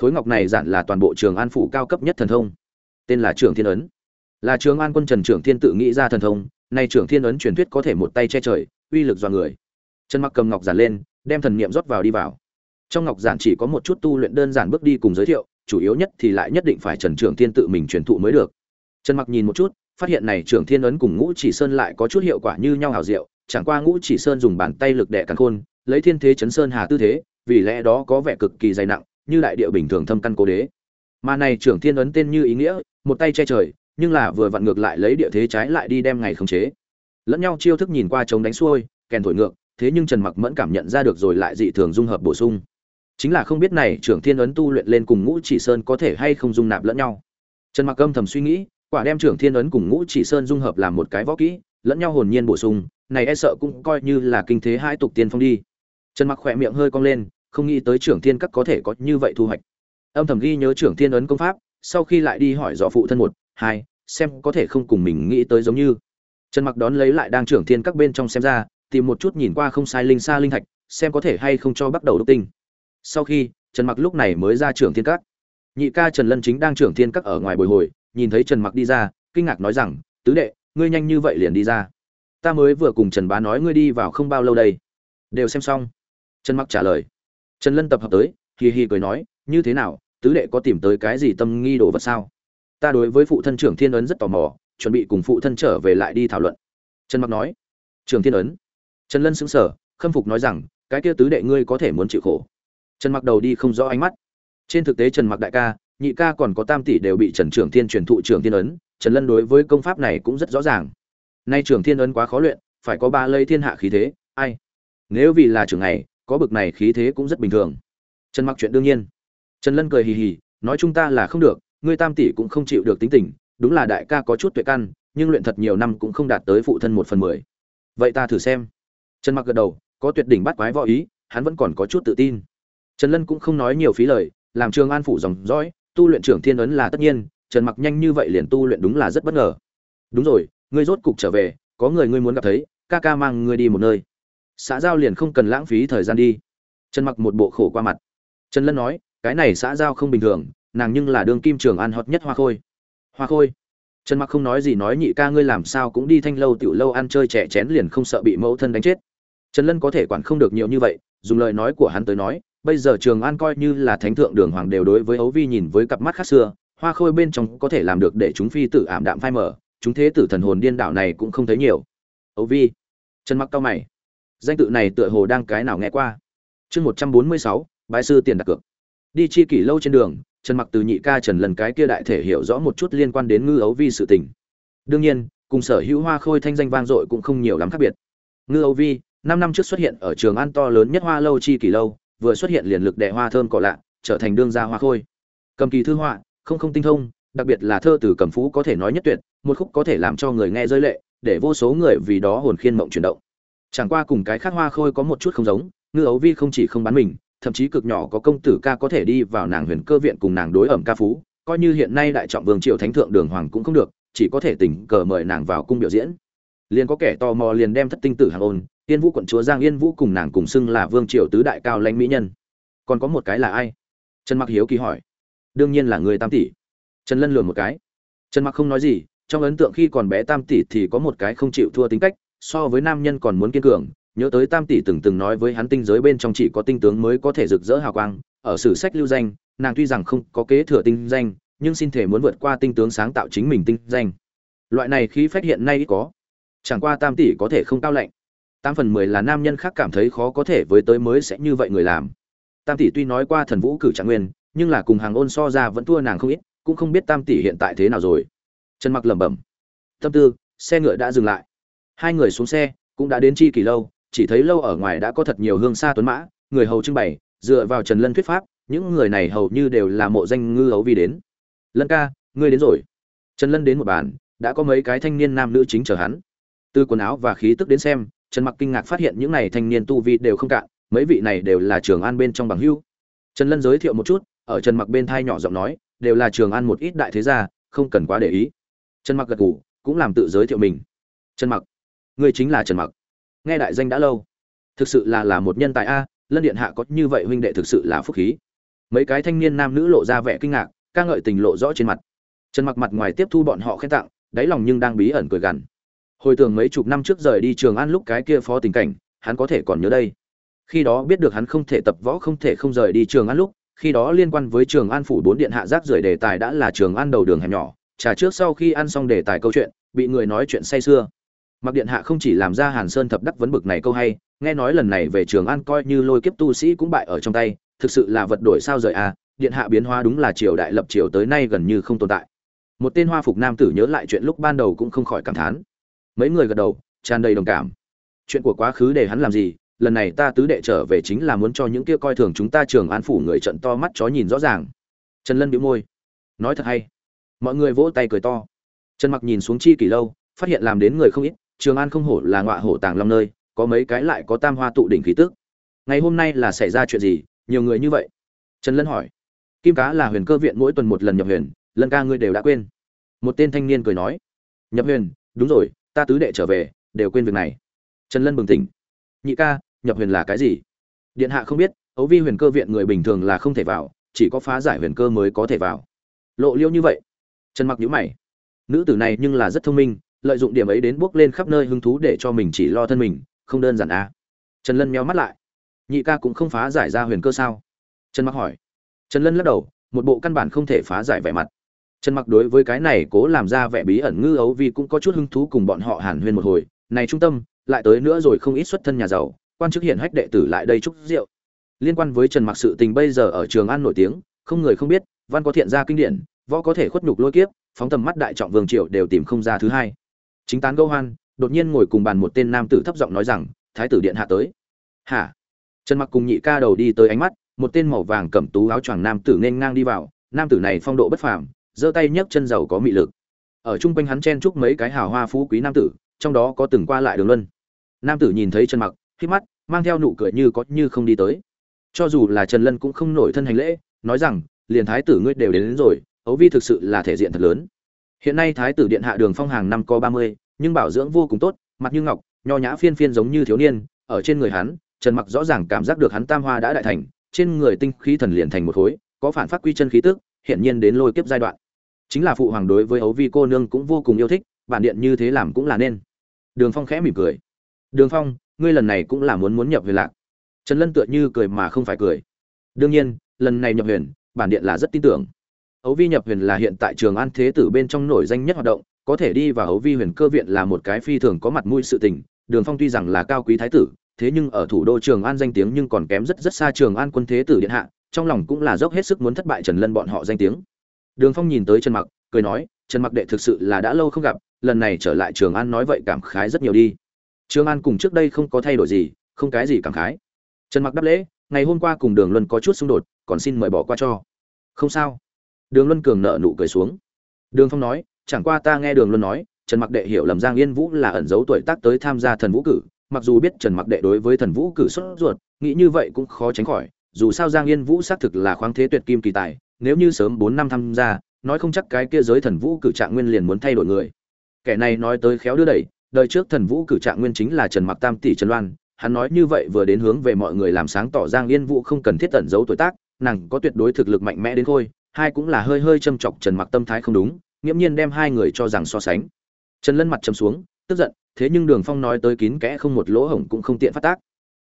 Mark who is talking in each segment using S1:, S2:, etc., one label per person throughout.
S1: khối ngọc này giản là toàn bộ trường an phủ cao cấp nhất thần thông. Tên là trường thiên ấn. Là trường an quân trần trưởng thiên tự nghĩ ra thần thông, nay trưởng thiên ấn truyền thuyết có thể một tay che trời, uy lực dọa người. Trần mặc cầm ngọc giản lên, đem thần niệm rót vào đi vào. Trong ngọc giản chỉ có một chút tu luyện đơn giản bước đi cùng giới thiệu, chủ yếu nhất thì lại nhất định phải trần trưởng thiên tự mình truyền thụ mới được. Trần mặc nhìn một chút, phát hiện này trưởng thiên ấn cùng ngũ chỉ sơn lại có chút hiệu quả như nhau hào diệu, chẳng qua ngũ chỉ sơn dùng bàn tay lực đẻ càn khôn, lấy thiên thế chấn sơn hà tư thế, vì lẽ đó có vẻ cực kỳ dày nặng như đại địa bình thường thâm căn cố đế. Mà này trưởng thiên ấn tên như ý nghĩa, một tay che trời, nhưng là vừa vặn ngược lại lấy địa thế trái lại đi đem ngày khống chế. Lẫn nhau chiêu thức nhìn qua chống đánh xuôi, kèn thổi ngược, thế nhưng trần mặc mẫn cảm nhận ra được rồi lại dị thường dung hợp bổ sung. Chính là không biết này trưởng thiên ấn tu luyện lên cùng ngũ chỉ sơn có thể hay không dung nạp lẫn nhau. Trần mặc âm thầm suy nghĩ, quả đem trưởng thiên ấn cùng ngũ chỉ sơn dung hợp làm một cái võ kỹ, lẫn nhau hồn nhiên bổ sung, này e sợ cũng coi như là kinh thế hai tục tiên phong đi. Trần mặc khỏe miệng hơi cong lên không nghĩ tới trưởng thiên các có thể có như vậy thu hoạch. Âm thầm ghi nhớ trưởng thiên ấn công pháp, sau khi lại đi hỏi dò phụ thân một, hai, xem có thể không cùng mình nghĩ tới giống như. Trần mặc đón lấy lại đang trưởng thiên các bên trong xem ra, tìm một chút nhìn qua không sai linh xa linh thạch, xem có thể hay không cho bắt đầu đúc tinh. Sau khi, trần mặc lúc này mới ra trưởng thiên các. Nhị ca trần lân chính đang trưởng thiên các ở ngoài bồi hồi, nhìn thấy trần mặc đi ra, kinh ngạc nói rằng, tứ đệ, ngươi nhanh như vậy liền đi ra. Ta mới vừa cùng trần bá nói ngươi đi vào không bao lâu đây. Đều xem xong. Trần mặc trả lời trần lân tập hợp tới, hì hì cười nói, như thế nào, tứ đệ có tìm tới cái gì tâm nghi đồ vật sao? Ta đối với phụ thân trưởng thiên ấn rất tò mò, chuẩn bị cùng phụ thân trở về lại đi thảo luận. Trần mặc nói. Trưởng thiên ấn? Trần lân sững sờ, khâm phục nói rằng, cái kia tứ đệ ngươi có thể muốn chịu khổ. Trần mặc đầu đi không rõ ánh mắt. Trên thực tế trần mặc đại ca, nhị ca còn có tam tỷ đều bị trần trưởng thiên truyền thụ trưởng thiên ấn, trần lân đối với công pháp này cũng rất rõ ràng. Nay trưởng thiên ấn quá khó luyện, phải có ba lây thiên hạ khí thế, ai? Nếu vì là trưởng này có bực này khí thế cũng rất bình thường. Trần mặc chuyện đương nhiên. Trần lân cười hì hì, nói chúng ta là không được, ngươi tam tỷ cũng không chịu được tính tình, đúng là đại ca có chút tuệ căn, nhưng luyện thật nhiều năm cũng không đạt tới phụ thân một phần mười. Vậy ta thử xem. Trần mặc gật đầu, có tuyệt đỉnh bắt quái võ ý, hắn vẫn còn có chút tự tin. Trần lân cũng không nói nhiều phí lời, làm trường an phủ dòng dõi, tu luyện trưởng thiên ấn là tất nhiên, trần mặc nhanh như vậy liền tu luyện đúng là rất bất ngờ. Đúng rồi, ngươi rốt cục trở về, có người ngươi muốn gặp thấy, ca ca mang ngươi đi một nơi xã giao liền không cần lãng phí thời gian đi. Trần mặc một bộ khổ qua mặt. Trần lân nói, cái này xã giao không bình thường, nàng nhưng là đương kim trường an hot nhất hoa khôi. Hoa khôi. Trần mặc không nói gì nói nhị ca ngươi làm sao cũng đi thanh lâu tiểu lâu ăn chơi trẻ chén liền không sợ bị mẫu thân đánh chết. Trần lân có thể quản không được nhiều như vậy, dùng lời nói của hắn tới nói, bây giờ trường an coi như là thánh thượng đường hoàng đều đối với ấu vi nhìn với cặp mắt khác xưa, hoa khôi bên trong có thể làm được để chúng phi tử ảm đạm phai mở chúng thế tử thần hồn điên đảo này cũng không thấy nhiều. Ấu vi. Trần mặc cao mày danh tự này tựa hồ đang cái nào nghe qua. Chương một trăm bốn mươi sáu, bái sư tiền đặt cược. Đi chi kỷ lâu trên đường, trần mặc từ nhị ca trần lần cái kia đại thể hiểu rõ một chút liên quan đến ngư ấu vi sự tình. Đương nhiên, cùng sở hữu hoa khôi thanh danh vang dội cũng không nhiều lắm khác biệt. Ngư ấu vi, năm năm trước xuất hiện ở trường an to lớn nhất hoa lâu chi kỷ lâu, vừa xuất hiện liền lực đệ hoa thơm cỏ lạ, trở thành đương gia hoa khôi. Cầm kỳ thư họa, không không tinh thông, đặc biệt là thơ từ cầm phú có thể nói nhất tuyệt, một khúc có thể làm cho người nghe rơi lệ, để vô số người vì đó hồn khiên mộng chuyển động chẳng qua cùng cái khác hoa khôi có một chút không giống, ngư ấu vi không chỉ không bán mình, thậm chí cực nhỏ có công tử ca có thể đi vào nàng huyền cơ viện cùng nàng đối ẩm ca phú, coi như hiện nay đại trọng vương triều thánh thượng đường hoàng cũng không được, chỉ có thể tình cờ mời nàng vào cung biểu diễn. Liền có kẻ tò mò liền đem thất tinh tử hàng ôn, yên vũ quận chúa giang yên vũ cùng nàng cùng xưng là vương triều tứ đại cao lãnh mỹ nhân. Còn có một cái là ai? Trần mặc hiếu kỳ hỏi. Đương nhiên là người tam tỷ. Trần lân lường một cái. Trần mặc không nói gì, trong ấn tượng khi còn bé tam tỷ thì có một cái không chịu thua tính cách so với nam nhân còn muốn kiên cường, nhớ tới tam tỷ từng từng nói với hắn tinh giới bên trong chỉ có tinh tướng mới có thể rực rỡ hào quang, ở sử sách lưu danh, nàng tuy rằng không có kế thừa tinh danh, nhưng xin thể muốn vượt qua tinh tướng sáng tạo chính mình tinh danh. Loại này khí phách hiện nay ít có. Chẳng qua tam tỷ có thể không cao lạnh. Tám phần mười là nam nhân khác cảm thấy khó có thể với tới mới sẽ như vậy người làm. Tam tỷ tuy nói qua thần vũ cử trạng nguyên, nhưng là cùng hàng ôn so ra vẫn thua nàng không ít, cũng không biết tam tỷ hiện tại thế nào rồi. Trần mặc lẩm bẩm, tâm tư, xe ngựa đã dừng lại hai người xuống xe, cũng đã đến chi kỳ lâu, chỉ thấy lâu ở ngoài đã có thật nhiều hương xa tuấn mã, người hầu trưng bày, dựa vào trần lân thuyết pháp, những người này hầu như đều là mộ danh ngư hấu vi đến. Lân ca, ngươi đến rồi. Trần lân đến một bàn, đã có mấy cái thanh niên nam nữ chính chờ hắn. Từ quần áo và khí tức đến xem, trần mặc kinh ngạc phát hiện những này thanh niên tu vi đều không cạn, mấy vị này đều là trường an bên trong bằng hưu. Trần lân giới thiệu một chút, ở trần mặc bên thai nhỏ giọng nói, đều là trường an một ít đại thế gia, không cần quá để ý. Trần mặc gật gù, cũng làm tự giới thiệu mình. Trần mặc ngươi chính là trần mặc. Nghe đại danh đã lâu. Thực sự là là một nhân tài a, lân điện hạ có như vậy huynh đệ thực sự là phúc khí. Mấy cái thanh niên nam nữ lộ ra vẻ kinh ngạc, ca ngợi tình lộ rõ trên mặt. Trần mặc mặt ngoài tiếp thu bọn họ khen tặng, đáy lòng nhưng đang bí ẩn cười gằn. Hồi tưởng mấy chục năm trước rời đi trường an lúc cái kia phó tình cảnh, hắn có thể còn nhớ đây. Khi đó biết được hắn không thể tập võ không thể không rời đi trường an lúc, khi đó liên quan với trường an phủ bốn điện hạ rác rưởi đề tài đã là trường an đầu đường hẻm nhỏ, trà trước sau khi ăn xong đề tài câu chuyện, bị người nói chuyện say xưa mặc điện hạ không chỉ làm ra hàn sơn thập đắc vấn bực này câu hay, nghe nói lần này về trường an coi như lôi kiếp tu sĩ cũng bại ở trong tay, thực sự là vật đổi sao rời à điện hạ biến hóa đúng là triều đại lập triều tới nay gần như không tồn tại. Một tên hoa phục nam tử nhớ lại chuyện lúc ban đầu cũng không khỏi cảm thán. Mấy người gật đầu, tràn đầy đồng cảm. Chuyện của quá khứ để hắn làm gì, lần này ta tứ đệ trở về chính là muốn cho những kia coi thường chúng ta trường an phủ người trận to mắt chó nhìn rõ ràng. Trần lân bĩu môi. Nói thật hay. Mọi người vỗ tay cười to. Trần mặc nhìn xuống chi kỳ lâu, phát hiện làm đến người không ít trường an không hổ là ngọa hổ tàng long nơi, có mấy cái lại có tam hoa tụ đỉnh khí tức. Ngày hôm nay là xảy ra chuyện gì? Nhiều người như vậy? Trần lân hỏi. Kim cá là huyền cơ viện mỗi tuần một lần nhập huyền, lân ca ngươi đều đã quên. Một tên thanh niên cười nói. Nhập huyền, đúng rồi, ta tứ đệ trở về, đều quên việc này. Trần lân bừng tỉnh. Nhị ca, nhập huyền là cái gì? Điện hạ không biết, ấu vi huyền cơ viện người bình thường là không thể vào, chỉ có phá giải huyền cơ mới có thể vào. Lộ liêu như vậy. Trần mặc nhíu mày. Nữ tử này nhưng là rất thông minh lợi dụng điểm ấy đến bước lên khắp nơi hứng thú để cho mình chỉ lo thân mình, không đơn giản à. Trần lân meo mắt lại. Nhị ca cũng không phá giải ra huyền cơ sao? Trần mặc hỏi. Trần lân lắc đầu, một bộ căn bản không thể phá giải vẻ mặt. Trần mặc đối với cái này cố làm ra vẻ bí ẩn ngư ấu vì cũng có chút hứng thú cùng bọn họ hàn huyên một hồi. Này trung tâm, lại tới nữa rồi không ít xuất thân nhà giàu, quan chức hiển hách đệ tử lại đây chúc rượu. Liên quan với trần mặc sự tình bây giờ ở trường an nổi tiếng, không người không biết, văn có thiện gia kinh điển, võ có thể khuất nhục lôi kiếp, phóng tầm mắt đại trọng vương triệu đều tìm không ra thứ hai chính tán gâu hoan đột nhiên ngồi cùng bàn một tên nam tử thấp giọng nói rằng thái tử điện hạ tới. Hả? Trần mặc cùng nhị ca đầu đi tới ánh mắt một tên màu vàng cẩm tú áo choàng nam tử nên ngang đi vào. Nam tử này phong độ bất phàm giơ tay nhấc chân giàu có mị lực. Ở trung quanh hắn chen chúc mấy cái hào hoa phú quý nam tử trong đó có từng qua lại đường luân. Nam tử nhìn thấy trần mặc khi mắt mang theo nụ cười như có như không đi tới. Cho dù là trần lân cũng không nổi thân hành lễ nói rằng liền thái tử ngươi đều đến, đến rồi ấu vi thực sự là thể diện thật lớn hiện nay thái tử điện hạ đường phong hàng năm có ba mươi, nhưng bảo dưỡng vô cùng tốt, mặt như ngọc, nho nhã phiên phiên giống như thiếu niên, ở trên người hắn, trần mặc rõ ràng cảm giác được hắn tam hoa đã đại thành, trên người tinh khí thần liền thành một khối, có phản phát quy chân khí tức hiện nhiên đến lôi kiếp giai đoạn. Chính là phụ hoàng đối với ấu vi cô nương cũng vô cùng yêu thích, bản điện như thế làm cũng là nên. Đường phong khẽ mỉm cười. Đường phong, ngươi lần này cũng là muốn muốn nhập huyền lạc. Trần lân tựa như cười mà không phải cười. Đương nhiên, lần này nhập huyền, bản điện là rất tin tưởng. Hấu vi nhập huyền là hiện tại trường an thế tử bên trong nổi danh nhất hoạt động, có thể đi vào Hấu vi huyền cơ viện là một cái phi thường có mặt mũi sự tình, đường phong tuy rằng là cao quý thái tử, thế nhưng ở thủ đô trường an danh tiếng nhưng còn kém rất rất xa trường an quân thế tử điện hạ, trong lòng cũng là dốc hết sức muốn thất bại trần lân bọn họ danh tiếng. Đường phong nhìn tới trần mặc, cười nói, trần mặc đệ thực sự là đã lâu không gặp, lần này trở lại trường an nói vậy cảm khái rất nhiều đi. Trường an cùng trước đây không có thay đổi gì, không cái gì cảm khái. Trần mặc đáp lễ, ngày hôm qua cùng đường luân có chút xung đột, còn xin mời bỏ qua cho. Không sao đường luân cường nợ nụ cười xuống. Đường phong nói, chẳng qua ta nghe đường luân nói, trần mặc đệ hiểu lầm giang yên vũ là ẩn giấu tuổi tác tới tham gia thần vũ cử, mặc dù biết trần mặc đệ đối với thần vũ cử xuất ruột, nghĩ như vậy cũng khó tránh khỏi, dù sao giang yên vũ xác thực là khoáng thế tuyệt kim kỳ tài, nếu như sớm bốn năm tham gia, nói không chắc cái kia giới thần vũ cử trạng nguyên liền muốn thay đổi người. Kẻ này nói tới khéo đưa đẩy, đời trước thần vũ cử trạng nguyên chính là trần mặc tam tỷ trần loan, hắn nói như vậy vừa đến hướng về mọi người làm sáng tỏ giang yên vũ không cần thiết tẩn giấu tuổi tác, nàng có tuyệt đối thực lực mạnh mẽ đến thôi hai cũng là hơi hơi châm chọc trần mặc tâm thái không đúng, nghiễm nhiên đem hai người cho rằng so sánh. Trần lân mặt trầm xuống, tức giận, thế nhưng đường phong nói tới kín kẽ không một lỗ hổng cũng không tiện phát tác.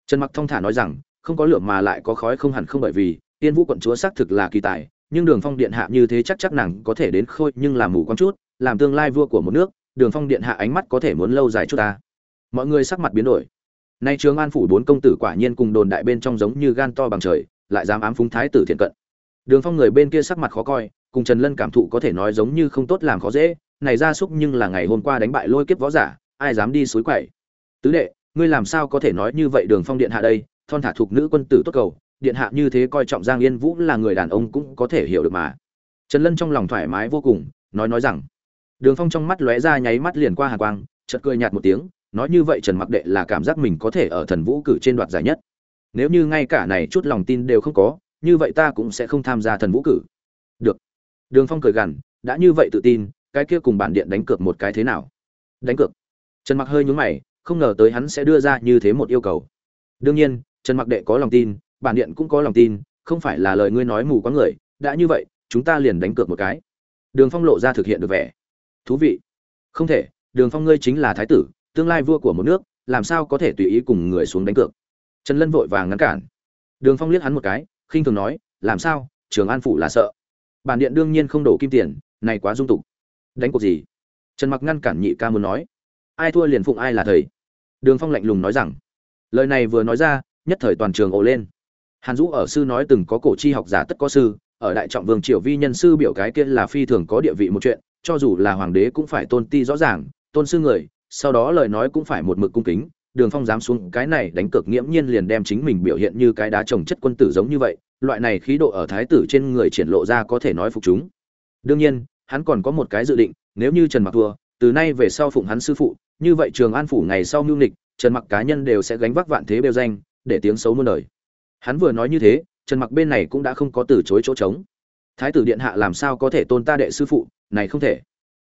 S1: Trần mặc thong thả nói rằng, không có lửa mà lại có khói không hẳn không bởi vì, tiên vũ quận chúa xác thực là kỳ tài, nhưng đường phong điện hạ như thế chắc chắc nàng có thể đến khôi nhưng làm mù quăng chút, làm tương lai vua của một nước, đường phong điện hạ ánh mắt có thể muốn lâu dài chút ta. Mọi người sắc mặt biến đổi. Nay trường an phủ bốn công tử quả nhiên cùng đồn đại bên trong giống như gan to bằng trời, lại dám ám phúng thái tử thiện cận đường phong người bên kia sắc mặt khó coi, cùng trần lân cảm thụ có thể nói giống như không tốt làm khó dễ, này ra súc nhưng là ngày hôm qua đánh bại lôi kiếp võ giả, ai dám đi suối quẩy? tứ đệ, ngươi làm sao có thể nói như vậy đường phong điện hạ đây, thon thả thuộc nữ quân tử tốt cầu, điện hạ như thế coi trọng giang yên vũ là người đàn ông cũng có thể hiểu được mà trần lân trong lòng thoải mái vô cùng, nói nói rằng, đường phong trong mắt lóe ra nháy mắt liền qua hà quang, chợt cười nhạt một tiếng, nói như vậy trần mặc đệ là cảm giác mình có thể ở thần vũ cử trên đoạt giải nhất nếu như ngay cả này chút lòng tin đều không có như vậy ta cũng sẽ không tham gia thần vũ cử. Được. Đường phong cười gằn, đã như vậy tự tin, cái kia cùng bản điện đánh cược một cái thế nào? Đánh cược. Trần mặc hơi nhún mày, không ngờ tới hắn sẽ đưa ra như thế một yêu cầu. Đương nhiên, trần mặc đệ có lòng tin, bản điện cũng có lòng tin, không phải là lời ngươi nói mù quá người, đã như vậy, chúng ta liền đánh cược một cái. Đường phong lộ ra thực hiện được vẻ. Thú vị. Không thể, đường phong ngươi chính là thái tử, tương lai vua của một nước, làm sao có thể tùy ý cùng người xuống đánh cược? Trần lân vội vàng ngăn cản. Đường phong liếc hắn một cái khinh thường nói, làm sao? Trường an phủ là sợ. Bản điện đương nhiên không đổ kim tiền, này quá dung tục. Đánh cuộc gì? Trần mặc ngăn cản nhị ca muốn nói. Ai thua liền phụng ai là thầy. Đường phong lạnh lùng nói rằng. Lời này vừa nói ra, nhất thời toàn trường ồ lên. Hàn dũ ở sư nói từng có cổ chi học giả tất có sư, ở đại trọng vương triều vi nhân sư biểu cái kia là phi thường có địa vị một chuyện, cho dù là hoàng đế cũng phải tôn ti rõ ràng, tôn sư người, sau đó lời nói cũng phải một mực cung kính đường phong dám xuống, cái này đánh cược nghiễm nhiên liền đem chính mình biểu hiện như cái đá trồng chất quân tử giống như vậy, loại này khí độ ở thái tử trên người triển lộ ra có thể nói phục chúng. Đương nhiên, hắn còn có một cái dự định, nếu như trần mặc thua, từ nay về sau phụng hắn sư phụ, như vậy trường an phủ ngày sau mưu nịch trần mặc cá nhân đều sẽ gánh vác vạn thế bêu danh, để tiếng xấu muôn đời. Hắn vừa nói như thế, trần mặc bên này cũng đã không có từ chối chỗ trống. Thái tử điện hạ làm sao có thể tôn ta đệ sư phụ, này không thể.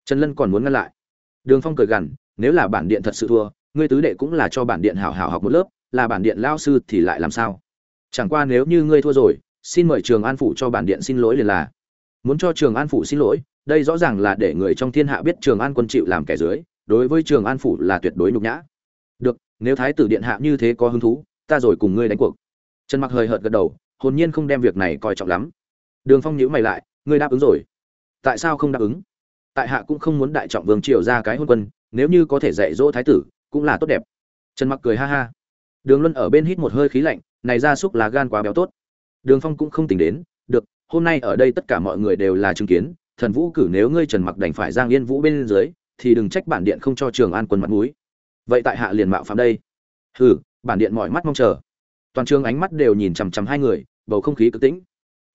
S1: Trần lân còn muốn ngăn lại. Đường phong cười gằn, nếu là bản điện thật sự thua ngươi tứ đệ cũng là cho bản điện hảo hảo học một lớp, là bản điện lao sư thì lại làm sao? Chẳng qua nếu như ngươi thua rồi, xin mời trường an phủ cho bản điện xin lỗi liền là. Muốn cho trường an phủ xin lỗi, đây rõ ràng là để người trong thiên hạ biết trường an quân chịu làm kẻ dưới, đối với trường an phủ là tuyệt đối nhục nhã. Được, nếu thái tử điện hạ như thế có hứng thú, ta rồi cùng ngươi đánh cuộc. Trần mặc hời hợt gật đầu, hồn nhiên không đem việc này coi trọng lắm. Đường phong nhíu mày lại, ngươi đáp ứng rồi. Tại sao không đáp ứng? Tại hạ cũng không muốn đại trọng vương triều ra cái hôn quân, nếu như có thể dạy dỗ thái tử cũng là tốt đẹp. Trần mặc cười ha ha. Đường luân ở bên hít một hơi khí lạnh, này ra súc là gan quá béo tốt. Đường phong cũng không tính đến, được, hôm nay ở đây tất cả mọi người đều là chứng kiến, thần vũ cử nếu ngươi trần mặc đành phải giang yên vũ bên dưới, thì đừng trách bản điện không cho trường an quân mặt mũi. Vậy tại hạ liền mạo phạm đây. Hừ, bản điện mọi mắt mong chờ. Toàn trường ánh mắt đều nhìn chằm chằm hai người, bầu không khí cực tĩnh.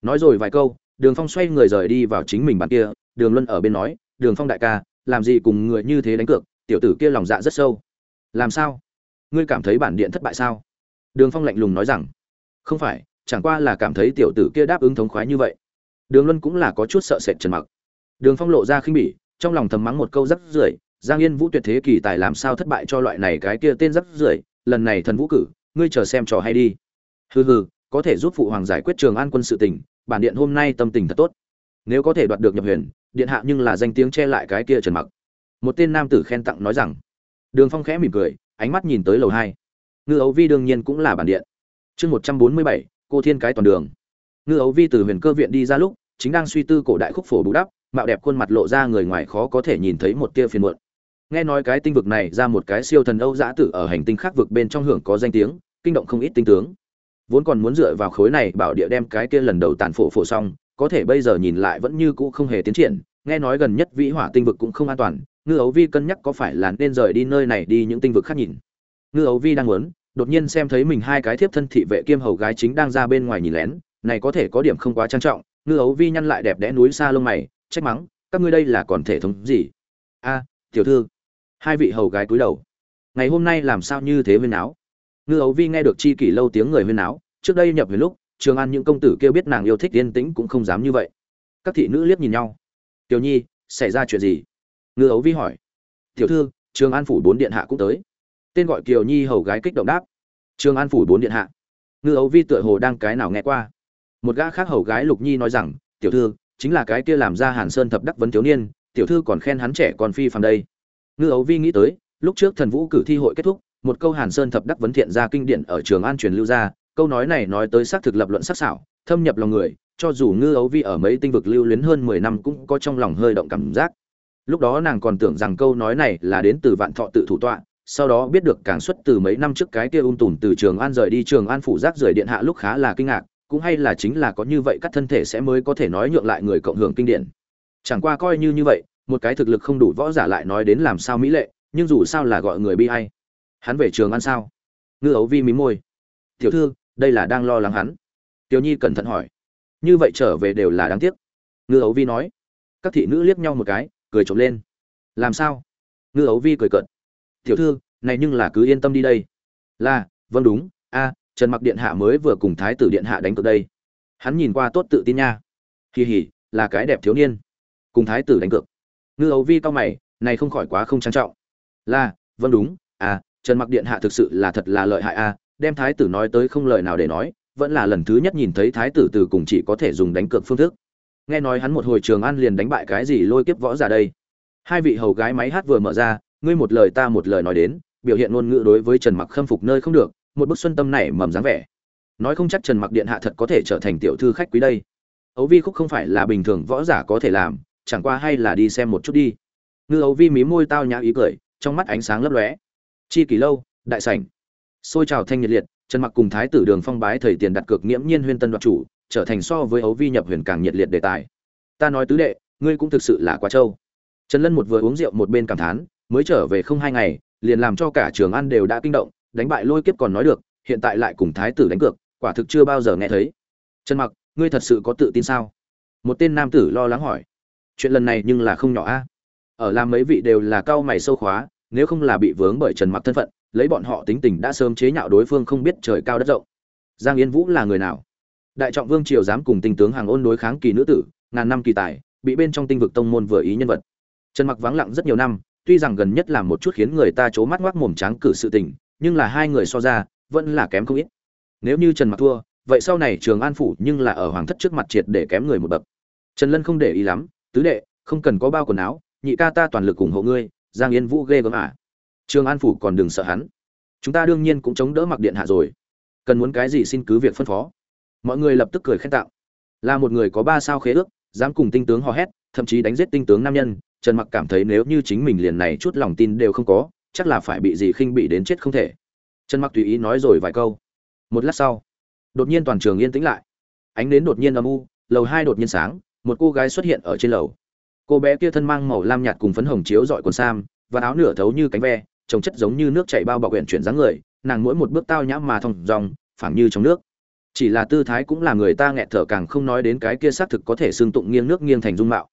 S1: Nói rồi vài câu, đường phong xoay người rời đi vào chính mình bàn kia, đường luân ở bên nói, đường phong đại ca, làm gì cùng người như thế đánh cược, tiểu tử kia lòng dạ rất sâu làm sao? Ngươi cảm thấy bản điện thất bại sao? Đường phong lạnh lùng nói rằng, không phải, chẳng qua là cảm thấy tiểu tử kia đáp ứng thống khoái như vậy. Đường luân cũng là có chút sợ sệt trần mặc. Đường phong lộ ra khinh bỉ, trong lòng thầm mắng một câu rắc rưởi, giang yên vũ tuyệt thế kỳ tài làm sao thất bại cho loại này cái kia tên rắc rưởi, lần này thần vũ cử, ngươi chờ xem trò hay đi. Hừ hừ, có thể giúp phụ hoàng giải quyết trường an quân sự tình, bản điện hôm nay tâm tình thật tốt. Nếu có thể đoạt được nhập huyền, điện hạ nhưng là danh tiếng che lại cái kia trần mặc. Một tên nam tử khen tặng nói rằng đường phong khẽ mỉm cười, ánh mắt nhìn tới lầu hai. Ngư Âu vi đương nhiên cũng là bản điện. Chương một trăm bốn mươi bảy, cô thiên cái toàn đường. Ngư Âu vi từ huyền cơ viện đi ra lúc, chính đang suy tư cổ đại khúc phổ bù đắp, mạo đẹp khuôn mặt lộ ra người ngoài khó có thể nhìn thấy một tia phiền muộn. Nghe nói cái tinh vực này ra một cái siêu thần âu Dã tử ở hành tinh khác vực bên trong hưởng có danh tiếng, kinh động không ít tinh tướng. Vốn còn muốn dựa vào khối này bảo địa đem cái kia lần đầu tàn phổ phổ xong, có thể bây giờ nhìn lại vẫn như cũ không hề tiến triển, nghe nói gần nhất vĩ hỏa tinh vực cũng không an toàn ngư ấu vi cân nhắc có phải là nên rời đi nơi này đi những tinh vực khác nhìn. Ngư ấu vi đang muốn, đột nhiên xem thấy mình hai cái thiếp thân thị vệ kiêm hầu gái chính đang ra bên ngoài nhìn lén, này có thể có điểm không quá trang trọng. Ngư ấu vi nhăn lại đẹp đẽ núi xa lông mày, trách mắng, các ngươi đây là còn thể thống gì? A, tiểu thư. Hai vị hầu gái cúi đầu. Ngày hôm nay làm sao như thế huyên áo ngư ấu vi nghe được chi kỷ lâu tiếng người huyên áo trước đây nhập về lúc, trường an những công tử kêu biết nàng yêu thích yên tĩnh cũng không dám như vậy. Các thị nữ liếc nhìn nhau. Tiểu nhi, xảy ra chuyện gì? Ngư ấu vi hỏi. Tiểu thư, trường an phủ bốn điện hạ cũng tới. Tên gọi kiều nhi hầu gái kích động đáp. Trường an phủ bốn điện hạ. Ngư ấu vi tựa hồ đang cái nào nghe qua. Một gã khác hầu gái lục nhi nói rằng, tiểu thư, chính là cái kia làm ra hàn sơn thập đắc vấn thiếu niên, tiểu thư còn khen hắn trẻ còn phi phàm đây. Ngư ấu vi nghĩ tới, lúc trước thần vũ cử thi hội kết thúc, một câu hàn sơn thập đắc vấn thiện ra kinh điển ở trường an truyền lưu ra, câu nói này nói tới xác thực lập luận sắc sảo, thâm nhập lòng người, cho dù ngư ấu vi ở mấy tinh vực lưu luyến hơn mười năm cũng có trong lòng hơi động cảm giác lúc đó nàng còn tưởng rằng câu nói này là đến từ vạn thọ tự thủ tọa, sau đó biết được càng xuất từ mấy năm trước cái kia ung tùm từ trường an rời đi, trường an phủ rác rời điện hạ lúc khá là kinh ngạc, cũng hay là chính là có như vậy các thân thể sẽ mới có thể nói nhượng lại người cộng hưởng kinh điển. Chẳng qua coi như như vậy, một cái thực lực không đủ võ giả lại nói đến làm sao mỹ lệ, nhưng dù sao là gọi người bi hay hắn về trường ăn sao? Ngư ấu vi mí môi. Tiểu thư, đây là đang lo lắng hắn. Tiểu nhi cẩn thận hỏi. Như vậy trở về đều là đáng tiếc. Ngư ấu vi nói. Các thị nữ liếc nhau một cái cười trộm lên. Làm sao? Ngư ấu vi cười cợt. Tiểu thư, này nhưng là cứ yên tâm đi đây. Là vâng đúng, a, trần mặc điện hạ mới vừa cùng thái tử điện hạ đánh cược đây. Hắn nhìn qua tốt tự tin nha. Kỳ hỉ là cái đẹp thiếu niên. Cùng thái tử đánh cược. Ngư ấu vi cao mày, này không khỏi quá không trang trọng. Là vâng đúng à trần mặc điện hạ thực sự là thật là lợi hại a. Đem thái tử nói tới không lời nào để nói, vẫn là lần thứ nhất nhìn thấy thái tử từ cùng chỉ có thể dùng đánh cược phương thức nghe nói hắn một hồi trường an liền đánh bại cái gì lôi kiếp võ giả đây. Hai vị hầu gái máy hát vừa mở ra, ngươi một lời ta một lời nói đến, biểu hiện ngôn ngữ đối với trần mặc khâm phục nơi không được, một bức xuân tâm này mầm dáng vẻ. Nói không chắc trần mặc điện hạ thật có thể trở thành tiểu thư khách quý đây. Ấu vi khúc không phải là bình thường võ giả có thể làm, chẳng qua hay là đi xem một chút đi. Ngư ấu vi mí môi tao nhã ý cười, trong mắt ánh sáng lấp lóe. Chi kỳ lâu, đại sảnh. Xôi trào thanh nhiệt liệt, trần mặc cùng thái tử đường phong bái thầy tiền đặt cược nghiễm nhiên huyên tân đoạt chủ trở thành so với ấu vi nhập huyền càng nhiệt liệt đề tài. Ta nói tứ đệ, ngươi cũng thực sự là quá trâu. Trần lân một vừa uống rượu một bên cảm thán, mới trở về không hai ngày, liền làm cho cả trường ăn đều đã kinh động, đánh bại lôi kiếp còn nói được, hiện tại lại cùng thái tử đánh cược, quả thực chưa bao giờ nghe thấy. Trần mặc, ngươi thật sự có tự tin sao? Một tên nam tử lo lắng hỏi. Chuyện lần này nhưng là không nhỏ a. Ở làm mấy vị đều là cao mày sâu khóa, nếu không là bị vướng bởi trần mặc thân phận, lấy bọn họ tính tình đã sớm chế nhạo đối phương không biết trời cao đất rộng. Giang yên vũ là người nào? Đại trọng vương triều dám cùng tinh tướng hàng ôn đối kháng kỳ nữ tử, ngàn năm kỳ tài, bị bên trong tinh vực tông môn vừa ý nhân vật. Trần mặc vắng lặng rất nhiều năm, tuy rằng gần nhất là một chút khiến người ta c mắt ngoác mồm tráng cử sự tình, nhưng là hai người so ra, vẫn là kém không ít. Nếu như trần mặc thua, vậy sau này trường an phủ nhưng là ở hoàng thất trước mặt triệt để kém người một bậc. Trần lân không để ý lắm, tứ đệ, không cần có bao quần áo, nhị ca ta toàn lực ủng hộ ngươi, giang yên vũ ghê gớm à. trường an phủ còn đừng sợ hắn. Chúng ta đương nhiên cũng chống đỡ mặc điện hạ rồi. Cần muốn cái gì xin cứ việc phân phó mọi người lập tức cười khen tạo. Là một người có ba sao khế ước, dám cùng tinh tướng hò hét, thậm chí đánh giết tinh tướng nam nhân, trần mặc cảm thấy nếu như chính mình liền này chút lòng tin đều không có, chắc là phải bị gì khinh bị đến chết không thể. Trần mặc tùy ý nói rồi vài câu. Một lát sau, đột nhiên toàn trường yên tĩnh lại. Ánh đến đột nhiên âm u, lầu hai đột nhiên sáng, một cô gái xuất hiện ở trên lầu. Cô bé kia thân mang màu lam nhạt cùng phấn hồng chiếu dọi quần sam, và áo nửa thấu như cánh ve trồng chất giống như nước chảy bao bọc quyển chuyển dáng người, nàng mỗi một bước tao nhãm mà thong dòng phẳng như trong nước chỉ là tư thái cũng là người ta nghẹt thở càng không nói đến cái kia xác thực có thể xương tụng nghiêng nước nghiêng thành dung mạo.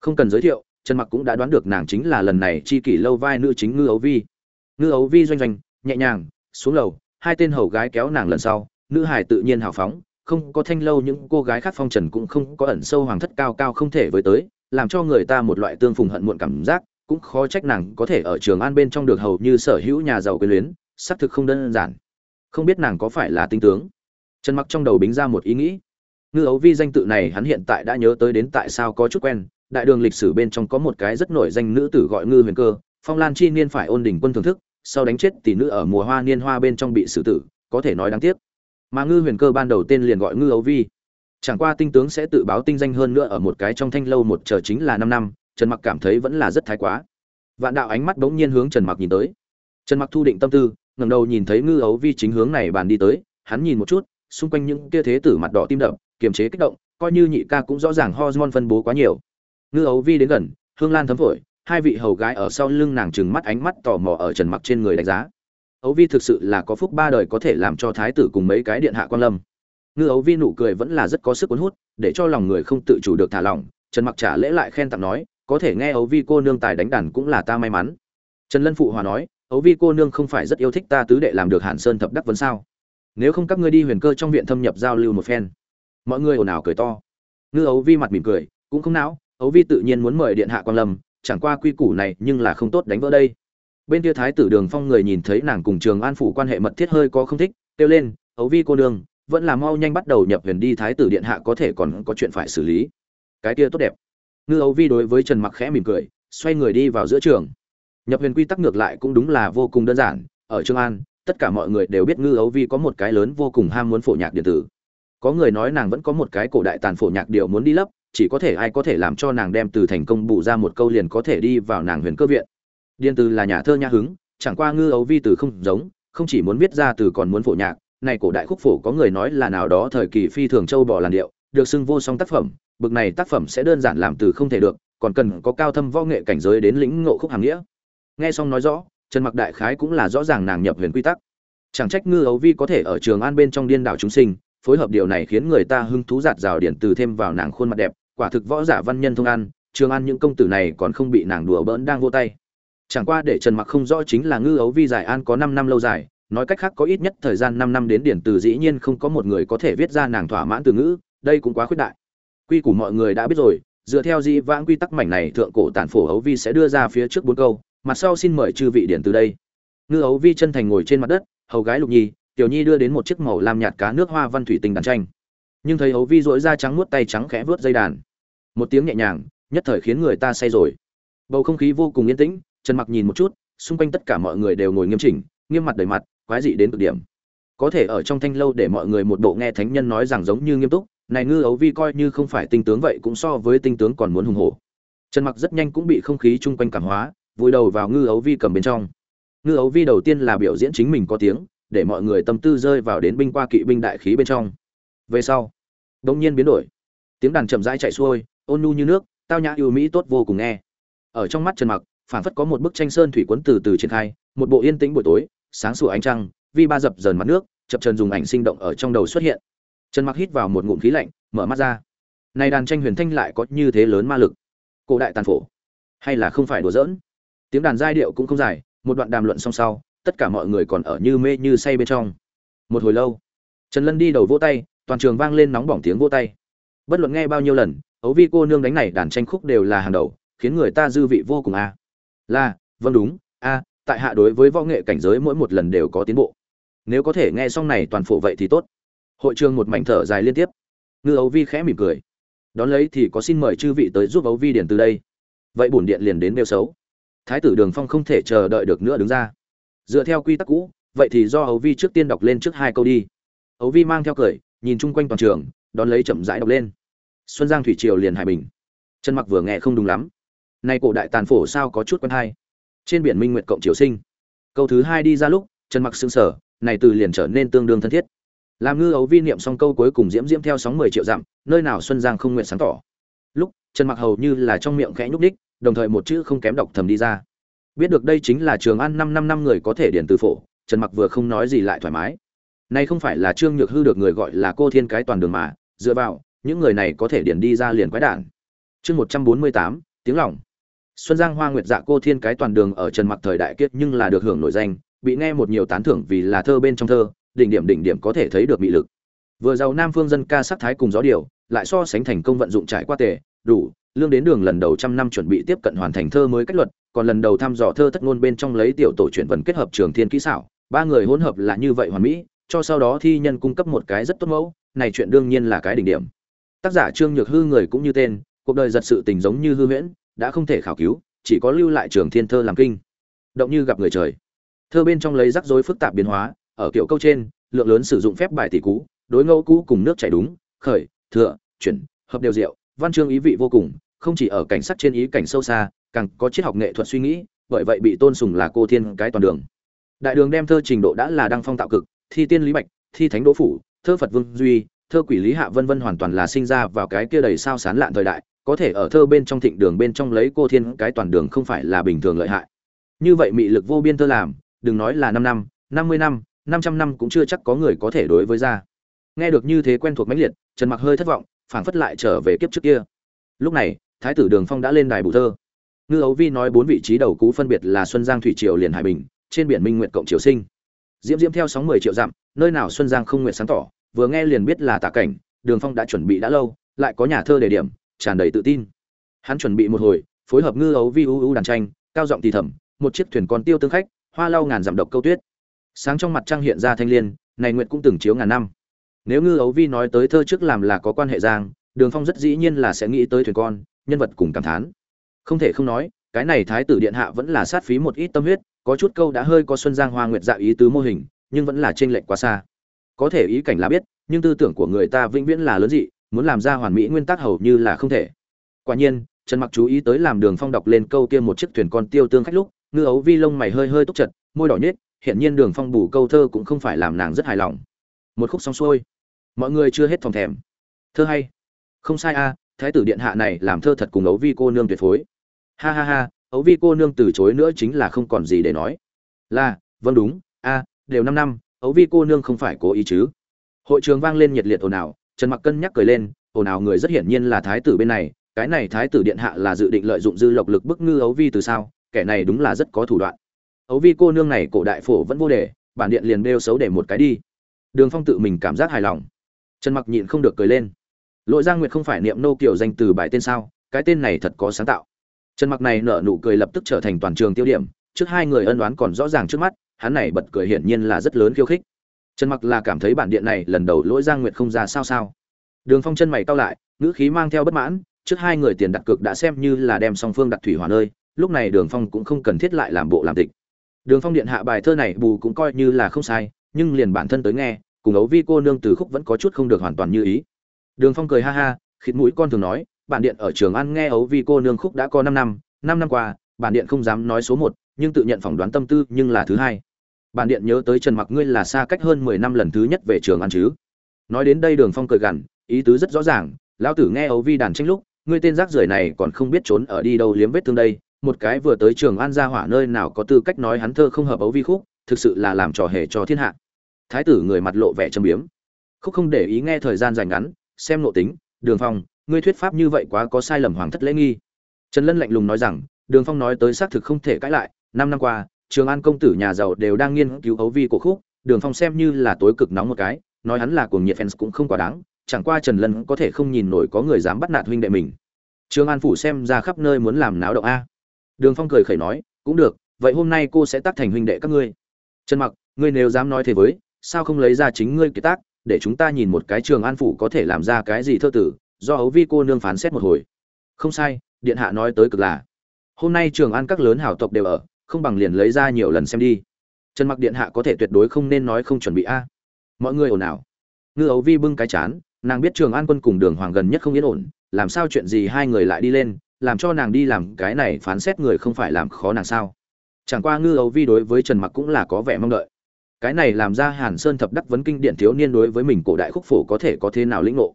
S1: Không cần giới thiệu, trần mặc cũng đã đoán được nàng chính là lần này chi kỷ lâu vai nữ chính ngư ấu vi. Ngư ấu vi doanh doanh, nhẹ nhàng, xuống lầu, hai tên hầu gái kéo nàng lần sau, nữ hải tự nhiên hào phóng, không có thanh lâu những cô gái khác phong trần cũng không có ẩn sâu hoàng thất cao cao không thể với tới, làm cho người ta một loại tương phùng hận muộn cảm giác, cũng khó trách nàng có thể ở trường an bên trong được hầu như sở hữu nhà giàu quyền luyến, xác thực không đơn giản. Không biết nàng có phải là tinh tướng trần mặc trong đầu bính ra một ý nghĩ. Ngư ấu vi danh tự này hắn hiện tại đã nhớ tới đến tại sao có chút quen. Đại đường lịch sử bên trong có một cái rất nổi danh nữ tử gọi ngư huyền cơ, phong lan chi niên phải ôn đỉnh quân thưởng thức, sau đánh chết tỷ nữ ở mùa hoa niên hoa bên trong bị xử tử, có thể nói đáng tiếc. Mà ngư huyền cơ ban đầu tên liền gọi ngư ấu vi. Chẳng qua tinh tướng sẽ tự báo tinh danh hơn nữa ở một cái trong thanh lâu một chờ chính là năm năm, trần mặc cảm thấy vẫn là rất thái quá. Vạn đạo ánh mắt bỗng nhiên hướng trần mặc nhìn tới. Trần mặc thu định tâm tư, ngẩng đầu nhìn thấy ngư ấu vi chính hướng này bàn đi tới, hắn nhìn một chút xung quanh những kia thế tử mặt đỏ tim đập, kiềm chế kích động, coi như nhị ca cũng rõ ràng hormone phân bố quá nhiều. Ngư ấu vi đến gần, hương lan thấm phổi, hai vị hầu gái ở sau lưng nàng trừng mắt ánh mắt tò mò ở trần mặc trên người đánh giá. Ấu vi thực sự là có phúc ba đời có thể làm cho thái tử cùng mấy cái điện hạ quan lâm. Ngư ấu vi nụ cười vẫn là rất có sức cuốn hút, để cho lòng người không tự chủ được thả lỏng, trần mặc trả lễ lại khen tặng nói, có thể nghe ấu vi cô nương tài đánh đàn cũng là ta may mắn. Trần lân phụ hòa nói, ấu vi cô nương không phải rất yêu thích ta tứ đệ làm được hàn sơn thập đắc vấn sao? Nếu không các ngươi đi huyền cơ trong viện thâm nhập giao lưu một phen. Mọi người ồn ào cười to. Ngư ấu vi mặt mỉm cười, cũng không não, ấu vi tự nhiên muốn mời điện hạ quan lâm, chẳng qua quy củ này nhưng là không tốt đánh vỡ đây. Bên kia thái tử đường phong người nhìn thấy nàng cùng trường an phủ quan hệ mật thiết hơi có không thích, kêu lên, ấu vi cô nương, vẫn là mau nhanh bắt đầu nhập huyền đi thái tử điện hạ có thể còn có chuyện phải xử lý. Cái kia tốt đẹp. Ngư ấu vi đối với trần mặc khẽ mỉm cười, xoay người đi vào giữa trường. Nhập huyền quy tắc ngược lại cũng đúng là vô cùng đơn giản, ở trường an tất cả mọi người đều biết ngư ấu vi có một cái lớn vô cùng ham muốn phổ nhạc điện tử. Có người nói nàng vẫn có một cái cổ đại tàn phổ nhạc điều muốn đi lấp, chỉ có thể ai có thể làm cho nàng đem từ thành công bù ra một câu liền có thể đi vào nàng huyền cơ viện. Điền từ là nhà thơ nhã hứng, chẳng qua ngư ấu vi từ không giống, không chỉ muốn viết ra từ còn muốn phổ nhạc, này cổ đại khúc phổ có người nói là nào đó thời kỳ phi thường châu bò làn điệu, được xưng vô song tác phẩm, bực này tác phẩm sẽ đơn giản làm từ không thể được, còn cần có cao thâm võ nghệ cảnh giới đến lĩnh ngộ khúc hàng nghĩa. Nghe xong nói rõ trần mặc đại khái cũng là rõ ràng nàng nhập huyền quy tắc. Chẳng trách ngư ấu vi có thể ở trường an bên trong điên đảo chúng sinh, phối hợp điều này khiến người ta hứng thú giạt rào điện từ thêm vào nàng khuôn mặt đẹp, quả thực võ giả văn nhân thông an, trường an những công tử này còn không bị nàng đùa bỡn đang vô tay. Chẳng qua để trần mặc không rõ chính là ngư ấu vi giải an có 5 năm lâu dài, nói cách khác có ít nhất thời gian 5 năm đến điển từ dĩ nhiên không có một người có thể viết ra nàng thỏa mãn từ ngữ, đây cũng quá khuyết đại. Quy củ mọi người đã biết rồi, dựa theo di vãng quy tắc mảnh này thượng cổ tản phổ ấu vi sẽ đưa ra phía trước bốn câu mặt sau xin mời chư vị điển từ đây. Ngư ấu vi chân thành ngồi trên mặt đất, hầu gái lục nhi, tiểu nhi đưa đến một chiếc màu lam nhạt cá nước hoa văn thủy tinh đàn tranh. Nhưng thấy ấu vi dỗi da trắng nuốt tay trắng khẽ vớt dây đàn. Một tiếng nhẹ nhàng, nhất thời khiến người ta say rồi. Bầu không khí vô cùng yên tĩnh, trần mặc nhìn một chút, xung quanh tất cả mọi người đều ngồi nghiêm chỉnh, nghiêm mặt đầy mặt, quái dị đến cực điểm. Có thể ở trong thanh lâu để mọi người một bộ nghe thánh nhân nói rằng giống như nghiêm túc, này ngư ấu vi coi như không phải tinh tướng vậy cũng so với tinh tướng còn muốn hùng hổ. Trần mặc rất nhanh cũng bị không khí chung quanh cảm hóa vùi đầu vào ngư ấu vi cầm bên trong. Ngư ấu vi đầu tiên là biểu diễn chính mình có tiếng, để mọi người tâm tư rơi vào đến binh qua kỵ binh đại khí bên trong. Về sau đông nhiên biến đổi. Tiếng đàn chậm rãi chạy xuôi, ôn nhu như nước, tao nhã yêu mỹ tốt vô cùng nghe. Ở trong mắt trần mặc phản phất có một bức tranh sơn thủy quấn từ từ triển khai, một bộ yên tĩnh buổi tối, sáng sủa ánh trăng, vi ba dập dờn mặt nước, chập trần dùng ảnh sinh động ở trong đầu xuất hiện. Trần mặc hít vào một ngụm khí lạnh, mở mắt ra. Này đàn tranh huyền thanh lại có như thế lớn ma lực. Cổ đại tàn phổ. Hay là không phải đùa giỡn? Tiếng đàn giai điệu cũng không dài, một đoạn đàm luận song sau, tất cả mọi người còn ở như mê như say bên trong. Một hồi lâu, trần lân đi đầu vỗ tay, toàn trường vang lên nóng bỏng tiếng vỗ tay. Bất luận nghe bao nhiêu lần, ấu vi cô nương đánh này đàn tranh khúc đều là hàng đầu, khiến người ta dư vị vô cùng a. Là vâng đúng, a, tại hạ đối với võ nghệ cảnh giới mỗi một lần đều có tiến bộ. Nếu có thể nghe xong này toàn phổ vậy thì tốt. Hội trường một mảnh thở dài liên tiếp. Ngư ấu vi khẽ mỉm cười. Đón lấy thì có xin mời chư vị tới giúp ấu vi điển từ đây. Vậy bổn điện liền đến nêu xấu thái tử đường phong không thể chờ đợi được nữa đứng ra. Dựa theo quy tắc cũ, vậy thì do hầu vi trước tiên đọc lên trước hai câu đi. Hầu vi mang theo cười, nhìn chung quanh toàn trường, đón lấy chậm rãi đọc lên. Xuân giang thủy triều liền hải bình. Chân mặc vừa nghe không đúng lắm. Nay cổ đại tàn phổ sao có chút quen hay. Trên biển minh nguyệt cộng triều sinh. Câu thứ hai đi ra lúc chân mặc xương sở này từ liền trở nên tương đương thân thiết. Làm ngư ấu vi niệm xong câu cuối cùng diễm diễm theo sóng mười triệu dặm, nơi nào xuân giang không nguyện sáng tỏ. Lúc, trần mặc hầu như là trong miệng khẽ nhúc đích đồng thời một chữ không kém đọc thầm đi ra. Biết được đây chính là trường ăn năm năm năm người có thể điển từ phổ, trần mặc vừa không nói gì lại thoải mái. Nay không phải là trương nhược hư được người gọi là cô thiên cái toàn đường mà, dựa vào, những người này có thể điển đi ra liền quái đản. Chương một trăm bốn mươi tám, tiếng lòng. Xuân giang hoa nguyệt dạ cô thiên cái toàn đường ở trần mặc thời đại kiết nhưng là được hưởng nổi danh, bị nghe một nhiều tán thưởng vì là thơ bên trong thơ, đỉnh điểm đỉnh điểm có thể thấy được mị lực. Vừa giàu nam phương dân ca sắc thái cùng gió điều lại so sánh thành công vận dụng trải qua tề, đủ lương đến đường lần đầu trăm năm chuẩn bị tiếp cận hoàn thành thơ mới cách luật, còn lần đầu thăm dò thơ thất ngôn bên trong lấy tiểu tổ chuyển vần kết hợp trường thiên kỹ xảo. Ba người hỗn hợp là như vậy hoàn mỹ, cho sau đó thi nhân cung cấp một cái rất tốt mẫu, này chuyện đương nhiên là cái đỉnh điểm. Tác giả trương nhược hư người cũng như tên, cuộc đời giật sự tình giống như hư huyễn, đã không thể khảo cứu, chỉ có lưu lại trường thiên thơ làm kinh. Động như gặp người trời. Thơ bên trong lấy rắc rối phức tạp biến hóa, ở kiểu câu trên, lượng lớn sử dụng phép bài tỷ cú, đối ngẫu cũ cùng nước chảy đúng, khởi, thừa, chuyển, hợp đều diệu, văn chương ý vị vô cùng không chỉ ở cảnh sắc trên ý cảnh sâu xa, càng có triết học nghệ thuật suy nghĩ, bởi vậy bị tôn sùng là cô thiên cái toàn đường. Đại đường đem thơ trình độ đã là đăng phong tạo cực, thi tiên lý bạch, thi thánh đỗ phủ, thơ phật vương duy, thơ quỷ lý hạ vân vân hoàn toàn là sinh ra vào cái kia đầy sao sán lạn thời đại, có thể ở thơ bên trong thịnh đường bên trong lấy cô thiên cái toàn đường không phải là bình thường lợi hại. Như vậy mị lực vô biên thơ làm, đừng nói là năm năm năm mươi năm năm trăm năm cũng chưa chắc có người có thể đối với ra. Nghe được như thế quen thuộc mãnh liệt, trần mặc hơi thất vọng, phảng phất lại trở về kiếp trước kia. Lúc này thái tử đường phong đã lên đài bù thơ. Ngư ấu vi nói bốn vị trí đầu cú phân biệt là xuân giang, thủy triều, liền hải bình, trên biển minh nguyện cộng triều sinh. Diễm diễm theo sóng mười triệu dặm, nơi nào xuân giang không nguyện sáng tỏ, vừa nghe liền biết là tả cảnh, đường phong đã chuẩn bị đã lâu, lại có nhà thơ đề điểm, tràn đầy tự tin. Hắn chuẩn bị một hồi, phối hợp ngư ấu vi u u đàn tranh, cao giọng thì thầm, một chiếc thuyền con tiêu tương khách, hoa lau ngàn dặm độc câu tuyết. Sáng trong mặt trăng hiện ra thanh liên, này nguyện cũng từng chiếu ngàn năm. Nếu ngư ấu vi nói tới thơ trước làm là có quan hệ giang, đường phong rất dĩ nhiên là sẽ nghĩ tới thuyền con nhân vật cùng cảm thán. Không thể không nói, cái này thái tử điện hạ vẫn là sát phí một ít tâm huyết, có chút câu đã hơi có xuân giang hoa nguyệt dạ ý tứ mô hình, nhưng vẫn là trên lệch quá xa. Có thể ý cảnh là biết, nhưng tư tưởng của người ta vĩnh viễn là lớn dị, muốn làm ra hoàn mỹ nguyên tắc hầu như là không thể. Quả nhiên, trần mặc chú ý tới làm đường phong đọc lên câu kia một chiếc thuyền con tiêu tương khách lúc, ngư ấu vi lông mày hơi hơi túc chật, môi đỏ nhết hiện nhiên đường phong bù câu thơ cũng không phải làm nàng rất hài lòng. Một khúc xong xuôi. Mọi người chưa hết phòng thèm. Thơ hay. Không sai a thái tử điện hạ này làm thơ thật cùng ấu vi cô nương tuyệt phối. Ha ha ha, ấu vi cô nương từ chối nữa chính là không còn gì để nói. Là vâng đúng, a, đều năm năm, ấu vi cô nương không phải cố ý chứ. Hội trường vang lên nhiệt liệt ồn ào, trần mặc cân nhắc cười lên, ồn ào người rất hiển nhiên là thái tử bên này, cái này thái tử điện hạ là dự định lợi dụng dư lộc lực bức ngư ấu vi từ sao, kẻ này đúng là rất có thủ đoạn. Ấu vi cô nương này cổ đại phổ vẫn vô đề, bản điện liền đeo xấu để một cái đi. Đường phong tự mình cảm giác hài lòng. Trần mặc nhịn không được cười lên lội giang nguyệt không phải niệm nô kiểu danh từ bài tên sao? Cái tên này thật có sáng tạo. Trần mặc này nở nụ cười lập tức trở thành toàn trường tiêu điểm, trước hai người ân đoán còn rõ ràng trước mắt, hắn này bật cười hiển nhiên là rất lớn khiêu khích. Trần mặc là cảm thấy bản điện này lần đầu lỗi giang nguyệt không ra sao sao. Đường phong chân mày cau lại, ngữ khí mang theo bất mãn, trước hai người tiền đặt cược đã xem như là đem song phương đặt thủy hỏa nơi, lúc này đường phong cũng không cần thiết lại làm bộ làm tịch. Đường phong điện hạ bài thơ này bù cũng coi như là không sai, nhưng liền bản thân tới nghe, cùng ấu vi cô nương từ khúc vẫn có chút không được hoàn toàn như ý đường phong cười ha ha, khịt mũi con thường nói, bản điện ở trường ăn nghe ấu vi cô nương khúc đã có năm năm năm năm qua, bản điện không dám nói số một, nhưng tự nhận phỏng đoán tâm tư nhưng là thứ hai. Bản điện nhớ tới trần mặc ngươi là xa cách hơn mười năm lần thứ nhất về trường ăn chứ. Nói đến đây đường phong cười gằn, ý tứ rất rõ ràng, lão tử nghe ấu vi đàn tranh lúc, ngươi tên rác rưởi này còn không biết trốn ở đi đâu liếm vết thương đây, một cái vừa tới trường an gia hỏa nơi nào có tư cách nói hắn thơ không hợp ấu vi khúc, thực sự là làm trò hề cho thiên hạ. Thái tử người mặt lộ vẻ châm biếm. Khúc không để ý nghe thời gian dài ngắn xem nội tính, đường phong, ngươi thuyết pháp như vậy quá có sai lầm hoàng thất lễ nghi. Trần lân lạnh lùng nói rằng, đường phong nói tới xác thực không thể cãi lại, năm năm qua, trường an công tử nhà giàu đều đang nghiên cứu ấu vi của khúc, đường phong xem như là tối cực nóng một cái, nói hắn là cuồng nhiệt fans cũng không quá đáng, chẳng qua trần lân có thể không nhìn nổi có người dám bắt nạt huynh đệ mình. Trường an phủ xem ra khắp nơi muốn làm náo động a. Đường phong cười khẩy nói, cũng được, vậy hôm nay cô sẽ tác thành huynh đệ các ngươi. Trần mặc, ngươi nếu dám nói thế với, sao không lấy ra chính ngươi kiệt tác để chúng ta nhìn một cái trường an phủ có thể làm ra cái gì thơ tử, do ấu vi cô nương phán xét một hồi. Không sai, điện hạ nói tới cực là, hôm nay trường an các lớn hảo tộc đều ở, không bằng liền lấy ra nhiều lần xem đi. Trần mặc điện hạ có thể tuyệt đối không nên nói không chuẩn bị a. À. Mọi người ồn ào. Ngư ấu vi bưng cái chán, nàng biết trường an quân cùng đường hoàng gần nhất không yên ổn, làm sao chuyện gì hai người lại đi lên, làm cho nàng đi làm cái này phán xét người không phải làm khó nàng sao? Chẳng qua ngư ấu vi đối với trần mặc cũng là có vẻ mong đợi cái này làm ra hàn sơn thập đắc vấn kinh điện thiếu niên đối với mình cổ đại khúc phổ có thể có thế nào lĩnh ngộ.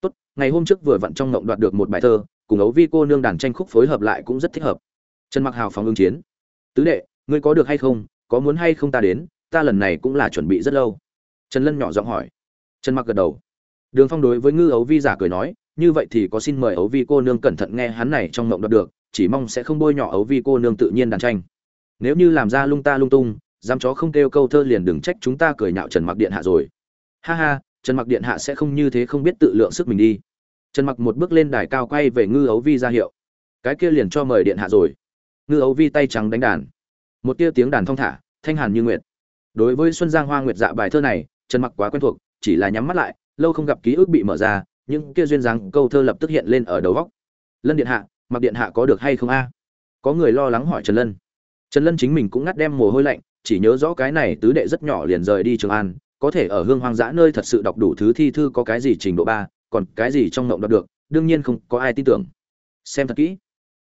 S1: Tốt, ngày hôm trước vừa vặn trong ngộng đoạt được một bài thơ, cùng ấu vi cô nương đàn tranh khúc phối hợp lại cũng rất thích hợp. Trần mặc hào phóng ứng chiến. Tứ đệ, ngươi có được hay không? Có muốn hay không ta đến? Ta lần này cũng là chuẩn bị rất lâu. Trần lân nhỏ giọng hỏi. Trần mặc gật đầu. Đường phong đối với ngư ấu vi giả cười nói, như vậy thì có xin mời ấu vi cô nương cẩn thận nghe hắn này trong ngộng đoạt được, chỉ mong sẽ không bôi nhỏ ấu vi cô nương tự nhiên đàn tranh. Nếu như làm ra lung ta lung tung dám chó không kêu câu thơ liền đừng trách chúng ta cười nhạo trần mặc điện hạ rồi. Ha ha, trần mặc điện hạ sẽ không như thế không biết tự lượng sức mình đi. Trần mặc một bước lên đài cao quay về ngư ấu vi ra hiệu. Cái kia liền cho mời điện hạ rồi. Ngư ấu vi tay trắng đánh đàn. Một tia tiếng đàn thong thả, thanh hàn như nguyệt. Đối với xuân giang hoa nguyệt dạ bài thơ này, trần mặc quá quen thuộc, chỉ là nhắm mắt lại, lâu không gặp ký ức bị mở ra, những kia duyên dáng câu thơ lập tức hiện lên ở đầu góc lân điện hạ, mặc điện hạ có được hay không a? Có người lo lắng hỏi trần lân. Trần lân chính mình cũng ngắt đem mồ hôi lạnh chỉ nhớ rõ cái này tứ đệ rất nhỏ liền rời đi trường an, có thể ở hương hoang dã nơi thật sự đọc đủ thứ thi thư có cái gì trình độ ba, còn cái gì trong ngộng đọc được, đương nhiên không có ai tin tưởng. Xem thật kỹ.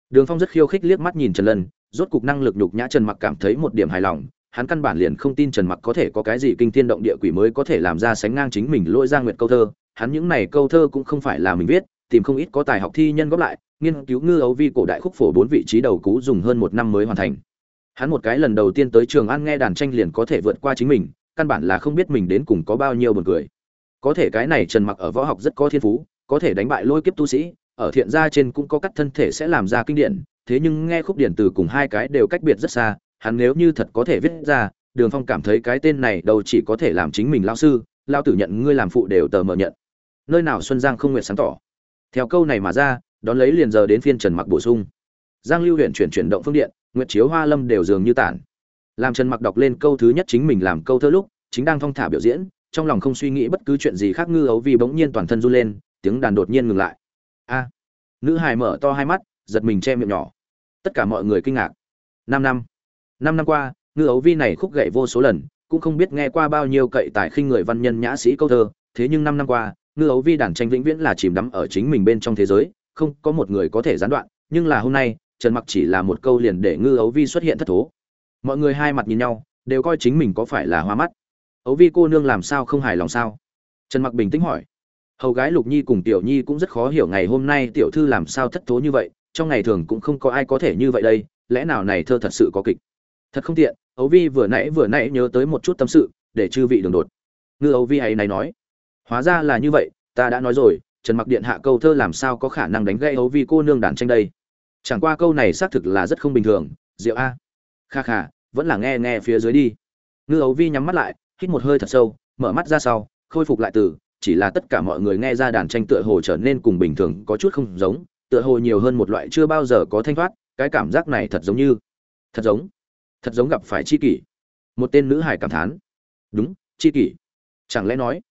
S1: Đường phong rất khiêu khích liếc mắt nhìn trần lân, rốt cục năng lực nhục nhã trần mặc cảm thấy một điểm hài lòng, hắn căn bản liền không tin trần mặc có thể có cái gì kinh thiên động địa quỷ mới có thể làm ra sánh ngang chính mình lỗi ra nguyện câu thơ, hắn những này câu thơ cũng không phải là mình viết, tìm không ít có tài học thi nhân góp lại, nghiên cứu ngư ấu vi cổ đại khúc phổ bốn vị trí đầu cú dùng hơn một năm mới hoàn thành hắn một cái lần đầu tiên tới trường an nghe đàn tranh liền có thể vượt qua chính mình, căn bản là không biết mình đến cùng có bao nhiêu buồn cười. Có thể cái này trần mặc ở võ học rất có thiên phú, có thể đánh bại lôi kiếp tu sĩ, ở thiện gia trên cũng có cắt thân thể sẽ làm ra kinh điển, thế nhưng nghe khúc điển từ cùng hai cái đều cách biệt rất xa, hắn nếu như thật có thể viết ra, đường phong cảm thấy cái tên này đâu chỉ có thể làm chính mình lao sư lao tử nhận ngươi làm phụ đều tờ mờ nhận. Nơi nào xuân giang không nguyện sáng tỏ. Theo câu này mà ra, đón lấy liền giờ đến phiên trần mặc bổ sung. Giang lưu huyện chuyển chuyển động phương điện nguyệt chiếu hoa lâm đều dường như tản. Làm trần mặc đọc lên câu thứ nhất chính mình làm câu thơ lúc, chính đang thong thả biểu diễn, trong lòng không suy nghĩ bất cứ chuyện gì khác ngư ấu vì bỗng nhiên toàn thân run lên, tiếng đàn đột nhiên ngừng lại. A! Nữ hài mở to hai mắt, giật mình che miệng nhỏ. Tất cả mọi người kinh ngạc. Năm năm. Năm năm qua, ngư ấu vi này khúc gậy vô số lần, cũng không biết nghe qua bao nhiêu cậy tài khinh người văn nhân nhã sĩ câu thơ, thế nhưng năm năm qua, ngư ấu vi đàn tranh vĩnh viễn là chìm đắm ở chính mình bên trong thế giới, không có một người có thể gián đoạn, nhưng là hôm nay trần mặc chỉ là một câu liền để ngư ấu vi xuất hiện thất thố. Mọi người hai mặt nhìn nhau, đều coi chính mình có phải là hoa mắt. Ấu vi cô nương làm sao không hài lòng sao? Trần mặc bình tĩnh hỏi. Hầu gái lục nhi cùng tiểu nhi cũng rất khó hiểu ngày hôm nay tiểu thư làm sao thất thố như vậy, trong ngày thường cũng không có ai có thể như vậy đây, lẽ nào này thơ thật sự có kịch? Thật không tiện, ấu vi vừa nãy vừa nãy nhớ tới một chút tâm sự, để chư vị đường đột. Ngư ấu vi ấy này nói. Hóa ra là như vậy, ta đã nói rồi, trần mặc điện hạ câu thơ làm sao có khả năng đánh gây ấu vi cô nương đàn tranh đây? Chẳng qua câu này xác thực là rất không bình thường diệu a. Kha kha, vẫn là nghe nghe phía dưới đi. Ngư ấu vi nhắm mắt lại, hít một hơi thật sâu, mở mắt ra sau, khôi phục lại từ, chỉ là tất cả mọi người nghe ra đàn tranh tựa hồ trở nên cùng bình thường có chút không giống, tựa hồ nhiều hơn một loại chưa bao giờ có thanh thoát, cái cảm giác này thật giống như, thật giống thật giống gặp phải chi kỷ. Một tên nữ hải cảm thán. Đúng, chi kỷ. Chẳng lẽ nói,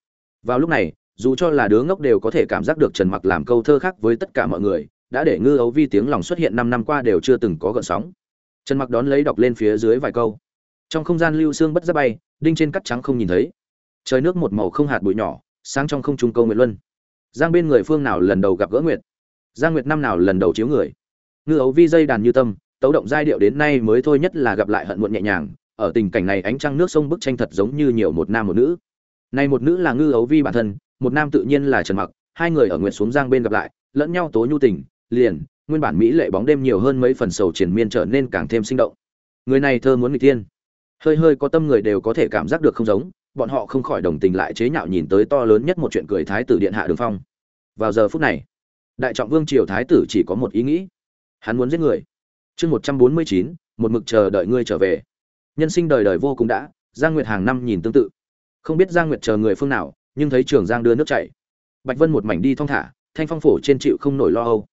S1: vào lúc này, dù cho là đứa ngốc đều có thể cảm giác được trần mặc làm câu thơ khác với tất cả mọi người đã để ngư ấu vi tiếng lòng xuất hiện năm năm qua đều chưa từng có gợn sóng. Trần mặc đón lấy đọc lên phía dưới vài câu. Trong không gian lưu xương bất giáp bay, đinh trên cắt trắng không nhìn thấy. Trời nước một màu không hạt bụi nhỏ, sáng trong không trung câu nguyệt luân. Giang bên người phương nào lần đầu gặp gỡ nguyệt? Giang nguyệt năm nào lần đầu chiếu người? Ngư ấu vi dây đàn như tâm, tấu động giai điệu đến nay mới thôi nhất là gặp lại hận muộn nhẹ nhàng. Ở tình cảnh này ánh trăng nước sông bức tranh thật giống như nhiều một nam một nữ. Này một nữ là ngư ấu vi bản thân, một nam tự nhiên là trần mặc, hai người ở nguyệt xuống giang bên gặp lại, lẫn nhau tố nhu tình liền, nguyên bản mỹ lệ bóng đêm nhiều hơn mấy phần sầu triển miên trở nên càng thêm sinh động. Người này thơ muốn người tiên hơi hơi có tâm người đều có thể cảm giác được không giống, bọn họ không khỏi đồng tình lại chế nhạo nhìn tới to lớn nhất một chuyện cười thái tử điện hạ đường phong. Vào giờ phút này, đại trọng vương triều thái tử chỉ có một ý nghĩ. Hắn muốn giết người. Chương một trăm bốn mươi chín, một mực chờ đợi ngươi trở về. Nhân sinh đời đời vô cùng đã, giang nguyệt hàng năm nhìn tương tự. Không biết giang nguyệt chờ người phương nào, nhưng thấy trường giang đưa nước chảy. Bạch vân một mảnh đi thong thả, thanh phong phổ trên chịu không nổi lo âu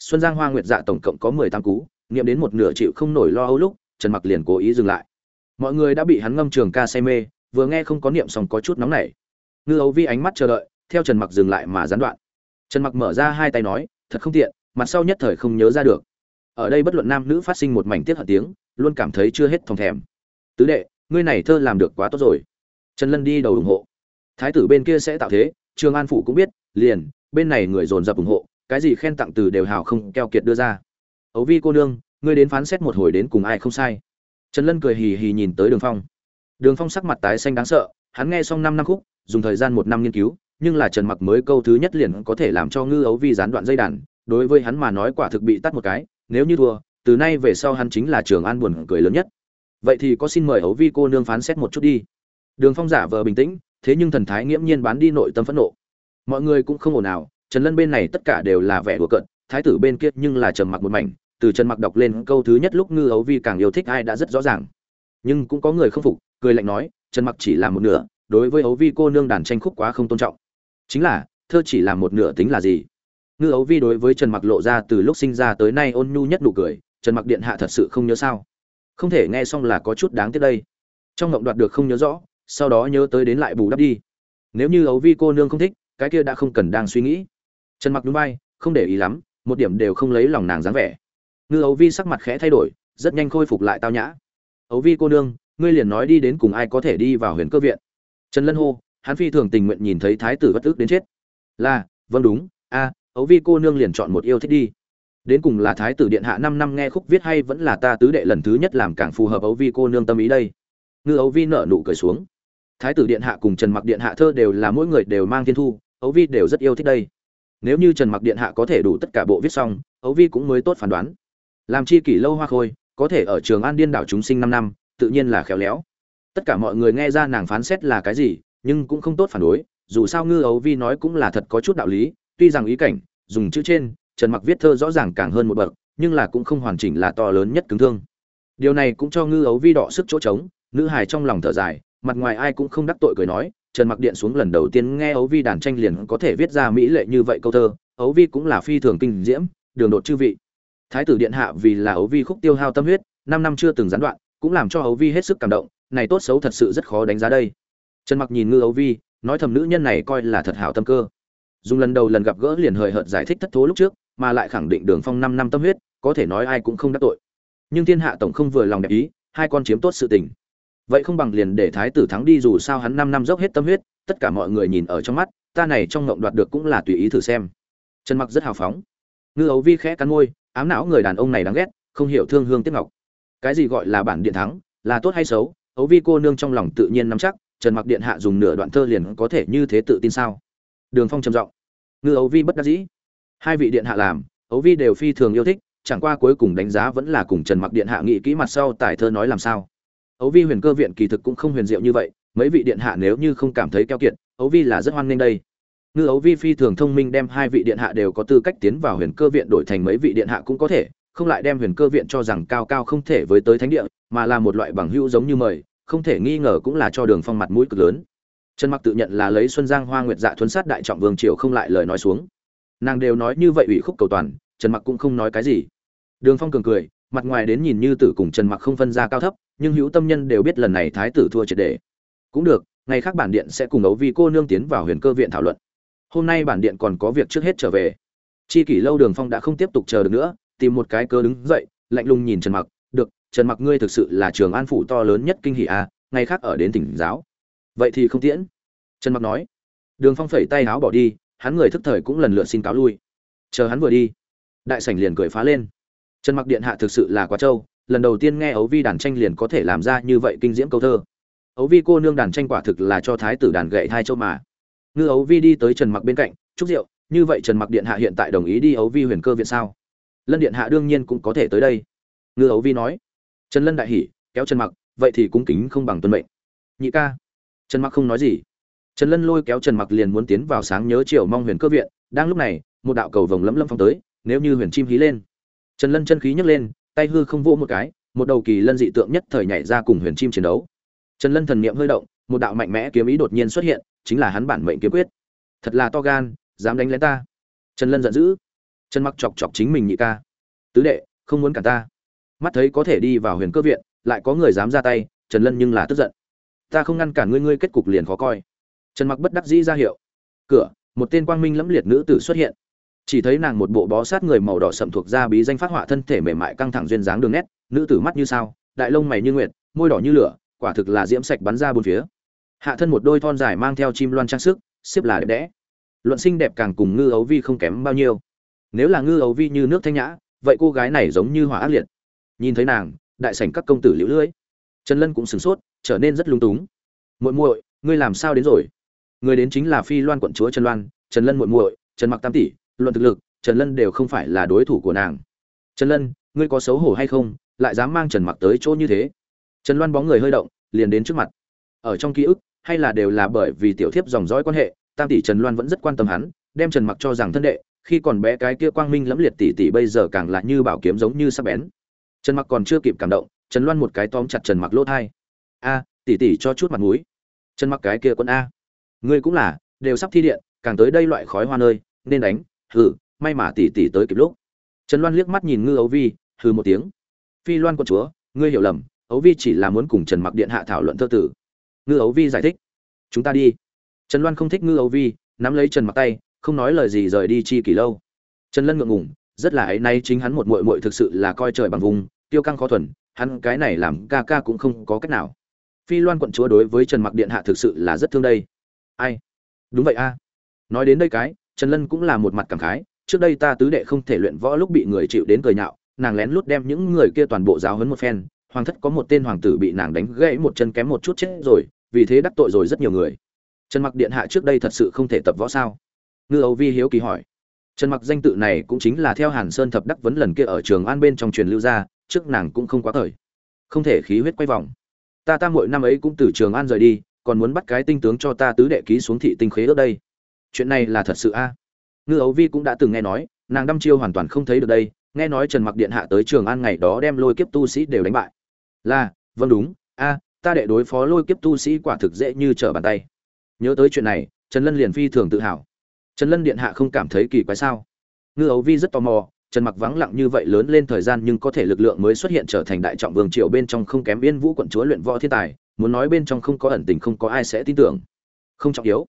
S1: xuân giang hoa nguyệt dạ tổng cộng có mười tám cú, nghiệm đến một nửa chịu không nổi lo âu lúc, trần mặc liền cố ý dừng lại. Mọi người đã bị hắn ngâm trường ca say mê, vừa nghe không có niệm xong có chút nóng nảy. Ngư ấu vi ánh mắt chờ đợi, theo trần mặc dừng lại mà gián đoạn. Trần mặc mở ra hai tay nói, thật không tiện, mặt sau nhất thời không nhớ ra được. Ở đây bất luận nam nữ phát sinh một mảnh tiết hận tiếng, luôn cảm thấy chưa hết thòng thèm. Tứ đệ, ngươi này thơ làm được quá tốt rồi. Trần lân đi đầu ủng hộ. Thái tử bên kia sẽ tạo thế, Trường an phụ cũng biết, liền, bên này người dồn dập ủng hộ cái gì khen tặng từ đều hào không keo kiệt đưa ra. Ấu vi cô nương, ngươi đến phán xét một hồi đến cùng ai không sai. Trần lân cười hì hì nhìn tới đường phong. Đường phong sắc mặt tái xanh đáng sợ, hắn nghe xong năm năm khúc, dùng thời gian một năm nghiên cứu, nhưng là trần mặc mới câu thứ nhất liền có thể làm cho ngư ấu vi gián đoạn dây đàn, đối với hắn mà nói quả thực bị tắt một cái, nếu như thua, từ nay về sau hắn chính là trường an buồn cười lớn nhất. Vậy thì có xin mời ấu vi cô nương phán xét một chút đi. Đường phong giả vờ bình tĩnh, thế nhưng thần thái nghiễm nhiên bán đi nội tâm phẫn nộ. Mọi người cũng không ồn ào trần lân bên này tất cả đều là vẻ đùa cợt, thái tử bên kia nhưng là trầm mặc một mảnh, từ trần mặc đọc lên câu thứ nhất lúc ngư ấu vi càng yêu thích ai đã rất rõ ràng. Nhưng cũng có người không phục, cười lạnh nói, trần mặc chỉ làm một nửa, đối với ấu vi cô nương đàn tranh khúc quá không tôn trọng. Chính là, thơ chỉ làm một nửa tính là gì? Ngư ấu vi đối với trần mặc lộ ra từ lúc sinh ra tới nay ôn nhu nhất nụ cười, trần mặc điện hạ thật sự không nhớ sao? Không thể nghe xong là có chút đáng tiếc đây. Trong ngộng đoạt được không nhớ rõ, sau đó nhớ tới đến lại bù đắp đi. Nếu như ấu vi cô nương không thích, cái kia đã không cần đang suy nghĩ trần mặc núi bay không để ý lắm, một điểm đều không lấy lòng nàng dáng vẻ. Ngư ấu vi sắc mặt khẽ thay đổi, rất nhanh khôi phục lại tao nhã. Ấu vi cô nương, ngươi liền nói đi đến cùng ai có thể đi vào huyền cơ viện? Trần lân hô, hắn phi thường tình nguyện nhìn thấy thái tử bất ức đến chết. Là vâng đúng, a ấu vi cô nương liền chọn một yêu thích đi. Đến cùng là thái tử điện hạ năm năm nghe khúc viết hay vẫn là ta tứ đệ lần thứ nhất làm càng phù hợp ấu vi cô nương tâm ý đây? Ngư ấu vi nở nụ cười xuống. Thái tử điện hạ cùng trần mặc điện hạ thơ đều là mỗi người đều mang thiên thu ấu vi đều rất yêu thích đây nếu như trần mặc điện hạ có thể đủ tất cả bộ viết xong ấu vi cũng mới tốt phán đoán. Làm chi kỷ lâu hoa khôi, có thể ở trường an điên đảo chúng sinh năm năm, tự nhiên là khéo léo. Tất cả mọi người nghe ra nàng phán xét là cái gì, nhưng cũng không tốt phản đối, dù sao ngư ấu vi nói cũng là thật có chút đạo lý, tuy rằng ý cảnh, dùng chữ trên, trần mặc viết thơ rõ ràng càng hơn một bậc, nhưng là cũng không hoàn chỉnh là to lớn nhất cứng thương. Điều này cũng cho ngư ấu vi đỏ sức chỗ trống, nữ hài trong lòng thở dài, mặt ngoài ai cũng không đắc tội cười nói trần mặc điện xuống lần đầu tiên nghe ấu vi đàn tranh liền có thể viết ra mỹ lệ như vậy câu thơ ấu vi cũng là phi thường kinh diễm, đường đột chư vị. Thái tử điện hạ vì là ấu vi khúc tiêu hao tâm huyết, năm năm chưa từng gián đoạn, cũng làm cho ấu vi hết sức cảm động, này tốt xấu thật sự rất khó đánh giá đây. Trần mặc nhìn ngư ấu vi, nói thầm nữ nhân này coi là thật hảo tâm cơ. Dùng lần đầu lần gặp gỡ liền hời hợt giải thích thất thố lúc trước, mà lại khẳng định đường phong năm năm tâm huyết, có thể nói ai cũng không đắc tội. Nhưng thiên hạ tổng không vừa lòng đẹp ý, hai con chiếm tốt sự tình vậy không bằng liền để thái tử thắng đi dù sao hắn năm năm dốc hết tâm huyết, tất cả mọi người nhìn ở trong mắt, ta này trong ngộng đoạt được cũng là tùy ý thử xem. Trần mặc rất hào phóng. Ngư ấu vi khẽ cắn môi, ám não người đàn ông này đáng ghét, không hiểu thương hương tiếc ngọc. Cái gì gọi là bản điện thắng, là tốt hay xấu ấu vi cô nương trong lòng tự nhiên nắm chắc, trần mặc điện hạ dùng nửa đoạn thơ liền có thể như thế tự tin sao? Đường phong trầm giọng. Ngư ấu vi bất đắc dĩ. Hai vị điện hạ làm ấu vi đều phi thường yêu thích, chẳng qua cuối cùng đánh giá vẫn là cùng trần mặc điện hạ nghĩ kỹ mặt sau, tài thơ nói làm sao? Ấu vi huyền cơ viện kỳ thực cũng không huyền diệu như vậy, mấy vị điện hạ nếu như không cảm thấy keo kiệt, ấu vi là rất hoan nghênh đây. Ngư ấu vi phi thường thông minh đem hai vị điện hạ đều có tư cách tiến vào huyền cơ viện đổi thành mấy vị điện hạ cũng có thể, không lại đem huyền cơ viện cho rằng cao cao không thể với tới thánh địa, mà là một loại bằng hữu giống như mời, không thể nghi ngờ cũng là cho đường phong mặt mũi cực lớn. Trần mặc tự nhận là lấy xuân giang hoa nguyệt dạ thuấn sát đại trọng vương triều không lại lời nói xuống. Nàng đều nói như vậy ủy khúc cầu toàn, trần mặc cũng không nói cái gì. Đường phong cường cười mặt ngoài đến nhìn như tử cùng trần mặc không phân ra cao thấp nhưng hữu tâm nhân đều biết lần này thái tử thua triệt đề cũng được ngày khác bản điện sẽ cùng ấu vi cô nương tiến vào huyền cơ viện thảo luận. Hôm nay bản điện còn có việc trước hết trở về. Chi kỷ lâu đường phong đã không tiếp tục chờ được nữa tìm một cái cơ đứng dậy lạnh lùng nhìn trần mặc được trần mặc ngươi thực sự là trường an phủ to lớn nhất kinh hỷ a à, ngày khác ở đến tỉnh giáo. Vậy thì không tiễn. Trần mặc nói. Đường phong phẩy tay áo bỏ đi hắn người thức thời cũng lần lượt xin cáo lui. Chờ hắn vừa đi. Đại sảnh liền cười phá lên trần mặc điện hạ thực sự là quá trâu, lần đầu tiên nghe ấu vi đàn tranh liền có thể làm ra như vậy kinh diễm câu thơ. Ấu vi cô nương đàn tranh quả thực là cho thái tử đàn gậy hai châu mà. Ngư ấu vi đi tới trần mặc bên cạnh, chúc rượu, như vậy trần mặc điện hạ hiện tại đồng ý đi ấu vi huyền cơ viện sao? Lân điện hạ đương nhiên cũng có thể tới đây. Ngư ấu vi nói, trần lân đại hỉ, kéo trần mặc, vậy thì cung kính không bằng tuân mệnh. Nhị ca. Trần mặc không nói gì. Trần lân lôi kéo trần mặc liền muốn tiến vào sáng nhớ chiều mong huyền cơ viện, đang lúc này, một đạo cầu vồng lấm lấm phong tới, nếu như huyền chim hí lên trần lân chân khí nhấc lên, tay hư không vỗ một cái, một đầu kỳ lân dị tượng nhất thời nhảy ra cùng huyền chim chiến đấu. Trần lân thần niệm hơi động, một đạo mạnh mẽ kiếm ý đột nhiên xuất hiện, chính là hắn bản mệnh kiếm quyết. Thật là to gan, dám đánh lén ta. Trần lân giận dữ. Trần mặc chọc chọc chính mình nhị ca. Tứ đệ, không muốn cả ta. Mắt thấy có thể đi vào huyền cơ viện, lại có người dám ra tay, trần lân nhưng là tức giận. Ta không ngăn cản ngươi ngươi kết cục liền khó coi. Trần mặc bất đắc dĩ ra hiệu. Cửa, một tên quang minh lẫm liệt nữ tử xuất hiện chỉ thấy nàng một bộ bó sát người màu đỏ sậm thuộc da bí danh phát họa thân thể mềm mại căng thẳng duyên dáng đường nét, nữ tử mắt như sao, đại lông mày như nguyệt, môi đỏ như lửa, quả thực là diễm sạch bắn ra bốn phía. Hạ thân một đôi thon dài mang theo chim loan trang sức, xếp là đẹp đẽ. Luận sinh đẹp càng cùng ngư ấu vi không kém bao nhiêu. Nếu là ngư ấu vi như nước thanh nhã, vậy cô gái này giống như hỏa ác liệt. Nhìn thấy nàng, đại sảnh các công tử liễu lưỡi trần lân cũng sửng sốt, trở nên rất lung túng. Muội muội, ngươi làm sao đến rồi? Người đến chính là phi loan quận chúa trần loan. Trần lân muội muội, trần mặc tam tỷ luận thực lực, trần lân đều không phải là đối thủ của nàng. Trần lân, ngươi có xấu hổ hay không? Lại dám mang trần mặc tới chỗ như thế? Trần loan bóng người hơi động, liền đến trước mặt. Ở trong ký ức, hay là đều là bởi vì tiểu thiếp dòng dõi quan hệ, tam tỷ trần loan vẫn rất quan tâm hắn, đem trần mặc cho rằng thân đệ, khi còn bé cái kia quang minh lẫm liệt tỷ tỷ bây giờ càng là như bảo kiếm giống như sắc bén. Trần mặc còn chưa kịp cảm động, trần loan một cái tóm chặt trần mặc lỗ thai. A, tỷ tỷ cho chút mặt mũi. Trần mặc cái kia quân a. Ngươi cũng là, đều sắp thi điện, càng tới đây loại khói hoa nơi, nên đánh hừ, may mà tỷ tỷ tới kịp lúc. Trần loan liếc mắt nhìn ngư ấu vi, hừ một tiếng. Phi loan quân chúa, ngươi hiểu lầm ấu vi chỉ là muốn cùng trần mặc điện hạ thảo luận thơ tử. Ngư ấu vi giải thích. Chúng ta đi. Trần loan không thích ngư ấu vi, nắm lấy trần mặc tay, không nói lời gì rời đi chi kỳ lâu. Trần lân ngượng ngùng, rất là ấy nay chính hắn một muội muội thực sự là coi trời bằng vùng, tiêu căng khó thuần, hắn cái này làm ca ca cũng không có cách nào. Phi loan quận chúa đối với trần mặc điện hạ thực sự là rất thương đây. Ai? Đúng vậy a. Nói đến đây cái trần lân cũng là một mặt cảm khái, trước đây ta tứ đệ không thể luyện võ lúc bị người chịu đến cười nhạo, nàng lén lút đem những người kia toàn bộ giáo huấn một phen, hoàng thất có một tên hoàng tử bị nàng đánh gãy một chân kém một chút chết rồi, vì thế đắc tội rồi rất nhiều người. Trần mặc điện hạ trước đây thật sự không thể tập võ sao? Ngư âu vi hiếu kỳ hỏi. Trần mặc danh tự này cũng chính là theo hàn sơn thập đắc vấn lần kia ở trường an bên trong truyền lưu ra, trước nàng cũng không quá thời. Không thể khí huyết quay vòng. Ta ta mỗi năm ấy cũng từ trường an rời đi, còn muốn bắt cái tinh tướng cho ta tứ đệ ký xuống thị tinh khế ước đây chuyện này là thật sự a? Ngư ấu vi cũng đã từng nghe nói, nàng đăm chiêu hoàn toàn không thấy được đây, nghe nói trần mặc điện hạ tới trường an ngày đó đem lôi kiếp tu sĩ đều đánh bại. Là vâng đúng, a, ta đệ đối phó lôi kiếp tu sĩ quả thực dễ như trở bàn tay. Nhớ tới chuyện này, trần lân liền phi thường tự hào. Trần lân điện hạ không cảm thấy kỳ quái sao? Ngư ấu vi rất tò mò, trần mặc vắng lặng như vậy lớn lên thời gian nhưng có thể lực lượng mới xuất hiện trở thành đại trọng vương triều bên trong không kém yên vũ quận chúa luyện võ thiên tài, muốn nói bên trong không có ẩn tình không có ai sẽ tin tưởng. Không trọng yếu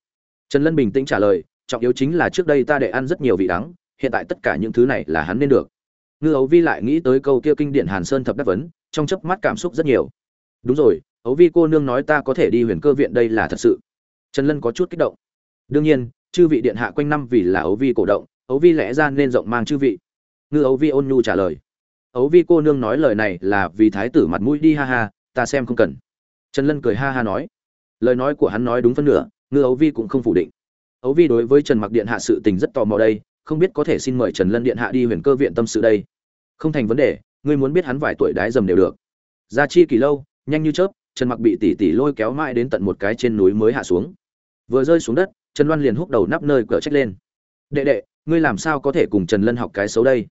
S1: trần lân bình tĩnh trả lời, trọng yếu chính là trước đây ta đệ ăn rất nhiều vị đắng, hiện tại tất cả những thứ này là hắn nên được. Ngư ấu vi lại nghĩ tới câu kia kinh điển hàn sơn thập đắc vấn, trong chớp mắt cảm xúc rất nhiều. Đúng rồi, ấu vi cô nương nói ta có thể đi huyền cơ viện đây là thật sự. Trần lân có chút kích động. Đương nhiên, chư vị điện hạ quanh năm vì là ấu vi cổ động, ấu vi lẽ ra nên rộng mang chư vị. Ngư ấu vi ôn nhu trả lời. Ấu vi cô nương nói lời này là vì thái tử mặt mũi đi ha ha, ta xem không cần. Trần lân cười ha ha nói. Lời nói của hắn nói đúng phân nửa ngư ấu vi cũng không phủ định. Ấu vi đối với trần mặc điện hạ sự tình rất tò mò đây, không biết có thể xin mời trần lân điện hạ đi huyền cơ viện tâm sự đây. Không thành vấn đề, ngươi muốn biết hắn vài tuổi đái dầm đều được. Ra chi kỳ lâu, nhanh như chớp, trần mặc bị tỷ tỷ lôi kéo mãi đến tận một cái trên núi mới hạ xuống. Vừa rơi xuống đất, trần loan liền húc đầu nắp nơi cỡ trách lên. Đệ đệ, ngươi làm sao có thể cùng trần lân học cái xấu đây?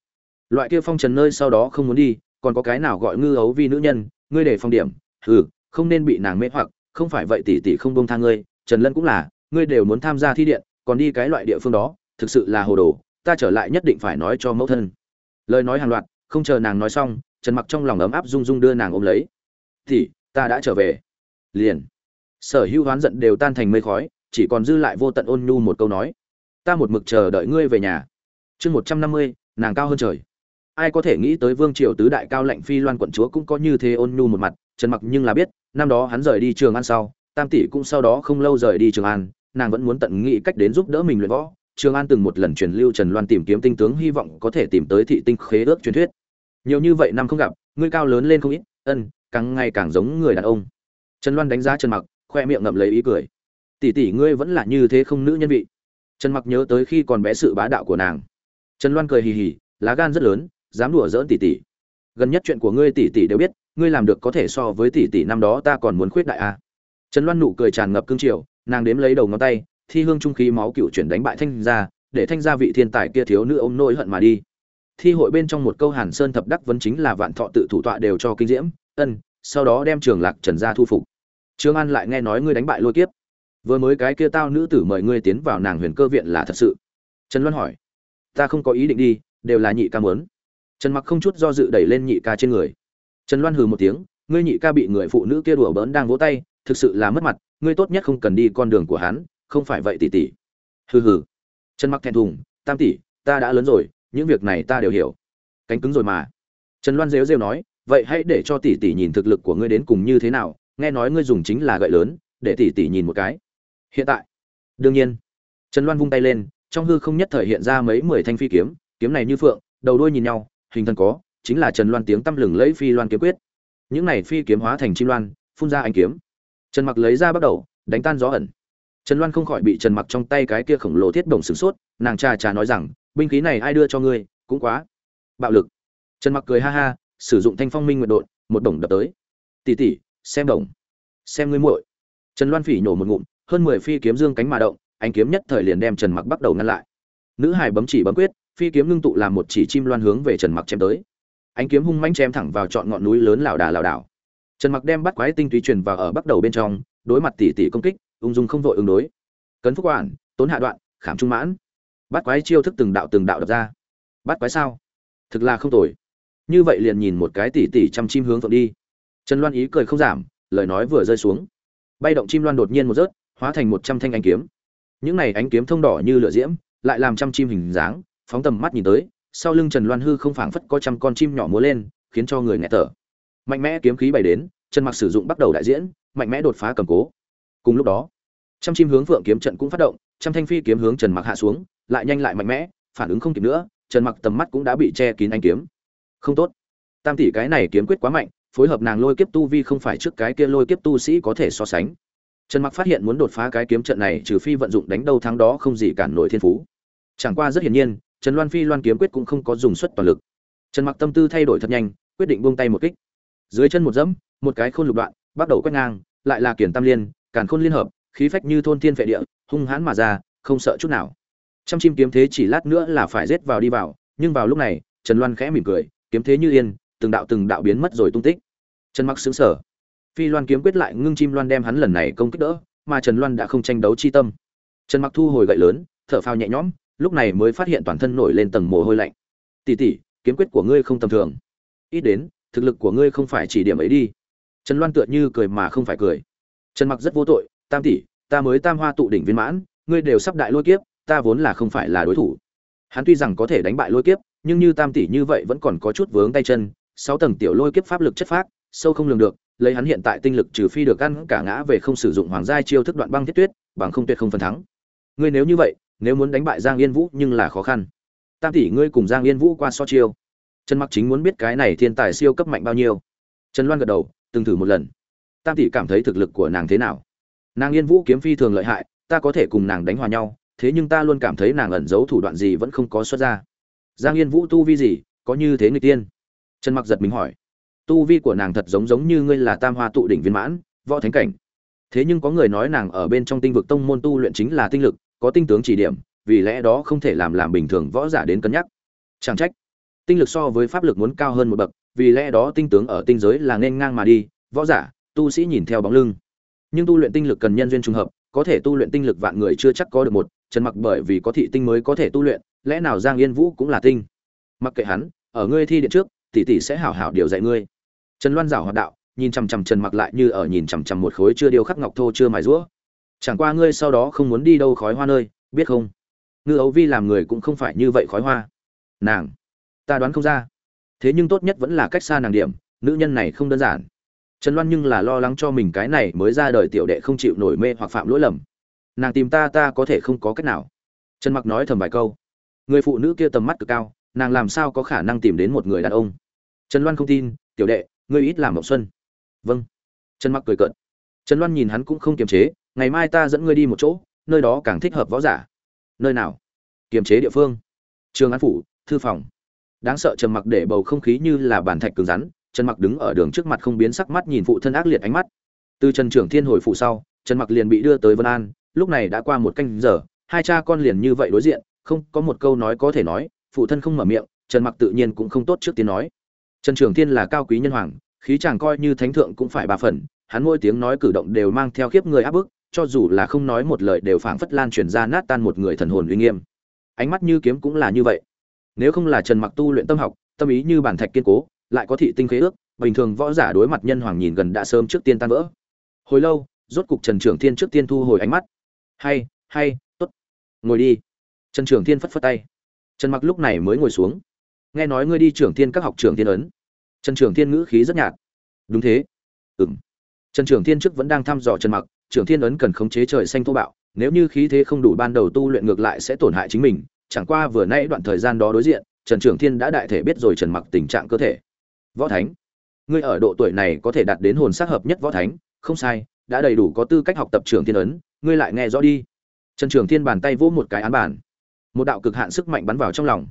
S1: Loại kia phong trần nơi sau đó không muốn đi, còn có cái nào gọi ngư ấu vi nữ nhân, ngươi để phong điểm ừ không nên bị nàng mê hoặc, không phải vậy tỷ tỷ không bông tha ngươi trần lân cũng là, ngươi đều muốn tham gia thi điện, còn đi cái loại địa phương đó, thực sự là hồ đồ, ta trở lại nhất định phải nói cho mẫu thân. Lời nói hàng loạt, không chờ nàng nói xong, trần mặc trong lòng ấm áp rung rung đưa nàng ôm lấy. Thì ta đã trở về. Liền, sở hữu hoán giận đều tan thành mây khói, chỉ còn dư lại vô tận ôn nhu một câu nói. Ta một mực chờ đợi ngươi về nhà. Chương một trăm năm mươi, nàng cao hơn trời. Ai có thể nghĩ tới vương triều tứ đại cao lệnh phi loan quận chúa cũng có như thế ôn nhu một mặt, trần mặc nhưng là biết, năm đó hắn rời đi trường ăn sau tam tỷ cũng sau đó không lâu rời đi trường an, nàng vẫn muốn tận nghĩ cách đến giúp đỡ mình luyện võ. Trường an từng một lần truyền lưu trần loan tìm kiếm tinh tướng, hy vọng có thể tìm tới thị tinh khế ước truyền thuyết. Nhiều như vậy năm không gặp, ngươi cao lớn lên không ít, ân, càng ngày càng giống người đàn ông. Trần loan đánh giá trần mặc, khoe miệng ngậm lấy ý cười. Tỷ tỷ ngươi vẫn là như thế không nữ nhân vị. Trần mặc nhớ tới khi còn bé sự bá đạo của nàng. Trần loan cười hì hì, lá gan rất lớn, dám đùa giỡn tỷ tỷ. Gần nhất chuyện của ngươi tỷ tỷ đều biết, ngươi làm được có thể so với tỷ tỷ năm đó ta còn muốn khuyết đại a. à trần loan nụ cười tràn ngập cương triều, nàng đếm lấy đầu ngón tay, thi hương trung khí máu cựu chuyển đánh bại thanh gia, để thanh gia vị thiên tài kia thiếu nữ ôm nỗi hận mà đi. Thi hội bên trong một câu hàn sơn thập đắc vấn chính là vạn thọ tự thủ tọa đều cho kinh diễm, ân, sau đó đem trường lạc trần gia thu phục. Trương an lại nghe nói ngươi đánh bại lôi kiếp. Vừa mới cái kia tao nữ tử mời ngươi tiến vào nàng huyền cơ viện là thật sự? Trần loan hỏi. Ta không có ý định đi, đều là nhị ca muốn. Trần mặc không chút do dự đẩy lên nhị ca trên người. Trần loan hừ một tiếng, ngươi nhị ca bị người phụ nữ kia đùa bỡn đang vỗ tay thực sự là mất mặt, ngươi tốt nhất không cần đi con đường của hắn, không phải vậy tỷ tỷ. Hừ hừ. Trần mặc thẹn thùng, tam tỷ, ta đã lớn rồi, những việc này ta đều hiểu. Cánh cứng rồi mà. Trần loan rêu rêu nói, vậy hãy để cho tỷ tỷ nhìn thực lực của ngươi đến cùng như thế nào, nghe nói ngươi dùng chính là gậy lớn, để tỷ tỷ nhìn một cái. Hiện tại. Đương nhiên. Trần loan vung tay lên, trong hư không nhất thời hiện ra mấy mười thanh phi kiếm kiếm này như phượng, đầu đuôi nhìn nhau, hình thân có, chính là trần loan tiếng tăm lừng lấy phi loan kiếm quyết. Những này phi kiếm hóa thành chim loan, phun ra ánh kiếm trần mặc lấy ra bắt đầu, đánh tan gió ẩn. Trần loan không khỏi bị trần mặc trong tay cái kia khổng lồ thiết đồng sửng sốt, nàng trà trà nói rằng, binh khí này ai đưa cho ngươi, cũng quá bạo lực. Trần mặc cười ha ha, sử dụng thanh phong minh nguyện đột một đồng đập tới. Tỉ tỉ xem đồng xem ngươi muội. Trần loan phỉ nhổ một ngụm, hơn mười phi kiếm dương cánh mà động, ánh kiếm nhất thời liền đem trần mặc bắt đầu ngăn lại. Nữ hải bấm chỉ bấm quyết, phi kiếm ngưng tụ làm một chỉ chim loan hướng về trần mặc chém tới. Ánh kiếm hung mãnh chém thẳng vào trọn ngọn núi lớn lảo đà lảo đảo trần mặc đem bắt quái tinh túy truyền vào ở bắt đầu bên trong, đối mặt tỷ tỷ công kích, ung dung không vội ứng đối. Cấn phúc quản, tốn hạ đoạn, khảm trung mãn. Bắt quái chiêu thức từng đạo từng đạo đập ra. Bắt quái sao? Thực là không tồi. Như vậy liền nhìn một cái tỷ tỷ chăm chim hướng phượng đi. Trần loan ý cười không giảm, lời nói vừa rơi xuống. Bay động chim loan đột nhiên một rớt, hóa thành một trăm thanh ánh kiếm. Những này ánh kiếm thông đỏ như lửa diễm, lại làm trăm chim hình dáng, phóng tầm mắt nhìn tới, sau lưng trần loan hư không phảng phất có trăm con chim nhỏ múa lên, khiến cho người nghẹt thở mạnh mẽ kiếm khí bày đến, trần mặc sử dụng bắt đầu đại diễn, mạnh mẽ đột phá cầm cố. Cùng lúc đó, trăm chim hướng phượng kiếm trận cũng phát động, trăm thanh phi kiếm hướng trần mặc hạ xuống, lại nhanh lại mạnh mẽ, phản ứng không kịp nữa, trần mặc tầm mắt cũng đã bị che kín anh kiếm. Không tốt. Tam tỷ cái này kiếm quyết quá mạnh, phối hợp nàng lôi kiếp tu vi không phải trước cái kia lôi kiếp tu sĩ có thể so sánh. Trần mặc phát hiện muốn đột phá cái kiếm trận này trừ phi vận dụng đánh đầu thắng đó không gì cản nổi thiên phú. Chẳng qua rất hiển nhiên, trần loan phi loan kiếm quyết cũng không có dùng suất toàn lực. Trần mặc tâm tư thay đổi thật nhanh, quyết định buông tay một kích dưới chân một dẫm, một cái khôn lục đoạn, bắt đầu quét ngang, lại là kiển tam liên, càn khôn liên hợp, khí phách như thôn thiên phệ địa, hung hãn mà ra, không sợ chút nào. Trăm chim kiếm thế chỉ lát nữa là phải rết vào đi vào, nhưng vào lúc này, trần loan khẽ mỉm cười, kiếm thế như yên, từng đạo từng đạo biến mất rồi tung tích. Trần mặc xứng sở phi loan kiếm quyết lại ngưng chim loan đem hắn lần này công kích đỡ, mà trần loan đã không tranh đấu chi tâm. Trần mặc thu hồi gậy lớn, thở phào nhẹ nhõm, lúc này mới phát hiện toàn thân nổi lên tầng mồ hôi lạnh. Tỷ tỷ, kiếm quyết của ngươi không tầm thường. Ít đến thực lực của ngươi không phải chỉ điểm ấy đi. Trần loan tựa như cười mà không phải cười. Trần mặc rất vô tội, tam tỷ, ta mới tam hoa tụ đỉnh viên mãn, ngươi đều sắp đại lôi kiếp, ta vốn là không phải là đối thủ. Hắn tuy rằng có thể đánh bại lôi kiếp, nhưng như tam tỷ như vậy vẫn còn có chút vướng tay chân. Sáu tầng tiểu lôi kiếp pháp lực chất phác, sâu không lường được, lấy hắn hiện tại tinh lực trừ phi được ăn cả ngã về không sử dụng hoàng gia chiêu thức đoạn băng thiết tuyết, bằng không tuyệt không phần thắng. Ngươi nếu như vậy, nếu muốn đánh bại giang yên vũ nhưng là khó khăn. Tam tỷ ngươi cùng giang yên vũ qua so chiêu trần mặc chính muốn biết cái này thiên tài siêu cấp mạnh bao nhiêu. Trần loan gật đầu, từng thử một lần. Tam tỷ cảm thấy thực lực của nàng thế nào? Nàng yên vũ kiếm phi thường lợi hại, ta có thể cùng nàng đánh hòa nhau, thế nhưng ta luôn cảm thấy nàng ẩn giấu thủ đoạn gì vẫn không có xuất ra. Giang yên vũ tu vi gì, có như thế người tiên? Trần mặc giật mình hỏi. Tu vi của nàng thật giống giống như ngươi là tam hoa tụ đỉnh viên mãn, võ thánh cảnh. Thế nhưng có người nói nàng ở bên trong tinh vực tông môn tu luyện chính là tinh lực, có tinh tướng chỉ điểm, vì lẽ đó không thể làm làm bình thường võ giả đến cân nhắc. Chẳng trách tinh lực so với pháp lực muốn cao hơn một bậc, vì lẽ đó tinh tướng ở tinh giới là nên ngang mà đi, võ giả, tu sĩ nhìn theo bóng lưng. Nhưng tu luyện tinh lực cần nhân duyên trùng hợp, có thể tu luyện tinh lực vạn người chưa chắc có được một, trần mặc bởi vì có thị tinh mới có thể tu luyện, lẽ nào giang yên vũ cũng là tinh? Mặc kệ hắn, ở ngươi thi điện trước, tỷ tỷ sẽ hảo hảo điều dạy ngươi. Trần loan giảo hoạt đạo, nhìn chằm chằm trần mặc lại như ở nhìn chằm chằm một khối chưa điêu khắc ngọc thô chưa mài rũa. Chẳng qua ngươi sau đó không muốn đi đâu khói hoa nơi, biết không? Ngư ấu vi làm người cũng không phải như vậy khói hoa. Nàng ta đoán không ra. Thế nhưng tốt nhất vẫn là cách xa nàng điểm, nữ nhân này không đơn giản. Trần loan nhưng là lo lắng cho mình cái này mới ra đời tiểu đệ không chịu nổi mê hoặc phạm lỗi lầm. Nàng tìm ta ta có thể không có cách nào. Trần mặc nói thầm vài câu. Người phụ nữ kia tầm mắt cực cao, nàng làm sao có khả năng tìm đến một người đàn ông? Trần loan không tin, tiểu đệ, ngươi ít làm mộng xuân. Vâng. Trần mặc cười cợt. Trần loan nhìn hắn cũng không kiềm chế, ngày mai ta dẫn ngươi đi một chỗ, nơi đó càng thích hợp võ giả. Nơi nào? Kiềm chế địa phương. Trường an phủ, thư phòng đáng sợ trần mặc để bầu không khí như là bàn thạch cứng rắn, trần mặc đứng ở đường trước mặt không biến sắc mắt nhìn phụ thân ác liệt ánh mắt. Từ trần trưởng thiên hồi phụ sau, trần mặc liền bị đưa tới vân an, lúc này đã qua một canh giờ, hai cha con liền như vậy đối diện, không có một câu nói có thể nói, phụ thân không mở miệng, trần mặc tự nhiên cũng không tốt trước tiếng nói. Trần trưởng thiên là cao quý nhân hoàng, khí chàng coi như thánh thượng cũng phải ba phần, hắn mỗi tiếng nói cử động đều mang theo khiếp người áp bức, cho dù là không nói một lời đều phảng phất lan truyền ra nát tan một người thần hồn uy nghiêm. Ánh mắt như kiếm cũng là như vậy nếu không là trần mặc tu luyện tâm học, tâm ý như bản thạch kiên cố, lại có thị tinh khế ước, bình thường võ giả đối mặt nhân hoàng nhìn gần đã sớm trước tiên tan vỡ. Hồi lâu, rốt cục trần trưởng thiên trước tiên thu hồi ánh mắt. Hay hay, tốt. Ngồi đi. Trần trưởng thiên phất phất tay. Trần mặc lúc này mới ngồi xuống. Nghe nói ngươi đi trưởng thiên các học trưởng thiên ấn. Trần trưởng thiên ngữ khí rất nhạt. Đúng thế. Ừm. Trần trưởng thiên trước vẫn đang thăm dò trần mặc, trưởng thiên ấn cần khống chế trời xanh thô bạo, nếu như khí thế không đủ ban đầu tu luyện ngược lại sẽ tổn hại chính mình chẳng qua vừa nãy đoạn thời gian đó đối diện, trần trưởng thiên đã đại thể biết rồi trần mặc tình trạng cơ thể. Võ thánh, ngươi ở độ tuổi này có thể đạt đến hồn sắc hợp nhất võ thánh, không sai, đã đầy đủ có tư cách học tập trưởng thiên ấn, ngươi lại nghe rõ đi. Trần trưởng thiên bàn tay vỗ một cái án bản một đạo cực hạn sức mạnh bắn vào trong lòng.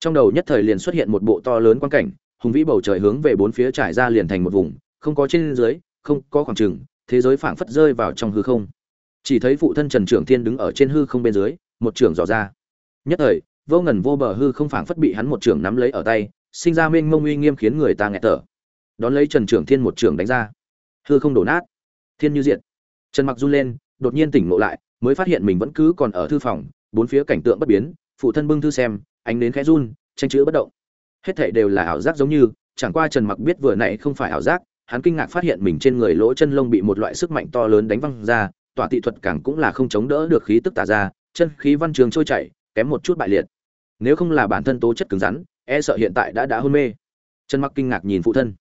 S1: Trong đầu nhất thời liền xuất hiện một bộ to lớn quan cảnh, hùng vĩ bầu trời hướng về bốn phía trải ra liền thành một vùng, không có trên dưới, không có khoảng trừng thế giới phảng phất rơi vào trong hư không. Chỉ thấy phụ thân trần trưởng thiên đứng ở trên hư không bên dưới, một trưởng dò ra nhất thời, vô ngần vô bờ hư không phảng phất bị hắn một trường nắm lấy ở tay, sinh ra mênh mông uy nghiêm khiến người ta nghẹt thở. Đón lấy trần trưởng thiên một trường đánh ra. Hư không đổ nát. Thiên như diện trần mặc run lên, đột nhiên tỉnh ngộ lại, mới phát hiện mình vẫn cứ còn ở thư phòng, bốn phía cảnh tượng bất biến, phụ thân bưng thư xem, ánh đến khẽ run, tranh chữ bất động. Hết thảy đều là ảo giác giống như, chẳng qua trần mặc biết vừa nãy không phải ảo giác, hắn kinh ngạc phát hiện mình trên người lỗ chân lông bị một loại sức mạnh to lớn đánh văng ra tỏa tị thuật càng cũng là không chống đỡ được khí tức tả ra, chân khí văn trường trôi chảy kém một chút bại liệt. Nếu không là bản thân tố chất cứng rắn e sợ hiện tại đã đã hôn mê. Trần mặc kinh ngạc nhìn phụ thân.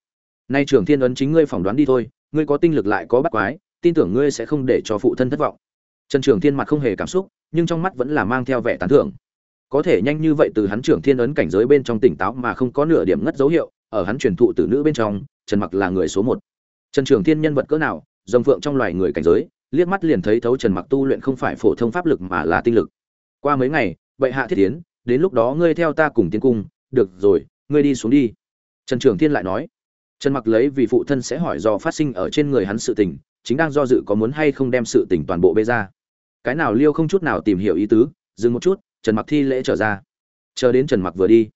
S1: Nay trưởng thiên ấn chính ngươi phỏng đoán đi thôi, ngươi có tinh lực lại có bắt quái, tin tưởng ngươi sẽ không để cho phụ thân thất vọng. Trần trưởng thiên mặt không hề cảm xúc, nhưng trong mắt vẫn là mang theo vẻ tán thưởng. Có thể nhanh như vậy từ hắn trưởng thiên ấn cảnh giới bên trong tỉnh táo mà không có nửa điểm ngất dấu hiệu, ở hắn truyền thụ từ nữ bên trong, trần mặc là người số một. Trần trưởng thiên nhân vật cỡ nào, rồng phượng trong loài người cảnh giới, liếc mắt liền thấy thấu trần mặc tu luyện không phải phổ thông pháp lực mà là tinh lực. Qua mấy ngày bệ hạ thiết tiến, đến lúc đó ngươi theo ta cùng tiến cung, được rồi, ngươi đi xuống đi. Trần Trường thiên lại nói. Trần mặc lấy vì phụ thân sẽ hỏi do phát sinh ở trên người hắn sự tình, chính đang do dự có muốn hay không đem sự tình toàn bộ bê ra. Cái nào liêu không chút nào tìm hiểu ý tứ, dừng một chút, trần mặc thi lễ trở ra. Chờ đến trần mặc vừa đi,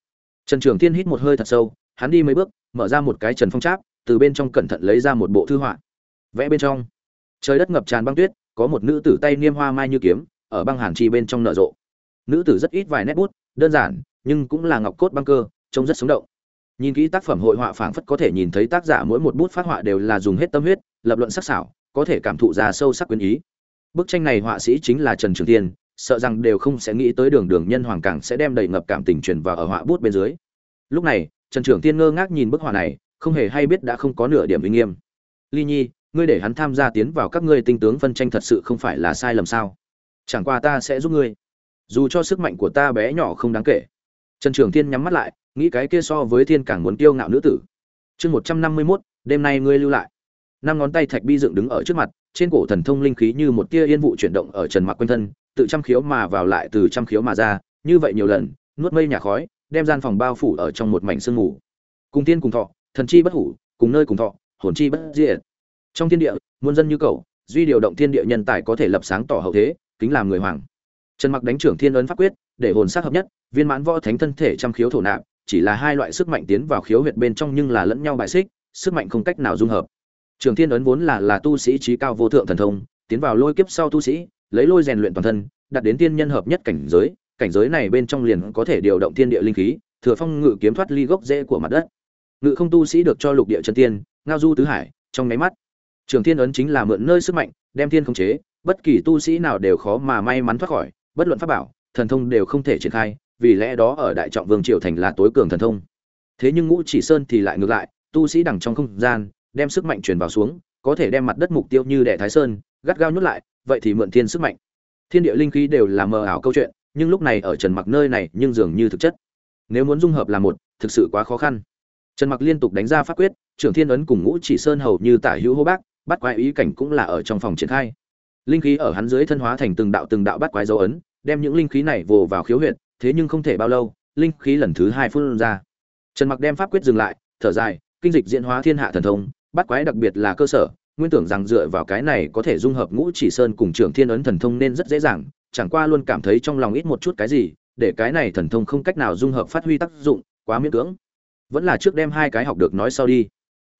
S1: trần Trường thiên hít một hơi thật sâu, hắn đi mấy bước, mở ra một cái trần phong tráp, từ bên trong cẩn thận lấy ra một bộ thư họa. Vẽ bên trong. Trời đất ngập tràn băng tuyết, có một nữ tử tay niêm hoa mai như kiếm, ở băng hàn chi bên trong nở rộ nữ tử rất ít vài nét bút, đơn giản, nhưng cũng là ngọc cốt băng cơ, trông rất sống động. Nhìn kỹ tác phẩm hội họa phảng phất có thể nhìn thấy tác giả mỗi một bút phát họa đều là dùng hết tâm huyết, lập luận sắc sảo, có thể cảm thụ ra sâu sắc quyến ý. Bức tranh này họa sĩ chính là trần trường tiên, sợ rằng đều không sẽ nghĩ tới đường đường nhân hoàng càng sẽ đem đầy ngập cảm tình truyền vào ở họa bút bên dưới. Lúc này, trần trường tiên ngơ ngác nhìn bức họa này, không hề hay biết đã không có nửa điểm uy nghiêm. Ly nhi, ngươi để hắn tham gia tiến vào các ngươi tinh tướng phân tranh thật sự không phải là sai lầm sao? Chẳng qua ta sẽ giúp ngươi dù cho sức mạnh của ta bé nhỏ không đáng kể. Trần trường thiên nhắm mắt lại, nghĩ cái kia so với thiên càng muốn kiêu ngạo nữ tử. Chương một trăm năm mươi mốt, đêm nay ngươi lưu lại. Năm ngón tay thạch bi dựng đứng ở trước mặt, trên cổ thần thông linh khí như một tia yên vụ chuyển động ở trần mặc quanh thân, tự trăm khiếu mà vào lại từ trăm khiếu mà ra, như vậy nhiều lần, nuốt mây nhà khói, đem gian phòng bao phủ ở trong một mảnh sương mù. Cùng tiên cùng thọ, thần chi bất hủ, cùng nơi cùng thọ, hồn chi bất diệt. Trong thiên địa, muôn dân như cầu duy điều động thiên địa nhân tài có thể lập sáng tỏ hậu thế, kính làm người hoàng trần mặc đánh trưởng thiên ấn pháp quyết, để hồn sắc hợp nhất, viên mãn võ thánh thân thể trăm khiếu thổ nạp, chỉ là hai loại sức mạnh tiến vào khiếu huyệt bên trong nhưng là lẫn nhau bại xích, sức mạnh không cách nào dung hợp. Trường thiên ấn vốn là là tu sĩ trí cao vô thượng thần thông, tiến vào lôi kiếp sau tu sĩ, lấy lôi rèn luyện toàn thân, đạt đến tiên nhân hợp nhất cảnh giới cảnh giới này bên trong liền có thể điều động thiên địa linh khí, thừa phong ngự kiếm thoát ly gốc rễ của mặt đất. Ngự không tu sĩ được cho lục địa chân tiên, ngao du tứ hải, trong nháy mắt trường thiên ấn chính là mượn nơi sức mạnh, đem thiên khống chế, bất kỳ tu sĩ nào đều khó mà may mắn thoát khỏi bất luận pháp bảo, thần thông đều không thể triển khai, vì lẽ đó ở đại trọng vương triều thành là tối cường thần thông. Thế nhưng ngũ chỉ sơn thì lại ngược lại, tu sĩ đằng trong không gian, đem sức mạnh truyền vào xuống, có thể đem mặt đất mục tiêu như đệ thái sơn, gắt gao nhốt lại, vậy thì mượn thiên sức mạnh. Thiên địa linh khí đều là mờ ảo câu chuyện, nhưng lúc này ở trần mặc nơi này nhưng dường như thực chất. Nếu muốn dung hợp là một, thực sự quá khó khăn. Trần mặc liên tục đánh ra pháp quyết, trưởng thiên ấn cùng ngũ chỉ sơn hầu như tả hữu hô bác, bắt quái ý cảnh cũng là ở trong phòng triển khai linh khí ở hắn dưới thân hóa thành từng đạo từng đạo bắt quái dấu ấn, đem những linh khí này vồ vào khiếu huyệt, thế nhưng không thể bao lâu, linh khí lần thứ hai phun ra. Trần mặc đem pháp quyết dừng lại, thở dài, kinh dịch diễn hóa thiên hạ thần thông bắt quái đặc biệt là cơ sở, nguyên tưởng rằng dựa vào cái này có thể dung hợp ngũ chỉ sơn cùng trưởng thiên ấn thần thông nên rất dễ dàng, chẳng qua luôn cảm thấy trong lòng ít một chút cái gì, để cái này thần thông không cách nào dung hợp phát huy tác dụng, quá miễn cưỡng. Vẫn là trước đem hai cái học được nói sau đi.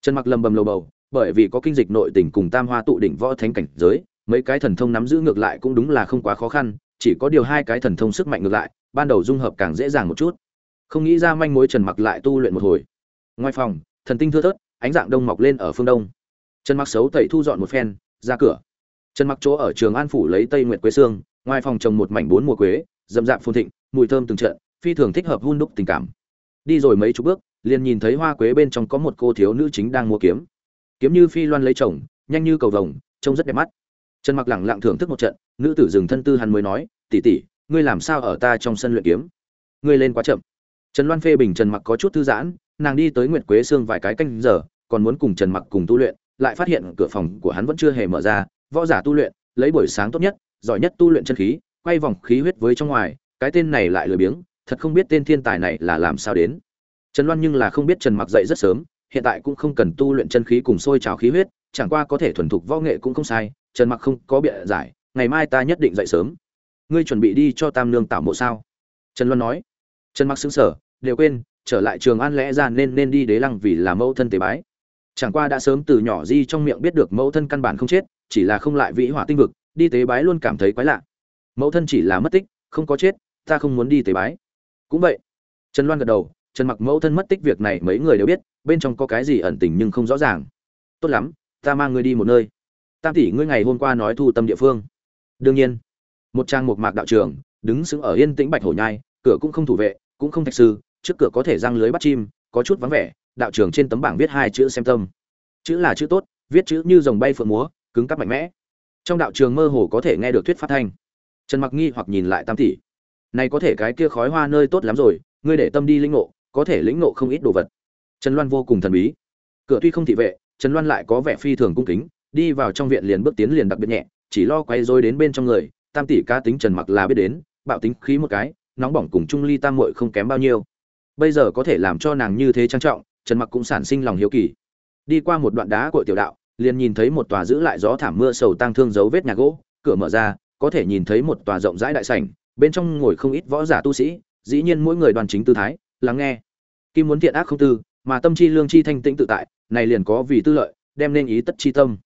S1: Trần mặc lầm bầm lầu bầu, bởi vì có kinh dịch nội tình cùng tam hoa tụ đỉnh võ thánh cảnh giới mấy cái thần thông nắm giữ ngược lại cũng đúng là không quá khó khăn chỉ có điều hai cái thần thông sức mạnh ngược lại ban đầu dung hợp càng dễ dàng một chút. Không nghĩ ra manh mối trần mặc lại tu luyện một hồi. Ngoài phòng thần tinh thưa thớt ánh dạng đông mọc lên ở phương đông. Trần mặc xấu tẩy thu dọn một phen ra cửa. Trần mặc chỗ ở trường an phủ lấy tây nguyệt quế sương, ngoài phòng trồng một mảnh bốn mùa quế dậm dạng phồn thịnh mùi thơm từng trận phi thường thích hợp hun đúc tình cảm. Đi rồi mấy chục bước liền nhìn thấy hoa quế bên trong có một cô thiếu nữ chính đang mua kiếm. Kiếm như phi loan lấy chồng nhanh như cầu vồng trông rất đẹp mắt trần mặc lẳng lặng thưởng thức một trận, nữ tử dừng thân tư hắn mới nói, tỷ tỷ, ngươi làm sao ở ta trong sân luyện kiếm? Ngươi lên quá chậm. Trần loan phê bình trần mặc có chút thư giãn, nàng đi tới nguyệt quế xương vài cái canh giờ, còn muốn cùng trần mặc cùng tu luyện, lại phát hiện cửa phòng của hắn vẫn chưa hề mở ra, võ giả tu luyện, lấy buổi sáng tốt nhất, giỏi nhất tu luyện chân khí, quay vòng khí huyết với trong ngoài, cái tên này lại lười biếng, thật không biết tên thiên tài này là làm sao đến. Trần loan nhưng là không biết trần mặc dậy rất sớm, hiện tại cũng không cần tu luyện chân khí cùng sôi trào khí huyết, chẳng qua có thể thuần thục võ nghệ cũng không sai trần mặc không có bịa giải, ngày mai ta nhất định dậy sớm. Ngươi chuẩn bị đi cho tam nương tạo mộ sao? Trần loan nói. Trần mặc xứng sở đều quên, trở lại trường an lẽ ra nên nên đi đế lăng vì là mẫu thân tế bái. Chẳng qua đã sớm từ nhỏ di trong miệng biết được mẫu thân căn bản không chết, chỉ là không lại vĩ hỏa tinh vực, đi tế bái luôn cảm thấy quái lạ. Mẫu thân chỉ là mất tích, không có chết, ta không muốn đi tế bái. Cũng vậy. Trần loan gật đầu, trần mặc mẫu thân mất tích việc này mấy người đều biết, bên trong có cái gì ẩn tình nhưng không rõ ràng. Tốt lắm, ta mang ngươi đi một nơi tam tỷ ngươi ngày hôm qua nói thu tâm địa phương. Đương nhiên, một trang một mạc đạo trường, đứng sững ở yên tĩnh bạch hổ nhai, cửa cũng không thủ vệ, cũng không thạch sư, trước cửa có thể răng lưới bắt chim, có chút vắng vẻ, đạo trường trên tấm bảng viết hai chữ xem tâm. Chữ là chữ tốt, viết chữ như dòng bay phượng múa, cứng cắp mạnh mẽ. Trong đạo trường mơ hồ có thể nghe được thuyết phát thanh. Trần mặc nghi hoặc nhìn lại tam tỷ. Này có thể cái kia khói hoa nơi tốt lắm rồi, ngươi để tâm đi lĩnh ngộ, có thể lĩnh ngộ không ít đồ vật. Trần loan vô cùng thần bí. Cửa tuy không thị vệ, trần loan lại có vẻ phi thường cung kính đi vào trong viện liền bước tiến liền đặc biệt nhẹ, chỉ lo quay rối đến bên trong người, tam tỷ cá tính trần mặc là biết đến, bạo tính khí một cái, nóng bỏng cùng trung ly tam muội không kém bao nhiêu. Bây giờ có thể làm cho nàng như thế trang trọng, trần mặc cũng sản sinh lòng hiếu kỳ. Đi qua một đoạn đá cội tiểu đạo, liền nhìn thấy một tòa giữ lại gió thảm mưa sầu tang thương dấu vết nhà gỗ, cửa mở ra, có thể nhìn thấy một tòa rộng rãi đại sảnh, bên trong ngồi không ít võ giả tu sĩ, dĩ nhiên mỗi người đoàn chính tư thái, lắng nghe. Kim muốn thiện ác không tư, mà tâm chi lương chi thanh tĩnh tự tại, này liền có vì tư lợi, đem nên ý tất chi tâm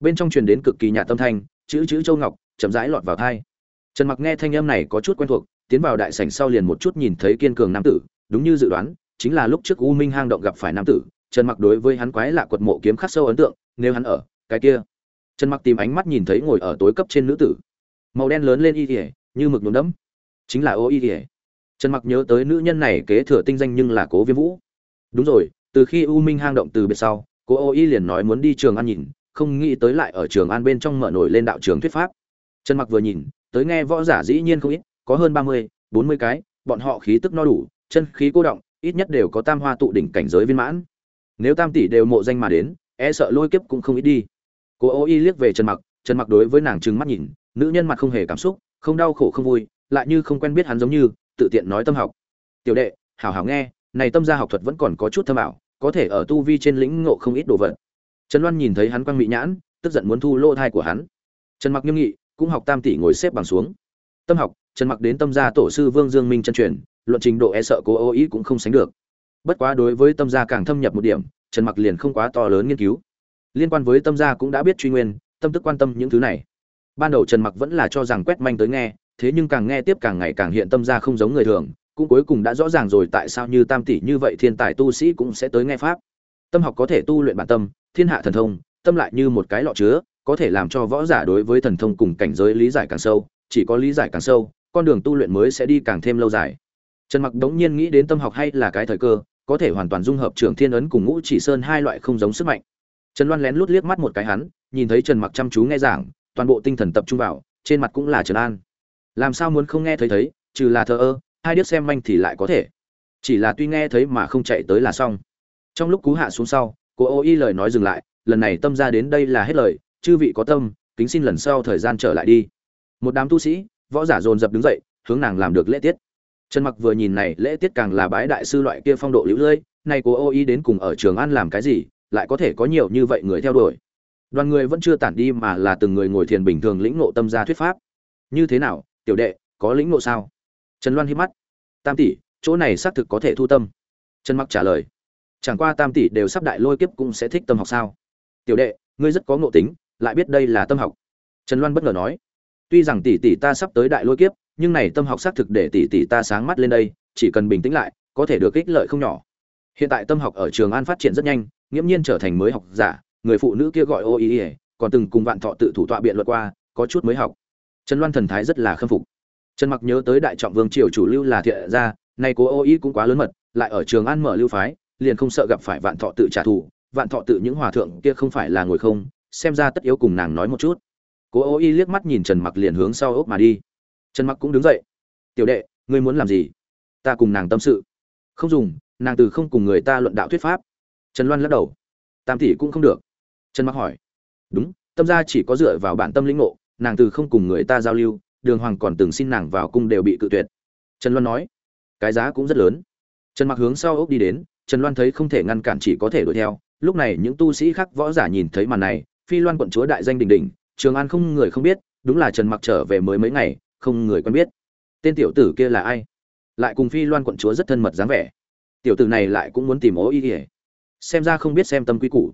S1: bên trong truyền đến cực kỳ nhạt tâm thanh, chữ chữ châu ngọc, chậm rãi lọt vào thai. Trần mặc nghe thanh âm này có chút quen thuộc, tiến vào đại sảnh sau liền một chút nhìn thấy kiên cường nam tử, đúng như dự đoán, chính là lúc trước u minh hang động gặp phải nam tử, trần mặc đối với hắn quái lạ quật mộ kiếm khắc sâu ấn tượng, nếu hắn ở, cái kia? Trần mặc tìm ánh mắt nhìn thấy ngồi ở tối cấp trên nữ tử. Màu đen lớn lên y ỉa như mực nhuộm đẫm. Chính là ô y ỉa trần mặc nhớ tới nữ nhân này kế thừa tinh danh nhưng là cố viêm vũ. Đúng rồi, từ khi u minh hang động từ biệt sau cố ô y liền nói muốn đi trường ăn nhìn không nghĩ tới lại ở trường an bên trong mở nổi lên đạo trường thuyết pháp. Trần mặc vừa nhìn tới nghe võ giả dĩ nhiên không ít có hơn ba mươi, bốn mươi cái bọn họ khí tức no đủ chân khí cô động ít nhất đều có tam hoa tụ đỉnh cảnh giới viên mãn. Nếu tam tỷ đều mộ danh mà đến e sợ lôi kiếp cũng không ít đi. Cô ô y liếc về trần mặc trần mặc đối với nàng trừng mắt nhìn nữ nhân mặt không hề cảm xúc không đau khổ không vui lại như không quen biết hắn giống như tự tiện nói tâm học. Tiểu đệ hảo hảo nghe này tâm gia học thuật vẫn còn có chút thâm ảo có thể ở tu vi trên lĩnh ngộ không ít đồ vật trần loan nhìn thấy hắn quang mị nhãn, tức giận muốn thu lô thai của hắn. Trần mặc nghiêm nghị, cũng học tam tỷ ngồi xếp bằng xuống. Tâm học, trần mặc đến tâm gia tổ sư vương dương minh chân truyền, luận trình độ e sợ cố ô ý cũng không sánh được. Bất quá đối với tâm gia càng thâm nhập một điểm, trần mặc liền không quá to lớn nghiên cứu. Liên quan với tâm gia cũng đã biết truy nguyên, tâm tức quan tâm những thứ này. Ban đầu trần mặc vẫn là cho rằng quét manh tới nghe, thế nhưng càng nghe tiếp càng ngày càng hiện tâm gia không giống người thường, cũng cuối cùng đã rõ ràng rồi tại sao như tam tỷ như vậy thiên tài tu sĩ cũng sẽ tới nghe pháp. Tâm học có thể tu luyện bản tâm thiên hạ thần thông, tâm lại như một cái lọ chứa, có thể làm cho võ giả đối với thần thông cùng cảnh giới lý giải càng sâu, chỉ có lý giải càng sâu, con đường tu luyện mới sẽ đi càng thêm lâu dài. Trần mặc đống nhiên nghĩ đến tâm học hay là cái thời cơ, có thể hoàn toàn dung hợp trưởng thiên ấn cùng ngũ chỉ sơn hai loại không giống sức mạnh. Trần loan lén lút liếc mắt một cái hắn, nhìn thấy trần mặc chăm chú nghe giảng, toàn bộ tinh thần tập trung vào, trên mặt cũng là trần an. Làm sao muốn không nghe thấy thấy, trừ là thờ ơ, hai đứa xem manh thì lại có thể. Chỉ là tuy nghe thấy mà không chạy tới là xong. Trong lúc cú hạ xuống sau cô ô y lời nói dừng lại, lần này tâm ra đến đây là hết lời, chư vị có tâm, kính xin lần sau thời gian trở lại đi. Một đám tu sĩ, võ giả dồn dập đứng dậy, hướng nàng làm được lễ tiết. Trần mặc vừa nhìn này, lễ tiết càng là bái đại sư loại kia phong độ liễu lơi, nay cô ô y đến cùng ở trường an làm cái gì, lại có thể có nhiều như vậy người theo đuổi. Đoàn người vẫn chưa tản đi mà là từng người ngồi thiền bình thường lĩnh ngộ tâm gia thuyết pháp. Như thế nào, tiểu đệ, có lĩnh ngộ sao? Trần loan hít mắt. Tam tỷ, chỗ này xác thực có thể thu tâm. Trần mặc trả lời chẳng qua tam tỷ đều sắp đại lôi kiếp cũng sẽ thích tâm học sao? Tiểu đệ, ngươi rất có ngộ tính, lại biết đây là tâm học. Trần loan bất ngờ nói. Tuy rằng tỷ tỷ ta sắp tới đại lôi kiếp, nhưng này tâm học xác thực để tỷ tỷ ta sáng mắt lên đây, chỉ cần bình tĩnh lại, có thể được ích lợi không nhỏ. Hiện tại tâm học ở trường an phát triển rất nhanh, nghiễm nhiên trở thành mới học giả, người phụ nữ kia gọi ô ý ỉa còn từng cùng vạn thọ tự thủ tọa biện luận qua, có chút mới học. Trần loan thần thái rất là khâm phục. Trần mặc nhớ tới đại trọng vương triều chủ lưu là thiện gia, nay cố ô ý cũng quá lớn mật, lại ở trường an mở lưu phái liền không sợ gặp phải vạn thọ tự trả thù, vạn thọ tự những hòa thượng kia không phải là ngồi không, xem ra tất yếu cùng nàng nói một chút. Cố ô y liếc mắt nhìn trần mặc liền hướng sau ốc mà đi. Trần mặc cũng đứng dậy. Tiểu đệ, ngươi muốn làm gì? Ta cùng nàng tâm sự. Không dùng, nàng từ không cùng người ta luận đạo thuyết pháp. Trần loan lắc đầu. Tam tỷ cũng không được. Trần mặc hỏi. Đúng, tâm gia chỉ có dựa vào bản tâm lĩnh ngộ, nàng từ không cùng người ta giao lưu, đường hoàng còn từng xin nàng vào cung đều bị cự tuyệt. Trần loan nói. Cái giá cũng rất lớn. Trần mặc hướng sau ốc đi đến trần loan thấy không thể ngăn cản chỉ có thể đuổi theo. Lúc này những tu sĩ khác võ giả nhìn thấy màn này, phi loan quận chúa đại danh đình đình trường an không người không biết, đúng là trần mặc trở về mới mấy ngày, không người quen biết. Tên tiểu tử kia là ai? Lại cùng phi loan quận chúa rất thân mật dáng vẻ. Tiểu tử này lại cũng muốn tìm ố y ỉa xem ra không biết xem tâm quý cũ.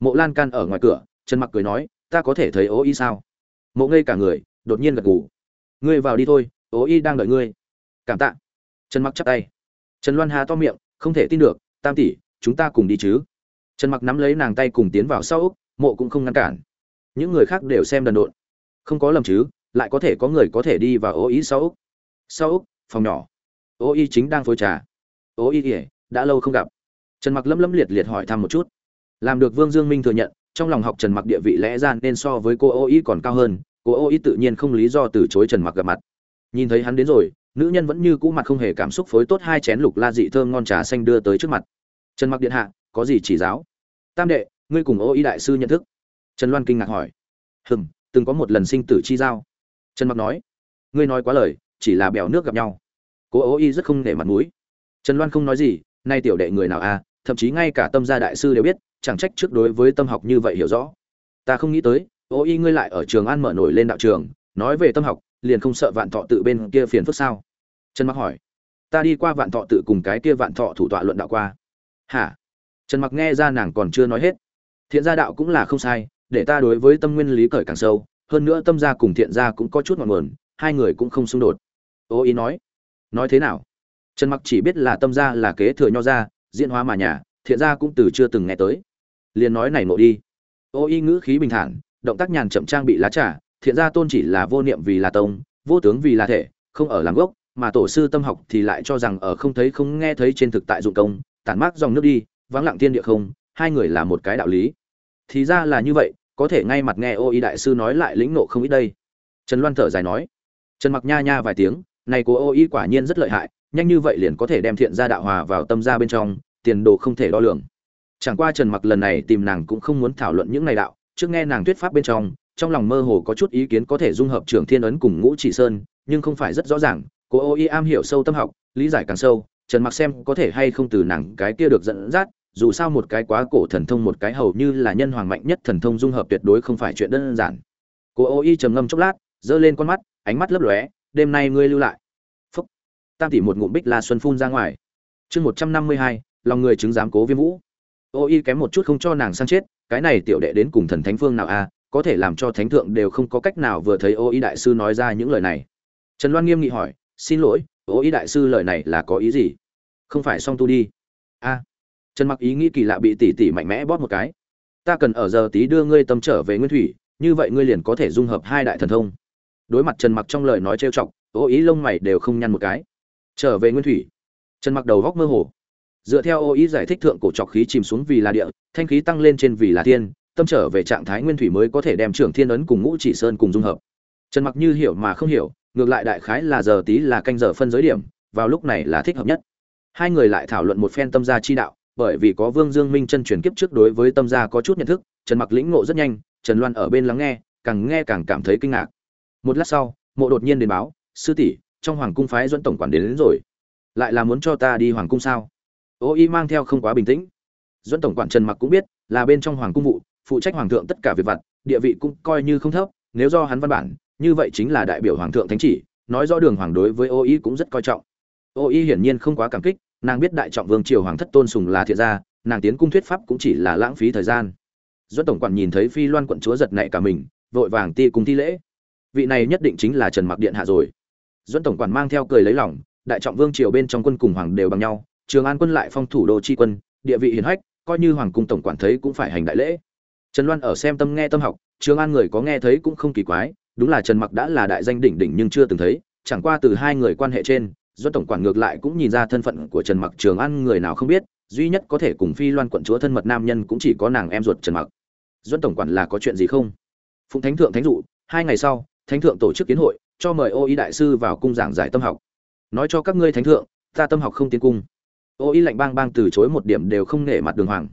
S1: mộ lan can ở ngoài cửa, trần mặc cười nói, ta có thể thấy ố y sao? Mộ ngây cả người, đột nhiên gật gù. Ngươi vào đi thôi, ố y đang đợi ngươi. Cảm tạ. Trần mặc chắp tay. Trần loan hà to miệng, không thể tin được tam tỷ, chúng ta cùng đi chứ. Trần mặc nắm lấy nàng tay cùng tiến vào sau mộ cũng không ngăn cản. Những người khác đều xem đần độn. Không có lầm chứ, lại có thể có người có thể đi vào ô ý sau sau phòng nhỏ. Ô ý chính đang phối trà. Ô ý ỉa đã lâu không gặp. Trần mặc lâm lâm liệt liệt hỏi thăm một chút. Làm được vương dương minh thừa nhận, trong lòng học trần mặc địa vị lẽ ra nên so với cô ô ý còn cao hơn. Cô ô ý tự nhiên không lý do từ chối trần mặc gặp mặt. Nhìn thấy hắn đến rồi nữ nhân vẫn như cũ mặt không hề cảm xúc phối tốt hai chén lục la dị thơm ngon trà xanh đưa tới trước mặt. Trần mặc điện hạ, có gì chỉ giáo? Tam đệ, ngươi cùng ô y đại sư nhận thức. Trần loan kinh ngạc hỏi. Hừm, từng có một lần sinh tử chi giao. Trần mặc nói. Ngươi nói quá lời, chỉ là bèo nước gặp nhau. Cố ô y rất không để mặt mũi. Trần loan không nói gì, nay tiểu đệ người nào à thậm chí ngay cả tâm gia đại sư đều biết, chẳng trách trước đối với tâm học như vậy hiểu rõ. Ta không nghĩ tới, ô y ngươi lại ở trường an mở nổi lên đạo trường, nói về tâm học liền không sợ vạn thọ tự bên kia phiền phức sao? Trần mặc hỏi. Ta đi qua vạn thọ tự cùng cái kia vạn thọ thủ tọa luận đạo qua. Hả? Trần mặc nghe ra nàng còn chưa nói hết. Thiện gia đạo cũng là không sai, để ta đối với tâm nguyên lý cởi càng sâu, hơn nữa tâm gia cùng thiện gia cũng có chút ngọn nguồn, hai người cũng không xung đột. Ô ý nói. Nói thế nào? Trần mặc chỉ biết là tâm gia là kế thừa nho gia, diễn hóa mà nhà, thiện gia cũng từ chưa từng nghe tới. Liền nói này nộ đi. Ô y ngữ khí bình thản, động tác nhàn chậm trang bị lá trà thiện gia tôn chỉ là vô niệm vì là tông, vô tướng vì là thể, không ở làm gốc, mà tổ sư tâm học thì lại cho rằng ở không thấy không nghe thấy trên thực tại dụng công, tản mát dòng nước đi, vắng lặng thiên địa không, hai người là một cái đạo lý. Thì ra là như vậy, có thể ngay mặt nghe ô y đại sư nói lại lĩnh nộ không ít đây. Trần loan thở dài nói. Trần mặc nha nha vài tiếng, này của ô y quả nhiên rất lợi hại, nhanh như vậy liền có thể đem thiện gia đạo hòa vào tâm gia bên trong, tiền đồ không thể đo lường. Chẳng qua trần mặc lần này tìm nàng cũng không muốn thảo luận những này đạo trước nghe nàng thuyết pháp bên trong trong lòng mơ hồ có chút ý kiến có thể dung hợp trưởng thiên ấn cùng ngũ chỉ sơn, nhưng không phải rất rõ ràng, cô ô y am hiểu sâu tâm học, lý giải càng sâu, trần mặc xem có thể hay không từ nàng cái kia được dẫn dắt, dù sao một cái quá cổ thần thông một cái hầu như là nhân hoàng mạnh nhất thần thông dung hợp tuyệt đối không phải chuyện đơn giản. Cô ô y trầm ngâm chốc lát, giơ lên con mắt, ánh mắt lấp lóe, đêm nay ngươi lưu lại. Phúc. Tam tỷ một ngụm bích la xuân phun ra ngoài. Chương một trăm năm mươi hai, lòng người chứng giám cố viêm vũ ô y kém một chút không cho nàng sang chết, cái này tiểu đệ đến cùng thần thánh phương nào a, có thể làm cho thánh thượng đều không có cách nào vừa thấy ô y đại sư nói ra những lời này. Trần loan nghiêm nghị hỏi, xin lỗi, ô y đại sư lời này là có ý gì? Không phải song tu đi. A. Trần mặc ý nghĩ kỳ lạ bị tỷ tỷ mạnh mẽ bóp một cái. Ta cần ở giờ tí đưa ngươi tâm trở về nguyên thủy, như vậy ngươi liền có thể dung hợp hai đại thần thông. Đối mặt trần mặc trong lời nói trêu chọc, ô ý lông mày đều không nhăn một cái. Trở về nguyên thủy? Trần mặc đầu góc mơ hồ dựa theo ô ý giải thích thượng cổ trọc khí chìm xuống vì là địa thanh khí tăng lên trên vì là thiên tâm trở về trạng thái nguyên thủy mới có thể đem trưởng thiên ấn cùng ngũ chỉ sơn cùng dung hợp. Trần mặc như hiểu mà không hiểu ngược lại đại khái là giờ tí là canh giờ phân giới điểm vào lúc này là thích hợp nhất. Hai người lại thảo luận một phen tâm gia chi đạo bởi vì có vương dương minh chân truyền kiếp trước đối với tâm gia có chút nhận thức trần mặc lĩnh ngộ rất nhanh trần loan ở bên lắng nghe càng nghe càng cảm thấy kinh ngạc. Một lát sau mộ đột nhiên đến báo sư tỷ trong hoàng cung phái dẫn tổng quản đến, đến rồi. Lại là muốn cho ta đi hoàng cung sao? Ô y mang theo không quá bình tĩnh. Dẫn tổng quản trần mặc cũng biết, là bên trong hoàng cung vụ, phụ trách hoàng thượng tất cả việc vặt, địa vị cũng coi như không thấp, nếu do hắn văn bản, như vậy chính là đại biểu hoàng thượng thánh chỉ, nói rõ đường hoàng đối với ô y cũng rất coi trọng. Ô y hiển nhiên không quá cảm kích, nàng biết đại trọng vương triều hoàng thất tôn sùng là thiện gia, nàng tiến cung thuyết pháp cũng chỉ là lãng phí thời gian. Dẫn tổng quản nhìn thấy phi loan quận chúa giật nảy cả mình, vội vàng ti cùng thi lễ. Vị này nhất định chính là trần mặc điện hạ rồi. Dẫn tổng quản mang theo cười lấy lòng, đại trọng vương triều bên trong quân cùng hoàng đều bằng nhau trường an quân lại phong thủ đô chi quân, địa vị hiển hách, coi như hoàng cung tổng quản thấy cũng phải hành đại lễ. Trần loan ở xem tâm nghe tâm học, trường an người có nghe thấy cũng không kỳ quái, đúng là trần mặc đã là đại danh đỉnh đỉnh nhưng chưa từng thấy, chẳng qua từ hai người quan hệ trên, do tổng quản ngược lại cũng nhìn ra thân phận của trần mặc, trường an người nào không biết, duy nhất có thể cùng phi loan quận chúa thân mật nam nhân cũng chỉ có nàng em ruột trần mặc. Duẫn tổng quản là có chuyện gì không? Phụng thánh thượng thánh dụ, hai ngày sau, thánh thượng tổ chức kiến hội, cho mời ô y đại sư vào cung giảng giải tâm học. Nói cho các ngươi thánh thượng, ta tâm học không tiến cung ô y lạnh bang bang từ chối một điểm đều không nể mặt đường hoàng.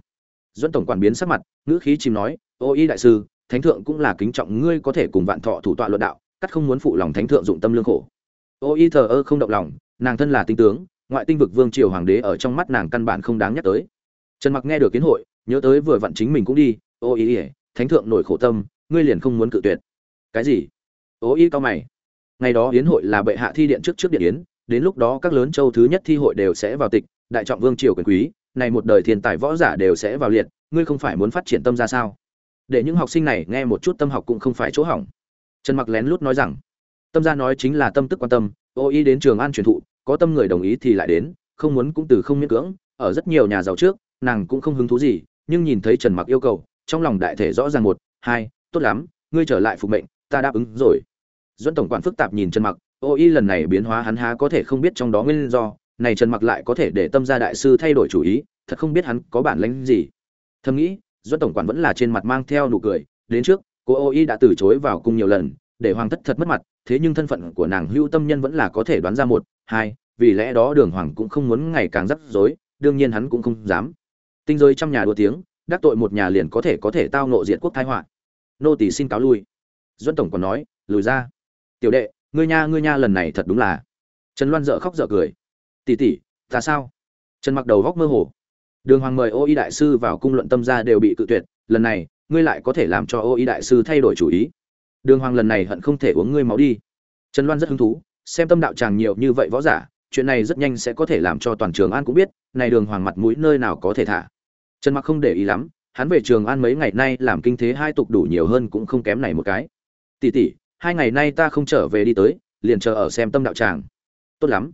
S1: Doãn tổng quản biến sắc mặt, ngữ khí chìm nói, ô y đại sư, thánh thượng cũng là kính trọng ngươi có thể cùng vạn thọ thủ tọa luận đạo, cắt không muốn phụ lòng thánh thượng dụng tâm lương khổ. Ô y thờ ơ không động lòng, nàng thân là tinh tướng, ngoại tinh vực vương triều hoàng đế ở trong mắt nàng căn bản không đáng nhắc tới. Trần mặc nghe được kiến hội, nhớ tới vừa vặn chính mình cũng đi, ô y ỉa thánh thượng nổi khổ tâm, ngươi liền không muốn cự tuyệt. Cái gì? Ô y cao mày. Ngày đó yến hội là bệ hạ thi điện trước trước điện yến, đến lúc đó các lớn châu thứ nhất thi hội đều sẽ vào tịch đại trọng vương triều quyền quý, này một đời thiên tài võ giả đều sẽ vào liệt, ngươi không phải muốn phát triển tâm ra sao? Để những học sinh này nghe một chút tâm học cũng không phải chỗ hỏng. Trần mặc lén lút nói rằng. Tâm gia nói chính là tâm tức quan tâm, ô ý đến trường an truyền thụ, có tâm người đồng ý thì lại đến, không muốn cũng từ không miễn cưỡng, ở rất nhiều nhà giàu trước, nàng cũng không hứng thú gì, nhưng nhìn thấy trần mặc yêu cầu, trong lòng đại thể rõ ràng một, hai, tốt lắm, ngươi trở lại phục mệnh, ta đáp ứng rồi. Dẫn tổng quản phức tạp nhìn trần mặc, ô y lần này biến hóa hắn há có thể không biết trong đó nguyên do này trần mặc lại có thể để tâm gia đại sư thay đổi chủ ý, thật không biết hắn có bản lĩnh gì. Thầm nghĩ, doãn tổng quản vẫn là trên mặt mang theo nụ cười, đến trước, cô ô y đã từ chối vào cung nhiều lần, để hoàng thất thật mất mặt, thế nhưng thân phận của nàng hưu tâm nhân vẫn là có thể đoán ra một, hai, vì lẽ đó đường hoàng cũng không muốn ngày càng rắc rối, đương nhiên hắn cũng không dám. Tinh rơi trong nhà đua tiếng, đắc tội một nhà liền có thể có thể tao nộ diệt quốc thái họa. Nô tỷ xin cáo lui. Duân tổng còn nói, lùi ra. Tiểu đệ, ngươi nha ngươi nha lần này thật đúng là. Trần loan dợ khóc dợ cười tỷ tỷ, ta sao? Trần mặc đầu góc mơ hồ. Đường hoàng mời ô y đại sư vào cung luận tâm ra đều bị cự tuyệt, lần này, ngươi lại có thể làm cho ô y đại sư thay đổi chủ ý. Đường hoàng lần này hận không thể uống ngươi máu đi. Trần loan rất hứng thú, xem tâm đạo tràng nhiều như vậy võ giả, chuyện này rất nhanh sẽ có thể làm cho toàn trường an cũng biết, này đường hoàng mặt mũi nơi nào có thể thả. Trần mặc không để ý lắm, hắn về trường an mấy ngày nay làm kinh thế hai tục đủ nhiều hơn cũng không kém này một cái. Tỷ tỷ, hai ngày nay ta không trở về đi tới, liền chờ ở xem tâm đạo tràng tốt lắm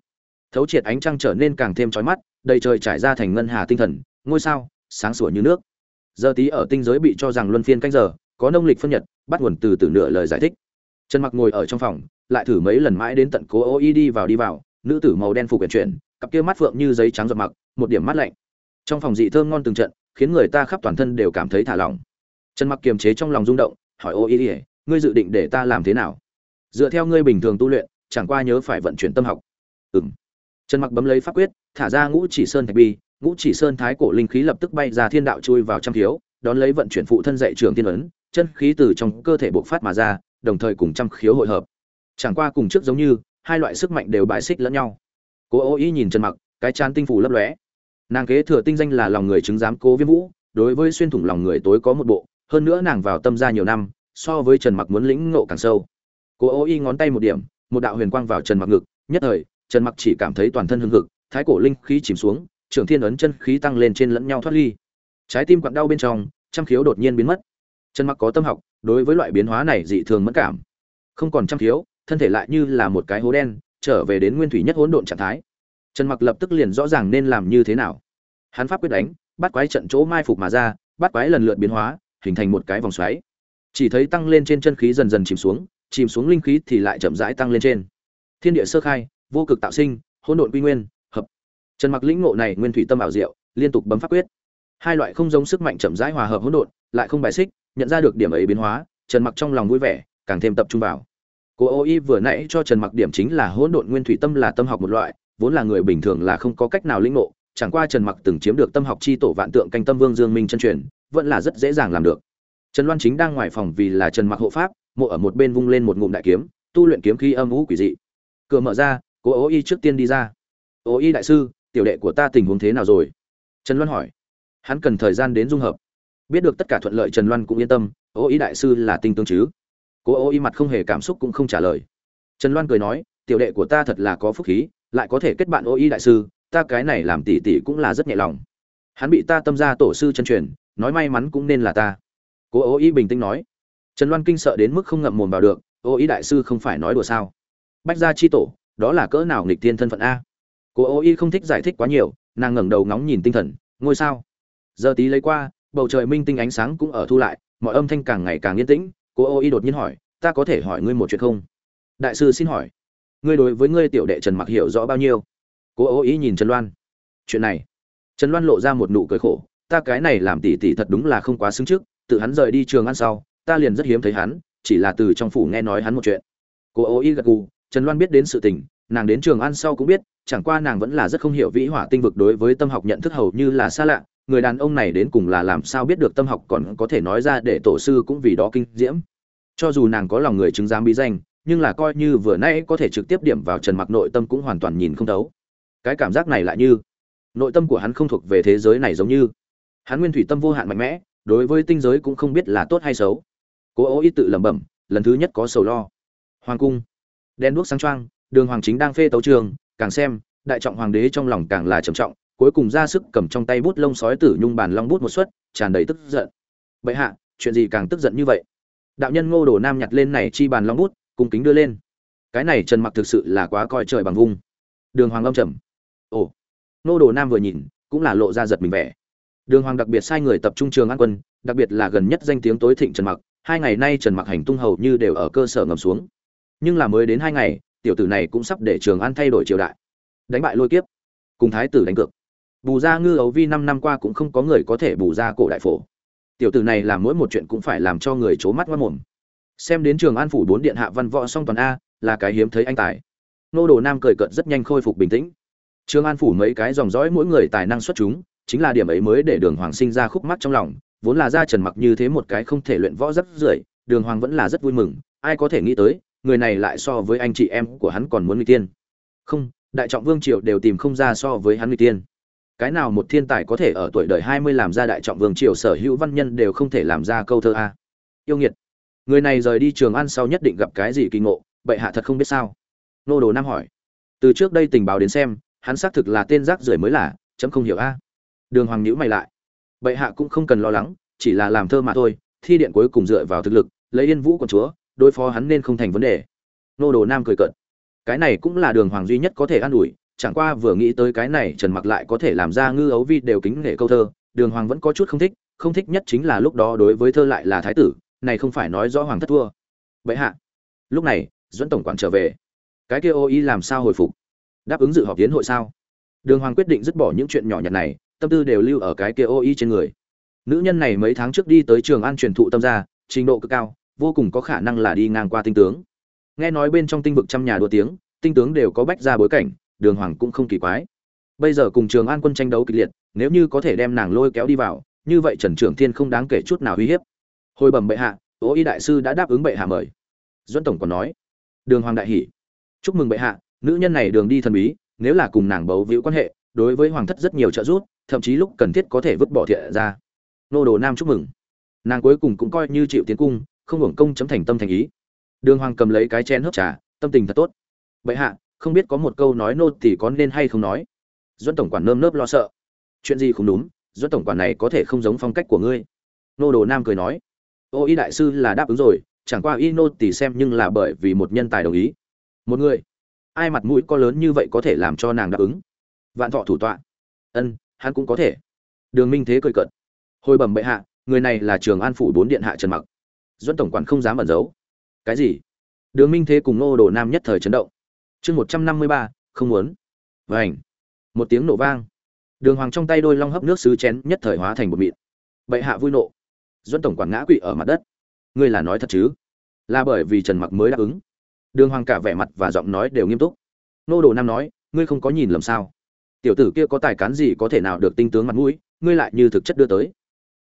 S1: thấu triệt ánh trăng trở nên càng thêm chói mắt, đầy trời trải ra thành ngân hà tinh thần, ngôi sao, sáng sủa như nước. Giờ tí ở tinh giới bị cho rằng luân phiên canh giờ, có nông lịch phân nhật, bắt nguồn từ từ nửa lời giải thích. Trần mặc ngồi ở trong phòng, lại thử mấy lần mãi đến tận cố ô y đi vào đi vào, nữ tử màu đen phục quyển chuyển, cặp kia mắt phượng như giấy trắng giọt mặc, một điểm mắt lạnh. Trong phòng dị thơm ngon từng trận, khiến người ta khắp toàn thân đều cảm thấy thả lỏng. Trần mặc kiềm chế trong lòng rung động, hỏi ô y ngươi dự định để ta làm thế nào? Dựa theo ngươi bình thường tu luyện, chẳng qua nhớ phải vận chuyển tâm học. Ừm trần mặc bấm lấy pháp quyết, thả ra ngũ chỉ sơn thạch bi, ngũ chỉ sơn thái cổ linh khí lập tức bay ra thiên đạo chui vào trong thiếu, đón lấy vận chuyển phụ thân dạy trường tiên ấn, chân khí từ trong cơ thể bộc phát mà ra, đồng thời cùng trăm khiếu hội hợp. Chẳng qua cùng trước giống như, hai loại sức mạnh đều bài xích lẫn nhau. Cố ô ý nhìn trần mặc, cái chán tinh phủ lấp lóe. Nàng kế thừa tinh danh là lòng người chứng giám cố viêm vũ, đối với xuyên thủng lòng người tối có một bộ, hơn nữa nàng vào tâm gia nhiều năm, so với trần mặc muốn lĩnh ngộ càng sâu. Cố ô y ngón tay một điểm, một đạo huyền quang vào trần mặc ngực, nhất thời trần mặc chỉ cảm thấy toàn thân hưng hực, thái cổ linh khí chìm xuống, trưởng thiên ấn chân khí tăng lên trên lẫn nhau thoát ly. Trái tim quặn đau bên trong, trăm khiếu đột nhiên biến mất. Trần mặc có tâm học, đối với loại biến hóa này dị thường mất cảm. Không còn trăm khiếu, thân thể lại như là một cái hố đen, trở về đến nguyên thủy nhất hỗn độn trạng thái. Trần mặc lập tức liền rõ ràng nên làm như thế nào. Hắn pháp quyết đánh, bắt quái trận chỗ mai phục mà ra, bắt quái lần lượt biến hóa, hình thành một cái vòng xoáy. Chỉ thấy tăng lên trên chân khí dần dần chìm xuống chìm xuống linh khí thì lại chậm rãi tăng lên trên. Thiên địa sơ khai vô cực tạo sinh, hỗn độn quy nguyên, hợp. Trần mặc lĩnh ngộ này nguyên thủy tâm ảo diệu, liên tục bấm pháp quyết. Hai loại không giống sức mạnh chậm rãi hòa hợp hỗn độn, lại không bài xích, nhận ra được điểm ấy biến hóa, trần mặc trong lòng vui vẻ, càng thêm tập trung vào. Cô ô y vừa nãy cho trần mặc điểm chính là hỗn độn nguyên thủy tâm là tâm học một loại, vốn là người bình thường là không có cách nào lĩnh ngộ, chẳng qua trần mặc từng chiếm được tâm học chi tổ vạn tượng canh tâm vương dương minh chân truyền, vẫn là rất dễ dàng làm được. Trần loan chính đang ngoài phòng vì là trần mặc hộ pháp, mộ ở một bên vung lên một ngụm đại kiếm, tu luyện kiếm khí âm ngũ quỷ dị. Cửa mở ra cô ô y trước tiên đi ra. Ô y đại sư, tiểu đệ của ta tình huống thế nào rồi? Trần loan hỏi. Hắn cần thời gian đến dung hợp. Biết được tất cả thuận lợi trần loan cũng yên tâm, ô y đại sư là tinh tương chứ? Cô ô y mặt không hề cảm xúc cũng không trả lời. Trần loan cười nói, tiểu đệ của ta thật là có phúc khí, lại có thể kết bạn ô y đại sư, ta cái này làm tỷ tỷ cũng là rất nhẹ lòng. Hắn bị ta tâm ra tổ sư chân truyền, nói may mắn cũng nên là ta. Cố ô y bình tĩnh nói. Trần loan kinh sợ đến mức không ngậm mồm vào được, ô y đại sư không phải nói đùa sao? Bách gia chi tổ đó là cỡ nào nghịch thiên thân phận a? Cô ô y không thích giải thích quá nhiều, nàng ngẩng đầu ngóng nhìn tinh thần, ngôi sao? Giờ tí lấy qua, bầu trời minh tinh ánh sáng cũng ở thu lại, mọi âm thanh càng ngày càng yên tĩnh, cô ô y đột nhiên hỏi, ta có thể hỏi ngươi một chuyện không? Đại sư xin hỏi. Ngươi đối với ngươi tiểu đệ trần mặc hiểu rõ bao nhiêu? Cô ô y nhìn trần loan. Chuyện này. Trần loan lộ ra một nụ cười khổ, ta cái này làm tỷ tỷ thật đúng là không quá xứng trước, tự hắn rời đi trường ăn sau, ta liền rất hiếm thấy hắn, chỉ là từ trong phủ nghe nói hắn một chuyện. Cô ô y gật gù trần loan biết đến sự tình, nàng đến trường ăn sau cũng biết, chẳng qua nàng vẫn là rất không hiểu vĩ hỏa tinh vực đối với tâm học nhận thức hầu như là xa lạ, người đàn ông này đến cùng là làm sao biết được tâm học còn có thể nói ra để tổ sư cũng vì đó kinh diễm. Cho dù nàng có lòng người chứng giám bí danh, nhưng là coi như vừa nãy có thể trực tiếp điểm vào trần mặc nội tâm cũng hoàn toàn nhìn không thấu. Cái cảm giác này lại như, nội tâm của hắn không thuộc về thế giới này giống như. Hắn nguyên thủy tâm vô hạn mạnh mẽ, đối với tinh giới cũng không biết là tốt hay xấu. Cố Ô ít tự lẩm bẩm, lần thứ nhất có sầu lo. Hoàng cung đen đuốc sáng choang, đường hoàng chính đang phê tấu trường, càng xem, đại trọng hoàng đế trong lòng càng là trầm trọng, cuối cùng ra sức cầm trong tay bút lông sói tử nhung bàn long bút một suất tràn đầy tức giận. Bệ hạ, chuyện gì càng tức giận như vậy? Đạo nhân ngô đồ nam nhặt lên này chi bàn long bút, cung kính đưa lên. Cái này trần mặc thực sự là quá coi trời bằng vung. Đường hoàng âm trầm. Ồ. Ngô đồ nam vừa nhìn, cũng là lộ ra giật mình vẻ. Đường hoàng đặc biệt sai người tập trung trường an quân, đặc biệt là gần nhất danh tiếng tối thịnh trần mặc, hai ngày nay trần mặc hành tung hầu như đều ở cơ sở ngầm xuống nhưng là mới đến hai ngày, tiểu tử này cũng sắp để trường an thay đổi triều đại. Đánh bại lôi kiếp, cùng thái tử đánh cược. Bù ra ngư ấu vi năm năm qua cũng không có người có thể bù ra cổ đại phổ. Tiểu tử này làm mỗi một chuyện cũng phải làm cho người c mắt mất mồm. Xem đến trường an phủ bốn điện hạ văn võ song toàn a, là cái hiếm thấy anh tài. Nô đồ nam cười cợt rất nhanh khôi phục bình tĩnh. Trường an phủ mấy cái dòng dõi mỗi người tài năng xuất chúng, chính là điểm ấy mới để đường hoàng sinh ra khúc mắt trong lòng, vốn là ra trần mặc như thế một cái không thể luyện võ rất rưởi, đường hoàng vẫn là rất vui mừng, ai có thể nghĩ tới người này lại so với anh chị em của hắn còn muốn người tiên. Không, đại trọng vương triều đều tìm không ra so với hắn người tiên. Cái nào một thiên tài có thể ở tuổi đời hai mươi làm ra đại trọng vương triều sở hữu văn nhân đều không thể làm ra câu thơ a. Yêu nghiệt. Người này rời đi trường ăn sau nhất định gặp cái gì kỳ ngộ, bệ hạ thật không biết sao? Nô đồ nam hỏi. Từ trước đây tình báo đến xem, hắn xác thực là tên rác rưởi mới là, chấm không hiểu a. Đường hoàng nhữ mày lại. Bệ hạ cũng không cần lo lắng, chỉ là làm thơ mà thôi, thi điện cuối cùng dựa vào thực lực, lấy yên vũ con chúa đối phó hắn nên không thành vấn đề. Nô đồ nam cười cợt. Cái này cũng là đường hoàng duy nhất có thể an ủi, chẳng qua vừa nghĩ tới cái này trần mặc lại có thể làm ra ngư ấu vi đều kính nể câu thơ, đường hoàng vẫn có chút không thích không thích nhất chính là lúc đó đối với thơ lại là thái tử, này không phải nói rõ hoàng thất thua. Vậy hạ. Lúc này dẫn tổng quản trở về. Cái kia ô y làm sao hồi phục? Đáp ứng dự họp tiến hội sao? Đường hoàng quyết định dứt bỏ những chuyện nhỏ nhặt này, tâm tư đều lưu ở cái kia ô y trên người. Nữ nhân này mấy tháng trước đi tới trường an truyền thụ tâm gia, trình độ cực cao vô cùng có khả năng là đi ngang qua tinh tướng. Nghe nói bên trong tinh vực trăm nhà đua tiếng, tinh tướng đều có bách ra bối cảnh, đường hoàng cũng không kỳ quái. Bây giờ cùng trường an quân tranh đấu kịch liệt, nếu như có thể đem nàng lôi kéo đi vào, như vậy trần trưởng thiên không đáng kể chút nào uy hiếp. Hồi bẩm bệ hạ Tổ y đại sư đã đáp ứng bệ hạ mời. Duẫn tổng còn nói, đường hoàng đại hỷ chúc mừng bệ hạ, nữ nhân này đường đi thần bí, nếu là cùng nàng bấu víu quan hệ, đối với hoàng thất rất nhiều trợ giúp, thậm chí lúc cần thiết có thể vứt bỏ thiện ra. Nô đồ nam chúc mừng. Nàng cuối cùng cũng coi như chịu tiến cung không hưởng công chấm thành tâm thành ý. Đường hoàng cầm lấy cái chén hớp trà, tâm tình thật tốt. Bệ hạ, không biết có một câu nói nô thì có nên hay không nói? Duẫn tổng quản nơm nớp lo sợ. Chuyện gì không đúng, duẫn tổng quản này có thể không giống phong cách của ngươi. Nô đồ nam cười nói. Ô y đại sư là đáp ứng rồi, chẳng qua y nô tỷ xem nhưng là bởi vì một nhân tài đồng ý. Một người? Ai mặt mũi có lớn như vậy có thể làm cho nàng đáp ứng? Vạn thọ thủ tọa. Ân, hắn cũng có thể. Đường minh thế cười cận hồi bẩm bệ hạ, người này là trường an phủ bốn điện hạ trần mặc duẫn tổng quản không dám ẩn giấu. Cái gì? Đường minh thế cùng nô đồ nam nhất thời chấn động. Chương một trăm năm mươi ba, không muốn. Vảnh một tiếng nổ vang. Đường hoàng trong tay đôi long hấp nước sứ chén nhất thời hóa thành một mịn. Bệ hạ vui nộ. Duẫn tổng quản ngã quỵ ở mặt đất. Ngươi là nói thật chứ? Là bởi vì trần mặc mới đáp ứng. Đường hoàng cả vẻ mặt và giọng nói đều nghiêm túc. Nô đồ nam nói, ngươi không có nhìn lầm sao? Tiểu tử kia có tài cán gì có thể nào được tinh tướng mặt mũi, ngươi lại như thực chất đưa tới.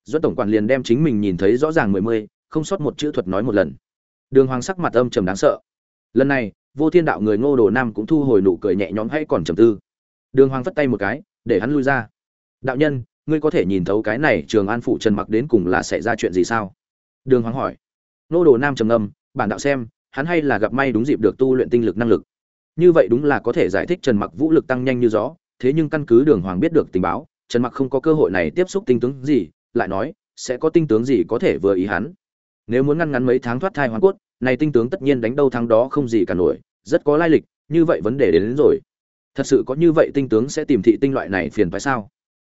S1: Duẫn tổng quản liền đem chính mình nhìn thấy rõ ràng mười mươi không sót một chữ thuật nói một lần. Đường hoàng sắc mặt âm trầm đáng sợ. Lần này, vô thiên đạo người ngô đồ nam cũng thu hồi nụ cười nhẹ nhõm hay còn trầm tư. Đường hoàng vất tay một cái, để hắn lui ra. Đạo nhân, ngươi có thể nhìn thấu cái này trường an phụ trần mặc đến cùng là xảy ra chuyện gì sao? Đường hoàng hỏi. Ngô đồ nam trầm ngâm, bản đạo xem, hắn hay là gặp may đúng dịp được tu luyện tinh lực năng lực. Như vậy đúng là có thể giải thích trần mặc vũ lực tăng nhanh như gió, thế nhưng căn cứ đường hoàng biết được tình báo, trần mặc không có cơ hội này tiếp xúc tinh tướng gì, lại nói, sẽ có tinh tướng gì có thể vừa ý hắn nếu muốn ngăn ngắn mấy tháng thoát thai hoàn cốt này tinh tướng tất nhiên đánh đâu thắng đó không gì cả nổi rất có lai lịch như vậy vấn đề đến, đến rồi. Thật sự có như vậy tinh tướng sẽ tìm thị tinh loại này phiền phải sao?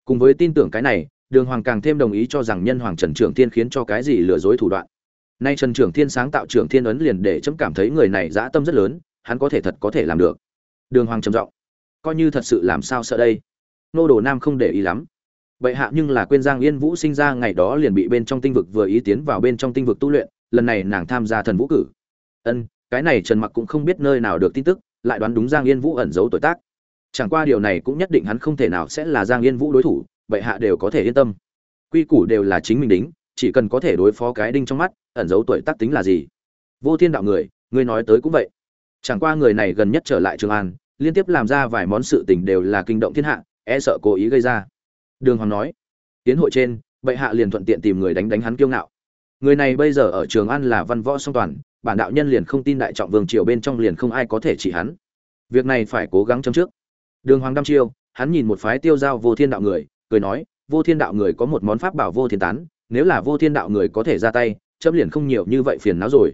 S1: Cùng với tin tưởng cái này đường hoàng càng thêm đồng ý cho rằng nhân hoàng trần trưởng thiên khiến cho cái gì lừa dối thủ đoạn. Nay trần trưởng thiên sáng tạo trưởng thiên ấn liền để chấm cảm thấy người này dã tâm rất lớn hắn có thể thật có thể làm được. Đường hoàng trầm giọng coi như thật sự làm sao sợ đây? Nô đồ nam không để ý lắm vậy hạ nhưng là quên giang yên vũ sinh ra ngày đó liền bị bên trong tinh vực vừa ý tiến vào bên trong tinh vực tu luyện, lần này nàng tham gia thần vũ cử. Ân, cái này trần mặc cũng không biết nơi nào được tin tức, lại đoán đúng giang yên vũ ẩn giấu tuổi tác. Chẳng qua điều này cũng nhất định hắn không thể nào sẽ là giang yên vũ đối thủ vậy hạ đều có thể yên tâm. Quy củ đều là chính mình đính, chỉ cần có thể đối phó cái đinh trong mắt, ẩn giấu tuổi tác tính là gì? Vô thiên đạo người, ngươi nói tới cũng vậy. Chẳng qua người này gần nhất trở lại trường an, liên tiếp làm ra vài món sự tình đều là kinh động thiên hạ e sợ cố ý gây ra đường hoàng nói, tiến hội trên, bệ hạ liền thuận tiện tìm người đánh đánh hắn kiêu ngạo. Người này bây giờ ở trường an là văn võ song toàn, bản đạo nhân liền không tin đại trọng vương triều bên trong liền không ai có thể chỉ hắn. Việc này phải cố gắng chấm trước. Đường hoàng đăm chiêu, hắn nhìn một phái tiêu giao vô thiên đạo người, cười nói, vô thiên đạo người có một món pháp bảo vô thiên tán, nếu là vô thiên đạo người có thể ra tay, chấm liền không nhiều như vậy phiền não rồi.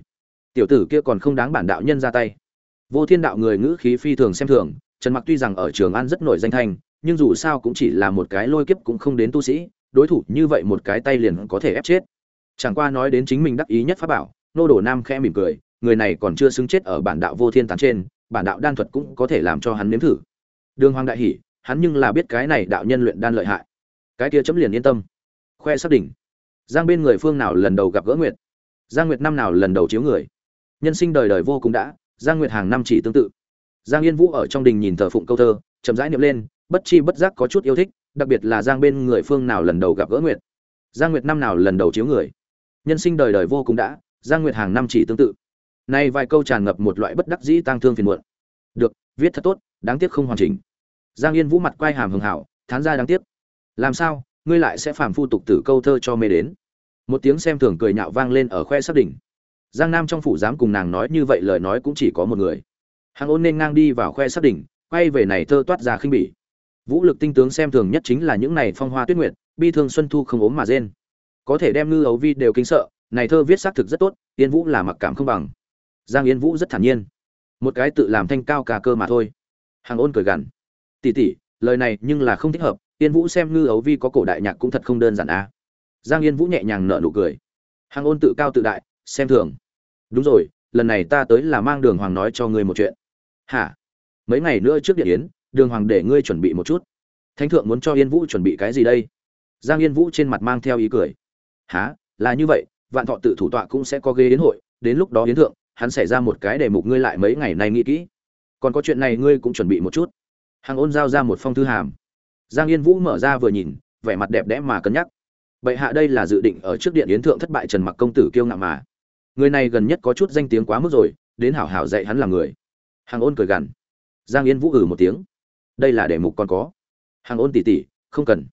S1: Tiểu tử kia còn không đáng bản đạo nhân ra tay. Vô thiên đạo người ngữ khí phi thường xem thường, trần mặc tuy rằng ở trường an rất nổi danh thành nhưng dù sao cũng chỉ là một cái lôi kiếp cũng không đến tu sĩ, đối thủ như vậy một cái tay liền có thể ép chết. Chẳng qua nói đến chính mình đắc ý nhất pháp bảo, nô đồ nam khẽ mỉm cười, người này còn chưa xứng chết ở bản đạo vô thiên tán trên, bản đạo đan thuật cũng có thể làm cho hắn nếm thử. Đường hoàng đại hỉ hắn nhưng là biết cái này đạo nhân luyện đan lợi hại. Cái kia chấm liền yên tâm. Khoe sắp đỉnh. giang bên người phương nào lần đầu gặp gỡ nguyệt? Giang nguyệt năm nào lần đầu chiếu người? Nhân sinh đời đời vô cùng đã, giang nguyệt hàng năm chỉ tương tự. Giang yên vũ ở trong đình nhìn thờ phụng câu thơ, chậm rãi niệm lên bất chi bất giác có chút yêu thích, đặc biệt là giang bên người phương nào lần đầu gặp gỡ nguyệt. Giang nguyệt năm nào lần đầu chiếu người? Nhân sinh đời đời vô cùng đã, giang nguyệt hàng năm chỉ tương tự. Nay vài câu tràn ngập một loại bất đắc dĩ tang thương phiền muộn. Được, viết thật tốt, đáng tiếc không hoàn chỉnh. Giang yên vũ mặt quay hàm hường hảo, thán ra đáng tiếc. Làm sao, ngươi lại sẽ phàm phu tục tử câu thơ cho mê đến? Một tiếng xem thường cười nhạo vang lên ở khoe xác đỉnh. Giang nam trong phủ dám cùng nàng nói như vậy lời nói cũng chỉ có một người. Hàng ôn nên ngang đi vào khoe xác đỉnh, quay về này thơ toát ra khinh bỉ vũ lực tinh tướng xem thường nhất chính là những này phong hoa tuyết nguyệt, bi thương xuân thu không ốm mà rên. Có thể đem ngư ấu vi đều kính sợ, này thơ viết xác thực rất tốt, yên vũ là mặc cảm không bằng. Giang yên vũ rất thản nhiên. Một cái tự làm thanh cao cả cơ mà thôi. Hàng ôn cười gằn. Tỉ tỉ lời này nhưng là không thích hợp, yên vũ xem ngư ấu vi có cổ đại nhạc cũng thật không đơn giản à. giang yên vũ nhẹ nhàng nở nụ cười. Hàng ôn tự cao tự đại, xem thường. Đúng rồi, lần này ta tới là mang đường hoàng nói cho ngươi một chuyện. Hả? Mấy ngày nữa trước điện yến đường hoàng để ngươi chuẩn bị một chút. Thánh thượng muốn cho yên vũ chuẩn bị cái gì đây? Giang yên vũ trên mặt mang theo ý cười. Há là như vậy, vạn thọ tự thủ tọa cũng sẽ có ghế đến hội, đến lúc đó yến thượng, hắn xảy ra một cái đề mục ngươi lại mấy ngày nay nghĩ kỹ. Còn có chuyện này ngươi cũng chuẩn bị một chút. Hàng ôn giao ra một phong thư hàm. Giang yên vũ mở ra vừa nhìn, vẻ mặt đẹp đẽ mà cân nhắc. Bệ hạ đây là dự định ở trước điện yến thượng thất bại trần mặc công tử kiêu ngạo mà. Người này gần nhất có chút danh tiếng quá mức rồi, đến hảo hảo dạy hắn làm người. Hàng ôn cười gằn. Giang yên vũ ử ừ một tiếng đây là đề mục còn có. Hàng ôn tỷ tỷ, không cần.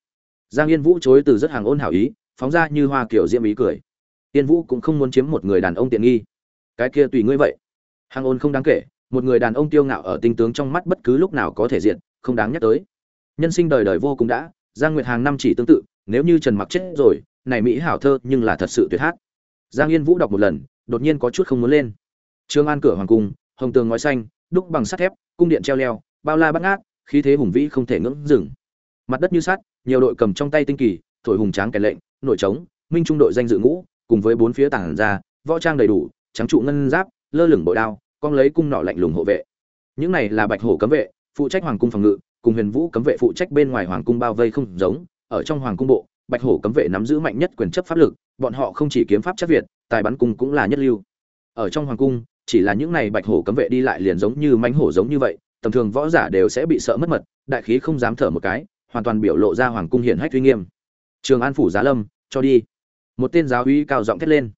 S1: Giang yên vũ chối từ rất hàng ôn hảo ý phóng ra như hoa kiểu diễm ý cười. Yên vũ cũng không muốn chiếm một người đàn ông tiện nghi. Cái kia tùy ngươi vậy. Hàng ôn không đáng kể một người đàn ông tiêu ngạo ở tinh tướng trong mắt bất cứ lúc nào có thể diện không đáng nhắc tới. Nhân sinh đời đời vô cùng đã giang nguyệt hàng năm chỉ tương tự nếu như trần mặc chết rồi này mỹ hảo thơ nhưng là thật sự tuyệt hát. Giang yên vũ đọc một lần đột nhiên có chút không muốn lên. Trương an cửa hoàng cung hồng tường ngói xanh đúc bằng sắt thép cung điện treo leo bao la bắt ngát khí thế hùng vĩ không thể ngưỡng dừng. Mặt đất như sắt, nhiều đội cầm trong tay tinh kỳ, thổi hùng tráng kèn lệnh, nội trống, minh trung đội danh dự ngũ, cùng với bốn phía tảng ra, võ trang đầy đủ, trắng trụ ngân giáp, lơ lửng bội đao, con lấy cung nọ lạnh lùng hộ vệ. Những này là bạch hổ cấm vệ, phụ trách hoàng cung phòng ngự, cùng huyền vũ cấm vệ phụ trách bên ngoài hoàng cung bao vây không giống, ở trong hoàng cung bộ, bạch hổ cấm vệ nắm giữ mạnh nhất quyền chấp pháp lực, bọn họ không chỉ kiếm pháp chất việt, tài bắn cung cũng là nhất lưu. Ở trong hoàng cung, chỉ là những này bạch hổ cấm vệ đi lại liền giống như mánh hổ giống như vậy tầm thường võ giả đều sẽ bị sợ mất mật, đại khí không dám thở một cái, hoàn toàn biểu lộ ra hoàng cung hiển hách uy nghiêm. Trường an phủ giá lâm, cho đi. Một tên giáo uy cao giọng thét lên.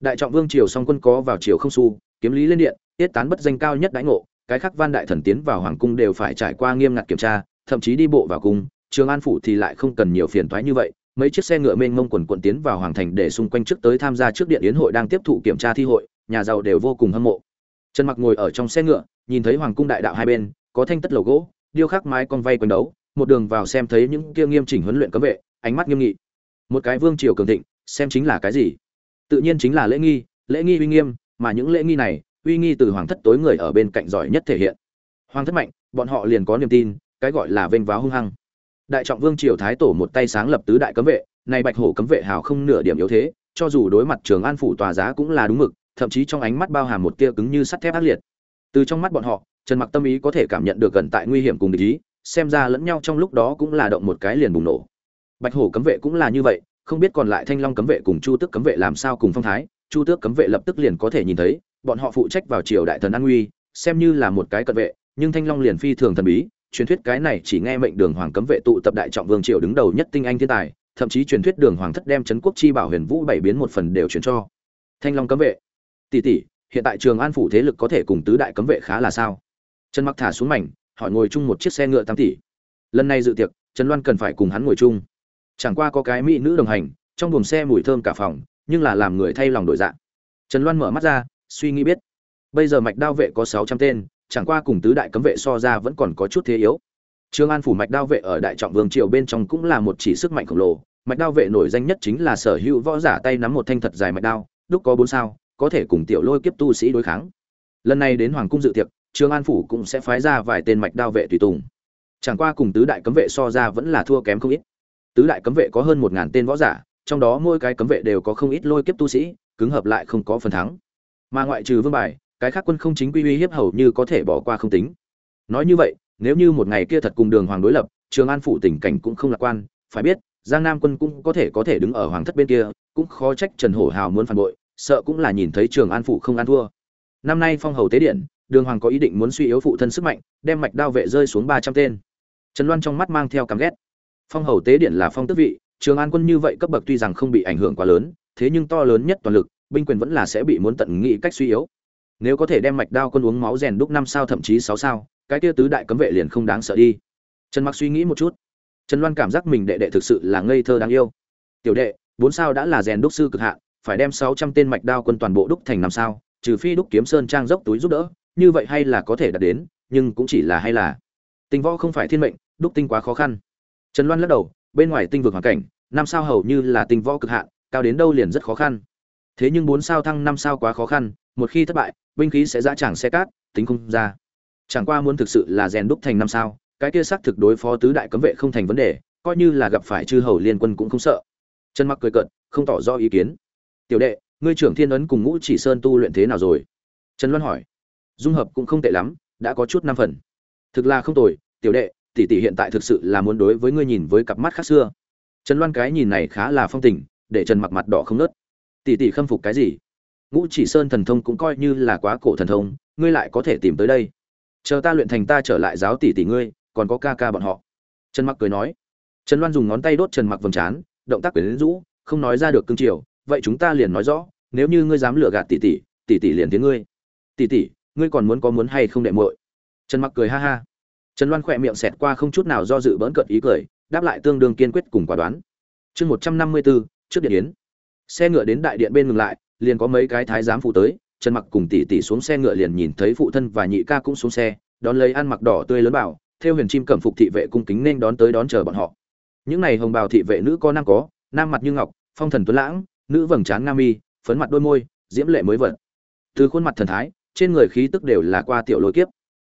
S1: Đại trọng vương triều song quân có vào triều không su, kiếm lý lên điện, tiết tán bất danh cao nhất đãi ngộ, cái khác văn đại thần tiến vào hoàng cung đều phải trải qua nghiêm ngặt kiểm tra, thậm chí đi bộ vào cung, trường an phủ thì lại không cần nhiều phiền toái như vậy, mấy chiếc xe ngựa mênh mông quần quần tiến vào hoàng thành để xung quanh trước tới tham gia trước điện yến hội đang tiếp thụ kiểm tra thi hội, nhà giàu đều vô cùng hâm mộ. Trần mặc ngồi ở trong xe ngựa nhìn thấy hoàng cung đại đạo hai bên, có thanh tất lầu gỗ, điêu khắc mái con vay quần đấu, một đường vào xem thấy những kia nghiêm chỉnh huấn luyện cấm vệ, ánh mắt nghiêm nghị. Một cái vương triều cường thịnh, xem chính là cái gì? Tự nhiên chính là lễ nghi lễ nghi uy nghiêm, mà những lễ nghi này, uy nghi từ hoàng thất tối người ở bên cạnh giỏi nhất thể hiện. Hoàng thất mạnh, bọn họ liền có niềm tin, cái gọi là vênh váo hung hăng. Đại trọng vương triều thái tổ một tay sáng lập tứ đại cấm vệ nay bạch hổ cấm vệ hào không nửa điểm yếu thế, cho dù đối mặt trường an phủ tòa giá cũng là đúng mực, thậm chí trong ánh mắt bao hàm một tia cứng như sắt thép ác liệt từ trong mắt bọn họ, trần mặc tâm ý có thể cảm nhận được gần tại nguy hiểm cùng địch ý, xem ra lẫn nhau trong lúc đó cũng là động một cái liền bùng nổ. Bạch hổ cấm vệ cũng là như vậy, không biết còn lại thanh long cấm vệ cùng chu tước cấm vệ làm sao cùng phong thái, chu tước cấm vệ lập tức liền có thể nhìn thấy, bọn họ phụ trách vào triều đại thần an nguy, xem như là một cái cận vệ, nhưng thanh long liền phi thường thần bí, truyền thuyết cái này chỉ nghe mệnh đường hoàng cấm vệ tụ tập đại trọng vương triều đứng đầu nhất tinh anh thiên tài, thậm chí truyền thuyết đường hoàng thất đem trấn quốc chi bảo huyền vũ bảy biến một phần đều truyền cho thanh long cấm vệ. Tỷ tỷ hiện tại trường an phủ thế lực có thể cùng tứ đại cấm vệ khá là sao? Trần mặc thả xuống mảnh, hỏi ngồi chung một chiếc xe ngựa tám tỷ. Lần này dự tiệc, trần loan cần phải cùng hắn ngồi chung. Chẳng qua có cái mỹ nữ đồng hành, trong buồng xe mùi thơm cả phòng, nhưng là làm người thay lòng đổi dạng trần loan mở mắt ra, suy nghĩ biết, bây giờ mạch đao vệ có sáu trăm tên, chẳng qua cùng tứ đại cấm vệ so ra vẫn còn có chút thế yếu. Trương an phủ mạch đao vệ ở đại trọng vương triều bên trong cũng là một chỉ sức mạnh khổng lồ, mạch đao vệ nổi danh nhất chính là sở hữu võ giả tay nắm một thanh thật dài mạch đao, đúc có bốn sao có thể cùng tiểu lôi kiếp tu sĩ đối kháng. Lần này đến hoàng cung dự tiệc trương an phủ cũng sẽ phái ra vài tên mạch đao vệ tùy tùng. Chẳng qua cùng tứ đại cấm vệ so ra vẫn là thua kém không ít. Tứ đại cấm vệ có hơn một ngàn tên võ giả, trong đó mỗi cái cấm vệ đều có không ít lôi kiếp tu sĩ, cứng hợp lại không có phần thắng. Mà ngoại trừ vương bài, cái khác quân không chính quy uy hiếp hầu như có thể bỏ qua không tính. Nói như vậy, nếu như một ngày kia thật cùng đường hoàng đối lập, trường an phủ tình cảnh cũng không lạc quan. Phải biết, giang nam quân cũng có thể có thể đứng ở hoàng thất bên kia, cũng khó trách trần hổ hào muốn phản bội sợ cũng là nhìn thấy trường an phụ không ăn thua. Năm nay phong hầu tế điện, đường hoàng có ý định muốn suy yếu phụ thân sức mạnh, đem mạch đao vệ rơi xuống ba trăm tên. Trần loan trong mắt mang theo căm ghét. Phong hầu tế điện là phong tước vị, trường an quân như vậy cấp bậc tuy rằng không bị ảnh hưởng quá lớn, thế nhưng to lớn nhất toàn lực, binh quyền vẫn là sẽ bị muốn tận nghị cách suy yếu. Nếu có thể đem mạch đao quân uống máu rèn đúc năm sao thậm chí sáu sao, cái kia tứ đại cấm vệ liền không đáng sợ đi. Trần mặc suy nghĩ một chút. Trần loan cảm giác mình đệ đệ thực sự là ngây thơ đáng yêu. Tiểu đệ, bốn sao đã là rèn đúc sư cực hạn phải đem sáu trăm tên mạch đao quân toàn bộ đúc thành năm sao, trừ phi đúc kiếm sơn trang dốc túi giúp đỡ, như vậy hay là có thể đạt đến, nhưng cũng chỉ là hay là. Tinh võ không phải thiên mệnh, đúc tinh quá khó khăn. Trần loan lắc đầu, bên ngoài tinh vực hoàn cảnh, năm sao hầu như là tinh võ cực hạn, cao đến đâu liền rất khó khăn. Thế nhưng bốn sao thăng năm sao quá khó khăn, một khi thất bại, binh khí sẽ dã chẳng xe cát, tính không ra. Chẳng qua muốn thực sự là rèn đúc thành năm sao, cái kia xác thực đối phó tứ đại cấm vệ không thành vấn đề, coi như là gặp phải chư hầu liên quân cũng không sợ. Trần mặc cười cợt, không tỏ rõ ý kiến tiểu đệ, ngươi trưởng thiên ấn cùng ngũ chỉ sơn tu luyện thế nào rồi? Trần loan hỏi. Dung hợp cũng không tệ lắm, đã có chút năm phần. Thực là không tồi, tiểu đệ, tỷ tỷ hiện tại thực sự là muốn đối với ngươi nhìn với cặp mắt khác xưa. Trần loan cái nhìn này khá là phong tình, để trần mặc mặt đỏ không nớt. Tỷ tỷ khâm phục cái gì? Ngũ chỉ sơn thần thông cũng coi như là quá cổ thần thông, ngươi lại có thể tìm tới đây. Chờ ta luyện thành ta trở lại giáo tỷ tỷ ngươi, còn có ca ca bọn họ. Trần mặc cười nói. Trần loan dùng ngón tay đốt trần mặc vầng trán, động tác quyển rũ, không nói ra được cương triều vậy chúng ta liền nói rõ, nếu như ngươi dám lừa gạt tỷ tỷ tỷ tỷ liền tiếng ngươi. Tỷ tỷ, ngươi còn muốn có muốn hay không đệ muội? Trần mặc cười ha ha. Trần loan khỏe miệng xẹt qua không chút nào do dự bỡn cợt ý cười, đáp lại tương đương kiên quyết cùng quả đoán. Chương một trăm năm mươi bốn trước điện yến. Xe ngựa đến đại điện bên ngừng lại, liền có mấy cái thái giám phụ tới, trần mặc cùng tỷ tỷ xuống xe ngựa liền nhìn thấy phụ thân và nhị ca cũng xuống xe, đón lấy ăn mặc đỏ tươi lớn bảo, theo huyền chim cẩm phục thị vệ cung kính nên đón tới đón chờ bọn họ. Những này hồng bào thị vệ nữ có nam có, nam mặt như ngọc, phong thần tuấn lãng nữ vầng trán nga mi, phấn mặt đôi môi, diễm lệ mới vật từ khuôn mặt thần thái, trên người khí tức đều là qua tiểu lôi kiếp.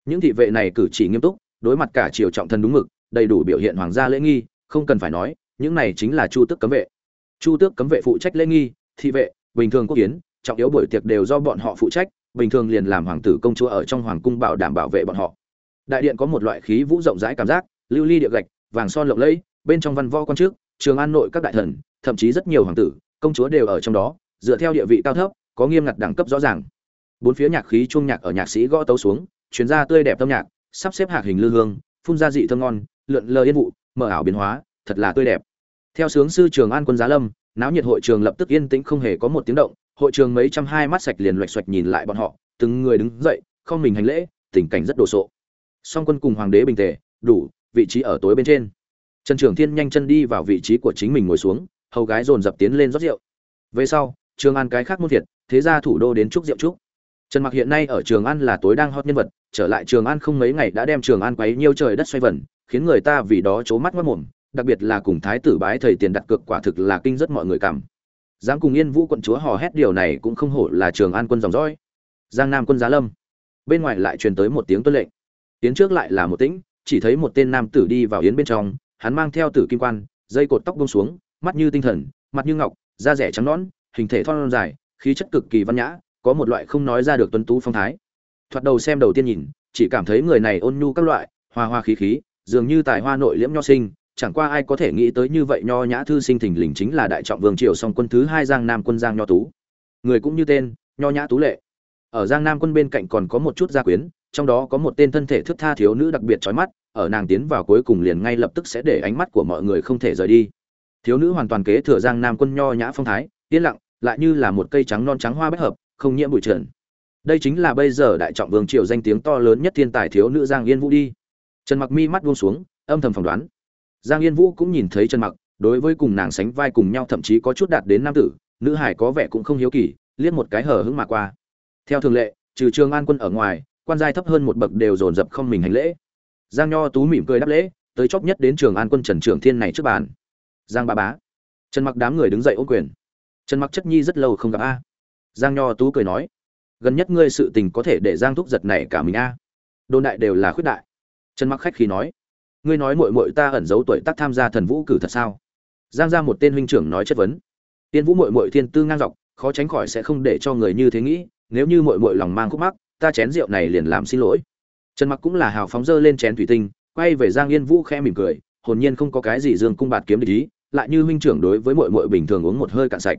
S1: Những thị vệ này cử chỉ nghiêm túc, đối mặt cả triều trọng thần đúng mực, đầy đủ biểu hiện hoàng gia lễ nghi, không cần phải nói, những này chính là chu Tước cấm vệ. Chu tước cấm vệ phụ trách lễ nghi, thị vệ, bình thường quốc kiến, trọng yếu buổi tiệc đều do bọn họ phụ trách, bình thường liền làm hoàng tử công chúa ở trong hoàng cung bảo đảm bảo vệ bọn họ. Đại điện có một loại khí vũ rộng rãi cảm giác, lưu ly địa gạch, vàng son lộng lẫy, bên trong văn võ quan trước, trường an nội các đại thần, thậm chí rất nhiều hoàng tử công chúa đều ở trong đó, dựa theo địa vị cao thấp, có nghiêm ngặt đẳng cấp rõ ràng. Bốn phía nhạc khí chuông nhạc ở nhạc sĩ gõ tấu xuống chuyến ra tươi đẹp tâm nhạc, sắp xếp hạc hình lư hương, phun ra dị thơm ngon, lượn lờ yên vụ, mở ảo biến hóa, thật là tươi đẹp. Theo sướng sư trường an quân giá lâm, náo nhiệt hội trường lập tức yên tĩnh không hề có một tiếng động, hội trường mấy trăm hai mắt sạch liền loạch xoạch nhìn lại bọn họ, từng người đứng dậy, không mình hành lễ, tình cảnh rất đồ sộ. Song quân cùng hoàng đế bình tề, đủ, vị trí ở tối bên trên. Trần trường thiên nhanh chân đi vào vị trí của chính mình ngồi xuống hầu gái dồn dập tiến lên rót rượu. Về sau, trường an cái khác muôn việt thế ra thủ đô đến chúc rượu chúc. Trần mặc hiện nay ở trường an là tối đang hot nhân vật, trở lại trường an không mấy ngày đã đem trường an quấy nhiều trời đất xoay vần, khiến người ta vì đó c mắt mất mồm, đặc biệt là cùng thái tử bái thầy tiền đặt cược quả thực là kinh rất mọi người cảm. Dám cùng yên vũ quận chúa hò hét điều này cũng không hổ là trường an quân dòng dõi. Giang nam quân giá lâm. Bên ngoài lại truyền tới một tiếng tuân lệnh. Tiến trước lại là một tĩnh, chỉ thấy một tên nam tử đi vào yến bên trong, hắn mang theo tử kim quan, dây cột tóc bông xuống mắt như tinh thần, mặt như ngọc, da rẻ trắng nõn, hình thể thon dài, khí chất cực kỳ văn nhã, có một loại không nói ra được tuấn tú phong thái. Thoạt đầu xem đầu tiên nhìn, chỉ cảm thấy người này ôn nhu các loại, hoa hoa khí khí, dường như tài hoa nội liễm nho sinh, chẳng qua ai có thể nghĩ tới như vậy nho nhã thư sinh thình lình chính là đại trọng vương triều song quân thứ hai giang nam quân giang nho tú. Người cũng như tên, nho nhã tú lệ. Ở giang nam quân bên cạnh còn có một chút gia quyến, trong đó có một tên thân thể thướt tha thiếu nữ đặc biệt chói mắt, ở nàng tiến vào cuối cùng liền ngay lập tức sẽ để ánh mắt của mọi người không thể rời đi thiếu nữ hoàn toàn kế thừa giang nam quân nho nhã phong thái, yên lặng, lại như là một cây trắng non trắng hoa bách hợp, không nhiễm bụi trần. Đây chính là bây giờ đại trọng vương triều danh tiếng to lớn nhất thiên tài thiếu nữ giang yên vũ đi. Trần mặc mi mắt buông xuống, âm thầm phỏng đoán. Giang yên vũ cũng nhìn thấy trần mặc, đối với cùng nàng sánh vai cùng nhau thậm chí có chút đạt đến nam tử, nữ hải có vẻ cũng không hiếu kỳ, liếc một cái hở hững mà qua. Theo thường lệ, trừ trường an quân ở ngoài, quan giai thấp hơn một bậc đều dồn dập không mình hành lễ. Giang nho tú mỉm cười đáp lễ, tới chóp nhất đến trường an quân trần trường thiên này trước bàn giang ba bá. Trần mặc đám người đứng dậy ô quyền. Trần mặc chất nhi rất lâu không gặp a. Giang nho tú cười nói, gần nhất ngươi sự tình có thể để giang thúc giật này cả mình a. Đồn đại đều là khuyết đại. Trần mặc khách khí nói, ngươi nói muội muội ta ẩn giấu tuổi tác tham gia thần vũ cử thật sao? Giang ra một tên huynh trưởng nói chất vấn, tiên vũ muội muội thiên tư ngang dọc, khó tránh khỏi sẽ không để cho người như thế nghĩ, nếu như muội muội lòng mang khúc mắc, ta chén rượu này liền làm xin lỗi. Trần mặc cũng là hào phóng dơ lên chén thủy tinh, quay về giang yên vũ khẽ mỉm cười, hồn nhiên không có cái gì dương cung bạt kiếm để ý lại như huynh trưởng đối với muội muội bình thường uống một hơi cạn sạch.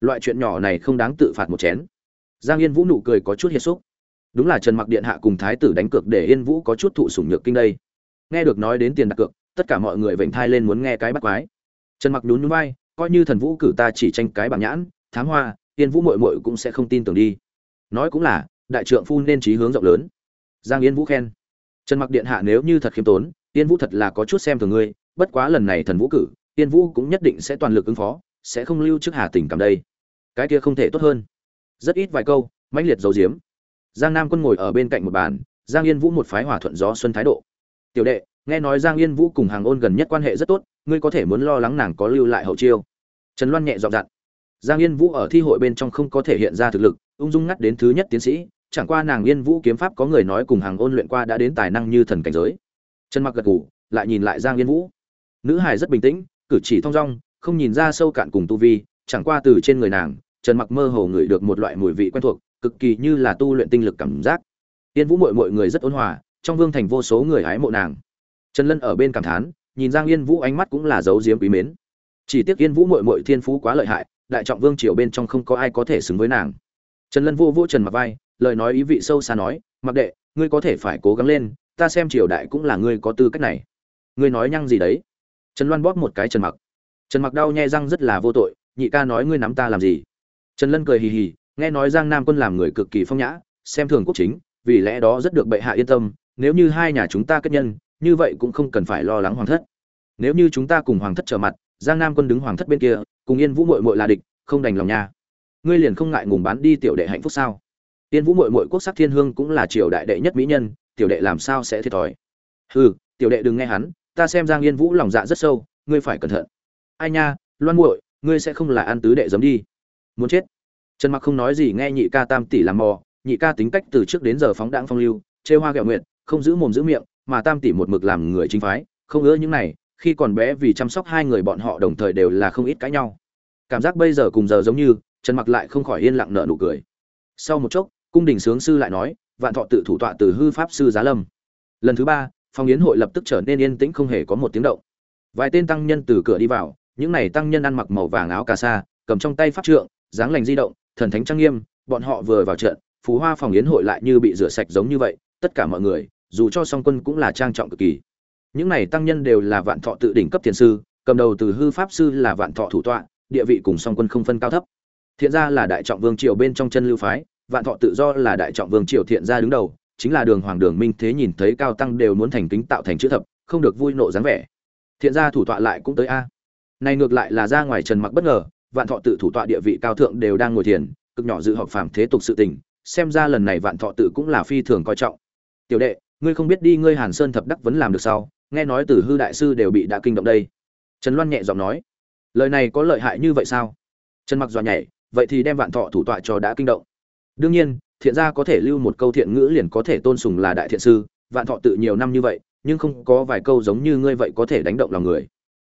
S1: Loại chuyện nhỏ này không đáng tự phạt một chén. Giang yên vũ nụ cười có chút hiệt xúc. Đúng là trần mặc điện hạ cùng thái tử đánh cược để yên vũ có chút thụ sủng nhược kinh đây. Nghe được nói đến tiền đặt cược, tất cả mọi người vểnh thai lên muốn nghe cái bắt quái. Trần mặc nhún nhún vai, coi như thần vũ cử ta chỉ tranh cái bảng nhãn, thám hoa, yên vũ mội mội cũng sẽ không tin tưởng đi. Nói cũng là, đại trượng phu nên trí hướng rộng lớn. Giang yên vũ khen. Trần mặc điện hạ nếu như thật khiêm tốn, yên vũ thật là có chút xem thường ngươi, bất quá lần này thần vũ cử yên vũ cũng nhất định sẽ toàn lực ứng phó, sẽ không lưu trước hà tình cảm đây. Cái kia không thể tốt hơn. Rất ít vài câu, mãnh liệt dấu diếm giang nam quân ngồi ở bên cạnh một bàn, giang yên vũ một phái hòa thuận gió xuân thái độ. Tiểu đệ, nghe nói giang yên vũ cùng hàng ôn gần nhất quan hệ rất tốt, ngươi có thể muốn lo lắng nàng có lưu lại hậu chiêu. Trần loan nhẹ dọn dặn. Giang yên vũ ở thi hội bên trong không có thể hiện ra thực lực, ung dung ngắt đến thứ nhất tiến sĩ, chẳng qua nàng yên vũ kiếm pháp có người nói cùng hàng ôn luyện qua đã đến tài năng như thần cảnh giới. Trần mặc gật gù, lại nhìn lại giang yên vũ. Nữ hài rất bình tĩnh cử chỉ thong dong, không nhìn ra sâu cạn cùng tu vi, chẳng qua từ trên người nàng, trần mặc mơ hồ ngửi được một loại mùi vị quen thuộc, cực kỳ như là tu luyện tinh lực cảm giác. Yên vũ muội mọi người rất ôn hòa, trong vương thành vô số người hái mộ nàng. Trần lân ở bên cảm thán, nhìn giang yên vũ ánh mắt cũng là dấu diếm quý mến. Chỉ tiếc yên vũ muội muội thiên phú quá lợi hại, đại trọng vương triều bên trong không có ai có thể xứng với nàng. Trần lân vô vô trần mặc vai, lời nói ý vị sâu xa nói, mặc đệ, ngươi có thể phải cố gắng lên, ta xem triều đại cũng là ngươi có tư cách này. Ngươi nói nhăng gì đấy? Trần loan bóp một cái trần mặc. Trần mặc đau nhai răng rất là vô tội, nhị ca nói ngươi nắm ta làm gì? Trần lân cười hì hì, nghe nói giang nam quân làm người cực kỳ phong nhã, xem thường quốc chính, vì lẽ đó rất được bệ hạ yên tâm, nếu như hai nhà chúng ta kết nhân, như vậy cũng không cần phải lo lắng hoàng thất. Nếu như chúng ta cùng hoàng thất trở mặt, giang nam quân đứng hoàng thất bên kia, cùng yên vũ mội mội là địch, không đành lòng nha. Ngươi liền không ngại ngùng bán đi tiểu đệ hạnh phúc sao? Yên vũ mội mội quốc sắc thiên hương cũng là triều đại đệ nhất mỹ nhân, tiểu đệ làm sao sẽ thiệt thòi? Hừ, tiểu đệ đừng nghe hắn ta xem giang yên vũ lòng dạ rất sâu, ngươi phải cẩn thận. Ai nha, loan muội, ngươi sẽ không là ăn tứ đệ giấm đi. Muốn chết. Trần mặc không nói gì nghe nhị ca tam tỷ làm mò, nhị ca tính cách từ trước đến giờ phóng đãng phong lưu, chê hoa ghẹo nguyện không giữ mồm giữ miệng, mà tam tỷ một mực làm người chính phái, không ưa những này, khi còn bé vì chăm sóc hai người bọn họ đồng thời đều là không ít cãi nhau. Cảm giác bây giờ cùng giờ giống như, trần mặc lại không khỏi yên lặng nở nụ cười. Sau một chốc, cung đình sướng sư lại nói, vạn thọ tự thủ tọa từ hư pháp sư giá lâm. Lần thứ ba phòng yến hội lập tức trở nên yên tĩnh không hề có một tiếng động. Vài tên tăng nhân từ cửa đi vào, những này tăng nhân ăn mặc màu vàng áo cà sa, cầm trong tay pháp trượng, dáng lành di động, thần thánh trang nghiêm, bọn họ vừa vào trận phú hoa phòng yến hội lại như bị rửa sạch giống như vậy, tất cả mọi người, dù cho song quân cũng là trang trọng cực kỳ. Những này tăng nhân đều là vạn thọ tự đỉnh cấp thiền sư, cầm đầu từ hư pháp sư là vạn thọ thủ tọa, địa vị cùng song quân không phân cao thấp. Thiện gia là đại trọng vương triều bên trong chân lưu phái, vạn thọ tự do là đại trọng vương triều thiện gia đứng đầu chính là đường hoàng đường minh thế nhìn thấy cao tăng đều muốn thành kính tạo thành chữ thập, không được vui nộ dáng vẻ. Thiện gia thủ tọa lại cũng tới a. Này ngược lại là ra ngoài trần mặc bất ngờ, vạn thọ tự thủ tọa địa vị cao thượng đều đang ngồi thiền, cực nhỏ dự họp phàm thế tục sự tình, xem ra lần này vạn thọ tự cũng là phi thường coi trọng. Tiểu đệ, ngươi không biết đi ngươi hàn sơn thập đắc vẫn làm được sao? Nghe nói từ hư đại sư đều bị đã kinh động đây. Trần loan nhẹ giọng nói, lời này có lợi hại như vậy sao? Trần mặc dọa nhảy, vậy thì đem vạn thọ thủ tọa cho đã kinh động. Đương nhiên thiện gia có thể lưu một câu thiện ngữ liền có thể tôn sùng là đại thiện sư, vạn thọ tự nhiều năm như vậy, nhưng không có vài câu giống như ngươi vậy có thể đánh động lòng người.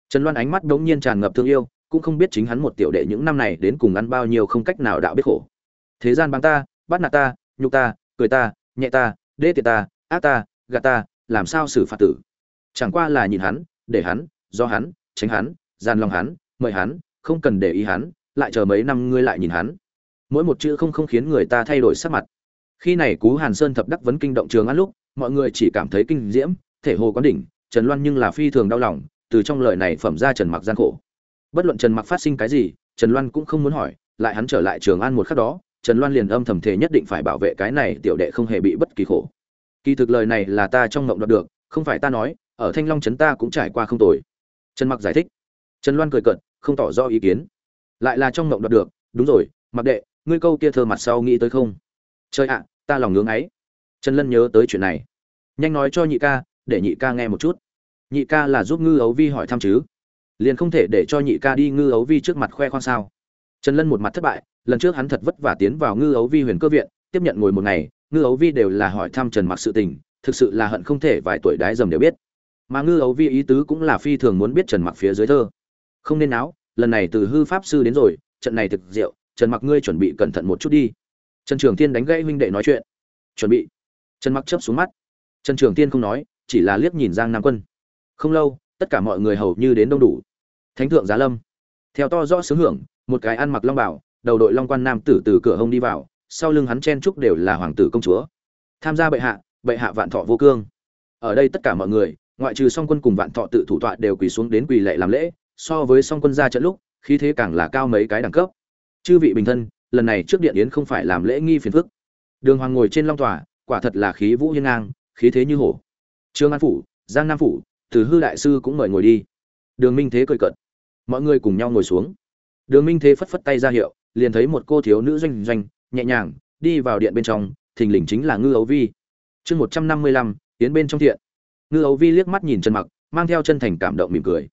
S1: Trần loan ánh mắt đống nhiên tràn ngập thương yêu, cũng không biết chính hắn một tiểu đệ những năm này đến cùng ăn bao nhiêu không cách nào đạo biết khổ. Thế gian băng ta, bắt nạt ta, nhục ta, cười ta, nhẹ ta, đê tiệt ta, ác ta, gạt ta, làm sao xử phạt tử? Chẳng qua là nhìn hắn, để hắn, do hắn, tránh hắn, gian lòng hắn, mời hắn, không cần để ý hắn, lại chờ mấy năm ngươi lại nhìn hắn mỗi một chữ không không khiến người ta thay đổi sắc mặt. Khi này cú hàn sơn thập đắc vấn kinh động trường ăn lúc, mọi người chỉ cảm thấy kinh diễm, thể hồ quán đỉnh, trần loan nhưng là phi thường đau lòng, từ trong lời này phẩm ra trần mặc gian khổ. Bất luận trần mặc phát sinh cái gì, trần loan cũng không muốn hỏi, lại hắn trở lại trường an một khắc đó, trần loan liền âm thầm thể nhất định phải bảo vệ cái này tiểu đệ không hề bị bất kỳ khổ. Kỳ thực lời này là ta trong ngộng đọc được, không phải ta nói, ở thanh long trấn ta cũng trải qua không tồi. Trần mặc giải thích. Trần loan cười cận không tỏ rõ ý kiến. Lại là trong ngộng đọc được, đúng rồi, mặc đệ ngươi câu kia thơ mặt sau nghĩ tới không? Chơi ạ, ta lòng ngưỡng ấy. Trần lân nhớ tới chuyện này. Nhanh nói cho nhị ca, để nhị ca nghe một chút. Nhị ca là giúp ngư ấu vi hỏi thăm chứ? Liền không thể để cho nhị ca đi ngư ấu vi trước mặt khoe khoang sao? Trần lân một mặt thất bại, lần trước hắn thật vất vả tiến vào ngư ấu vi huyền cơ viện, tiếp nhận ngồi một ngày, ngư ấu vi đều là hỏi thăm trần mặc sự tình, thực sự là hận không thể vài tuổi đái dầm đều biết. Mà ngư ấu vi ý tứ cũng là phi thường muốn biết trần mặc phía dưới thơ. Không nên áo lần này từ hư pháp sư đến rồi, trận này thực diệu trần mặc ngươi chuẩn bị cẩn thận một chút đi. Trần trường tiên đánh gãy huynh đệ nói chuyện. Chuẩn bị. Trần mặc chấp xuống mắt. Trần trường tiên không nói, chỉ là liếc nhìn giang nam quân. Không lâu, tất cả mọi người hầu như đến đông đủ. Thánh thượng giá lâm. Theo to rõ sướng hưởng, một cái ăn mặc long bảo đầu đội long quan nam tử từ cửa hông đi vào, sau lưng hắn chen trúc đều là hoàng tử công chúa. Tham gia bệ hạ bệ hạ vạn thọ vô cương. Ở đây tất cả mọi người, ngoại trừ song quân cùng vạn thọ tự thủ tọa đều quỳ xuống đến quỳ lệ làm lễ, so với song quân ra trận lúc, khí thế càng là cao mấy cái đẳng cấp chư vị bình thân, lần này trước điện yến không phải làm lễ nghi phiền phức. Đường hoàng ngồi trên long tòa, quả thật là khí vũ hiên ngang, khí thế như hổ. Trương an phủ, giang nam phủ, từ hư đại sư cũng mời ngồi đi. Đường minh thế cười cợt. Mọi người cùng nhau ngồi xuống. Đường minh thế phất phất tay ra hiệu, liền thấy một cô thiếu nữ doanh doanh, nhẹ nhàng, đi vào điện bên trong, thình lình chính là ngư ấu vi. Chương một trăm năm mươi lăm, tiến bên trong thiện. Ngư ấu vi liếc mắt nhìn chân mặc, mang theo chân thành cảm động mỉm cười.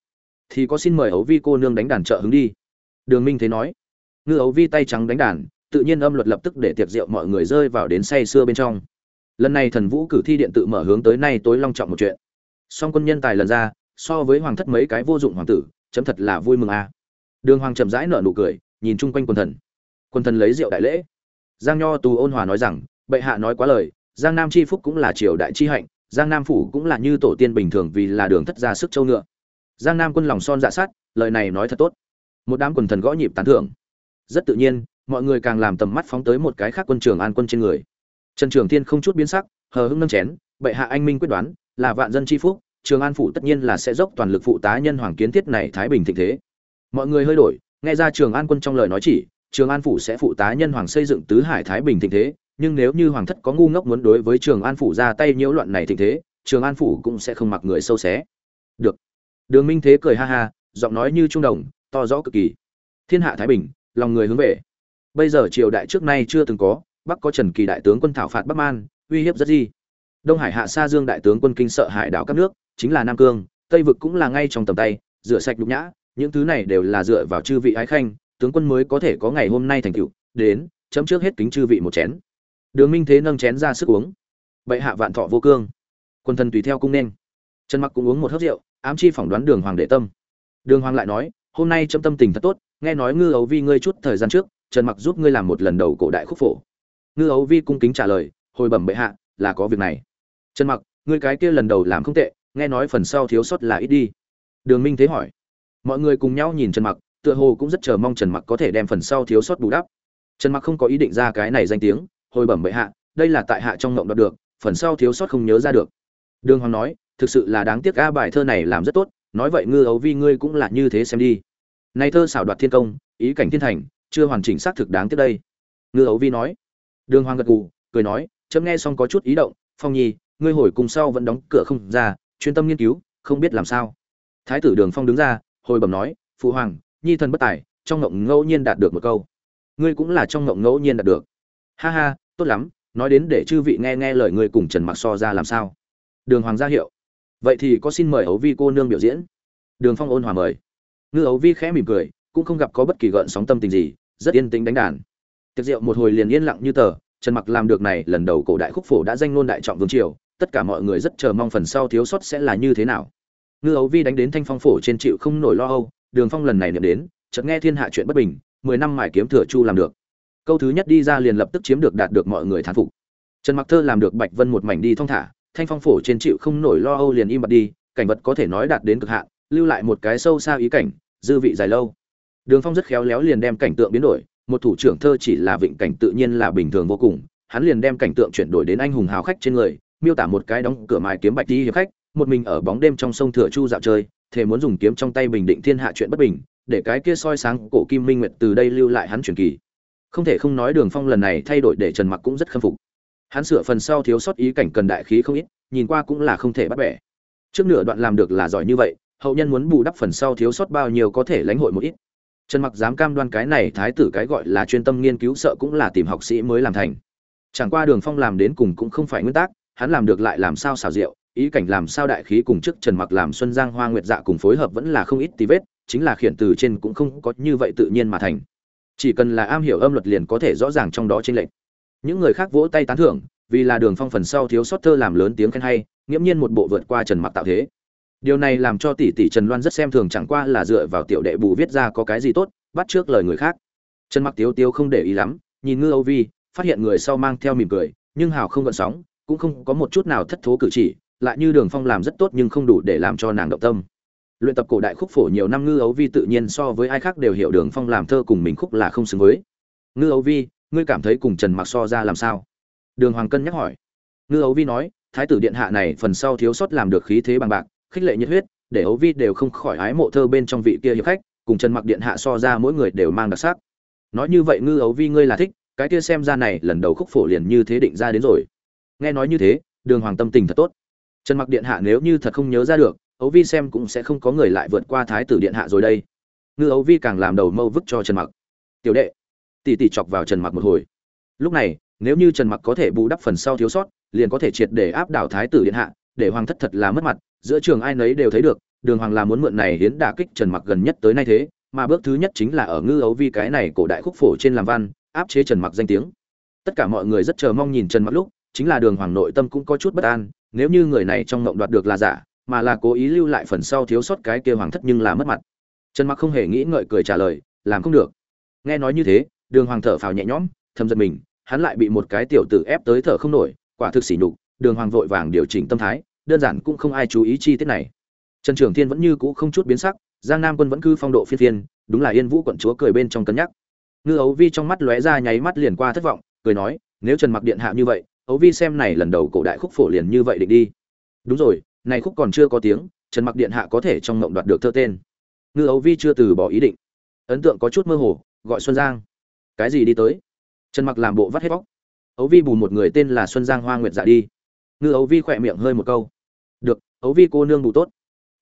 S1: Thì có xin mời ấu vi cô nương đánh đàn trợ hứng đi. Đường minh thế nói ngư ấu vi tay trắng đánh đàn, tự nhiên âm luật lập tức để tiệc rượu mọi người rơi vào đến say sưa bên trong. Lần này thần vũ cử thi điện tự mở hướng tới nay tối long trọng một chuyện. Song quân nhân tài lần ra, so với hoàng thất mấy cái vô dụng hoàng tử, chấm thật là vui mừng a. À. đường hoàng chậm rãi nở nụ cười, nhìn chung quanh quần thần. Quần thần lấy rượu đại lễ. Giang nho tù ôn hòa nói rằng, bệ hạ nói quá lời, giang nam chi phúc cũng là triều đại chi hạnh, giang nam phủ cũng là như tổ tiên bình thường vì là đường thất ra sức châu ngựa. Giang nam quân lòng son dạ sát lời này nói thật tốt. Một đám quần thần gõ nhịp tán thưởng rất tự nhiên, mọi người càng làm tầm mắt phóng tới một cái khác quân trường an quân trên người. Trần trường thiên không chút biến sắc, hờ hững nâng chén, bệ hạ anh minh quyết đoán, là vạn dân chi phúc, trường an phủ tất nhiên là sẽ dốc toàn lực phụ tá nhân hoàng kiến thiết này thái bình thịnh thế. Mọi người hơi đổi, nghe ra trường an quân trong lời nói chỉ, trường an phủ sẽ phụ tá nhân hoàng xây dựng tứ hải thái bình thịnh thế, nhưng nếu như hoàng thất có ngu ngốc muốn đối với trường an phủ ra tay nhiễu loạn này thịnh thế, trường an phủ cũng sẽ không mặc người sâu xé. Được. Đường minh thế cười ha ha, giọng nói như trung đồng, to rõ cực kỳ. Thiên hạ thái bình lòng người hướng về. Bây giờ triều đại trước nay chưa từng có, bắc có trần kỳ đại tướng quân thảo phạt bắc man, uy hiếp rất gì đông hải hạ sa dương đại tướng quân kinh sợ hải đảo các nước, chính là nam cương, tây vực cũng là ngay trong tầm tay, rửa sạch nhục nhã, những thứ này đều là dựa vào chư vị ái khanh, tướng quân mới có thể có ngày hôm nay thành tựu, đến, chấm trước hết kính chư vị một chén. Đường minh thế nâng chén ra sức uống. Bệ hạ vạn thọ vô cương. Quân thần tùy theo cung nên. Trần mặc cũng uống một hớp rượu, ám chi phỏng đoán đường hoàng đệ tâm. Đường hoàng lại nói, hôm nay chấm tâm tình thật tốt nghe nói ngư ấu vi ngươi chút thời gian trước, trần mặc giúp ngươi làm một lần đầu cổ đại khúc phổ. Ngư ấu vi cung kính trả lời, hồi bẩm bệ hạ, là có việc này. Trần mặc, ngươi cái kia lần đầu làm không tệ, nghe nói phần sau thiếu sót là ít đi. Đường minh thế hỏi. Mọi người cùng nhau nhìn trần mặc, tựa hồ cũng rất chờ mong trần mặc có thể đem phần sau thiếu sót bù đắp. Trần mặc không có ý định ra cái này danh tiếng, hồi bẩm bệ hạ, đây là tại hạ trong ngộng đoạt được, phần sau thiếu sót không nhớ ra được. Đường hoàng nói, thực sự là đáng tiếc, a, bài thơ này làm rất tốt, nói vậy ngư ấu vi ngươi cũng là như thế xem đi này thơ xảo đoạt thiên công, ý cảnh thiên thành, chưa hoàn chỉnh xác thực đáng tiếc đây. Ngư ấu vi nói. Đường hoàng gật gù, cười nói, chấm nghe xong có chút ý động, phong nhi, ngươi hồi cùng sau vẫn đóng cửa không ra, chuyên tâm nghiên cứu, không biết làm sao. Thái tử đường phong đứng ra, hồi bẩm nói, phụ hoàng, nhi thần bất tài, trong ngộng ngẫu nhiên đạt được một câu. Ngươi cũng là trong ngộng ngẫu nhiên đạt được. Ha ha, tốt lắm, nói đến để chư vị nghe nghe lời ngươi cùng trần mặc so ra làm sao. Đường hoàng ra hiệu. Vậy thì có xin mời ấu vi cô nương biểu diễn. Đường phong ôn hòa mời ngư ấu vi khẽ mỉm cười, cũng không gặp có bất kỳ gợn sóng tâm tình gì, rất yên tĩnh đánh đàn. Tiệc rượu một hồi liền yên lặng như tờ, trần mặc làm được này, lần đầu cổ đại khúc phổ đã danh ngôn đại trọng vương triều, tất cả mọi người rất chờ mong phần sau thiếu sót sẽ là như thế nào. Ngư ấu vi đánh đến thanh phong phổ trên chịu không nổi lo âu, đường phong lần này niệm đến, chợt nghe thiên hạ chuyện bất bình, mười năm mải kiếm thừa chu làm được. Câu thứ nhất đi ra liền lập tức chiếm được đạt được mọi người thán phục. Trần mặc thơ làm được bạch vân một mảnh đi thong thả, thanh phong phổ trên chịu không nổi lo âu liền im bặt đi, cảnh vật có thể nói đạt đến cực hạn lưu lại một cái sâu xa ý cảnh, dư vị dài lâu. Đường phong rất khéo léo liền đem cảnh tượng biến đổi, một thủ trưởng thơ chỉ là vịnh cảnh tự nhiên là bình thường vô cùng, hắn liền đem cảnh tượng chuyển đổi đến anh hùng hào khách trên người, miêu tả một cái đóng cửa mài kiếm bạch đi hiệp khách, một mình ở bóng đêm trong sông thừa chu dạo chơi, thề muốn dùng kiếm trong tay bình định thiên hạ chuyện bất bình, để cái kia soi sáng cổ kim minh nguyệt từ đây lưu lại hắn truyền kỳ. Không thể không nói đường phong lần này thay đổi để trần mặc cũng rất khâm phục. Hắn sửa phần sau thiếu sót ý cảnh cần đại khí không ít, nhìn qua cũng là không thể bắt bẻ. Trước nửa đoạn làm được là giỏi như vậy hậu nhân muốn bù đắp phần sau thiếu sót bao nhiêu có thể lãnh hội một ít. Trần mặc dám cam đoan cái này thái tử cái gọi là chuyên tâm nghiên cứu sợ cũng là tìm học sĩ mới làm thành. Chẳng qua đường phong làm đến cùng cũng không phải nguyên tắc, hắn làm được lại làm sao xào rượu, ý cảnh làm sao đại khí cùng trước trần mặc làm xuân giang hoa nguyệt dạ cùng phối hợp vẫn là không ít tí vết, chính là khiển từ trên cũng không có như vậy tự nhiên mà thành. Chỉ cần là am hiểu âm luật liền có thể rõ ràng trong đó trên lệnh những người khác vỗ tay tán thưởng, vì là đường phong phần sau thiếu sót thơ làm lớn tiếng khen hay, nghiễm nhiên một bộ vượt qua trần mặc tạo thế điều này làm cho tỷ tỷ trần loan rất xem thường chẳng qua là dựa vào tiểu đệ bù viết ra có cái gì tốt, bắt trước lời người khác. Trần mặc tiếu tiếu không để ý lắm, nhìn ngư âu vi, phát hiện người sau mang theo mỉm cười, nhưng hào không gợn sóng, cũng không có một chút nào thất thố cử chỉ, lại như đường phong làm rất tốt nhưng không đủ để làm cho nàng động tâm. Luyện tập cổ đại khúc phổ nhiều năm ngư ấu vi tự nhiên so với ai khác đều hiểu đường phong làm thơ cùng mình khúc là không xứng với. Ngư ấu vi, ngươi cảm thấy cùng trần mặc so ra làm sao? Đường hoàng cân nhắc hỏi. Ngư ấu vi nói, thái tử điện hạ này phần sau thiếu sót làm được khí thế bằng bạc khích lệ nhiệt huyết, để Âu vi đều không khỏi ái mộ thơ bên trong vị kia hiệp khách, cùng trần mặc điện hạ so ra mỗi người đều mang đặc sắc. Nói như vậy ngư Âu vi ngươi là thích, cái kia xem ra này lần đầu khúc phổ liền như thế định ra đến rồi. Nghe nói như thế, đường hoàng tâm tình thật tốt. Trần mặc điện hạ nếu như thật không nhớ ra được ấu vi xem cũng sẽ không có người lại vượt qua thái tử điện hạ rồi đây. Ngư ấu vi càng làm đầu mâu vứt cho trần mặc. Tiểu đệ. Tỷ tỷ chọc vào trần mặc một hồi. Lúc này, nếu như trần mặc có thể bù đắp phần sau thiếu sót, liền có thể triệt để áp đảo thái tử điện hạ, để hoàng thất thật là mất mặt giữa trường ai nấy đều thấy được, đường hoàng là muốn mượn này hiến đả kích trần mặc gần nhất tới nay thế, mà bước thứ nhất chính là ở ngư ấu vi cái này cổ đại khúc phổ trên làm văn, áp chế trần mặc danh tiếng. Tất cả mọi người rất chờ mong nhìn trần mặc lúc, chính là đường hoàng nội tâm cũng có chút bất an, nếu như người này trong ngộng đoạt được là giả, mà là cố ý lưu lại phần sau thiếu sót cái kia hoàng thất nhưng là mất mặt. Trần mặc không hề nghĩ ngợi cười trả lời, làm không được. Nghe nói như thế, đường hoàng thở phào nhẹ nhõm, thầm giật mình, hắn lại bị một cái tiểu tử ép tới thở không nổi, quả thực sỉ nhục, đường hoàng vội vàng điều chỉnh tâm thái đơn giản cũng không ai chú ý chi tiết này. Trần trường thiên vẫn như cũ không chút biến sắc, giang nam quân vẫn cứ phong độ phiên phiên, đúng là yên vũ quận chúa cười bên trong cân nhắc. Ngư ấu vi trong mắt lóe ra nháy mắt liền qua thất vọng, cười nói, nếu trần mặc điện hạ như vậy, ấu vi xem này lần đầu cổ đại khúc phổ liền như vậy định đi. Đúng rồi, này khúc còn chưa có tiếng, trần mặc điện hạ có thể trong ngộng đoạt được thơ tên. Ngư ấu vi chưa từ bỏ ý định. Ấn tượng có chút mơ hồ, gọi xuân giang. Cái gì đi tới? Trần mặc làm bộ vắt hết bóc ấu vi bù một người tên là xuân giang hoa nguyệt dạ đi. Ngư ấu vi khỏe miệng hơi một câu được, ấu vi cô nương đủ tốt.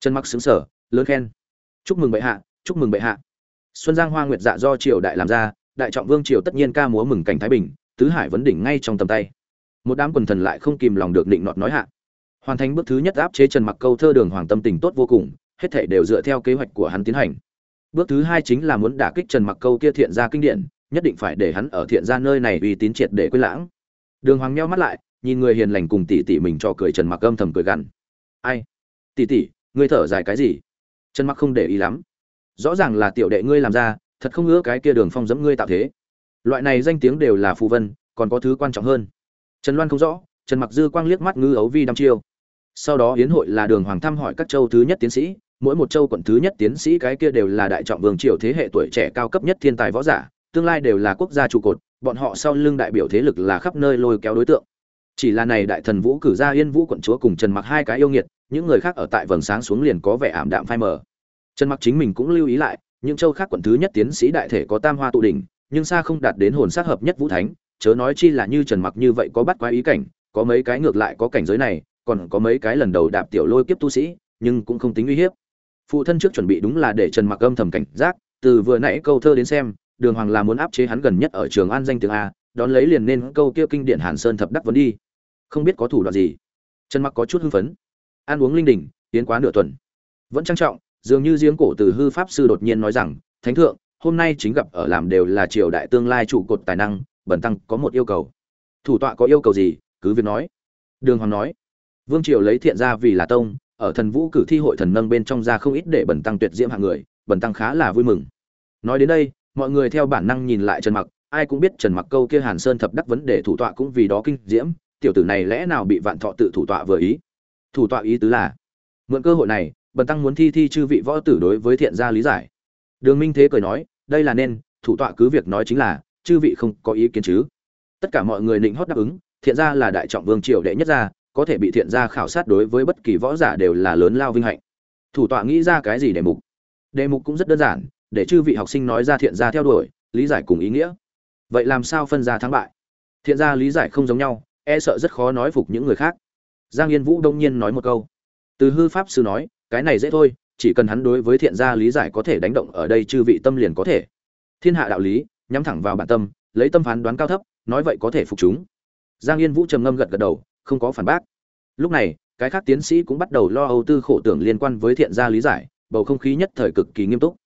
S1: Trần mặc xứng sở, lớn khen. Chúc mừng bệ hạ, chúc mừng bệ hạ. Xuân giang hoa nguyệt dạ do triều đại làm ra, đại trọng vương triều tất nhiên ca múa mừng cảnh thái bình, tứ hải vấn đỉnh ngay trong tầm tay. Một đám quần thần lại không kìm lòng được định nọt nói hạ. Hoàn thành bước thứ nhất áp chế trần mặc câu thơ đường hoàng tâm tình tốt vô cùng, hết thảy đều dựa theo kế hoạch của hắn tiến hành. Bước thứ hai chính là muốn đả kích trần mặc câu kia thiện ra kinh điển, nhất định phải để hắn ở thiện ra nơi này uy tín triệt để quên lãng. Đường hoàng nheo mắt lại, nhìn người hiền lành cùng tỷ tỷ mình cho cười trần mặc âm thầm cười gằn ai? Tỷ tỷ, ngươi thở dài cái gì? Trần mặc không để ý lắm. Rõ ràng là tiểu đệ ngươi làm ra, thật không ngỡ cái kia đường phong dẫm ngươi tạo thế. Loại này danh tiếng đều là phù vân, còn có thứ quan trọng hơn. Trần loan không rõ, trần mặc dư quang liếc mắt ngư ấu vi đăm chiêu. Sau đó hiến hội là đường hoàng thăm hỏi các châu thứ nhất tiến sĩ, mỗi một châu quận thứ nhất tiến sĩ cái kia đều là đại trọng vương triều thế hệ tuổi trẻ cao cấp nhất thiên tài võ giả, tương lai đều là quốc gia trụ cột, bọn họ sau lưng đại biểu thế lực là khắp nơi lôi kéo đối tượng chỉ là này đại thần vũ cử ra yên vũ quận chúa cùng trần mặc hai cái yêu nghiệt, những người khác ở tại vầng sáng xuống liền có vẻ ảm đạm phai mờ. Trần mặc chính mình cũng lưu ý lại, những châu khác quận thứ nhất tiến sĩ đại thể có tam hoa tụ đỉnh, nhưng xa không đạt đến hồn sát hợp nhất vũ thánh, chớ nói chi là như trần mặc như vậy có bắt quá ý cảnh, có mấy cái ngược lại có cảnh giới này, còn có mấy cái lần đầu đạp tiểu lôi kiếp tu sĩ, nhưng cũng không tính uy hiếp. Phụ thân trước chuẩn bị đúng là để trần mặc âm thầm cảnh giác, từ vừa nãy câu thơ đến xem, đường hoàng là muốn áp chế hắn gần nhất ở trường an danh tiếng a, đón lấy liền nên câu kia kinh điển hàn sơn thập đắc vấn đi không biết có thủ đoạn gì. Trần mặc có chút hưng phấn. Ăn uống linh đình, tiến quá nửa tuần. Vẫn trang trọng, dường như giếng cổ từ hư pháp sư đột nhiên nói rằng, thánh thượng, hôm nay chính gặp ở làm đều là triều đại tương lai trụ cột tài năng bẩn tăng có một yêu cầu. Thủ tọa có yêu cầu gì? Cứ việc nói. Đường hoàng nói. Vương triều lấy thiện ra vì là tông, ở thần vũ cử thi hội thần nâng bên trong ra không ít để bẩn tăng tuyệt diễm hạng người bẩn tăng khá là vui mừng. Nói đến đây, mọi người theo bản năng nhìn lại trần mặc, ai cũng biết trần mặc câu kia hàn sơn thập đắc vấn đề thủ tọa cũng vì đó kinh diễm tiểu tử này lẽ nào bị vạn thọ tự thủ tọa vừa ý? Thủ tọa ý tứ là, mượn cơ hội này, bần tăng muốn thi thi chư vị võ tử đối với thiện gia lý giải. Đường minh thế cười nói, đây là nên, thủ tọa cứ việc nói chính là, chư vị không có ý kiến chứ. Tất cả mọi người định hót đáp ứng, thiện gia là đại trọng vương triều đệ nhất gia, có thể bị thiện gia khảo sát đối với bất kỳ võ giả đều là lớn lao vinh hạnh. Thủ tọa nghĩ ra cái gì đề mục? Đề mục cũng rất đơn giản, để chư vị học sinh nói ra thiện gia theo đuổi, lý giải cùng ý nghĩa. Vậy làm sao phân ra thắng bại? Thiện gia lý giải không giống nhau e sợ rất khó nói phục những người khác. Giang yên vũ đông nhiên nói một câu. Từ hư pháp sư nói, cái này dễ thôi, chỉ cần hắn đối với thiện gia lý giải có thể đánh động ở đây chư vị tâm liền có thể. Thiên hạ đạo lý, nhắm thẳng vào bản tâm, lấy tâm phán đoán cao thấp, nói vậy có thể phục chúng. Giang yên vũ trầm ngâm gật gật đầu, không có phản bác. Lúc này, cái khác tiến sĩ cũng bắt đầu lo âu tư khổ tưởng liên quan với thiện gia lý giải, bầu không khí nhất thời cực kỳ nghiêm túc.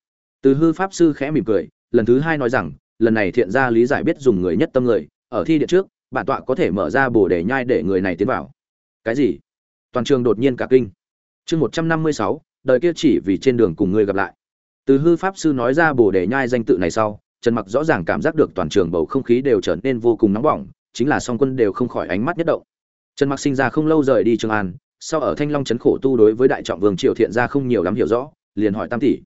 S1: Từ hư pháp sư khẽ mỉm cười, lần thứ hai nói rằng, lần này thiện gia lý giải biết dùng người nhất tâm người, ở thi điện trước bản tọa có thể mở ra bồ để nhai để người này tiến vào. Cái gì? Toàn trường đột nhiên cả kinh. Chương một trăm năm mươi sáu, đời kia chỉ vì trên đường cùng ngươi gặp lại. Từ hư pháp sư nói ra bồ đề nhai danh tự này sau, trần mặc rõ ràng cảm giác được toàn trường bầu không khí đều trở nên vô cùng nóng bỏng, chính là song quân đều không khỏi ánh mắt nhất động. Trần mặc sinh ra không lâu rời đi trường an, sau ở thanh long trấn khổ tu đối với đại trọng vương triều thiện ra không nhiều lắm hiểu rõ, liền hỏi tam tỷ.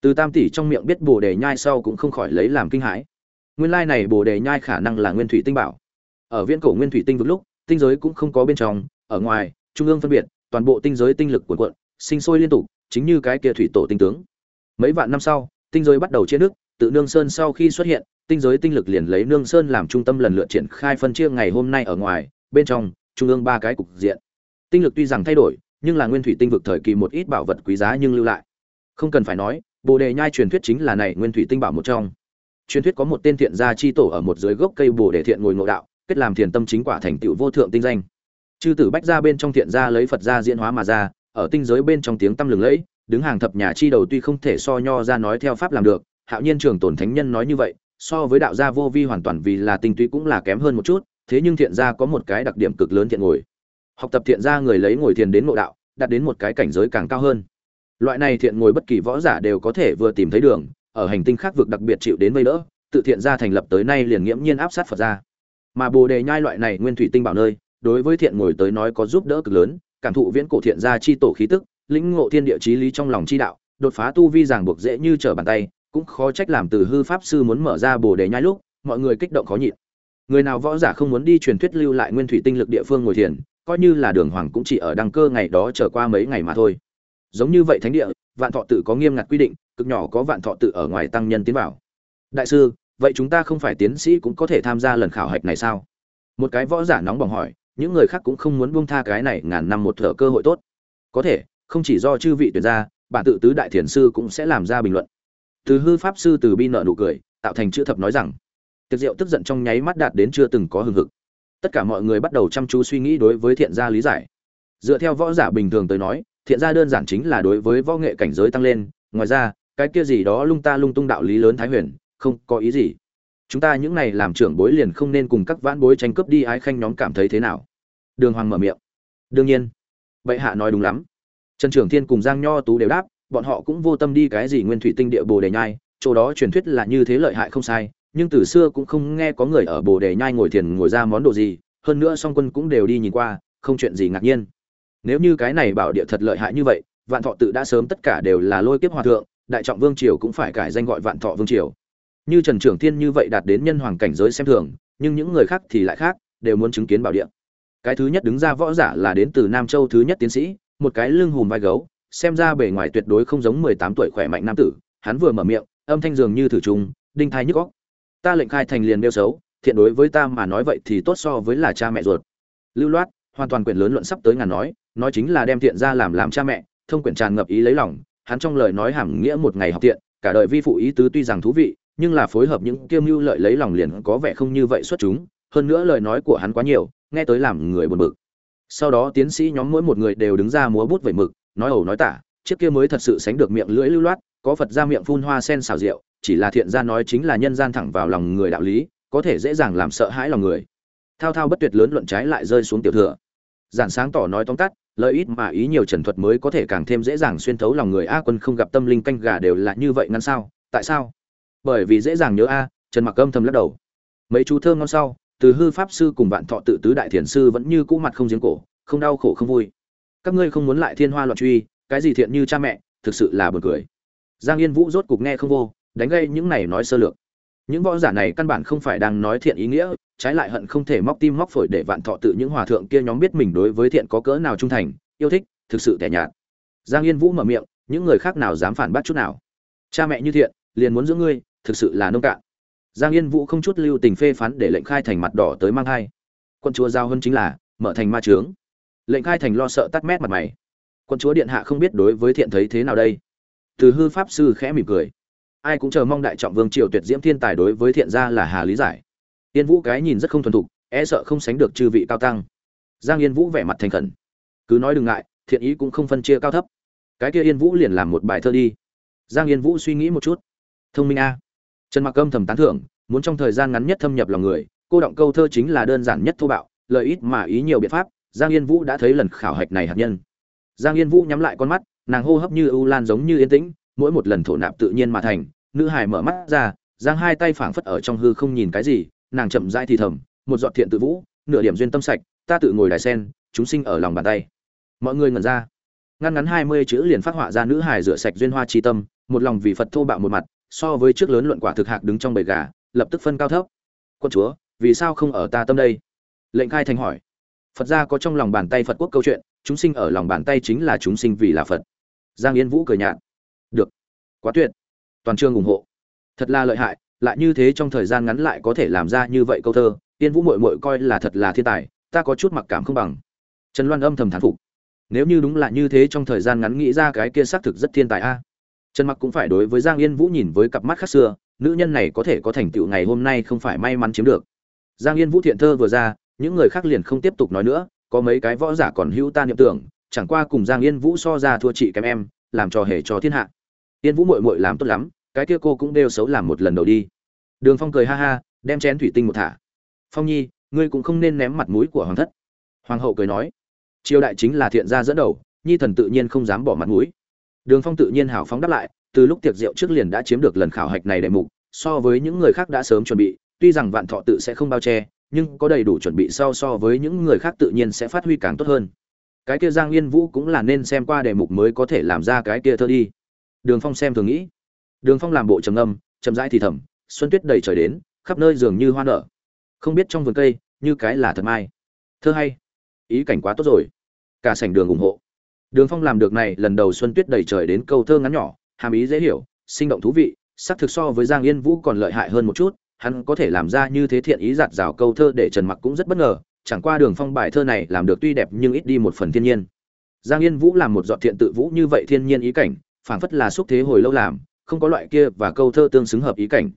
S1: Từ tam tỷ trong miệng biết bồ đề nhai sau cũng không khỏi lấy làm kinh hãi. Nguyên lai này bồ đề nhai khả năng là nguyên thủy tinh bảo ở viễn cổ nguyên thủy tinh vực lúc, tinh giới cũng không có bên trong, ở ngoài, trung ương phân biệt, toàn bộ tinh giới tinh lực cuộn cuộn, sinh sôi liên tục, chính như cái kia thủy tổ tinh tướng. Mấy vạn năm sau, tinh giới bắt đầu chia nước, tự nương sơn sau khi xuất hiện, tinh giới tinh lực liền lấy nương sơn làm trung tâm lần lượt triển khai phân chia ngày hôm nay ở ngoài, bên trong, trung ương ba cái cục diện. Tinh lực tuy rằng thay đổi, nhưng là nguyên thủy tinh vực thời kỳ một ít bảo vật quý giá nhưng lưu lại. Không cần phải nói, bồ đề nhai truyền thuyết chính là này nguyên thủy tinh bảo một trong. Truyền thuyết có một tên thiện gia chi tổ ở một dưới gốc cây bồ đề thiện ngồi ngộ đạo kết làm thiền tâm chính quả thành tựu vô thượng tinh danh. Chư tử bách ra bên trong thiện gia lấy phật gia diễn hóa mà ra, ở tinh giới bên trong tiếng tăm lừng lẫy, đứng hàng thập nhà chi đầu tuy không thể so nho ra nói theo pháp làm được, hạo nhiên trường tổn thánh nhân nói như vậy, so với đạo gia vô vi hoàn toàn vì là tinh túy cũng là kém hơn một chút, thế nhưng thiện gia có một cái đặc điểm cực lớn thiện ngồi. Học tập thiện gia người lấy ngồi thiền đến ngộ đạo, đạt đến một cái cảnh giới càng cao hơn. Loại này thiện ngồi bất kỳ võ giả đều có thể vừa tìm thấy đường, ở hành tinh khác vực đặc biệt chịu đến vây đỡ, tự thiện gia thành lập tới nay liền nghiễm nhiên áp sát phật gia mà bồ đề nhai loại này nguyên thủy tinh bảo nơi, đối với thiện ngồi tới nói có giúp đỡ cực lớn, cảm thụ viễn cổ thiện gia chi tổ khí tức, lĩnh ngộ thiên địa chí lý trong lòng chi đạo, đột phá tu vi giảng buộc dễ như trở bàn tay, cũng khó trách làm từ hư pháp sư muốn mở ra bồ đề nhai lúc, mọi người kích động khó nhịn. Người nào võ giả không muốn đi truyền thuyết lưu lại nguyên thủy tinh lực địa phương ngồi thiền, coi như là đường hoàng cũng chỉ ở đăng cơ ngày đó trở qua mấy ngày mà thôi. Giống như vậy thánh địa, vạn thọ tự có nghiêm ngặt quy định, cực nhỏ có vạn thọ tự ở ngoài tăng nhân tiến vào. Đại sư vậy chúng ta không phải tiến sĩ cũng có thể tham gia lần khảo hạch này sao? Một cái võ giả nóng bỏng hỏi, những người khác cũng không muốn buông tha cái này ngàn năm một thở cơ hội tốt. Có thể, không chỉ do chư vị tuyển ra bản tự tứ đại thiền sư cũng sẽ làm ra bình luận. Từ hư pháp sư từ bi nợ nụ cười, tạo thành chữ thập nói rằng, tiệc rượu tức giận trong nháy mắt đạt đến chưa từng có hừng hực. Tất cả mọi người bắt đầu chăm chú suy nghĩ đối với thiện gia lý giải. Dựa theo võ giả bình thường tới nói, thiện gia đơn giản chính là đối với võ nghệ cảnh giới tăng lên. Ngoài ra, cái kia gì đó lung ta lung tung đạo lý lớn thái huyền không có ý gì. Chúng ta những này làm trưởng bối liền không nên cùng các vãn bối tranh cướp đi ái khanh nhóm cảm thấy thế nào? Đường hoàng mở miệng. Đương nhiên. Bệ hạ nói đúng lắm. Trần trưởng thiên cùng giang nho tú đều đáp, bọn họ cũng vô tâm đi cái gì nguyên thủy tinh địa bồ đề nhai, chỗ đó truyền thuyết là như thế lợi hại không sai, nhưng từ xưa cũng không nghe có người ở bồ đề nhai ngồi thiền ngồi ra món đồ gì, hơn nữa song quân cũng đều đi nhìn qua, không chuyện gì ngạc nhiên. Nếu như cái này bảo địa thật lợi hại như vậy, vạn thọ tự đã sớm tất cả đều là lôi kiếp hòa thượng, đại trọng vương triều cũng phải cải danh gọi vạn thọ vương triều như trần trưởng thiên như vậy đạt đến nhân hoàng cảnh giới xem thường, nhưng những người khác thì lại khác, đều muốn chứng kiến bảo địa. Cái thứ nhất đứng ra võ giả là đến từ nam châu thứ nhất tiến sĩ, một cái lưng hùm vai gấu, xem ra bề ngoài tuyệt đối không giống mười tám tuổi khỏe mạnh nam tử, hắn vừa mở miệng, âm thanh dường như thử trùng, đinh thai nhức góc ta lệnh khai thành liền đeo xấu, thiện đối với ta mà nói vậy thì tốt so với là cha mẹ ruột. Lưu loát, hoàn toàn quyền lớn luận sắp tới ngàn nói nói chính là đem thiện ra làm làm cha mẹ, thông quyển tràn ngập ý lấy lòng, hắn trong lời nói hàm nghĩa một ngày học thiện, cả đời vi phụ ý tứ tuy rằng thú vị nhưng là phối hợp những kiêm mưu lợi lấy lòng liền có vẻ không như vậy xuất chúng, hơn nữa lời nói của hắn quá nhiều, nghe tới làm người buồn bực. Sau đó tiến sĩ nhóm mỗi một người đều đứng ra múa bút vẩy mực, nói ẩu nói tả, chiếc kia mới thật sự sánh được miệng lưỡi lưu loát, có phật ra miệng phun hoa sen xào rượu, chỉ là thiện gia nói chính là nhân gian thẳng vào lòng người đạo lý, có thể dễ dàng làm sợ hãi lòng người. Thao thao bất tuyệt lớn luận trái lại rơi xuống tiểu thừa. Giản sáng tỏ nói tóm tắt lợi ít mà ý nhiều trần thuật mới có thể càng thêm dễ dàng xuyên thấu lòng người. A quân không gặp tâm linh canh gà đều là như vậy ngăn sao? Tại sao? Bởi vì dễ dàng nhớ a, trần mặc âm thầm lắc đầu. Mấy chú thơ ngon sau, từ hư pháp sư cùng vạn thọ tự tứ đại thiền sư vẫn như cũ mặt không giếng cổ, không đau khổ không vui. Các ngươi không muốn lại thiên hoa loạn truy, cái gì thiện như cha mẹ, thực sự là buồn cười. Giang yên vũ rốt cục nghe không vô, đánh gây những này nói sơ lược. Những võ giả này căn bản không phải đang nói thiện ý nghĩa, trái lại hận không thể móc tim móc phổi để vạn thọ tự những hòa thượng kia nhóm biết mình đối với thiện có cỡ nào trung thành, yêu thích, thực sự tẻ nhạt. Giang yên vũ mở miệng, những người khác nào dám phản bác chút nào? Cha mẹ như thiện, liền muốn giữ ngươi thực sự là nông cạn. Giang yên vũ không chút lưu tình phê phán để lệnh khai thành mặt đỏ tới mang thai. Quân chúa giao hơn chính là mở thành ma trướng. Lệnh khai thành lo sợ tắt mét mặt mày. Quân chúa điện hạ không biết đối với thiện thấy thế nào đây. Từ hư pháp sư khẽ mỉm cười. Ai cũng chờ mong đại trọng vương triều tuyệt diễm thiên tài đối với thiện gia là hà lý giải. Yên vũ cái nhìn rất không thuần thục e sợ không sánh được chư vị cao tăng. Giang yên vũ vẻ mặt thành khẩn. Cứ nói đừng ngại, thiện ý cũng không phân chia cao thấp. Cái kia yên vũ liền làm một bài thơ đi. Giang yên vũ suy nghĩ một chút. Thông minh a trần mặc âm thầm tán thưởng, muốn trong thời gian ngắn nhất thâm nhập lòng người, cô động câu thơ chính là đơn giản nhất thô bạo lợi ít mà ý nhiều biện pháp, giang yên vũ đã thấy lần khảo hạch này hạt nhân. Giang yên vũ nhắm lại con mắt, nàng hô hấp như ưu lan giống như yên tĩnh, mỗi một lần thổ nạp tự nhiên mà thành, nữ hải mở mắt ra, giang hai tay phảng phất ở trong hư không nhìn cái gì, nàng chậm rãi thì thầm, một giọt thiện tự vũ, nửa điểm duyên tâm sạch, ta tự ngồi đài sen, chúng sinh ở lòng bàn tay. Mọi người ngẩn ra. Ngăn ngắn hai mươi chữ liền phát họa ra nữ hải rửa sạch duyên hoa tri tâm, một lòng vì phật thô bạo một mặt so với trước lớn luận quả thực hạc đứng trong bầy gà, lập tức phân cao thấp. Quân chúa, vì sao không ở ta tâm đây? Lệnh khai thành hỏi. Phật gia có trong lòng bàn tay phật quốc câu chuyện, chúng sinh ở lòng bàn tay chính là chúng sinh vì là phật. Giang yên vũ cười nhạt. Được, quá tuyệt. Toàn trường ủng hộ. Thật là lợi hại, lại như thế trong thời gian ngắn lại có thể làm ra như vậy câu thơ, yên vũ mội mội coi là thật là thiên tài, ta có chút mặc cảm không bằng. Trần loan âm thầm thán phục. Nếu như đúng là như thế trong thời gian ngắn nghĩ ra cái kia xác thực rất thiên tài a trần mặc cũng phải đối với giang yên vũ nhìn với cặp mắt khác xưa, nữ nhân này có thể có thành tựu ngày hôm nay không phải may mắn chiếm được. Giang yên vũ thiện thơ vừa ra, những người khác liền không tiếp tục nói nữa, có mấy cái võ giả còn hữu ta niệm tưởng, chẳng qua cùng giang yên vũ so ra thua chị kém em, làm trò hề cho thiên hạ. Yên vũ mội mội làm tốt lắm, cái kia cô cũng đều xấu làm một lần đầu đi. Đường phong cười ha ha, đem chén thủy tinh một thả. Phong nhi, ngươi cũng không nên ném mặt mũi của hoàng thất. Hoàng hậu cười nói, triều đại chính là thiện gia dẫn đầu, nhi thần tự nhiên không dám bỏ mặt mũi đường phong tự nhiên hào phóng đáp lại từ lúc tiệc rượu trước liền đã chiếm được lần khảo hạch này đề mục so với những người khác đã sớm chuẩn bị tuy rằng vạn thọ tự sẽ không bao che nhưng có đầy đủ chuẩn bị sau so với những người khác tự nhiên sẽ phát huy càng tốt hơn. Cái kia giang yên vũ cũng là nên xem qua đề mục mới có thể làm ra cái kia thơ đi. Đường phong xem thường nghĩ. Đường phong làm bộ trầm ngâm, chậm rãi thì thầm xuân tuyết đầy trời đến khắp nơi dường như hoa nở. Không biết trong vườn cây như cái là thật mai. Thơ hay. Ý cảnh quá tốt rồi. Cả sảnh đường ủng hộ đường phong làm được này, lần đầu xuân tuyết đầy trời đến câu thơ ngắn nhỏ, hàm ý dễ hiểu, sinh động thú vị sắc thực so với giang yên vũ còn lợi hại hơn một chút, hắn có thể làm ra như thế thiện ý giạt rào câu thơ để trần mặc cũng rất bất ngờ, chẳng qua đường phong bài thơ này làm được tuy đẹp nhưng ít đi một phần thiên nhiên. Giang yên vũ làm một dọn thiện tự vũ như vậy thiên nhiên ý cảnh, phảng phất là xúc thế hồi lâu làm, không có loại kia và câu thơ tương xứng hợp ý cảnh.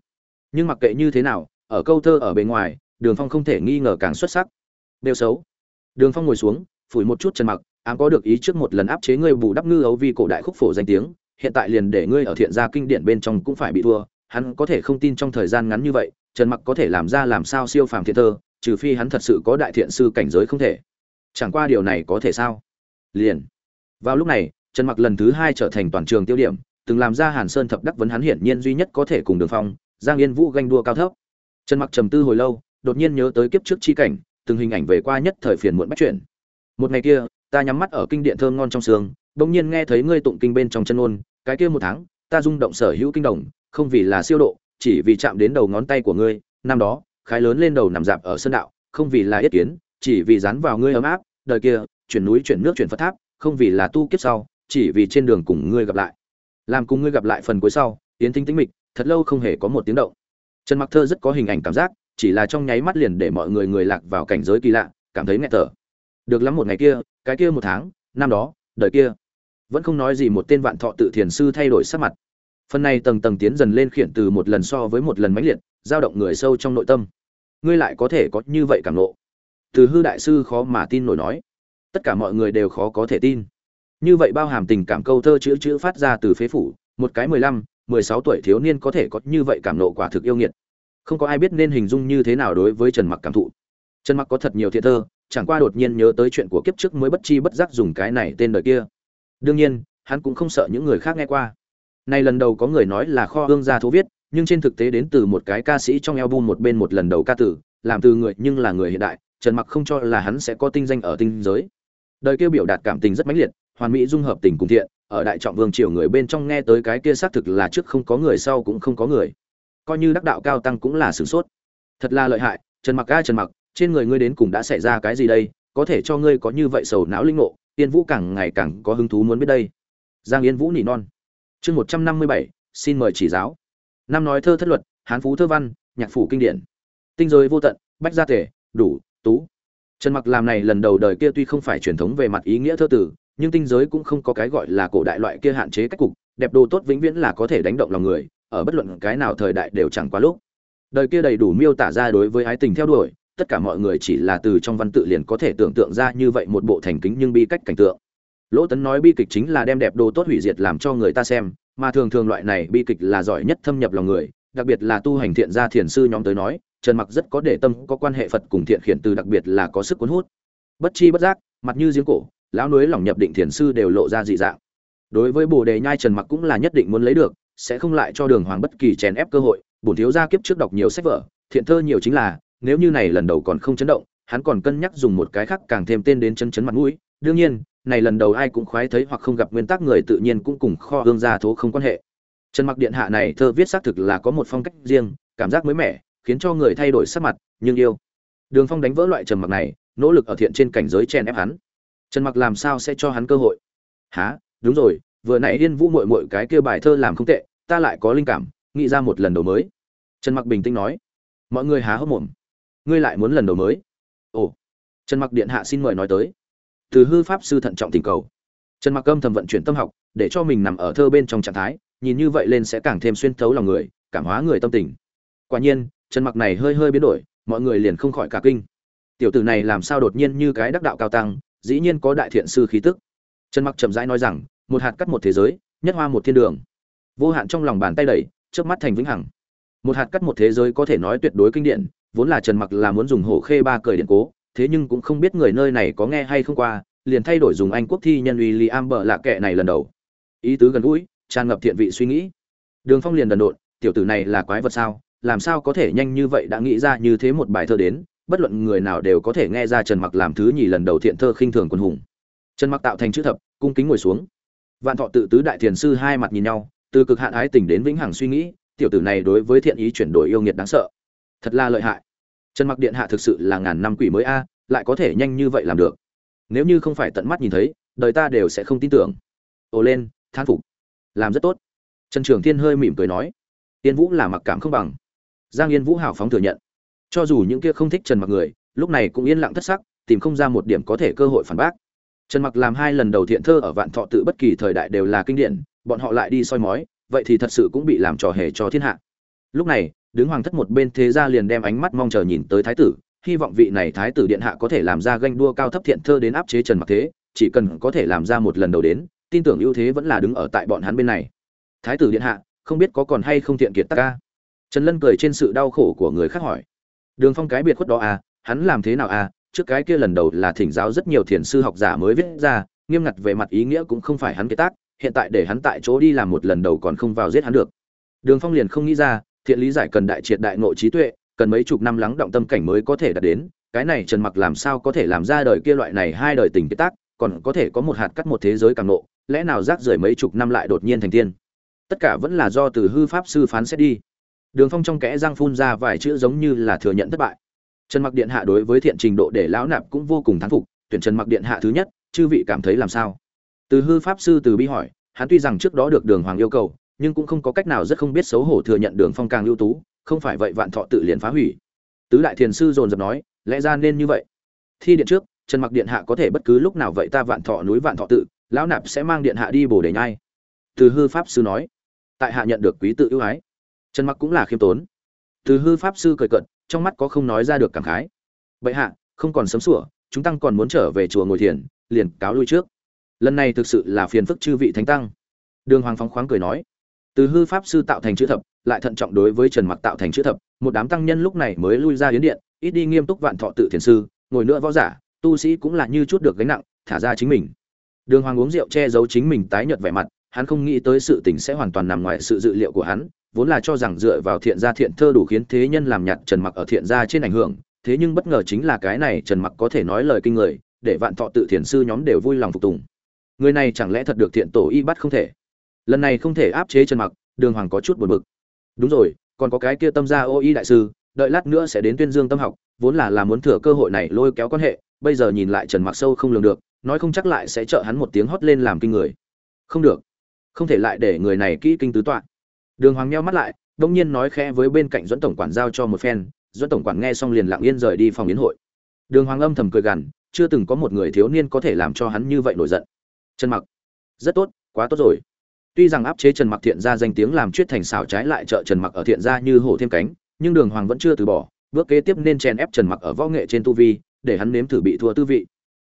S1: Nhưng mặc kệ như thế nào, ở câu thơ ở bên ngoài, đường phong không thể nghi ngờ càng xuất sắc. Đều xấu. Đường phong ngồi xuống, phủi một chút trần mặc ám có được ý trước một lần áp chế ngươi bù đắp ngư ấu vi cổ đại khúc phổ danh tiếng, hiện tại liền để ngươi ở thiện gia kinh điển bên trong cũng phải bị thua, hắn có thể không tin trong thời gian ngắn như vậy, trần mặc có thể làm ra làm sao siêu phàm thiện thơ, trừ phi hắn thật sự có đại thiện sư cảnh giới không thể. Chẳng qua điều này có thể sao? Liền. Vào lúc này, trần mặc lần thứ hai trở thành toàn trường tiêu điểm, từng làm ra hàn sơn thập đắc vấn hắn hiển nhiên duy nhất có thể cùng đường phong, giang yên vũ ganh đua cao thấp. Trần mặc trầm tư hồi lâu, đột nhiên nhớ tới kiếp trước chi cảnh, từng hình ảnh về qua nhất thời phiền muộn bắt chuyển một ngày kia ta nhắm mắt ở kinh điện thơm ngon trong sương bỗng nhiên nghe thấy ngươi tụng kinh bên trong chân ngôn. cái kia một tháng, ta rung động sở hữu kinh đồng không vì là siêu độ, chỉ vì chạm đến đầu ngón tay của ngươi, năm đó, khái lớn lên đầu nằm dạp ở sân đạo, không vì là yết kiến, chỉ vì dán vào ngươi ấm áp, đời kia, chuyển núi chuyển nước chuyển phật tháp, không vì là tu kiếp sau, chỉ vì trên đường cùng ngươi gặp lại làm cùng ngươi gặp lại phần cuối sau, yến thính tĩnh mịch, thật lâu không hề có một tiếng động trần mặc thơ rất có hình ảnh cảm giác, chỉ là trong nháy mắt liền để mọi người người lạc vào cảnh giới kỳ lạ, cảm thấy nghẹt thở được lắm một ngày kia cái kia một tháng, năm đó, đời kia. Vẫn không nói gì một tên vạn thọ tự thiền sư thay đổi sắc mặt. Phần này tầng tầng tiến dần lên khiển từ một lần so với một lần mãnh liệt, dao động người sâu trong nội tâm. Ngươi lại có thể có như vậy cảm lộ. Từ hư đại sư khó mà tin nổi nói. Tất cả mọi người đều khó có thể tin. Như vậy bao hàm tình cảm câu thơ chữ chữ phát ra từ phế phủ, một cái mười lăm, mười sáu tuổi thiếu niên có thể có như vậy cảm nộ quả thực yêu nghiệt. Không có ai biết nên hình dung như thế nào đối với trần mặc cảm thụ. Trần mặc có thật nhiều thiện thơ chẳng qua đột nhiên nhớ tới chuyện của kiếp trước mới bất chi bất giác dùng cái này tên đời kia. Đương nhiên, hắn cũng không sợ những người khác nghe qua. Nay lần đầu có người nói là kho hương gia thú viết, nhưng trên thực tế đến từ một cái ca sĩ trong album một bên một lần đầu ca tử, làm từ người nhưng là người hiện đại, trần mặc không cho là hắn sẽ có tinh danh ở tinh giới. Đời kia biểu đạt cảm tình rất mãnh liệt, hoàn mỹ dung hợp tình cùng thiện, ở đại trọng vương triều người bên trong nghe tới cái kia xác thực là trước không có người sau cũng không có người. Coi như đắc đạo cao tăng cũng là sửng sốt. Thật là lợi hại, trần mặc ca trần mặc trên người ngươi đến cùng đã xảy ra cái gì đây? Có thể cho ngươi có như vậy sầu não linh ngộ, yên vũ càng ngày càng có hứng thú muốn biết đây. Giang yên vũ nỉ non. Chương một trăm năm mươi bảy, xin mời chỉ giáo. Năm nói thơ thất luật, hán phú thơ văn, nhạc phủ kinh điển. Tinh giới vô tận, bách gia tể, đủ, tú. Trần mặc làm này lần đầu đời kia tuy không phải truyền thống về mặt ý nghĩa thơ tử, nhưng tinh giới cũng không có cái gọi là cổ đại loại kia hạn chế cách cục, đẹp đồ tốt vĩnh viễn là có thể đánh động lòng người, ở bất luận cái nào thời đại đều chẳng quá lúc. Đời kia đầy đủ miêu tả ra đối với ái tình theo đuổi tất cả mọi người chỉ là từ trong văn tự liền có thể tưởng tượng ra như vậy một bộ thành kính nhưng bi cách cảnh tượng. Lỗ tấn nói bi kịch chính là đem đẹp đồ tốt hủy diệt làm cho người ta xem, mà thường thường loại này bi kịch là giỏi nhất thâm nhập lòng người, đặc biệt là tu hành thiện gia thiền sư nhóm tới nói, trần mặc rất có để tâm, có quan hệ phật cùng thiện khiển từ đặc biệt là có sức cuốn hút. Bất chi bất giác, mặt như giếng cổ, lão núi lòng nhập định thiền sư đều lộ ra dị dạng. Đối với bồ đề nhai trần mặc cũng là nhất định muốn lấy được, sẽ không lại cho đường hoàng bất kỳ chèn ép cơ hội, bổn thiếu gia kiếp trước đọc nhiều sách vở, thiện thơ nhiều chính là nếu như này lần đầu còn không chấn động hắn còn cân nhắc dùng một cái khác càng thêm tên đến chân chấn mặt mũi. Đương nhiên này lần đầu ai cũng khoái thấy hoặc không gặp nguyên tắc người tự nhiên cũng cùng kho hương gia thố không quan hệ. Trần mặc điện hạ này thơ viết xác thực là có một phong cách riêng cảm giác mới mẻ khiến cho người thay đổi sắc mặt nhưng yêu. Đường phong đánh vỡ loại trầm mặc này nỗ lực ở thiện trên cảnh giới chen ép hắn. Trần mặc làm sao sẽ cho hắn cơ hội? Hả, đúng rồi vừa nãy yên vũ muội muội cái kia bài thơ làm không tệ ta lại có linh cảm nghĩ ra một lần đầu mới. Trần mặc bình tĩnh nói. Mọi người há hốc mồm ngươi lại muốn lần đầu mới. Ồ. Trần mặc điện hạ xin mời nói tới. Từ hư pháp sư thận trọng tình cầu. Trần mặc âm thầm vận chuyển tâm học, để cho mình nằm ở thơ bên trong trạng thái, nhìn như vậy lên sẽ càng thêm xuyên thấu lòng người, cảm hóa người tâm tình. Quả nhiên, trần mặc này hơi hơi biến đổi, mọi người liền không khỏi cả kinh. Tiểu tử này làm sao đột nhiên như cái đắc đạo cao tăng, dĩ nhiên có đại thiện sư khí tức. Trần mặc chậm rãi nói rằng, một hạt cắt một thế giới, nhất hoa một thiên đường. Vô hạn trong lòng bàn tay đẩy trước mắt thành vĩnh hằng. Một hạt cắt một thế giới có thể nói tuyệt đối kinh điển vốn là trần mặc là muốn dùng hổ khê ba cởi điện cố, thế nhưng cũng không biết người nơi này có nghe hay không qua, liền thay đổi dùng anh quốc thi nhân uy am bợ lạ kệ này lần đầu. Ý tứ gần gũi, tràn ngập thiện vị suy nghĩ. Đường phong liền đần độn, tiểu tử này là quái vật sao, làm sao có thể nhanh như vậy đã nghĩ ra như thế một bài thơ đến, bất luận người nào đều có thể nghe ra trần mặc làm thứ nhì lần đầu thiện thơ khinh thường quân hùng. Trần mặc tạo thành chữ thập, cung kính ngồi xuống. Vạn thọ tự tứ đại thiền sư hai mặt nhìn nhau, từ cực hạn ái tình đến vĩnh hằng suy nghĩ, tiểu tử này đối với thiện ý chuyển đổi yêu nghiệt đáng sợ thật là lợi hại. Trần mặc điện hạ thực sự là ngàn năm quỷ mới a, lại có thể nhanh như vậy làm được. Nếu như không phải tận mắt nhìn thấy, đời ta đều sẽ không tin tưởng. Ồ lên, thán phục. Làm rất tốt. Trần trường thiên hơi mỉm cười nói. Yên vũ là mặc cảm không bằng. Giang yên vũ hào phóng thừa nhận. Cho dù những kia không thích trần mặc người, lúc này cũng yên lặng thất sắc, tìm không ra một điểm có thể cơ hội phản bác. Trần mặc làm hai lần đầu thiện thơ ở vạn thọ tự bất kỳ thời đại đều là kinh điển, bọn họ lại đi soi mói, vậy thì thật sự cũng bị làm trò hề cho thiên hạ. Lúc này đứng hoàng thất một bên thế gia liền đem ánh mắt mong chờ nhìn tới thái tử, hy vọng vị này thái tử điện hạ có thể làm ra ganh đua cao thấp thiện thơ đến áp chế trần mặc thế, chỉ cần có thể làm ra một lần đầu đến, tin tưởng ưu thế vẫn là đứng ở tại bọn hắn bên này. Thái tử điện hạ, không biết có còn hay không thiện kiệt ta ca? Trần lân cười trên sự đau khổ của người khác hỏi. Đường phong cái biệt khuất đó à hắn làm thế nào à? Trước cái kia lần đầu là thỉnh giáo rất nhiều thiền sư học giả mới viết ra, nghiêm ngặt về mặt ý nghĩa cũng không phải hắn kế tác, hiện tại để hắn tại chỗ đi làm một lần đầu còn không vào giết hắn được. Đường phong liền không nghĩ ra thiện lý giải cần đại triệt đại ngộ trí tuệ, cần mấy chục năm lắng động tâm cảnh mới có thể đạt đến. Cái này trần mặc làm sao có thể làm ra đời kia loại này hai đời tình kết tác, còn có thể có một hạt cắt một thế giới càng nộ lẽ nào rác rưởi mấy chục năm lại đột nhiên thành tiên? Tất cả vẫn là do từ hư pháp sư phán xét đi. Đường phong trong kẽ răng phun ra vài chữ giống như là thừa nhận thất bại. Trần mặc điện hạ đối với thiện trình độ để lão nạp cũng vô cùng thán phục, tuyển trần mặc điện hạ thứ nhất, chư vị cảm thấy làm sao? Từ hư pháp sư từ bi hỏi, hắn tuy rằng trước đó được đường hoàng yêu cầu nhưng cũng không có cách nào rất không biết xấu hổ thừa nhận đường phong càng ưu tú, không phải vậy vạn thọ tự liền phá hủy. Tứ đại thiền sư dồn dập nói, lẽ ra nên như vậy. Thi điện trước, trần mặc điện hạ có thể bất cứ lúc nào vậy ta vạn thọ núi vạn thọ tự, lão nạp sẽ mang điện hạ đi bổ đề nhai từ hư pháp sư nói. Tại hạ nhận được quý tự ưu ái. Trần mặc cũng là khiêm tốn. Từ hư pháp sư cười cận trong mắt có không nói ra được cảm khái. Bệ hạ, không còn sớm sủa, chúng tăng còn muốn trở về chùa ngồi thiền, liền cáo lui trước. Lần này thực sự là phiền phức chư vị thánh tăng. Đường hoàng phóng khoáng cười nói từ hư pháp sư tạo thành chữ thập, lại thận trọng đối với trần mặc tạo thành chữ thập, một đám tăng nhân lúc này mới lui ra hiến điện, ít đi nghiêm túc vạn thọ tự thiền sư, ngồi nữa võ giả, tu sĩ cũng là như chút được gánh nặng, thả ra chính mình. Đường hoàng uống rượu che giấu chính mình tái nhợt vẻ mặt, hắn không nghĩ tới sự tình sẽ hoàn toàn nằm ngoài sự dự liệu của hắn, vốn là cho rằng dựa vào thiện gia thiện thơ đủ khiến thế nhân làm nhạt trần mặc ở thiện gia trên ảnh hưởng, thế nhưng bất ngờ chính là cái này trần mặc có thể nói lời kinh người, để vạn thọ tự thiền sư nhóm đều vui lòng phục tùng. Người này chẳng lẽ thật được thiện tổ y bắt không thể? Lần này không thể áp chế trần mặc, đường hoàng có chút buồn bực. Đúng rồi, còn có cái kia tâm gia ô y đại sư, đợi lát nữa sẽ đến tuyên dương tâm học, vốn là là muốn thừa cơ hội này lôi kéo quan hệ, bây giờ nhìn lại trần mặc sâu không lường được, nói không chắc lại sẽ trợ hắn một tiếng hót lên làm kinh người. Không được, không thể lại để người này kỹ kinh tứ tọa. Đường hoàng nheo mắt lại, đông nhiên nói khẽ với bên cạnh dẫn tổng quản giao cho một phen dẫn tổng quản nghe xong liền lặng yên rời đi phòng yến hội. Đường hoàng âm thầm cười gằn, chưa từng có một người thiếu niên có thể làm cho hắn như vậy nổi giận. Trần mặc, rất tốt, quá tốt rồi tuy rằng áp chế trần mặc thiện ra danh tiếng làm chuyết thành xảo trái lại trợ trần mặc ở thiện ra như hổ thêm cánh, nhưng đường hoàng vẫn chưa từ bỏ, bước kế tiếp nên chèn ép trần mặc ở võ nghệ trên tu vi, để hắn nếm thử bị thua tư vị.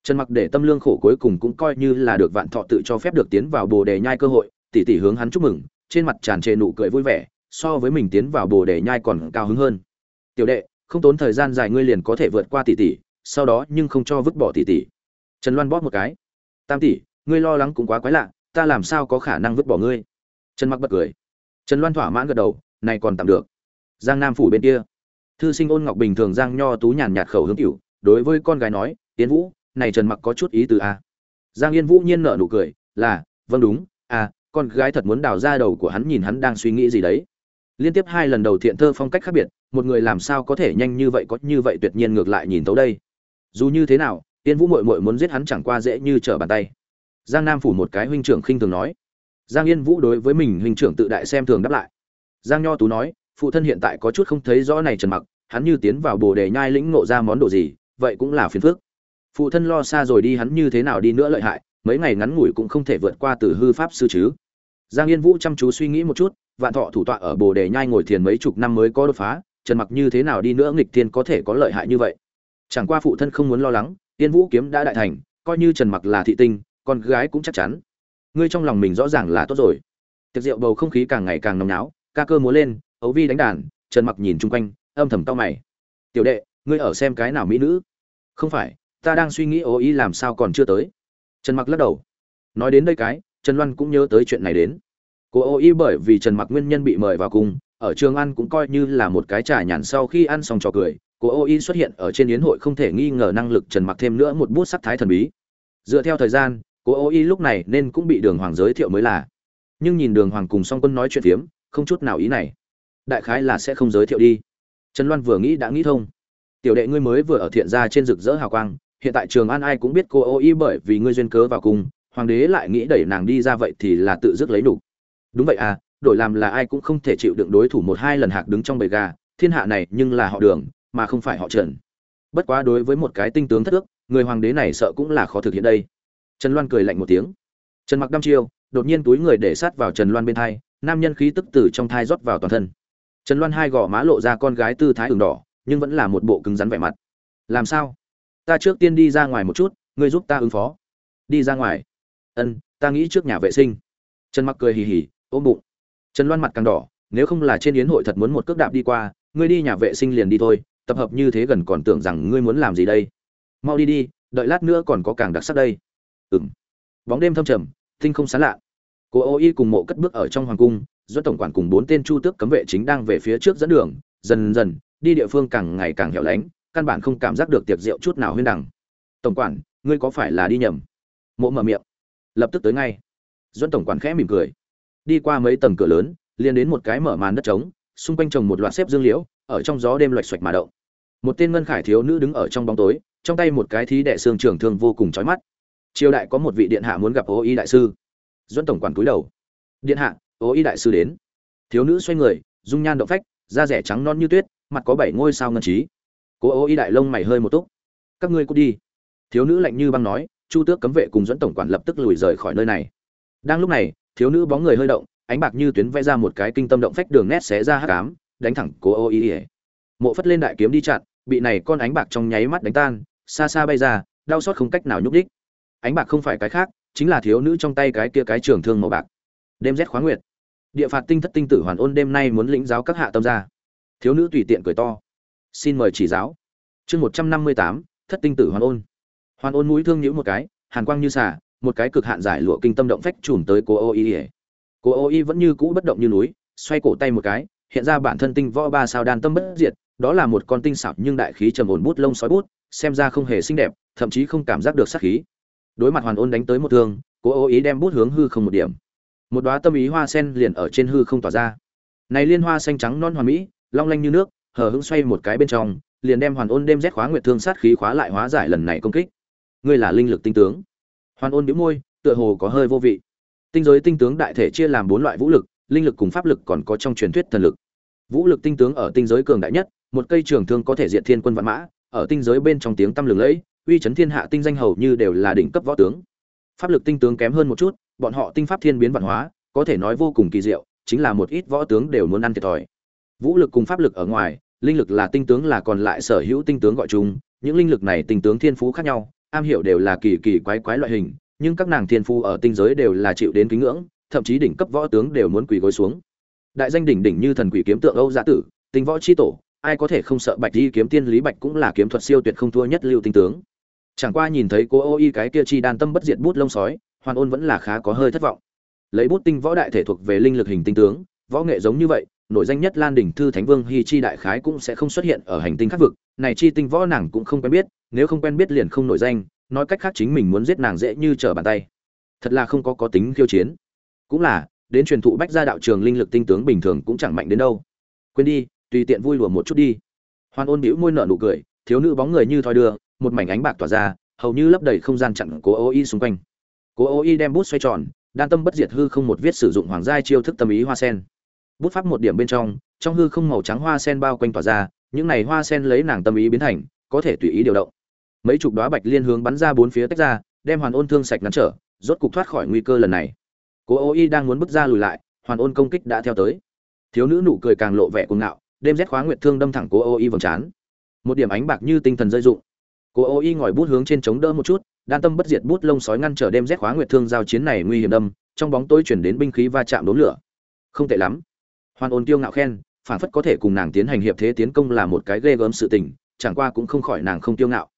S1: Trần mặc để tâm lương khổ cuối cùng cũng coi như là được vạn thọ tự cho phép được tiến vào bồ đề nhai cơ hội tỷ tỷ hướng hắn chúc mừng, trên mặt tràn trề nụ cười vui vẻ, so với mình tiến vào bồ đề nhai còn cao hứng hơn. Tiểu đệ, không tốn thời gian dài ngươi liền có thể vượt qua tỷ tỷ sau đó nhưng không cho vứt bỏ tỷ tỷ trần loan bóp một cái. Tam tỷ, ngươi lo lắng cũng quá quái lạ ta làm sao có khả năng vứt bỏ ngươi? Trần mặc bật cười. Trần loan thỏa mãn gật đầu, này còn tạm được. Giang nam phủ bên kia. Thư sinh ôn ngọc bình thường giang nho tú nhàn nhạt khẩu hướng cửu đối với con gái nói tiến vũ, này trần mặc có chút ý từ a. Giang yên vũ nhiên nở nụ cười, là vâng đúng à con gái thật muốn đào ra đầu của hắn nhìn hắn đang suy nghĩ gì đấy. Liên tiếp hai lần đầu thiện thơ phong cách khác biệt, một người làm sao có thể nhanh như vậy, có như vậy tuyệt nhiên ngược lại nhìn tấu đây. Dù như thế nào tiên vũ mội mội muốn giết hắn chẳng qua dễ như trở bàn tay giang nam phủ một cái huynh trưởng khinh thường nói. Giang yên vũ đối với mình huynh trưởng tự đại xem thường đáp lại. Giang nho tú nói, phụ thân hiện tại có chút không thấy rõ này trần mặc, hắn như tiến vào bồ đề nhai lĩnh ngộ ra món đồ gì, vậy cũng là phiền phức. Phụ thân lo xa rồi đi, hắn như thế nào đi nữa lợi hại, mấy ngày ngắn ngủi cũng không thể vượt qua từ hư pháp sư chứ. Giang yên vũ chăm chú suy nghĩ một chút, vạn thọ thủ tọa ở bồ đề nhai ngồi thiền mấy chục năm mới có đột phá, trần mặc như thế nào đi nữa nghịch thiên có thể có lợi hại như vậy? Chẳng qua phụ thân không muốn lo lắng, yên vũ kiếm đã đại thành, coi như trần mặc là thị tinh con gái cũng chắc chắn. Ngươi trong lòng mình rõ ràng là tốt rồi. Tiệc rượu bầu không khí càng ngày càng nồng náo, ca cơ múa lên, ấu vi đánh đàn, trần mặc nhìn chung quanh, âm thầm cau mày. Tiểu đệ, ngươi ở xem cái nào mỹ nữ? Không phải, ta đang suy nghĩ ố ý làm sao còn chưa tới. Trần mặc lắc đầu. Nói đến đây cái, trần loan cũng nhớ tới chuyện này đến. Cô ô ý bởi vì trần mặc nguyên nhân bị mời vào cùng, ở trường ăn cũng coi như là một cái trà nhàn sau khi ăn xong trò cười, cô ô ý xuất hiện ở trên yến hội không thể nghi ngờ năng lực trần mặc thêm nữa một bút sắc thái thần bí. Dựa theo thời gian cô ô ý lúc này nên cũng bị đường hoàng giới thiệu mới là. Nhưng nhìn đường hoàng cùng song quân nói chuyện phiếm, không chút nào ý này. Đại khái là sẽ không giới thiệu đi. Trần loan vừa nghĩ đã nghĩ thông. Tiểu đệ ngươi mới vừa ở thiện gia trên rực rỡ hào quang, hiện tại trường an ai cũng biết cô ô y bởi vì ngươi duyên cớ vào cùng, hoàng đế lại nghĩ đẩy nàng đi ra vậy thì là tự dứt lấy đủ. Đúng vậy à đổi làm là ai cũng không thể chịu đựng đối thủ một hai lần hạc đứng trong bầy gà, thiên hạ này nhưng là họ đường, mà không phải họ trần. Bất quá đối với một cái tinh tướng thất ước, người hoàng đế này sợ cũng là khó thực hiện đây trần loan cười lạnh một tiếng. Trần mặc đăm chiêu, đột nhiên túi người để sát vào trần loan bên thai, nam nhân khí tức từ trong thai rót vào toàn thân. Trần loan hai gò má lộ ra con gái tư thái ửng đỏ, nhưng vẫn là một bộ cứng rắn vẻ mặt. Làm sao? Ta trước tiên đi ra ngoài một chút, ngươi giúp ta ứng phó. Đi ra ngoài? Ân, ta nghĩ trước nhà vệ sinh. Trần mặc cười hì hì, ôm bụng. Trần loan mặt càng đỏ, nếu không là trên yến hội thật muốn một cước đạp đi qua, ngươi đi nhà vệ sinh liền đi thôi, tập hợp như thế gần còn tưởng rằng ngươi muốn làm gì đây. Mau đi đi, đợi lát nữa còn có càng đặc sắc đây ừm. Bóng đêm thâm trầm, tinh không sán lạ. Cố ô y cùng mộ cất bước ở trong hoàng cung, do tổng quản cùng bốn tên chu tước cấm vệ chính đang về phía trước dẫn đường, dần dần, đi địa phương càng ngày càng hẻo lánh, căn bản không cảm giác được tiệc rượu chút nào huyên đẳng tổng quản, ngươi có phải là đi nhầm? Mộ mở miệng. Lập tức tới ngay. Doãn tổng quản khẽ mỉm cười. Đi qua mấy tầng cửa lớn, liền đến một cái mở màn đất trống, xung quanh trồng một loạt xếp dương liễu, ở trong gió đêm loạch xoạch mà động. Một tên ngân khải thiếu nữ đứng ở trong bóng tối, trong tay một cái thí đệ xương trường thương vô cùng chói mắt triều đại có một vị điện hạ muốn gặp ô y đại sư. Dẫn tổng quản cúi đầu. Điện hạ, ô y đại sư đến. Thiếu nữ xoay người, dung nhan động phách, da rẻ trắng non như tuyết, mặt có bảy ngôi sao ngân trí. Cố ô y đại lông mày hơi một túc. Các ngươi cút đi. Thiếu nữ lạnh như băng nói, chu tước cấm vệ cùng dẫn tổng quản lập tức lùi rời khỏi nơi này. Đang lúc này, thiếu nữ bóng người hơi động, ánh bạc như tuyến vẽ ra một cái kinh tâm động phách đường nét xé ra hắc ám, đánh thẳng cố ô y mộ phất lên đại kiếm đi chặn, bị này con ánh bạc trong nháy mắt đánh tan, xa xa bay ra, đau xót không cách nào nhúc đích ánh bạc không phải cái khác, chính là thiếu nữ trong tay cái kia cái trường thương màu bạc. Đêm rét khóa nguyệt. Địa phạt tinh thất tinh tử hoàn ôn đêm nay muốn lĩnh giáo các hạ tâm ra thiếu nữ tùy tiện cười to. Xin mời chỉ giáo. Chương một trăm năm mươi tám, thất tinh tử hoàn ôn. Hoàn ôn mũi thương nhữ một cái, hàn quang như xả một cái cực hạn giải lụa kinh tâm động phách trùm tới cô ô y cô ô y vẫn như cũ bất động như núi, xoay cổ tay một cái, hiện ra bản thân tinh võ ba sao đan tâm bất diệt, đó là một con tinh xảo nhưng đại khí trầm ổn bút lông sói bút, xem ra không hề xinh đẹp, thậm chí không cảm giác được sát khí đối mặt hoàn ôn đánh tới một thương, cố ô ý đem bút hướng hư không một điểm. Một đóa tâm ý hoa sen liền ở trên hư không tỏa ra. Này liên hoa xanh trắng non hoàn mỹ, long lanh như nước, hờ hững xoay một cái bên trong, liền đem hoàn ôn đêm rét khóa nguyệt thương sát khí khóa lại hóa giải lần này công kích. Ngươi là linh lực tinh tướng. Hoàn ôn bĩu môi, tựa hồ có hơi vô vị. Tinh giới tinh tướng đại thể chia làm bốn loại vũ lực, linh lực cùng pháp lực còn có trong truyền thuyết thần lực. Vũ lực tinh tướng ở tinh giới cường đại nhất, một cây trường thương có thể diện thiên quân vạn mã, ở tinh giới bên trong tiếng tăm lừng lẫy uy chấn thiên hạ tinh danh hầu như đều là đỉnh cấp võ tướng. Pháp lực tinh tướng kém hơn một chút, bọn họ tinh pháp thiên biến vạn hóa, có thể nói vô cùng kỳ diệu, chính là một ít võ tướng đều muốn ăn thiệt thòi. Vũ lực cùng pháp lực ở ngoài, linh lực là tinh tướng là còn lại sở hữu tinh tướng gọi chung, những linh lực này tinh tướng thiên phú khác nhau, am hiểu đều là kỳ kỳ quái quái loại hình, nhưng các nàng thiên phú ở tinh giới đều là chịu đến kính ngưỡng, thậm chí đỉnh cấp võ tướng đều muốn quỳ gối xuống. Đại danh đỉnh đỉnh như thần quỷ kiếm tượng âu Dạ tử, tinh võ chi tổ, ai có thể không sợ bạch di kiếm tiên lý bạch cũng là kiếm thuật siêu tuyệt không thua nhất lưu tinh tướng chẳng qua nhìn thấy cô ô y cái kia chi đan tâm bất diệt bút lông sói, hoàn ôn vẫn là khá có hơi thất vọng. Lấy bút tinh võ đại thể thuộc về linh lực hình tinh tướng, võ nghệ giống như vậy nội danh nhất lan đỉnh thư thánh vương hy chi đại khái cũng sẽ không xuất hiện ở hành tinh khác vực, này chi tinh võ nàng cũng không quen biết, nếu không quen biết liền không nổi danh, nói cách khác chính mình muốn giết nàng dễ như trở bàn tay. Thật là không có có tính khiêu chiến. Cũng là, đến truyền thụ bách gia đạo trường linh lực tinh tướng bình thường cũng chẳng mạnh đến đâu. Quên đi, tùy tiện vui lùa một chút đi. Hoan ôn bĩu môi nở nụ cười, thiếu nữ bóng người như thoi đưa một mảnh ánh bạc tỏa ra, hầu như lấp đầy không gian chặn cố ô y xung quanh. Cố ô y đem bút xoay tròn, đan tâm bất diệt hư không một viết sử dụng hoàng gia chiêu thức tâm ý hoa sen. Bút pháp một điểm bên trong trong hư không màu trắng hoa sen bao quanh tỏa ra, những này hoa sen lấy nàng tâm ý biến thành, có thể tùy ý điều động. Mấy chục đóa bạch liên hướng bắn ra bốn phía tách ra, đem hoàn ôn thương sạch ngắn trở, rốt cục thoát khỏi nguy cơ lần này. Cố ô y đang muốn bước ra lùi lại, hoàn ôn công kích đã theo tới. Thiếu nữ nụ cười càng lộ vẻ cuồng ngạo, đêm rét khóa nguyệt thương đâm thẳng cố ô y vầng trán. Một điểm ánh bạc như tinh thần rơi dụng Cô ô y ngòi bút hướng trên chống đỡ một chút, đan tâm bất diệt bút lông sói ngăn trở đêm rét khóa nguyệt thương giao chiến này nguy hiểm đâm, trong bóng tối chuyển đến binh khí va chạm đốn lửa. Không tệ lắm. Hoàn ôn tiêu ngạo khen, phản phất có thể cùng nàng tiến hành hiệp thế tiến công là một cái ghê gớm sự tình, chẳng qua cũng không khỏi nàng không tiêu ngạo.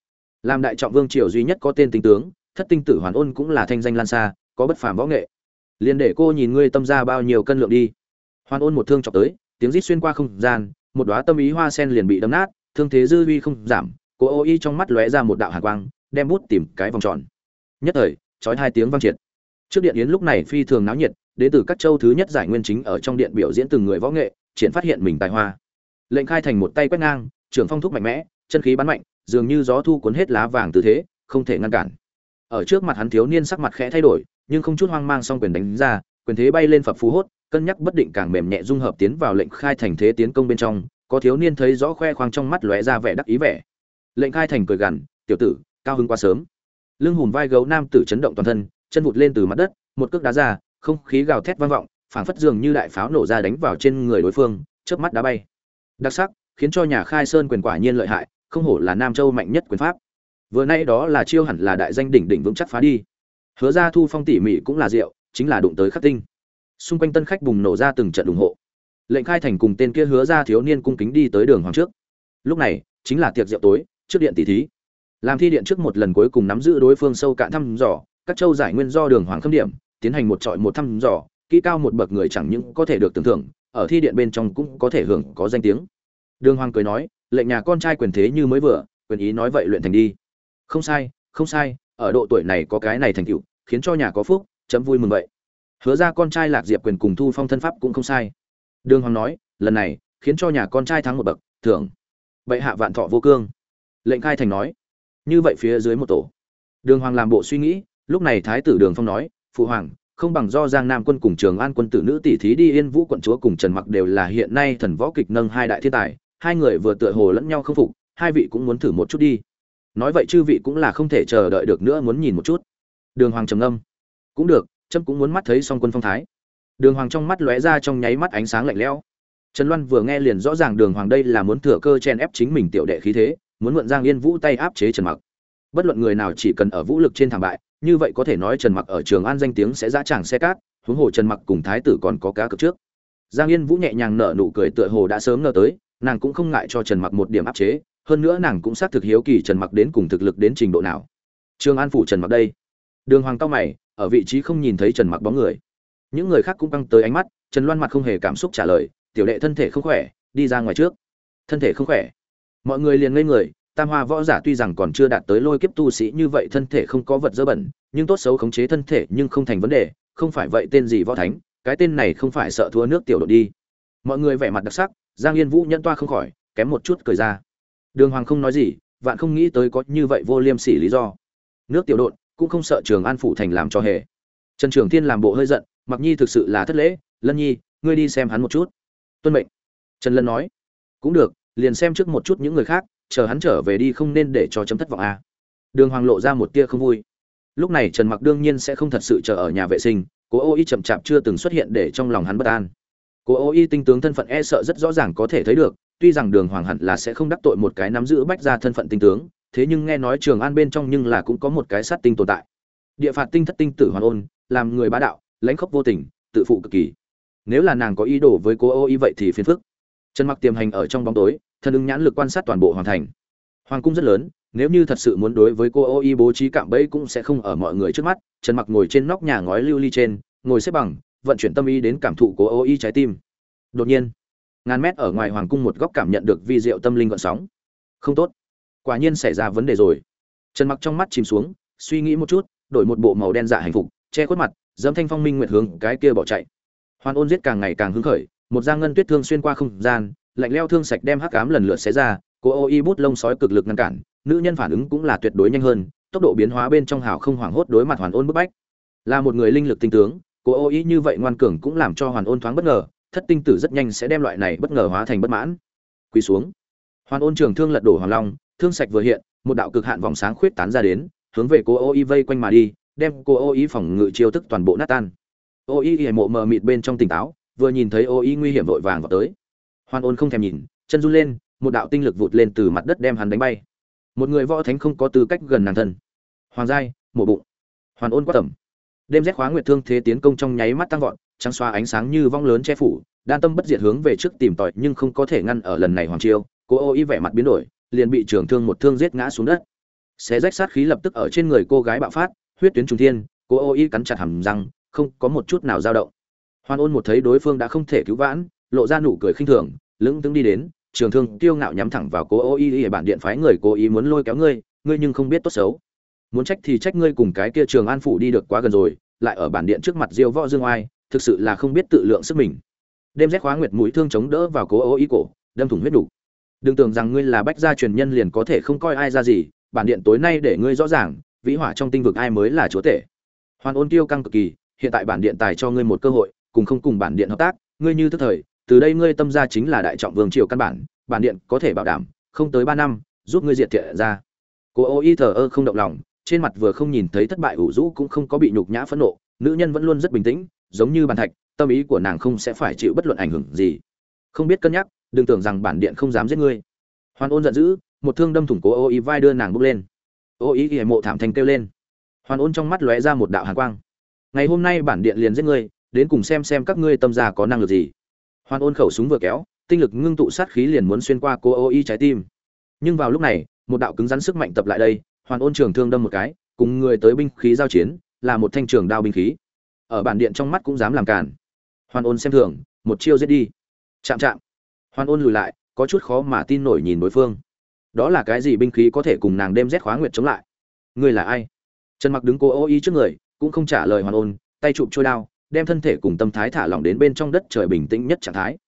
S1: Làm đại trọng vương triều duy nhất có tên tinh tướng, thất tinh tử hoàn ôn cũng là thanh danh lan xa, có bất phàm võ nghệ. Liền để cô nhìn ngươi tâm ra bao nhiêu cân lượng đi. Hoàn ôn một thương chọc tới, tiếng rít xuyên qua không gian, một đóa tâm ý hoa sen liền bị đâm nát, thương thế dư uy không giảm cô ô y trong mắt lóe ra một đạo hàn quang, đem bút tìm cái vòng tròn. Nhất thời trói hai tiếng vang triệt. Trước điện yến lúc này phi thường náo nhiệt đến từ các châu thứ nhất giải nguyên chính ở trong điện biểu diễn từng người võ nghệ, triển phát hiện mình tài hoa. Lệnh khai thành một tay quét ngang, trưởng phong thúc mạnh mẽ, chân khí bắn mạnh, dường như gió thu cuốn hết lá vàng tư thế, không thể ngăn cản. Ở trước mặt hắn thiếu niên sắc mặt khẽ thay đổi, nhưng không chút hoang mang song quyền đánh ra, quyền thế bay lên phập phú hốt, cân nhắc bất định càng mềm nhẹ dung hợp tiến vào lệnh khai thành thế tiến công bên trong, có thiếu niên thấy rõ khoe khoang trong mắt lóe ra vẻ đắc ý vẻ lệnh khai thành cười gằn, tiểu tử, cao hứng quá sớm. Lưng hùm vai gấu nam tử chấn động toàn thân, chân vụt lên từ mặt đất, một cước đá ra, không khí gào thét vang vọng, phảng phất dường như đại pháo nổ ra đánh vào trên người đối phương, chớp mắt đá bay. Đặc sắc, khiến cho nhà khai sơn quyền quả nhiên lợi hại, không hổ là nam châu mạnh nhất quyền pháp. Vừa nay đó là chiêu hẳn là đại danh đỉnh đỉnh vững chắc phá đi. Hứa ra thu phong tỉ mỉ cũng là rượu, chính là đụng tới khắc tinh. Xung quanh tân khách bùng nổ ra từng trận ủng hộ. Lệnh khai thành cùng tên kia hứa ra thiếu niên cung kính đi tới đường hoàng trước. Lúc này, chính là tiệc rượu tối trước điện tỷ thí. Làm thi điện trước một lần cuối cùng nắm giữ đối phương sâu cạn thăm dò, các châu giải nguyên do đường hoàng khâm điểm, tiến hành một trọi một thăm dò, kỹ cao một bậc người chẳng những có thể được tưởng thưởng ở thi điện bên trong cũng có thể hưởng có danh tiếng. Đường hoàng cười nói, lệnh nhà con trai quyền thế như mới vừa, quyền ý nói vậy luyện thành đi. Không sai không sai, ở độ tuổi này có cái này thành tựu, khiến cho nhà có phúc, chấm vui mừng vậy. Hứa ra con trai lạc diệp quyền cùng thu phong thân pháp cũng không sai. Đường hoàng nói, lần này, khiến cho nhà con trai thắng một bậc, thưởng. Bệ hạ vạn thọ vô cương lệnh khai thành nói. Như vậy phía dưới một tổ. Đường hoàng làm bộ suy nghĩ, lúc này thái tử đường phong nói, phụ hoàng, không bằng do giang nam quân cùng trường an quân tử nữ tỷ thí đi, yên vũ quận chúa cùng trần mặc đều là hiện nay thần võ kịch nâng hai đại thiên tài, hai người vừa tựa hồ lẫn nhau không phục, hai vị cũng muốn thử một chút đi. Nói vậy chư vị cũng là không thể chờ đợi được nữa muốn nhìn một chút. Đường hoàng trầm âm cũng được trâm cũng muốn mắt thấy song quân phong thái. Đường hoàng trong mắt lóe ra trong nháy mắt ánh sáng lạnh lẽo. Trần loan vừa nghe liền rõ ràng đường hoàng đây là muốn thừa cơ chen ép chính mình tiểu đệ khí thế muốn mượn giang yên vũ tay áp chế trần mặc. Bất luận người nào chỉ cần ở vũ lực trên thảm bại, như vậy có thể nói trần mặc ở trường an danh tiếng sẽ dã tràng xe cát, huống hồ trần mặc cùng thái tử còn có cá cược trước. Giang yên vũ nhẹ nhàng nở nụ cười tựa hồ đã sớm ngờ tới, nàng cũng không ngại cho trần mặc một điểm áp chế, hơn nữa nàng cũng xác thực hiếu kỳ trần mặc đến cùng thực lực đến trình độ nào. Trường an phủ trần mặc đây. Đường hoàng cao mày, ở vị trí không nhìn thấy trần mặc bóng người. Những người khác cũng căng tới ánh mắt, trần loan mặt không hề cảm xúc trả lời, tiểu đệ thân thể không khỏe, đi ra ngoài trước. Thân thể không khỏe? Mọi người liền ngây người, tam hoa võ giả tuy rằng còn chưa đạt tới lôi kiếp tu sĩ như vậy thân thể không có vật dơ bẩn, nhưng tốt xấu khống chế thân thể nhưng không thành vấn đề, không phải vậy tên gì võ thánh, cái tên này không phải sợ thua nước tiểu đột đi. Mọi người vẻ mặt đặc sắc, giang yên vũ nhẫn toa không khỏi, kém một chút cười ra. Đường hoàng không nói gì, vạn không nghĩ tới có như vậy vô liêm sỉ lý do. Nước tiểu đột cũng không sợ trường an phủ thành làm cho hề. Trần trường thiên làm bộ hơi giận mặc nhi thực sự là thất lễ, lân nhi, ngươi đi xem hắn một chút. Tuân mệnh. Trần lân nói. Cũng được liền xem trước một chút những người khác, chờ hắn trở về đi không nên để cho chấm thất vọng à. đường hoàng lộ ra một tia không vui. Lúc này trần mặc đương nhiên sẽ không thật sự chờ ở nhà vệ sinh, cố ô y chậm chạp chưa từng xuất hiện để trong lòng hắn bất an. Cố ô y tinh tướng thân phận e sợ rất rõ ràng có thể thấy được, tuy rằng đường hoàng hẳn là sẽ không đắc tội một cái nắm giữ bách ra thân phận tinh tướng, thế nhưng nghe nói trường an bên trong nhưng là cũng có một cái sát tinh tồn tại. Địa phạt tinh thất tinh tử hoàn ôn, làm người bá đạo, lãnh khốc vô tình, tự phụ cực kỳ. Nếu là nàng có ý đồ với cố ô y vậy thì phiền phức trần mặc tiềm hành ở trong bóng tối thần ứng nhãn lực quan sát toàn bộ hoàng thành. Hoàng cung rất lớn, nếu như thật sự muốn đối với cô ô y bố trí cạm bẫy cũng sẽ không ở mọi người trước mắt. Trần mặc ngồi trên nóc nhà ngói lưu ly trên, ngồi xếp bằng, vận chuyển tâm ý đến cảm thụ của ô y trái tim. Đột nhiên, ngàn mét ở ngoài hoàng cung một góc cảm nhận được vi diệu tâm linh gợn sóng. Không tốt. Quả nhiên xảy ra vấn đề rồi. Trần mặc trong mắt chìm xuống, suy nghĩ một chút, đổi một bộ màu đen dạ hành phục, che khuất mặt, dẫm thanh phong minh nguyệt hướng cái kia bỏ chạy. Hoàn ôn giết càng ngày càng hứng khởi một giang ngân tuyết thương xuyên qua không gian, lạnh leo thương sạch đem hắc ám lần lượt xé ra, cô ô y bút lông sói cực lực ngăn cản, nữ nhân phản ứng cũng là tuyệt đối nhanh hơn, tốc độ biến hóa bên trong hào không hoảng hốt đối mặt hoàn ôn bức bách. Là một người linh lực tinh tướng, cô ô y như vậy ngoan cường cũng làm cho hoàn ôn thoáng bất ngờ, thất tinh tử rất nhanh sẽ đem loại này bất ngờ hóa thành bất mãn. Quỳ xuống. Hoàn ôn trường thương lật đổ hoàng long, thương sạch vừa hiện, một đạo cực hạn vòng sáng khuyết tán ra đến, hướng về cô ô y vây quanh mà đi, đem cô ô y phòng ngự chiêu tức toàn bộ nát tan. Ô y hề mộ mờ mịt bên trong tỉnh táo vừa nhìn thấy ô y nguy hiểm vội vàng vào tới. Hoan ôn không thèm nhìn, chân run lên, một đạo tinh lực vụt lên từ mặt đất đem hắn đánh bay. Một người võ thánh không có tư cách gần nàng thân. Hoàng giai, mổ bụng. Hoàn ôn quá tầm. Đêm rét khóa nguyệt thương thế tiến công trong nháy mắt tăng vọt, trắng xoa ánh sáng như vong lớn che phủ, đan tâm bất diệt hướng về trước tìm tòi nhưng không có thể ngăn ở lần này hoàng chiêu cô ô y vẻ mặt biến đổi, liền bị trường thương một thương giết ngã xuống đất. Xé rách sát khí lập tức ở trên người cô gái bạo phát, huyết tuyến trung thiên, cô ô y cắn chặt hầm răng, không có một chút nào dao động. Hoan ôn một thấy đối phương đã không thể cứu vãn, lộ ra nụ cười khinh thường, lững tướng đi đến, trường thương tiêu ngạo nhắm thẳng vào cố ô y y bản điện phái người, cố ý muốn lôi kéo ngươi ngươi nhưng không biết tốt xấu. Muốn trách thì trách ngươi cùng cái kia trường an phủ đi được quá gần rồi, lại ở bản điện trước mặt diêu võ dương oai, thực sự là không biết tự lượng sức mình. Đêm rét khóa nguyệt mũi thương chống đỡ vào cố ô y cổ, đâm thủng huyết đủ. Đừng tưởng rằng ngươi là bách gia truyền nhân liền có thể không coi ai ra gì, bản điện tối nay để ngươi rõ ràng, vĩ hỏa trong tinh vực ai mới là chúa tể. Hoàn ôn tiêu căng cực kỳ, hiện tại bản điện tài cho ngươi một cơ hội cùng không cùng bản điện hợp tác, ngươi như tức thời, từ đây ngươi tâm gia chính là đại trọng vương triều căn bản bản điện có thể bảo đảm, không tới ba năm, giúp ngươi diệt thiện ra. Cô ô y thờ ơ không động lòng, trên mặt vừa không nhìn thấy thất bại ủ rũ cũng không có bị nhục nhã phẫn nộ, nữ nhân vẫn luôn rất bình tĩnh, giống như bàn thạch, tâm ý của nàng không sẽ phải chịu bất luận ảnh hưởng gì. Không biết cân nhắc, đừng tưởng rằng bản điện không dám giết ngươi. Hoàn ôn giận dữ, một thương đâm thủng cố ô y vai đưa nàng bước lên. Ô y mộ thảm thanh kêu lên. Hoàn ôn trong mắt lóe ra một đạo hàn quang. Ngày hôm nay bản điện liền giết ngươi đến cùng xem xem các ngươi tâm gia có năng lực gì. Hoan ôn khẩu súng vừa kéo, tinh lực ngưng tụ sát khí liền muốn xuyên qua cô ô y trái tim. Nhưng vào lúc này, một đạo cứng rắn sức mạnh tập lại đây, hoàn ôn trường thương đâm một cái, cùng người tới binh khí giao chiến, là một thanh trường đao binh khí. Ở bản điện trong mắt cũng dám làm cản hoàn ôn xem thường, một chiêu giết đi. Chạm chạm. Hoàn ôn lùi lại, có chút khó mà tin nổi nhìn đối phương. Đó là cái gì binh khí có thể cùng nàng đêm rét khóa nguyệt chống lại? Ngươi là ai? Trần mặc đứng cô ô y trước người, cũng không trả lời hoàn ôn, tay chụp trôi đao đem thân thể cùng tâm thái thả lỏng đến bên trong đất trời bình tĩnh nhất trạng thái.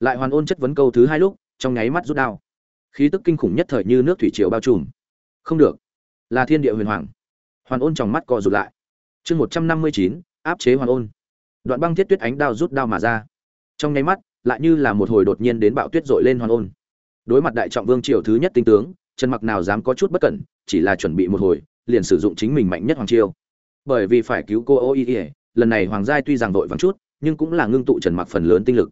S1: Lại hoàn ôn chất vấn câu thứ hai lúc, trong nháy mắt rút đao. Khí tức kinh khủng nhất thời như nước thủy triều bao trùm. Không được. Là thiên địa huyền hoàng. Hoàn ôn trong mắt co rụt lại. Chương một trăm năm mươi chín, áp chế hoàn ôn. Đoạn băng thiết tuyết ánh đao rút đao mà ra. Trong nháy mắt, lại như là một hồi đột nhiên đến bạo tuyết dội lên hoàn ôn. Đối mặt đại trọng vương triều thứ nhất tinh tướng, trần mặc nào dám có chút bất cẩn, chỉ là chuẩn bị một hồi, liền sử dụng chính mình mạnh nhất hoàng chiêu bởi vì phải cứu cô ô y lần này hoàng giai tuy rằng vội vắng chút, nhưng cũng là ngưng tụ trần mặc phần lớn tinh lực.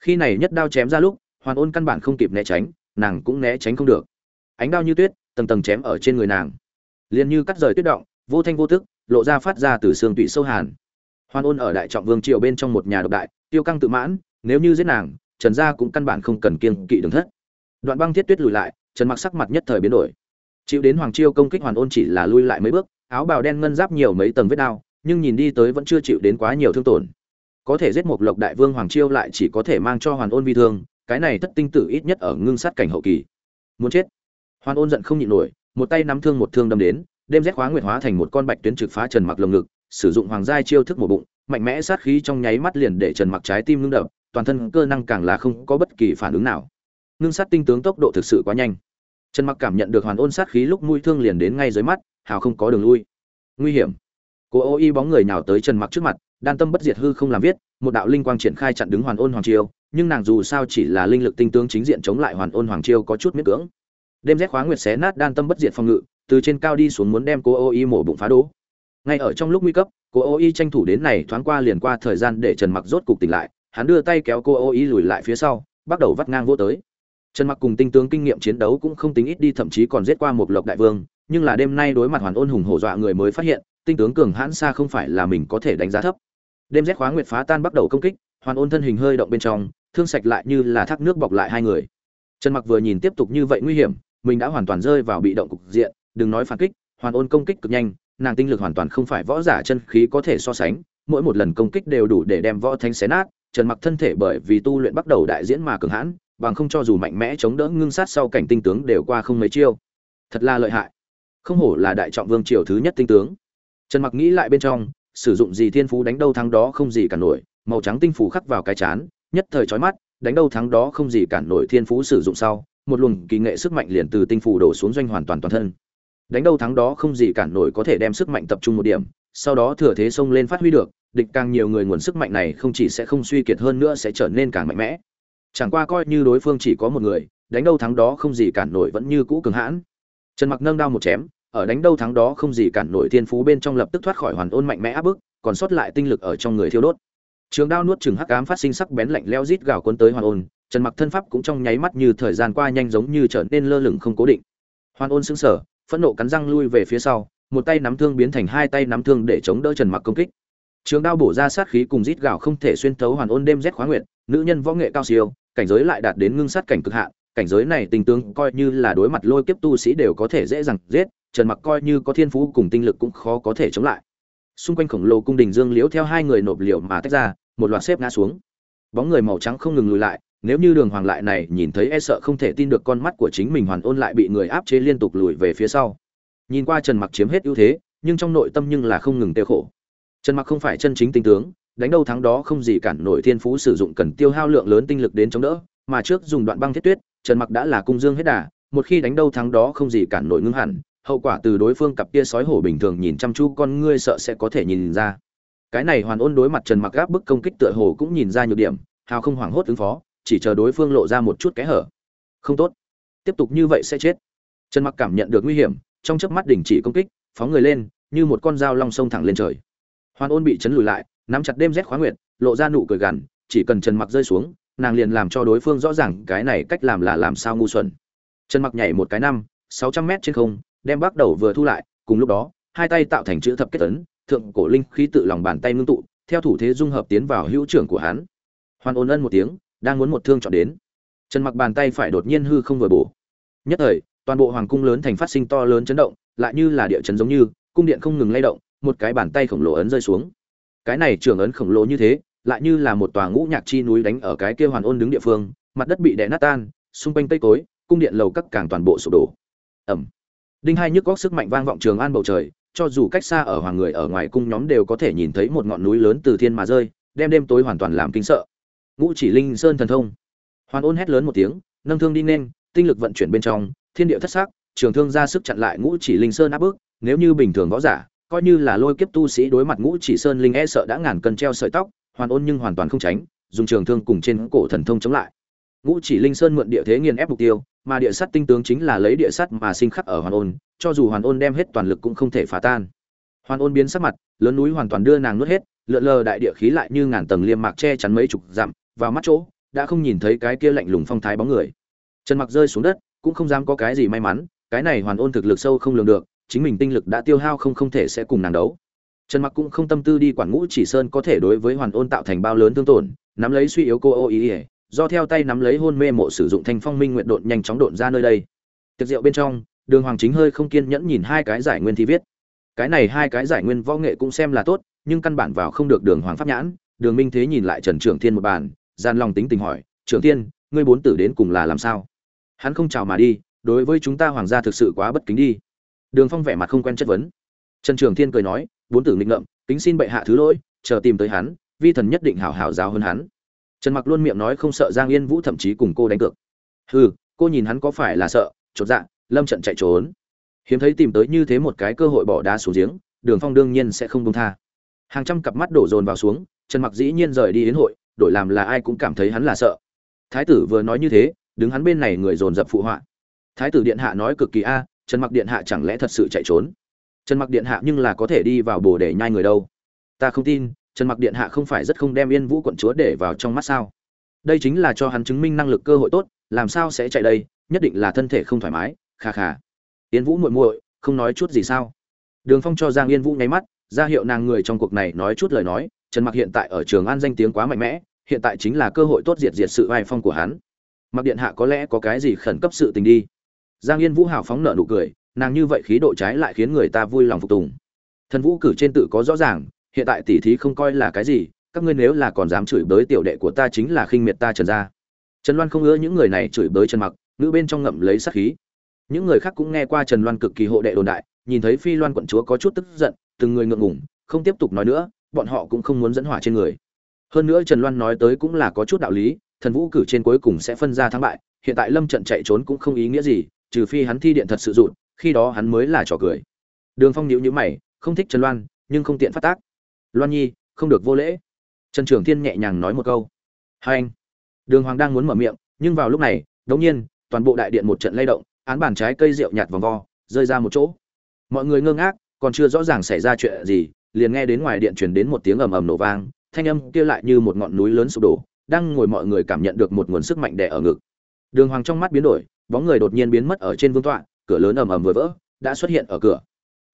S1: Khi này nhất đao chém ra lúc, hoàn ôn căn bản không kịp né tránh, nàng cũng né tránh không được. Ánh đao như tuyết, tầng tầng chém ở trên người nàng. Liền như cắt rời tuyết động, vô thanh vô tức, lộ ra phát ra từ xương tụy sâu hàn. Hoàn ôn ở đại trọng vương triều bên trong một nhà độc đại, tiêu căng tự mãn, nếu như giết nàng, trần gia cũng căn bản không cần kiêng kỵ đường thất. Đoạn băng thiết tuyết lùi lại, trần mặc sắc mặt nhất thời biến đổi. Chịu đến hoàng chiêu công kích hoàn ôn chỉ là lui lại mấy bước, áo bào đen ngân giáp nhiều mấy tầng vết đao nhưng nhìn đi tới vẫn chưa chịu đến quá nhiều thương tổn. Có thể giết một lộc đại vương hoàng chiêu lại chỉ có thể mang cho hoàn ôn vi thương, cái này thất tinh tử ít nhất ở ngưng sát cảnh hậu kỳ. Muốn chết. Hoàn ôn giận không nhịn nổi, một tay nắm thương một thương đâm đến đêm rét khóa nguyệt hóa thành một con bạch tuyến trực phá trần mặc lồng ngực, sử dụng hoàng giai chiêu thức một bụng, mạnh mẽ sát khí trong nháy mắt liền để trần mặc trái tim ngưng đập, toàn thân cơ năng càng là không có bất kỳ phản ứng nào. Ngưng sát tinh tướng tốc độ thực sự quá nhanh. Trần mặc cảm nhận được hoàn ôn sát khí lúc mũi thương liền đến ngay dưới mắt, hào không có đường lui. Nguy hiểm cô ô y bóng người nào tới trần mặc trước mặt, đan tâm bất diệt hư không làm viết, một đạo linh quang triển khai chặn đứng hoàn ôn hoàng chiêu, nhưng nàng dù sao chỉ là linh lực tinh tướng chính diện chống lại hoàn ôn hoàng chiêu có chút miễn cưỡng. Đêm rét khóa nguyệt xé nát đan tâm bất diệt phòng ngự, từ trên cao đi xuống muốn đem cô ô y mổ bụng phá đố ngay ở trong lúc nguy cấp cô ô y tranh thủ đến này thoáng qua liền qua thời gian để trần mặc rốt cục tỉnh lại, hắn đưa tay kéo cô ô y lùi lại phía sau, bắt đầu vắt ngang vô tới. Trần mặc cùng tinh tướng kinh nghiệm chiến đấu cũng không tính ít đi, thậm chí còn giết qua một lộc đại vương, nhưng là đêm nay đối mặt hoàn ôn hùng hổ dọa người mới phát hiện tinh tướng cường hãn xa không phải là mình có thể đánh giá thấp. Đêm rét khóa nguyệt phá tan bắt đầu công kích, hoàn ôn thân hình hơi động bên trong, thương sạch lại như là thác nước bọc lại hai người. Trần mặc vừa nhìn tiếp tục như vậy nguy hiểm, mình đã hoàn toàn rơi vào bị động cục diện, đừng nói phản kích, hoàn ôn công kích cực nhanh, nàng tinh lực hoàn toàn không phải võ giả chân khí có thể so sánh, mỗi một lần công kích đều đủ để đem võ thánh xé nát, trần mặc thân thể bởi vì tu luyện bắt đầu đại diễn mà cường hãn, bằng không cho dù mạnh mẽ chống đỡ ngưng sát sau cảnh tinh tướng đều qua không mấy chiêu. Thật là lợi hại. Không hổ là đại trọng vương triều thứ nhất tinh tướng trần mặc nghĩ lại bên trong, sử dụng gì thiên phú đánh đâu thắng đó không gì cả nổi, màu trắng tinh phù khắc vào cái chán, nhất thời chói mắt, đánh đâu thắng đó không gì cản nổi thiên phú sử dụng sau, một luồng kỳ nghệ sức mạnh liền từ tinh phù đổ xuống doanh hoàn toàn toàn thân. Đánh đâu thắng đó không gì cản nổi có thể đem sức mạnh tập trung một điểm, sau đó thừa thế xông lên phát huy được, địch càng nhiều người nguồn sức mạnh này không chỉ sẽ không suy kiệt hơn nữa sẽ trở nên càng mạnh mẽ. Chẳng qua coi như đối phương chỉ có một người, đánh đâu thắng đó không gì cản nổi vẫn như cũ cường hãn. Trần mặc nâng đao một chém ở đánh đâu thắng đó không gì cản nổi thiên phú bên trong lập tức thoát khỏi hoàn ôn mạnh mẽ áp bức, còn sót lại tinh lực ở trong người thiêu đốt. Trường đao nuốt chừng hắc ám phát sinh sắc bén lạnh leo rít gào cuốn tới hoàn ôn, trần mặc thân pháp cũng trong nháy mắt như thời gian qua nhanh giống như trở nên lơ lửng không cố định. Hoàn ôn sững sờ, phẫn nộ cắn răng lui về phía sau, một tay nắm thương biến thành hai tay nắm thương để chống đỡ trần mặc công kích. Trường đao bổ ra sát khí cùng rít gào không thể xuyên thấu hoàn ôn đêm rét khóa nguyện nữ nhân võ nghệ cao siêu, cảnh giới lại đạt đến ngưng sát cảnh cực hạn, cảnh giới này tình tướng coi như là đối mặt lôi kiếp tu sĩ đều có thể dễ dàng giết trần mặc coi như có thiên phú cùng tinh lực cũng khó có thể chống lại. Xung quanh khổng lồ cung đình dương liễu theo hai người nộp liều mà tách ra, một loạt xếp ngã xuống. Bóng người màu trắng không ngừng lùi lại, nếu như đường hoàng lại này nhìn thấy e sợ không thể tin được con mắt của chính mình hoàn ôn lại bị người áp chế liên tục lùi về phía sau. Nhìn qua trần mặc chiếm hết ưu thế, nhưng trong nội tâm nhưng là không ngừng tiêu khổ. Trần mặc không phải chân chính tinh tướng, đánh đâu thắng đó không gì cản nổi thiên phú sử dụng cần tiêu hao lượng lớn tinh lực đến chống đỡ, mà trước dùng đoạn băng thiết tuyết, trần mặc đã là cung dương hết đà, một khi đánh đâu thắng đó không gì cản nổi ngưng hẳn hậu quả từ đối phương cặp kia sói hổ bình thường nhìn chăm chú con ngươi sợ sẽ có thể nhìn ra. Cái này hoàn ôn đối mặt trần mặc gáp bức công kích tựa hồ cũng nhìn ra nhược điểm, hào không hoảng hốt ứng phó, chỉ chờ đối phương lộ ra một chút kẽ hở. Không tốt. Tiếp tục như vậy sẽ chết. Trần mặc cảm nhận được nguy hiểm, trong chớp mắt đình chỉ công kích, phóng người lên, như một con dao long sông thẳng lên trời. Hoàn ôn bị chấn lùi lại, nắm chặt đêm rét khóa nguyệt, lộ ra nụ cười gằn, chỉ cần trần mặc rơi xuống, nàng liền làm cho đối phương rõ ràng cái này cách làm là làm sao ngu xuẩn. Trần mặc nhảy một cái năm, sáu trăm mét trên không đem bắt đầu vừa thu lại, cùng lúc đó, hai tay tạo thành chữ thập kết tấn thượng cổ linh khí tự lòng bàn tay ngưng tụ, theo thủ thế dung hợp tiến vào hữu trưởng của hắn. Hoàn ôn ân một tiếng, đang muốn một thương chọn đến. Trần mặc bàn tay phải đột nhiên hư không vừa bổ. Nhất thời, toàn bộ hoàng cung lớn thành phát sinh to lớn chấn động, lại như là địa chấn giống như, cung điện không ngừng lay động, một cái bàn tay khổng lồ ấn rơi xuống. Cái này trưởng ấn khổng lồ như thế, lại như là một tòa ngũ nhạc chi núi đánh ở cái kia hoàn ôn đứng địa phương, mặt đất bị đè nát tan, xung quanh cây cối, cung điện lầu các càng toàn bộ sụp đổ. Ẩm đinh hai nhức góc sức mạnh vang vọng trường an bầu trời, cho dù cách xa ở hoàng người ở ngoài cung nhóm đều có thể nhìn thấy một ngọn núi lớn từ thiên mà rơi, đem đêm tối hoàn toàn làm kinh sợ. Ngũ chỉ linh sơn thần thông. Hoàn ôn hét lớn một tiếng, nâng thương đi nên, tinh lực vận chuyển bên trong, thiên địa thất sắc, trường thương ra sức chặn lại ngũ chỉ linh sơn áp bức, nếu như bình thường võ giả, coi như là lôi kiếp tu sĩ đối mặt ngũ chỉ sơn linh e sợ đã ngàn cân treo sợi tóc, hoàn ôn nhưng hoàn toàn không tránh, dùng trường thương cùng trên cổ thần thông chống lại. Ngũ chỉ linh sơn mượn địa thế nghiền ép mục tiêu mà địa sắt tinh tướng chính là lấy địa sắt mà sinh khắc ở hoàn ôn, cho dù hoàn ôn đem hết toàn lực cũng không thể phá tan. Hoàn ôn biến sắc mặt, lớn núi hoàn toàn đưa nàng nuốt hết, lượn lờ đại địa khí lại như ngàn tầng liêm mạc che chắn mấy chục dặm, vào mắt chỗ, đã không nhìn thấy cái kia lạnh lùng phong thái bóng người. Trần mặc rơi xuống đất, cũng không dám có cái gì may mắn, cái này hoàn ôn thực lực sâu không lường được, chính mình tinh lực đã tiêu hao không không thể sẽ cùng nàng đấu. Trần mặc cũng không tâm tư đi quản ngũ chỉ sơn có thể đối với hoàn ôn tạo thành bao lớn thương tổn, nắm lấy suy yếu cô ô ý ỉa do theo tay nắm lấy hôn mê mộ sử dụng thanh phong minh nguyện độn nhanh chóng độn ra nơi đây. Tiệc rượu bên trong, đường hoàng chính hơi không kiên nhẫn nhìn hai cái giải nguyên thi viết. Cái này hai cái giải nguyên võ nghệ cũng xem là tốt, nhưng căn bản vào không được đường hoàng pháp nhãn. Đường minh thế nhìn lại trần trưởng thiên một bàn, gian lòng tính tình hỏi, trưởng thiên, ngươi bốn tử đến cùng là làm sao? Hắn không chào mà đi, đối với chúng ta hoàng gia thực sự quá bất kính đi. Đường phong vẻ mặt không quen chất vấn. Trần trường thiên cười nói, bốn tử nghịch ngợm, kính xin bệ hạ thứ lỗi, chờ tìm tới hắn, vi thần nhất định hảo hảo giáo hơn hắn trần mặc luôn miệng nói không sợ giang yên vũ thậm chí cùng cô đánh cược. Hừ, cô nhìn hắn có phải là sợ, chột dạ lâm trận chạy trốn. Hiếm thấy tìm tới như thế một cái cơ hội bỏ đá xuống giếng, đường phong đương nhiên sẽ không buông tha. Hàng trăm cặp mắt đổ dồn vào xuống, trần mặc dĩ nhiên rời đi đến hội, đổi làm là ai cũng cảm thấy hắn là sợ. Thái tử vừa nói như thế, đứng hắn bên này người dồn dập phụ họa. Thái tử điện hạ nói cực kỳ a, trần mặc điện hạ chẳng lẽ thật sự chạy trốn? Trần mặc điện hạ nhưng là có thể đi vào bồ để nhai người đâu. Ta không tin trần mặc điện hạ không phải rất không đem yên vũ quận chúa để vào trong mắt sao? Đây chính là cho hắn chứng minh năng lực cơ hội tốt, làm sao sẽ chạy đây, nhất định là thân thể không thoải mái, kha kha. Yên vũ muội muội, không nói chút gì sao? Đường phong cho giang yên vũ nháy mắt, ra hiệu nàng người trong cuộc này nói chút lời nói, trần mặc hiện tại ở trường an danh tiếng quá mạnh mẽ, hiện tại chính là cơ hội tốt diệt diệt sự vai phong của hắn. Mặc điện hạ có lẽ có cái gì khẩn cấp sự tình đi. Giang yên vũ hào phóng nợ nụ cười, nàng như vậy khí độ trái lại khiến người ta vui lòng phục tùng. Thần vũ cử trên tự có rõ ràng hiện tại tỷ thí không coi là cái gì, các ngươi nếu là còn dám chửi bới tiểu đệ của ta chính là khinh miệt ta trần gia. Trần loan không ngỡ những người này chửi bới trần mặc nữ bên trong ngậm lấy sát khí. Những người khác cũng nghe qua trần loan cực kỳ hộ đệ đồn đại, nhìn thấy phi loan quận chúa có chút tức giận, từng người ngượng ngùng, không tiếp tục nói nữa, bọn họ cũng không muốn dẫn hỏa trên người. Hơn nữa trần loan nói tới cũng là có chút đạo lý, thần vũ cử trên cuối cùng sẽ phân ra thắng bại, hiện tại lâm trận chạy trốn cũng không ý nghĩa gì, trừ phi hắn thi điện thật sự rụt, khi đó hắn mới là trò cười. Đường phong nhíu nhíu mày, không thích trần loan, nhưng không tiện phát tác loan nhi, không được vô lễ. Trần trường thiên nhẹ nhàng nói một câu. Hai anh, đường hoàng đang muốn mở miệng, nhưng vào lúc này, đống nhiên, toàn bộ đại điện một trận lay động, án bàn trái cây rượu nhạt vòng vo, rơi ra một chỗ. Mọi người ngơ ngác, còn chưa rõ ràng xảy ra chuyện gì, liền nghe đến ngoài điện truyền đến một tiếng ầm ầm nổ vang, thanh âm kia lại như một ngọn núi lớn sụp đổ, đang ngồi mọi người cảm nhận được một nguồn sức mạnh đè ở ngực. Đường hoàng trong mắt biến đổi, bóng người đột nhiên biến mất ở trên vương tọa, cửa lớn ầm ầm vừa vỡ, đã xuất hiện ở cửa.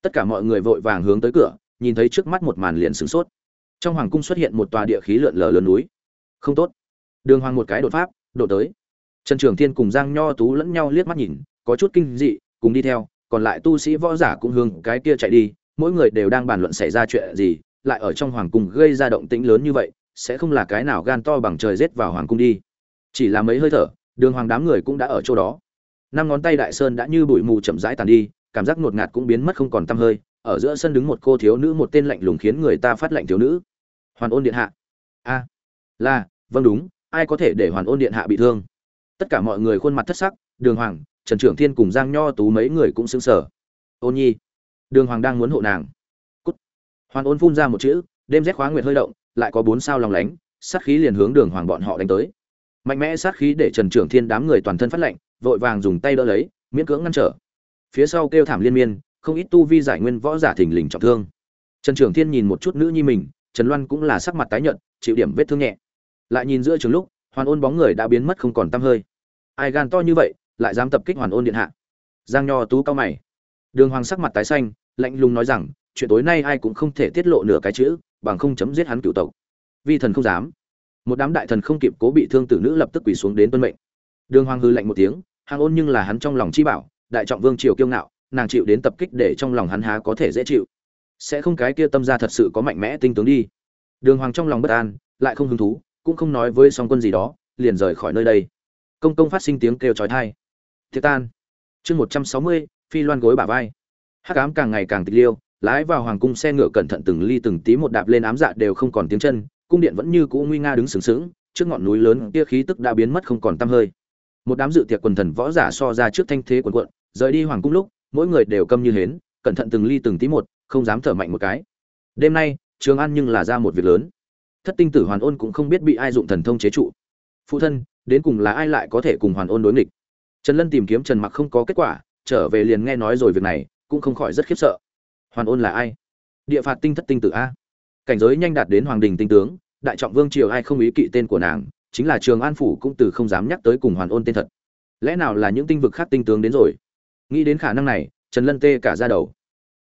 S1: Tất cả mọi người vội vàng hướng tới cửa nhìn thấy trước mắt một màn liền sửng sốt. Trong hoàng cung xuất hiện một tòa địa khí lượn lờ lớn núi. Không tốt. Đường hoàng một cái đột pháp đổ tới. Trần trường thiên cùng giang nho tú lẫn nhau liếc mắt nhìn, có chút kinh dị, cùng đi theo, còn lại tu sĩ võ giả cũng hướng cái kia chạy đi, mỗi người đều đang bàn luận xảy ra chuyện gì, lại ở trong hoàng cung gây ra động tĩnh lớn như vậy, sẽ không là cái nào gan to bằng trời rết vào hoàng cung đi. Chỉ là mấy hơi thở, đường hoàng đám người cũng đã ở chỗ đó. Năm ngón tay đại sơn đã như bụi mù chậm rãi tàn đi, cảm giác ngột ngạt cũng biến mất không còn tăm hơi ở giữa sân đứng một cô thiếu nữ một tên lạnh lùng khiến người ta phát lạnh thiếu nữ. Hoàn ôn điện hạ. A. Là vâng đúng, ai có thể để hoàn ôn điện hạ bị thương? Tất cả mọi người khuôn mặt thất sắc, đường hoàng, trần trưởng thiên cùng giang nho tú mấy người cũng xứng sở ôn nhi. Đường hoàng đang muốn hộ nàng. Cút. Hoàn ôn phun ra một chữ, đêm rét khóa nguyệt hơi động, lại có bốn sao lòng lánh, sát khí liền hướng đường hoàng bọn họ đánh tới. Mạnh mẽ sát khí để trần trưởng thiên đám người toàn thân phát lạnh, vội vàng dùng tay đỡ lấy, miễn cưỡng ngăn trở. Phía sau kêu thảm liên miên không ít tu vi giải nguyên võ giả thình lình trọng thương. Trần Trường thiên nhìn một chút nữ nhi mình, trần loan cũng là sắc mặt tái nhợt, chịu điểm vết thương nhẹ. Lại nhìn giữa trường lúc, hoàn ôn bóng người đã biến mất không còn tăm hơi. Ai gan to như vậy, lại dám tập kích hoàn ôn điện hạ? Giang nho tú cao mày. Đường hoàng sắc mặt tái xanh, lạnh lùng nói rằng, chuyện tối nay ai cũng không thể tiết lộ nửa cái chữ, bằng không chấm giết hắn cửu tộc. Vi thần không dám. Một đám đại thần không kịp cố bị thương tử nữ lập tức quỳ xuống đến tuân mệnh. Đường hoàng hư lạnh một tiếng, hàng ôn nhưng là hắn trong lòng chi bảo, đại trọng vương triều kiêu ngạo nàng chịu đến tập kích để trong lòng hắn há có thể dễ chịu. Sẽ không cái kia tâm ra thật sự có mạnh mẽ tinh tướng đi. Đường hoàng trong lòng bất an, lại không hứng thú, cũng không nói với song quân gì đó, liền rời khỏi nơi đây. Công công phát sinh tiếng kêu chói tai. Thiệt tan. Chương một trăm sáu mươi, phi loan gối bả vai. Hắc ám càng ngày càng tịch liêu, lái vào hoàng cung xe ngựa cẩn thận từng ly từng tí một đạp lên ám dạ đều không còn tiếng chân, cung điện vẫn như cũ nguy nga đứng sừng sững, trước ngọn núi lớn kia khí tức đã biến mất không còn tăm hơi. Một đám dự tiệc quần thần võ giả so ra trước thanh thế quần quận, rời đi hoàng cung lúc mỗi người đều câm như hến, cẩn thận từng ly từng tí một, không dám thở mạnh một cái. Đêm nay, trường an nhưng là ra một việc lớn. Thất tinh tử hoàn ôn cũng không biết bị ai dụng thần thông chế trụ. Phụ thân, đến cùng là ai lại có thể cùng hoàn ôn đối nghịch? Trần lân tìm kiếm trần mặc không có kết quả, trở về liền nghe nói rồi việc này, cũng không khỏi rất khiếp sợ. Hoàn ôn là ai? Địa phạt tinh thất tinh tử a. Cảnh giới nhanh đạt đến hoàng đình tinh tướng, đại trọng vương triều ai không ý kỵ tên của nàng, chính là trường an phủ cũng từ không dám nhắc tới cùng hoàn ôn tên thật. Lẽ nào là những tinh vực khác tinh tướng đến rồi? Nghĩ đến khả năng này, trần lân tê cả ra đầu.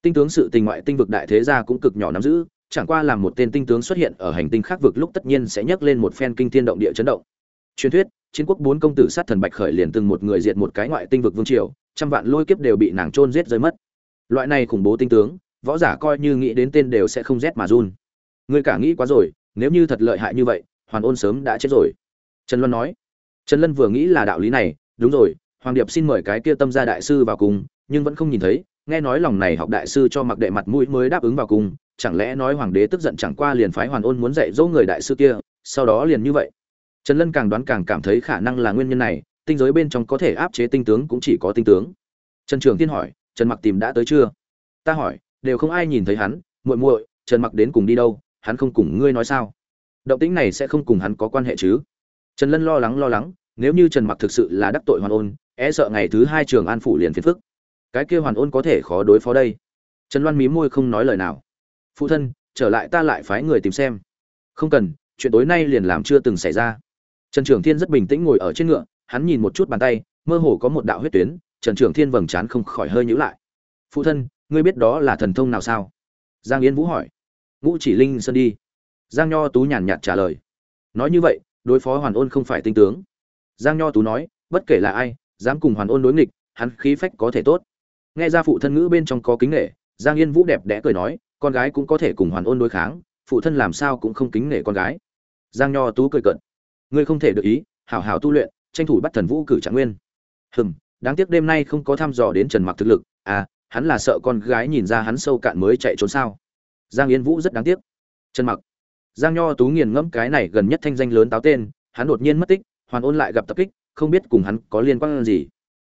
S1: Tinh tướng sự tình ngoại tinh vực đại thế gia cũng cực nhỏ nắm giữ, chẳng qua là một tên tinh tướng xuất hiện ở hành tinh khác vực lúc tất nhiên sẽ nhấc lên một phen kinh thiên động địa chấn động. Truyền thuyết, chiến quốc bốn công tử sát thần bạch khởi liền từng một người diệt một cái ngoại tinh vực vương triều, trăm vạn lôi kiếp đều bị nàng trôn giết rơi mất. Loại này khủng bố tinh tướng, võ giả coi như nghĩ đến tên đều sẽ không rét mà run. Người cả nghĩ quá rồi, nếu như thật lợi hại như vậy, hoàn ôn sớm đã chết rồi. Trần luân nói. Trần lân vừa nghĩ là đạo lý này, đúng rồi hoàng điệp xin mời cái kia tâm gia đại sư vào cùng, nhưng vẫn không nhìn thấy, nghe nói lòng này học đại sư cho mặc đệ mặt mũi mới đáp ứng vào cùng, chẳng lẽ nói hoàng đế tức giận chẳng qua liền phái hoàn ôn muốn dạy dỗ người đại sư kia, sau đó liền như vậy. Trần lân càng đoán càng cảm thấy khả năng là nguyên nhân này, tinh giới bên trong có thể áp chế tinh tướng cũng chỉ có tinh tướng. Trần trường tiên hỏi, trần mặc tìm đã tới chưa? Ta hỏi, đều không ai nhìn thấy hắn, muội muội, trần mặc đến cùng đi đâu, hắn không cùng ngươi nói sao? Động tĩnh này sẽ không cùng hắn có quan hệ chứ? Trần lân lo lắng lo lắng, nếu như trần mặc thực sự là đắc tội hoàn ôn e sợ ngày thứ hai trường an phủ liền phiền phức. Cái kia hoàn ôn có thể khó đối phó đây. Trần loan mí môi không nói lời nào. Phụ thân, trở lại ta lại phái người tìm xem. Không cần, chuyện tối nay liền làm chưa từng xảy ra. Trần trường thiên rất bình tĩnh ngồi ở trên ngựa, hắn nhìn một chút bàn tay, mơ hồ có một đạo huyết tuyến, trần trường thiên vầng trán không khỏi hơi nhữ lại. Phụ thân, ngươi biết đó là thần thông nào sao? Giang yến vũ hỏi. Ngũ chỉ linh sơn đi. Giang nho tú nhàn nhạt trả lời. Nói như vậy, đối phó hoàn ôn không phải tinh tướng. Giang nho tú nói, bất kể là ai dám cùng hoàn ôn đối nghịch, hắn khí phách có thể tốt. Nghe ra phụ thân ngữ bên trong có kính nghệ giang yên vũ đẹp đẽ cười nói, con gái cũng có thể cùng hoàn ôn đối kháng, phụ thân làm sao cũng không kính nể con gái. Giang nho tú cười cận ngươi không thể được ý, hảo hảo tu luyện, tranh thủ bắt thần vũ cử trạng nguyên. Hừm, đáng tiếc đêm nay không có thăm dò đến trần mặc thực lực à hắn là sợ con gái nhìn ra hắn sâu cạn mới chạy trốn sao. Giang yên vũ rất đáng tiếc. Trần mặc. Giang nho tú nghiền ngẫm cái này gần nhất thanh danh lớn táo tên, hắn đột nhiên mất tích, hoàn ôn lại gặp tập kích không biết cùng hắn có liên quan gì.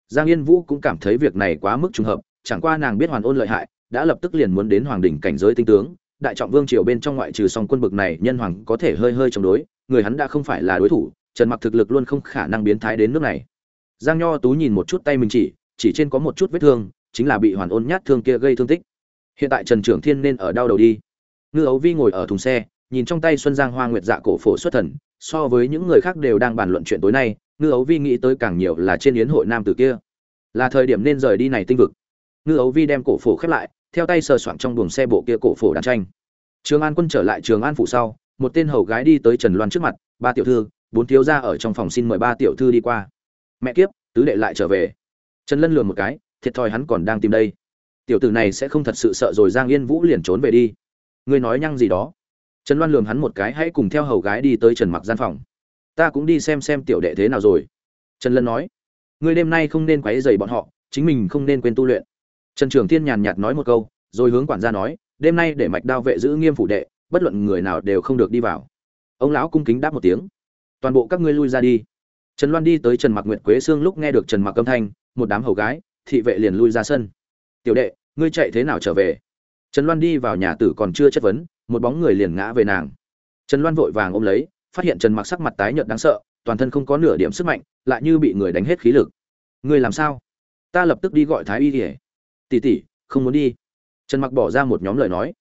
S1: Giang yên vũ cũng cảm thấy việc này quá mức trùng hợp, chẳng qua nàng biết hoàn ôn lợi hại, đã lập tức liền muốn đến hoàng đỉnh cảnh giới tinh tướng, đại trọng vương triều bên trong ngoại trừ song quân bực này, nhân hoàng có thể hơi hơi chống đối, người hắn đã không phải là đối thủ, trần mặc thực lực luôn không khả năng biến thái đến nước này. Giang nho tú nhìn một chút tay mình chỉ chỉ trên có một chút vết thương, chính là bị hoàn ôn nhát thương kia gây thương tích. Hiện tại trần trưởng thiên nên ở đau đầu đi. Ngư ấu vi ngồi ở thùng xe, nhìn trong tay xuân giang hoa nguyệt dạ cổ phổ xuất thần, so với những người khác đều đang bàn luận chuyện tối nay ngư ấu vi nghĩ tới càng nhiều là trên yến hội nam tử kia. Là thời điểm nên rời đi này tinh vực. Ngư ấu vi đem cổ phổ khép lại, theo tay sờ soạng trong buồng xe bộ kia cổ phổ đàn tranh. Trường an quân trở lại trường an phủ sau, một tên hầu gái đi tới trần loan trước mặt, ba tiểu thư, bốn thiếu gia ở trong phòng xin mời ba tiểu thư đi qua. Mẹ kiếp, tứ đệ lại trở về. Trần lân lườm một cái, thiệt thòi hắn còn đang tìm đây. Tiểu tử này sẽ không thật sự sợ rồi giang yên vũ liền trốn về đi. Ngươi nói nhăng gì đó. Trần loan lườm hắn một cái, hãy cùng theo hầu gái đi tới trần mặc gian phòng ta cũng đi xem xem tiểu đệ thế nào rồi. Trần lân nói, ngươi đêm nay không nên quấy dày bọn họ, chính mình không nên quên tu luyện. Trần trường thiên nhàn nhạt nói một câu, rồi hướng quản gia nói, đêm nay để mạch đao vệ giữ nghiêm phủ đệ, bất luận người nào đều không được đi vào. Ông lão cung kính đáp một tiếng, toàn bộ các ngươi lui ra đi. Trần loan đi tới trần mặc nguyệt quế sương lúc nghe được trần mặc âm thanh, một đám hầu gái, thị vệ liền lui ra sân. Tiểu đệ, ngươi chạy thế nào trở về? Trần loan đi vào nhà tử còn chưa chất vấn, một bóng người liền ngã về nàng. Trần loan vội vàng ôm lấy phát hiện trần mặc sắc mặt tái nhợt đáng sợ, toàn thân không có nửa điểm sức mạnh, lại như bị người đánh hết khí lực. Ngươi làm sao? Ta lập tức đi gọi thái y ỉa tỷ tỷ, không muốn đi. Trần mặc bỏ ra một nhóm lời nói.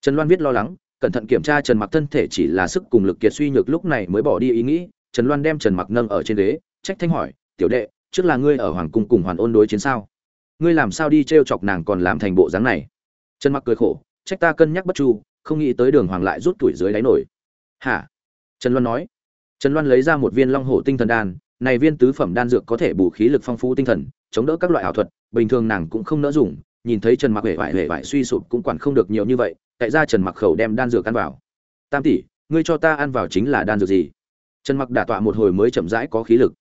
S1: Trần loan viết lo lắng, cẩn thận kiểm tra trần mặc thân thể chỉ là sức cùng lực kiệt suy nhược lúc này mới bỏ đi ý nghĩ. Trần loan đem trần mặc nâng ở trên ghế, trách thanh hỏi, tiểu đệ, trước là ngươi ở hoàng cung cùng hoàn ôn đối chiến sao? Ngươi làm sao đi trêu chọc nàng còn làm thành bộ dáng này? Trần mặc cười khổ, trách ta cân nhắc bất chu, không nghĩ tới đường hoàng lại rút tuổi dưới đáy nổi. Hả? Trần loan nói. Trần loan lấy ra một viên long hổ tinh thần đan, này viên tứ phẩm đan dược có thể bù khí lực phong phú tinh thần, chống đỡ các loại ảo thuật, bình thường nàng cũng không nỡ dùng, nhìn thấy trần mặc hề vải hề vải suy sụp cũng quản không được nhiều như vậy tại ra trần mặc khẩu đem đan dược ăn vào. Tam tỷ, ngươi cho ta ăn vào chính là đan dược gì? Trần mặc đả tọa một hồi mới chậm rãi có khí lực.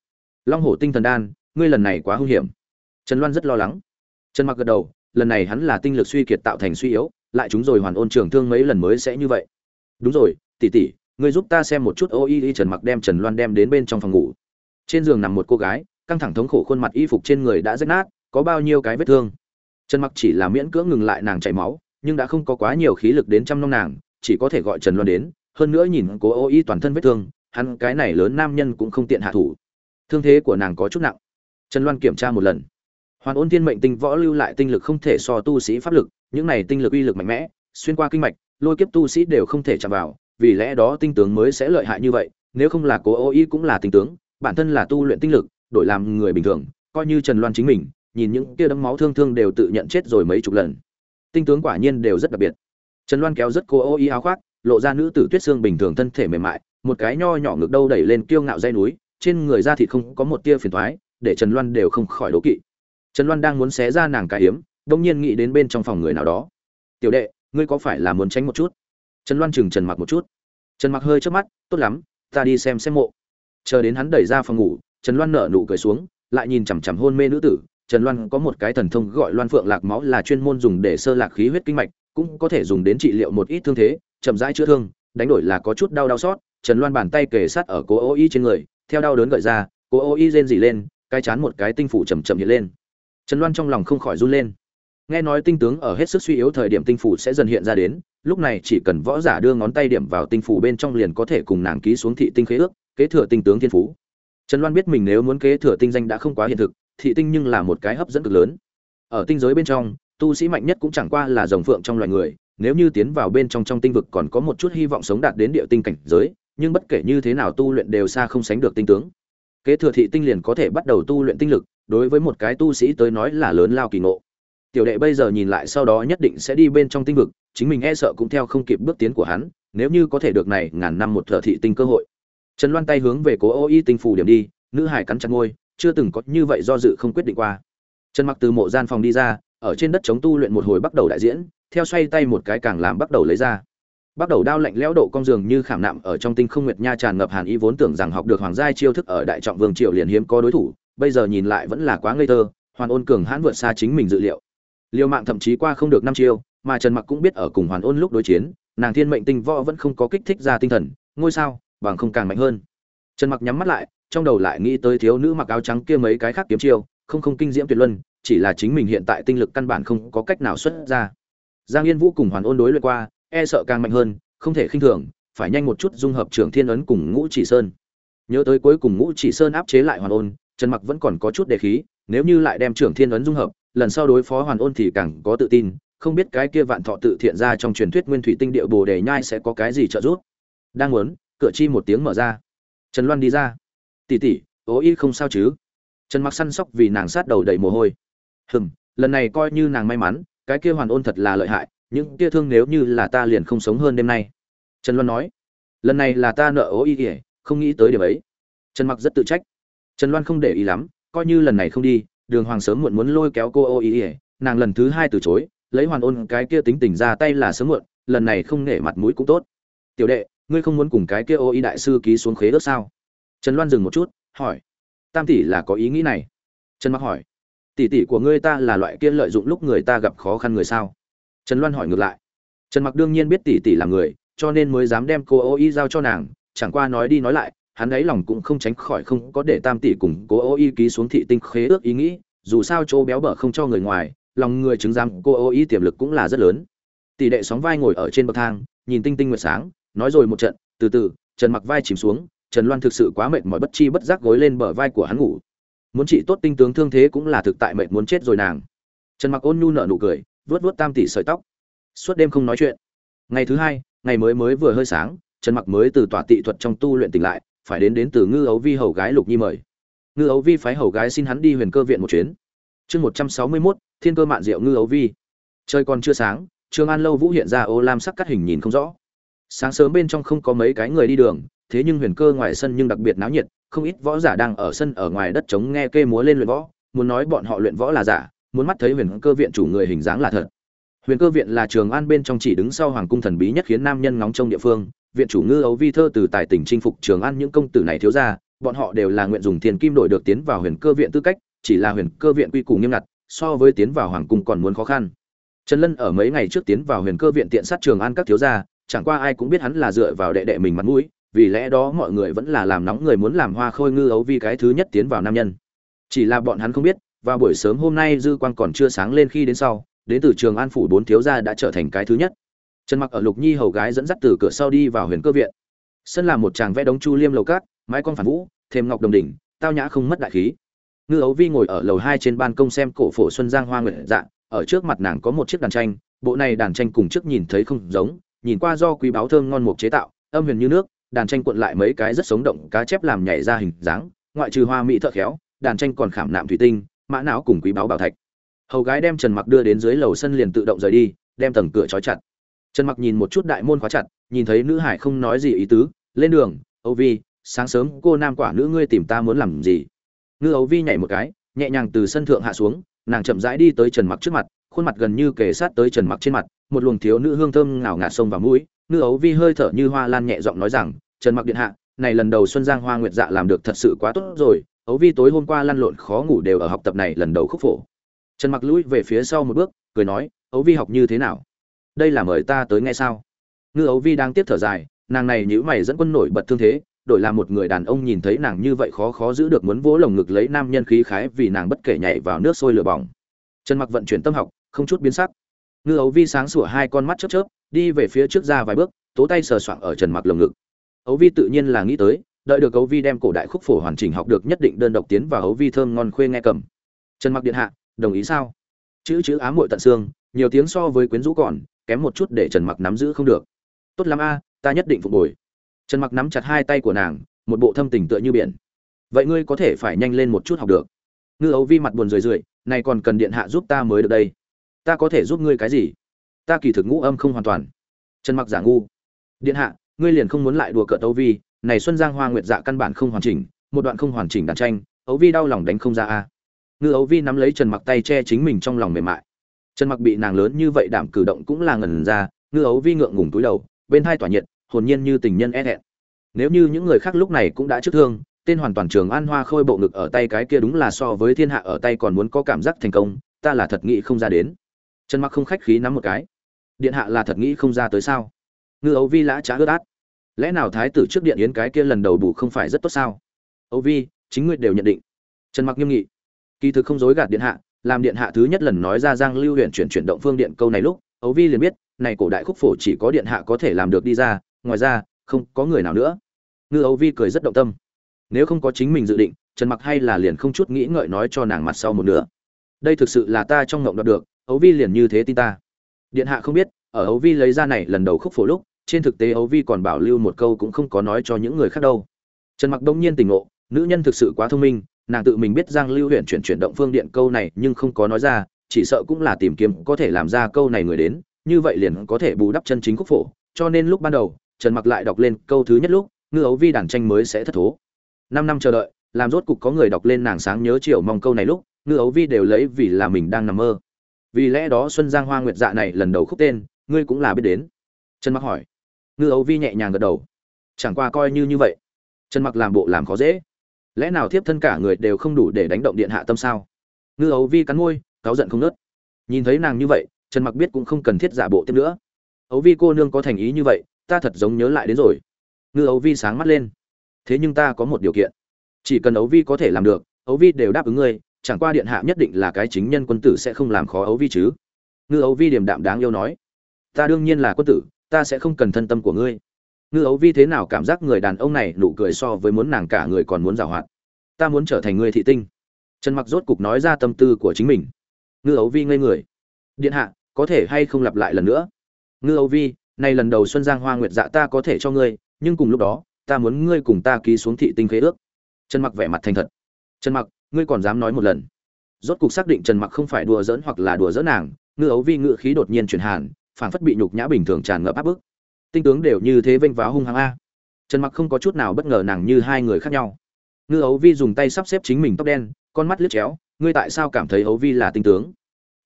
S1: Long hổ tinh thần đan, ngươi lần này quá hung hiểm. Trần loan rất lo lắng. Trần mặc gật đầu, lần này hắn là tinh lực suy kiệt tạo thành suy yếu, lại chúng rồi hoàn ôn trường thương mấy lần mới sẽ như vậy. Đúng rồi, tỷ tỷ ngươi giúp ta xem một chút ô y y trần mặc đem trần loan đem đến bên trong phòng ngủ. Trên giường nằm một cô gái, căng thẳng thống khổ khuôn mặt y phục trên người đã rách nát, có bao nhiêu cái vết thương. Trần mặc chỉ là miễn cưỡng ngừng lại nàng chảy máu, nhưng đã không có quá nhiều khí lực đến chăm nom nàng, chỉ có thể gọi trần loan đến, hơn nữa nhìn cô ô y toàn thân vết thương, hắn cái này lớn nam nhân cũng không tiện hạ thủ. Thương thế của nàng có chút nặng. Trần loan kiểm tra một lần. Hoàn ôn thiên mệnh tinh võ lưu lại tinh lực không thể so tu sĩ pháp lực, những này tinh lực uy lực mạnh mẽ, xuyên qua kinh mạch, lôi kiếp tu sĩ đều không thể chạm vào vì lẽ đó tinh tướng mới sẽ lợi hại như vậy, nếu không là cố ô y cũng là tinh tướng, bản thân là tu luyện tinh lực, đổi làm người bình thường, coi như trần loan chính mình, nhìn những kia đấm máu thương thương đều tự nhận chết rồi mấy chục lần. Tinh tướng quả nhiên đều rất đặc biệt. Trần loan kéo rất cô ô y áo khoác, lộ ra nữ tử tuyết xương bình thường thân thể mềm mại, một cái nho nhỏ ngực đâu đẩy lên kiêu ngạo dây núi, trên người da thịt không có một tia phiền thoái để trần loan đều không khỏi đố kỵ. Trần loan đang muốn xé ra nàng cái hiếm đông nhiên nghĩ đến bên trong phòng người nào đó. Tiểu đệ, ngươi có phải là muốn tránh một chút? Trần loan chừng trần mặc một chút. Trần mặc hơi trước mắt, tốt lắm, ta đi xem xem mộ. Chờ đến hắn đẩy ra phòng ngủ, trần loan nở nụ cười xuống, lại nhìn chằm chằm hôn mê nữ tử. Trần loan có một cái thần thông gọi loan phượng lạc máu là chuyên môn dùng để sơ lạc khí huyết kinh mạch, cũng có thể dùng đến trị liệu một ít thương thế, chậm rãi chữa thương, đánh đổi là có chút đau đau xót. Trần loan bàn tay kề sát ở cố ô y trên người, theo đau đớn gợi ra, cố ô y rên dỉ lên, cái chán một cái tinh phủ chầm chậm hiện lên. Trần loan trong lòng không khỏi run lên. Nghe nói tinh tướng ở hết sức suy yếu thời điểm tinh phủ sẽ dần hiện ra đến lúc này chỉ cần võ giả đưa ngón tay điểm vào tinh phủ bên trong liền có thể cùng nàng ký xuống thị tinh khế ước, kế thừa tinh tướng thiên phú. Trần loan biết mình nếu muốn kế thừa tinh danh đã không quá hiện thực, thị tinh nhưng là một cái hấp dẫn cực lớn. Ở tinh giới bên trong, tu sĩ mạnh nhất cũng chẳng qua là rồng phượng trong loài người, nếu như tiến vào bên trong trong tinh vực còn có một chút hy vọng sống đạt đến địa tinh cảnh giới, nhưng bất kể như thế nào tu luyện đều xa không sánh được tinh tướng. Kế thừa thị tinh liền có thể bắt đầu tu luyện tinh lực, đối với một cái tu sĩ tới nói là lớn lao kỳ ngộ tiểu đệ bây giờ nhìn lại sau đó nhất định sẽ đi bên trong tinh vực, chính mình e sợ cũng theo không kịp bước tiến của hắn, nếu như có thể được này ngàn năm một thợ thị tinh cơ hội. Trần loan tay hướng về cố ô y tinh phủ điểm đi, nữ hải cắn chặt ngôi chưa từng có như vậy do dự không quyết định qua. Trần mặc từ mộ gian phòng đi ra, ở trên đất chống tu luyện một hồi bắt đầu đại diễn, theo xoay tay một cái càng làm bắt đầu lấy ra. Bắt đầu đao lạnh lẽo độ cong giường như khảm nạm ở trong tinh không nguyệt nha tràn ngập hàn ý vốn tưởng rằng học được hoàng gia chiêu thức ở đại trọng vương triều liền hiếm có đối thủ, bây giờ nhìn lại vẫn là quá ngây thơ, hoàn ôn cường hãn vượt xa chính mình dự liệu liều mạng thậm chí qua không được năm chiêu, mà trần mặc cũng biết ở cùng hoàn ôn lúc đối chiến, nàng thiên mệnh tinh võ vẫn không có kích thích ra tinh thần, ngôi sao, bằng không càng mạnh hơn. Trần mặc nhắm mắt lại, trong đầu lại nghĩ tới thiếu nữ mặc áo trắng kia mấy cái khác kiếm chiêu, không không kinh diễm tuyệt luân, chỉ là chính mình hiện tại tinh lực căn bản không có cách nào xuất ra. Giang yên vũ cùng hoàn ôn đối luyện qua e sợ càng mạnh hơn, không thể khinh thường, phải nhanh một chút dung hợp trưởng thiên ấn cùng ngũ chỉ sơn. Nhớ tới cuối cùng ngũ chỉ sơn áp chế lại hoàn ôn, trần mặc vẫn còn có chút đề khí, nếu như lại đem trưởng thiên ấn dung hợp lần sau đối phó hoàn ôn thì càng có tự tin, không biết cái kia vạn thọ tự thiện ra trong truyền thuyết nguyên thủy tinh điệu bồ đề nhai sẽ có cái gì trợ giúp. Đang muốn, cửa chi một tiếng mở ra. Trần loan đi ra. Tỉ tỉ ố y không sao chứ? Trần mặc săn sóc vì nàng sát đầu đầy mồ hôi. Hừm, lần này coi như nàng may mắn, cái kia hoàn ôn thật là lợi hại, những kia thương nếu như là ta liền không sống hơn đêm nay. Trần loan nói. Lần này là ta nợ ố y ỉa không nghĩ tới điểm ấy. Trần mặc rất tự trách. Trần loan không để ý lắm, coi như lần này không đi đường hoàng sớm muộn muốn lôi kéo cô ô y ỉa nàng lần thứ hai từ chối, lấy hoàn ôn cái kia tính tình ra tay là sớm muộn, lần này không nể mặt mũi cũng tốt. Tiểu đệ, ngươi không muốn cùng cái kia ô y đại sư ký xuống khế ước sao? Trần loan dừng một chút, hỏi. Tam tỷ là có ý nghĩ này. Trần mặc hỏi. Tỷ tỷ của ngươi ta là loại kia lợi dụng lúc người ta gặp khó khăn người sao? Trần loan hỏi ngược lại. Trần mặc đương nhiên biết tỷ tỷ là người, cho nên mới dám đem cô ô y giao cho nàng, chẳng qua nói đi nói lại hắn ấy lòng cũng không tránh khỏi không có để tam tỷ cùng cô ô y ký xuống thị tinh khế ước ý nghĩ, dù sao chỗ béo bở không cho người ngoài, lòng người chứng giam cô ô y tiềm lực cũng là rất lớn. Tỷ đệ sóng vai ngồi ở trên bậc thang, nhìn tinh tinh nguyệt sáng, nói rồi một trận, từ từ, trần mặc vai chìm xuống, trần loan thực sự quá mệt mỏi bất chi bất giác gối lên bờ vai của hắn ngủ. Muốn trị tốt tinh tướng thương thế cũng là thực tại mệt muốn chết rồi nàng. Trần mặc ôn nhu nở nụ cười, vuốt vuốt tam tỷ sợi tóc. Suốt đêm không nói chuyện. Ngày thứ hai, ngày mới mới vừa hơi sáng, trần mặc mới từ tòa tị thuật trong tu luyện tỉnh lại phải đến đến từ ngư ấu vi hầu gái lục nhi mời. Ngư ấu vi phái hầu gái xin hắn đi huyền cơ viện một chuyến. Chương một trăm sáu mươi mốt, thiên cơ mạn diệu ngư ấu vi. Trời còn chưa sáng trương an lâu vũ hiện ra ô lam sắc cắt hình nhìn không rõ. Sáng sớm bên trong không có mấy cái người đi đường, thế nhưng huyền cơ ngoài sân nhưng đặc biệt náo nhiệt, không ít võ giả đang ở sân ở ngoài đất trống nghe kê múa lên luyện võ, muốn nói bọn họ luyện võ là giả, muốn mắt thấy huyền cơ viện chủ người hình dáng là thật. Huyền cơ viện là trường an bên trong chỉ đứng sau hoàng cung thần bí nhất khiến nam nhân ngóng trông địa phương viện chủ ngư ấu vi thơ từ tài tỉnh chinh phục trường an những công tử này thiếu ra bọn họ đều là nguyện dùng tiền kim đổi được tiến vào huyền cơ viện tư cách, chỉ là huyền cơ viện quy củ nghiêm ngặt, so với tiến vào hoàng cung còn muốn khó khăn. Trần lân ở mấy ngày trước tiến vào huyền cơ viện tiện sát trường an các thiếu gia, chẳng qua ai cũng biết hắn là dựa vào đệ đệ mình mặt mũi, vì lẽ đó mọi người vẫn là làm nóng người muốn làm hoa khôi ngư ấu vi cái thứ nhất tiến vào nam nhân. Chỉ là bọn hắn không biết, vào buổi sớm hôm nay dư quang còn chưa sáng lên khi đến sau, đến từ trường an phủ bốn thiếu gia đã trở thành cái thứ nhất trần mặc ở lục nhi hầu gái dẫn dắt từ cửa sau đi vào huyền cơ viện. Sân là một chàng vẽ đống chu liêm lầu cát, mái con phản vũ thêm ngọc đồng đỉnh, tao nhã không mất đại khí. Ngư ấu vi ngồi ở lầu hai trên ban công xem cổ phổ xuân giang hoa nguyện dạ ở trước mặt nàng có một chiếc đàn tranh, bộ này đàn tranh cùng trước nhìn thấy không giống, nhìn qua do quý báo thơm ngon mục chế tạo, âm huyền như nước, đàn tranh cuộn lại mấy cái rất sống động, cá chép làm nhảy ra hình dáng, ngoại trừ hoa mỹ thợ khéo, đàn tranh còn khảm nạm thủy tinh, mã não cùng quý báo bảo thạch. Hầu gái đem trần mặc đưa đến dưới lầu sân liền tự động rời đi, đem tầng cửa trói chặt trần mặc nhìn một chút đại môn khóa chặt, nhìn thấy nữ hải không nói gì ý tứ, lên đường, âu vi, sáng sớm cô nam quả nữ ngươi tìm ta muốn làm gì? Ngư Âu vi nhảy một cái, nhẹ nhàng từ sân thượng hạ xuống, nàng chậm rãi đi tới trần mặc trước mặt, khuôn mặt gần như kề sát tới trần mặc trên mặt, một luồng thiếu nữ hương thơm ngào ngạt sông vào mũi. Ngư ấu vi hơi thở như hoa lan nhẹ giọng nói rằng, trần mặc điện hạ, này lần đầu xuân giang hoa nguyệt dạ làm được thật sự quá tốt rồi. Ấu vi tối hôm qua lăn lộn khó ngủ đều ở học tập này lần đầu khúc phổ. Trần mặc lùi về phía sau một bước, cười nói ấu vi học như thế nào? Đây là mời ta tới nghe sao? Ngư ấu vi đang tiếp thở dài, nàng này nhữ mày dẫn quân nổi bật thương thế, đổi làm một người đàn ông nhìn thấy nàng như vậy khó khó giữ được muốn vỗ lồng ngực lấy nam nhân khí khái vì nàng bất kể nhảy vào nước sôi lửa bỏng. Trần mặc vận chuyển tâm học, không chút biến sắc. Ngư ấu vi sáng sủa hai con mắt chớp chớp, đi về phía trước ra vài bước, tố tay sờ soạng ở trần mặc lồng ngực. Ấu vi tự nhiên là nghĩ tới, đợi được ấu vi đem cổ đại khúc phổ hoàn chỉnh học được nhất định đơn độc tiến vào ấu vi thơm ngon khuê nghe cầm. Trần mặc điện hạ, đồng ý sao? Chữ chữ ám muội tận xương, nhiều tiếng so với quyến rũ còn kém một chút để trần mặc nắm giữ không được. Tốt lắm a, ta nhất định phục hồi. Trần mặc nắm chặt hai tay của nàng, một bộ thâm tình tựa như biển. Vậy ngươi có thể phải nhanh lên một chút học được. Ngư ấu vi mặt buồn rười rượi, này còn cần điện hạ giúp ta mới được đây. Ta có thể giúp ngươi cái gì? Ta kỳ thực ngũ âm không hoàn toàn. Trần mặc giả ngu. Điện hạ, ngươi liền không muốn lại đùa cợt ấu vi, này xuân giang hoa nguyệt dạ căn bản không hoàn chỉnh, một đoạn không hoàn chỉnh đàn tranh, ấu vi đau lòng đánh không ra a. Ngư ấu vi nắm lấy trần mặc tay che chính mình trong lòng mềm mại trần mặc bị nàng lớn như vậy đảm cử động cũng là ngần ra, ngư ấu vi ngượng ngùng túi đầu, bên hai tỏa nhiệt, hồn nhiên như tình nhân e hẹn nếu như những người khác lúc này cũng đã trước thương, tên hoàn toàn trường an hoa khôi bộ ngực ở tay cái kia đúng là so với thiên hạ ở tay còn muốn có cảm giác thành công, ta là thật nghĩ không ra đến. Trần mặc không khách khí nắm một cái. Điện hạ là thật nghĩ không ra tới sao? Ngư ấu vi lã trá ướt át. Lẽ nào thái tử trước điện yến cái kia lần đầu bù không phải rất tốt sao? Ấu vi, chính ngươi đều nhận định. Trần mặc nghiêm nghị. Kỳ thực không dối gạt điện hạ làm điện hạ thứ nhất lần nói ra giang lưu huyện chuyển chuyển động phương điện câu này lúc ấu vi liền biết, này cổ đại khúc phổ chỉ có điện hạ có thể làm được đi ra, ngoài ra, không có người nào nữa. Ngư ấu vi cười rất động tâm. Nếu không có chính mình dự định, trần mặc hay là liền không chút nghĩ ngợi nói cho nàng mặt sau một nửa. Đây thực sự là ta trong ngộng đọc được ấu vi liền như thế tin ta. Điện hạ không biết, ở ấu vi lấy ra này lần đầu khúc phổ lúc, trên thực tế ấu vi còn bảo lưu một câu cũng không có nói cho những người khác đâu. Trần mặc đông nhiên tỉnh ngộ, nữ nhân thực sự quá thông minh nàng tự mình biết giang lưu huyện chuyển chuyển động phương điện câu này, nhưng không có nói ra, chỉ sợ cũng là tìm kiếm có thể làm ra câu này người đến, như vậy liền có thể bù đắp chân chính quốc phổ. Cho nên lúc ban đầu, trần mặc lại đọc lên câu thứ nhất lúc, ngư ấu vi đàn tranh mới sẽ thất thố. Năm năm chờ đợi, làm rốt cục có người đọc lên nàng sáng nhớ chiều mong câu này lúc, ngư ấu vi đều lấy vì là mình đang nằm mơ. Vì lẽ đó xuân giang hoa nguyệt dạ này lần đầu khúc tên, ngươi cũng là biết đến. Trần mặc hỏi. Ngư ấu vi nhẹ nhàng gật đầu. Chẳng qua coi như như vậy. Trần mặc làm bộ làm khó dễ lẽ nào thiếp thân cả người đều không đủ để đánh động điện hạ tâm sao? Ngư ấu vi cắn môi, cáu giận không nớt nhìn thấy nàng như vậy, trần mặc biết cũng không cần thiết giả bộ tiếp nữa. Ấu vi cô nương có thành ý như vậy, ta thật giống nhớ lại đến rồi. Ngư ấu vi sáng mắt lên. Thế nhưng ta có một điều kiện. Chỉ cần ấu vi có thể làm được, ấu vi đều đáp ứng ngươi, chẳng qua điện hạ nhất định là cái chính nhân quân tử sẽ không làm khó ấu vi chứ. Ngư ấu vi điềm đạm đáng yêu nói. Ta đương nhiên là quân tử, ta sẽ không cần thân tâm của ngươi ngư ấu vi thế nào cảm giác người đàn ông này nụ cười so với muốn nàng cả người còn muốn giảo hoạt? Ta muốn trở thành người thị tinh. Trần mặc rốt cục nói ra tâm tư của chính mình. Ngư ấu vi ngây người. Điện hạ, có thể hay không lặp lại lần nữa? Ngư ấu vi, nay lần đầu xuân giang hoa nguyệt dạ ta có thể cho ngươi, nhưng cùng lúc đó, ta muốn ngươi cùng ta ký xuống thị tinh khế ước. Trần mặc vẻ mặt thành thật. Trần mặc, ngươi còn dám nói một lần. Rốt cục xác định trần mặc không phải đùa giỡn hoặc là đùa giỡn nàng, ngư ấu vi ngự khí đột nhiên chuyển hàn phản phất bị nhục nhã bình thường tràn ngập áp bức tinh tướng đều như thế vênh váo hung hăng a. Trần mặc không có chút nào bất ngờ nàng như hai người khác nhau. Ngư ấu vi dùng tay sắp xếp chính mình tóc đen, con mắt liếc chéo, ngươi tại sao cảm thấy ấu vi là tinh tướng?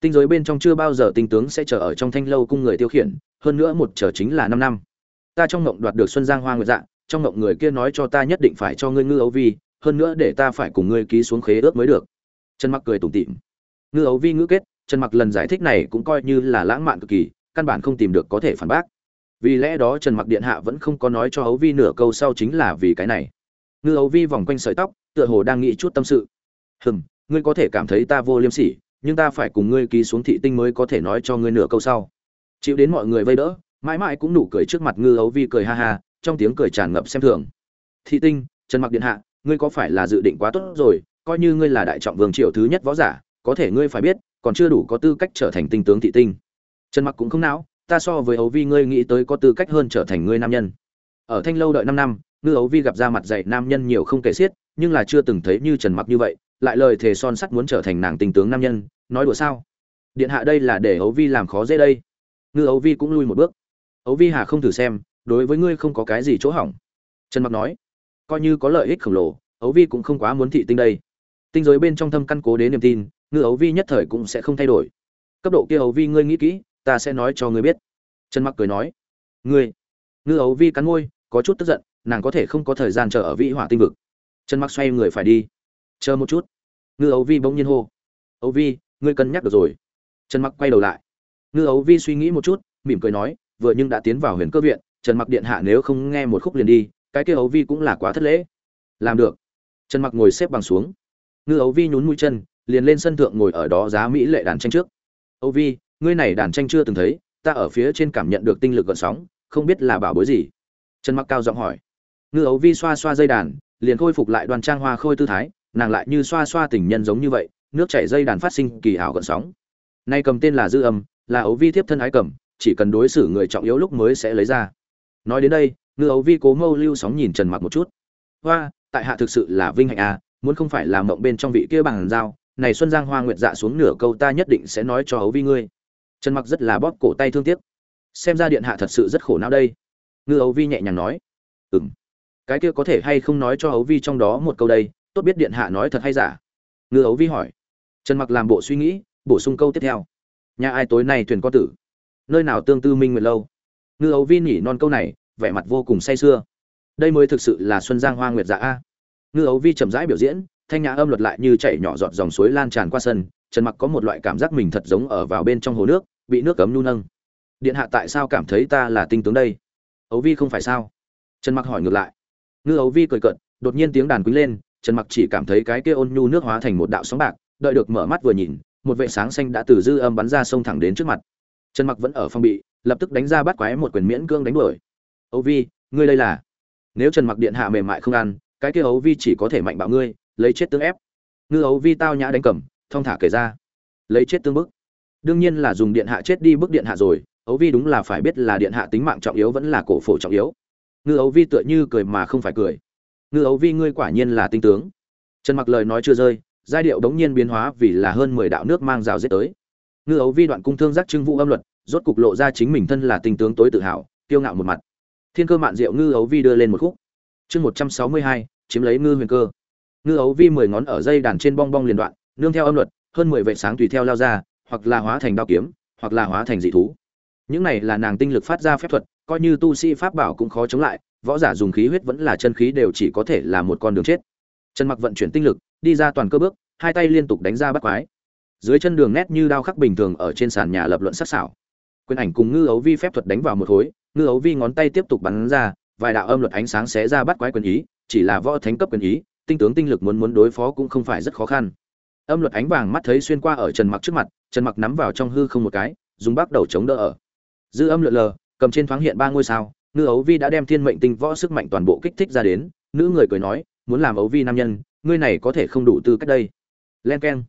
S1: Tinh giới bên trong chưa bao giờ tinh tướng sẽ chờ ở trong thanh lâu cung người tiêu khiển, hơn nữa một chờ chính là năm năm. Ta trong ngộng đoạt được xuân giang hoa nguyệt dạ trong ngộng người kia nói cho ta nhất định phải cho ngươi ngư ấu vi, hơn nữa để ta phải cùng ngươi ký xuống khế ước mới được. Trần mặc cười tủm tỉm. Ngư ấu vi ngữ kết, trần mặc lần giải thích này cũng coi như là lãng mạn cực kỳ, căn bản không tìm được có thể phản bác vì lẽ đó trần mặc điện hạ vẫn không có nói cho hấu vi nửa câu sau chính là vì cái này. Ngư hấu vi vòng quanh sợi tóc, tựa hồ đang nghĩ chút tâm sự. Hừm, ngươi có thể cảm thấy ta vô liêm sỉ, nhưng ta phải cùng ngươi ký xuống thị tinh mới có thể nói cho ngươi nửa câu sau. Chịu đến mọi người vây đỡ, mãi mãi cũng nụ cười trước mặt ngư hấu vi cười ha ha, trong tiếng cười tràn ngập xem thường. Thị tinh, trần mặc điện hạ, ngươi có phải là dự định quá tốt rồi? Coi như ngươi là đại trọng vương triều thứ nhất võ giả, có thể ngươi phải biết, còn chưa đủ có tư cách trở thành tinh tướng thị tinh. Trần mặc cũng không não ta so với ấu vi, ngươi nghĩ tới có tư cách hơn trở thành ngươi nam nhân. Ở thanh lâu đợi 5 năm, ngư ấu vi gặp ra mặt dạy nam nhân nhiều không kể xiết, nhưng là chưa từng thấy như trần mặc như vậy, lại lời thề son sắt muốn trở thành nàng tình tướng nam nhân, nói đùa sao? Điện hạ đây là để ấu vi làm khó dễ đây. Ngư ấu vi cũng lui một bước. Ấu vi hà không thử xem, đối với ngươi không có cái gì chỗ hỏng. Trần mặc nói, coi như có lợi ích khổng lồ ấu vi cũng không quá muốn thị tinh đây. Tinh giới bên trong thâm căn cố đến niềm tin, ngư ấu vi nhất thời cũng sẽ không thay đổi. Cấp độ kia ấu vi, ngươi nghĩ kỹ ta sẽ nói cho ngươi biết. Trần mặc cười nói, ngươi, ngư ấu vi cắn môi, có chút tức giận, nàng có thể không có thời gian chờ ở vĩ hỏa tinh vực. Trần mặc xoay người phải đi. Chờ một chút. Ngư ấu vi bỗng nhiên hô, ấu vi, ngươi cân nhắc được rồi. Trần mặc quay đầu lại. Ngư ấu vi suy nghĩ một chút, mỉm cười nói, vừa nhưng đã tiến vào huyền cơ viện, trần mặc điện hạ nếu không nghe một khúc liền đi, cái kia ấu vi cũng là quá thất lễ. Làm được. Trần mặc ngồi xếp bằng xuống. Ngư ấu vi nhún mũi chân, liền lên sân thượng ngồi ở đó giá mỹ lệ đàn tranh trước. Ấu vi ngươi này đàn tranh chưa từng thấy, ta ở phía trên cảm nhận được tinh lực gợn sóng, không biết là bảo bối gì. Trần mặc cao giọng hỏi. Ngư ấu vi xoa xoa dây đàn, liền khôi phục lại đoàn trang hoa khôi tư thái, nàng lại như xoa xoa tình nhân giống như vậy, nước chảy dây đàn phát sinh kỳ ảo gợn sóng. Nay cầm tên là dư âm, là ấu vi tiếp thân ái cầm, chỉ cần đối xử người trọng yếu lúc mới sẽ lấy ra. Nói đến đây, ngư ấu vi cố mâu lưu sóng nhìn trần mặc một chút. Hoa, tại hạ thực sự là vinh hạnh à muốn không phải là mộng bên trong vị kia bằng dao, này xuân giang hoa nguyệt dạ xuống nửa câu ta nhất định sẽ nói cho ấu vi ngươi trần mặc rất là bóp cổ tay thương tiếc. Xem ra điện hạ thật sự rất khổ não đây. Ngư ấu vi nhẹ nhàng nói. Ừm. Cái kia có thể hay không nói cho ấu vi trong đó một câu đây, tốt biết điện hạ nói thật hay giả? Ngư ấu vi hỏi. Trần mặc làm bộ suy nghĩ, bổ sung câu tiếp theo. Nhà ai tối nay thuyền có tử? Nơi nào tương tư minh nguyệt lâu? Ngư ấu vi nhỉ non câu này, vẻ mặt vô cùng say sưa. Đây mới thực sự là xuân giang hoa nguyệt dạ a. Ngư ấu vi chậm rãi biểu diễn, thanh nhã âm luật lại như chảy nhỏ giọt dòng suối lan tràn qua sân trần mặc có một loại cảm giác mình thật giống ở vào bên trong hồ nước, bị nước cấm nu nâng. Điện hạ tại sao cảm thấy ta là tinh tướng đây? Ấu vi không phải sao? Trần mặc hỏi ngược lại. Ngư ấu vi cười cợt, đột nhiên tiếng đàn quý lên, trần mặc chỉ cảm thấy cái kia ôn nhu nước hóa thành một đạo sóng bạc, đợi được mở mắt vừa nhìn, một vệ sáng xanh đã từ dư âm bắn ra sông thẳng đến trước mặt. Trần mặc vẫn ở phong bị, lập tức đánh ra bắt quái một quyền miễn cương đánh đuổi. Ấu vi, ngươi đây là? Nếu trần mặc điện hạ mềm mại không ăn, cái kia ấu vi chỉ có thể mạnh bạo ngươi, lấy chết tương ép. Ngư ấu vi tao nhã đánh cầm thong thả kể ra. Lấy chết tương bức. Đương nhiên là dùng điện hạ chết đi bức điện hạ rồi ấu vi đúng là phải biết là điện hạ tính mạng trọng yếu vẫn là cổ phổ trọng yếu. Ngư ấu vi tựa như cười mà không phải cười. Ngư ấu vi ngươi quả nhiên là tinh tướng. Trần mặc lời nói chưa rơi, giai điệu đống nhiên biến hóa vì là hơn mười đạo nước mang rào giết tới. Ngư ấu vi đoạn cung thương giác trưng vũ âm luật, rốt cục lộ ra chính mình thân là tinh tướng tối tự hào, kiêu ngạo một mặt. Thiên cơ mạn diệu ngư ấu vi đưa lên một khúc. Chương một trăm sáu mươi hai, chiếm lấy ngư huyền cơ. Ngư ấu vi mười ngón ở dây đàn trên bong bong liền đoạn nương theo âm luật, hơn mười vệ sáng tùy theo lao ra, hoặc là hóa thành đao kiếm, hoặc là hóa thành dị thú. Những này là nàng tinh lực phát ra phép thuật, coi như tu sĩ pháp bảo cũng khó chống lại, võ giả dùng khí huyết vẫn là chân khí đều chỉ có thể là một con đường chết. Trần mặc vận chuyển tinh lực, đi ra toàn cơ bước, hai tay liên tục đánh ra bắt quái. Dưới chân đường nét như đao khắc bình thường ở trên sàn nhà lập luận sắc sảo. Quyền ảnh cùng ngư ấu vi phép thuật đánh vào một khối ngư ấu vi ngón tay tiếp tục bắn ra, vài đạo âm luật ánh sáng xé ra bắt quái quyền ý, chỉ là võ thánh cấp quyền ý, tinh tướng tinh lực muốn muốn đối phó cũng không phải rất khó khăn âm luật ánh vàng mắt thấy xuyên qua ở trần mặc trước mặt, trần mặc nắm vào trong hư không một cái, dùng bắt đầu chống đỡ ở. Dư âm lượn lờ, cầm trên thoáng hiện ba ngôi sao, ngư ấu vi đã đem thiên mệnh tinh võ sức mạnh toàn bộ kích thích ra đến, nữ người cười nói, muốn làm ấu vi nam nhân, ngươi này có thể không đủ tư cách đây. Len keng.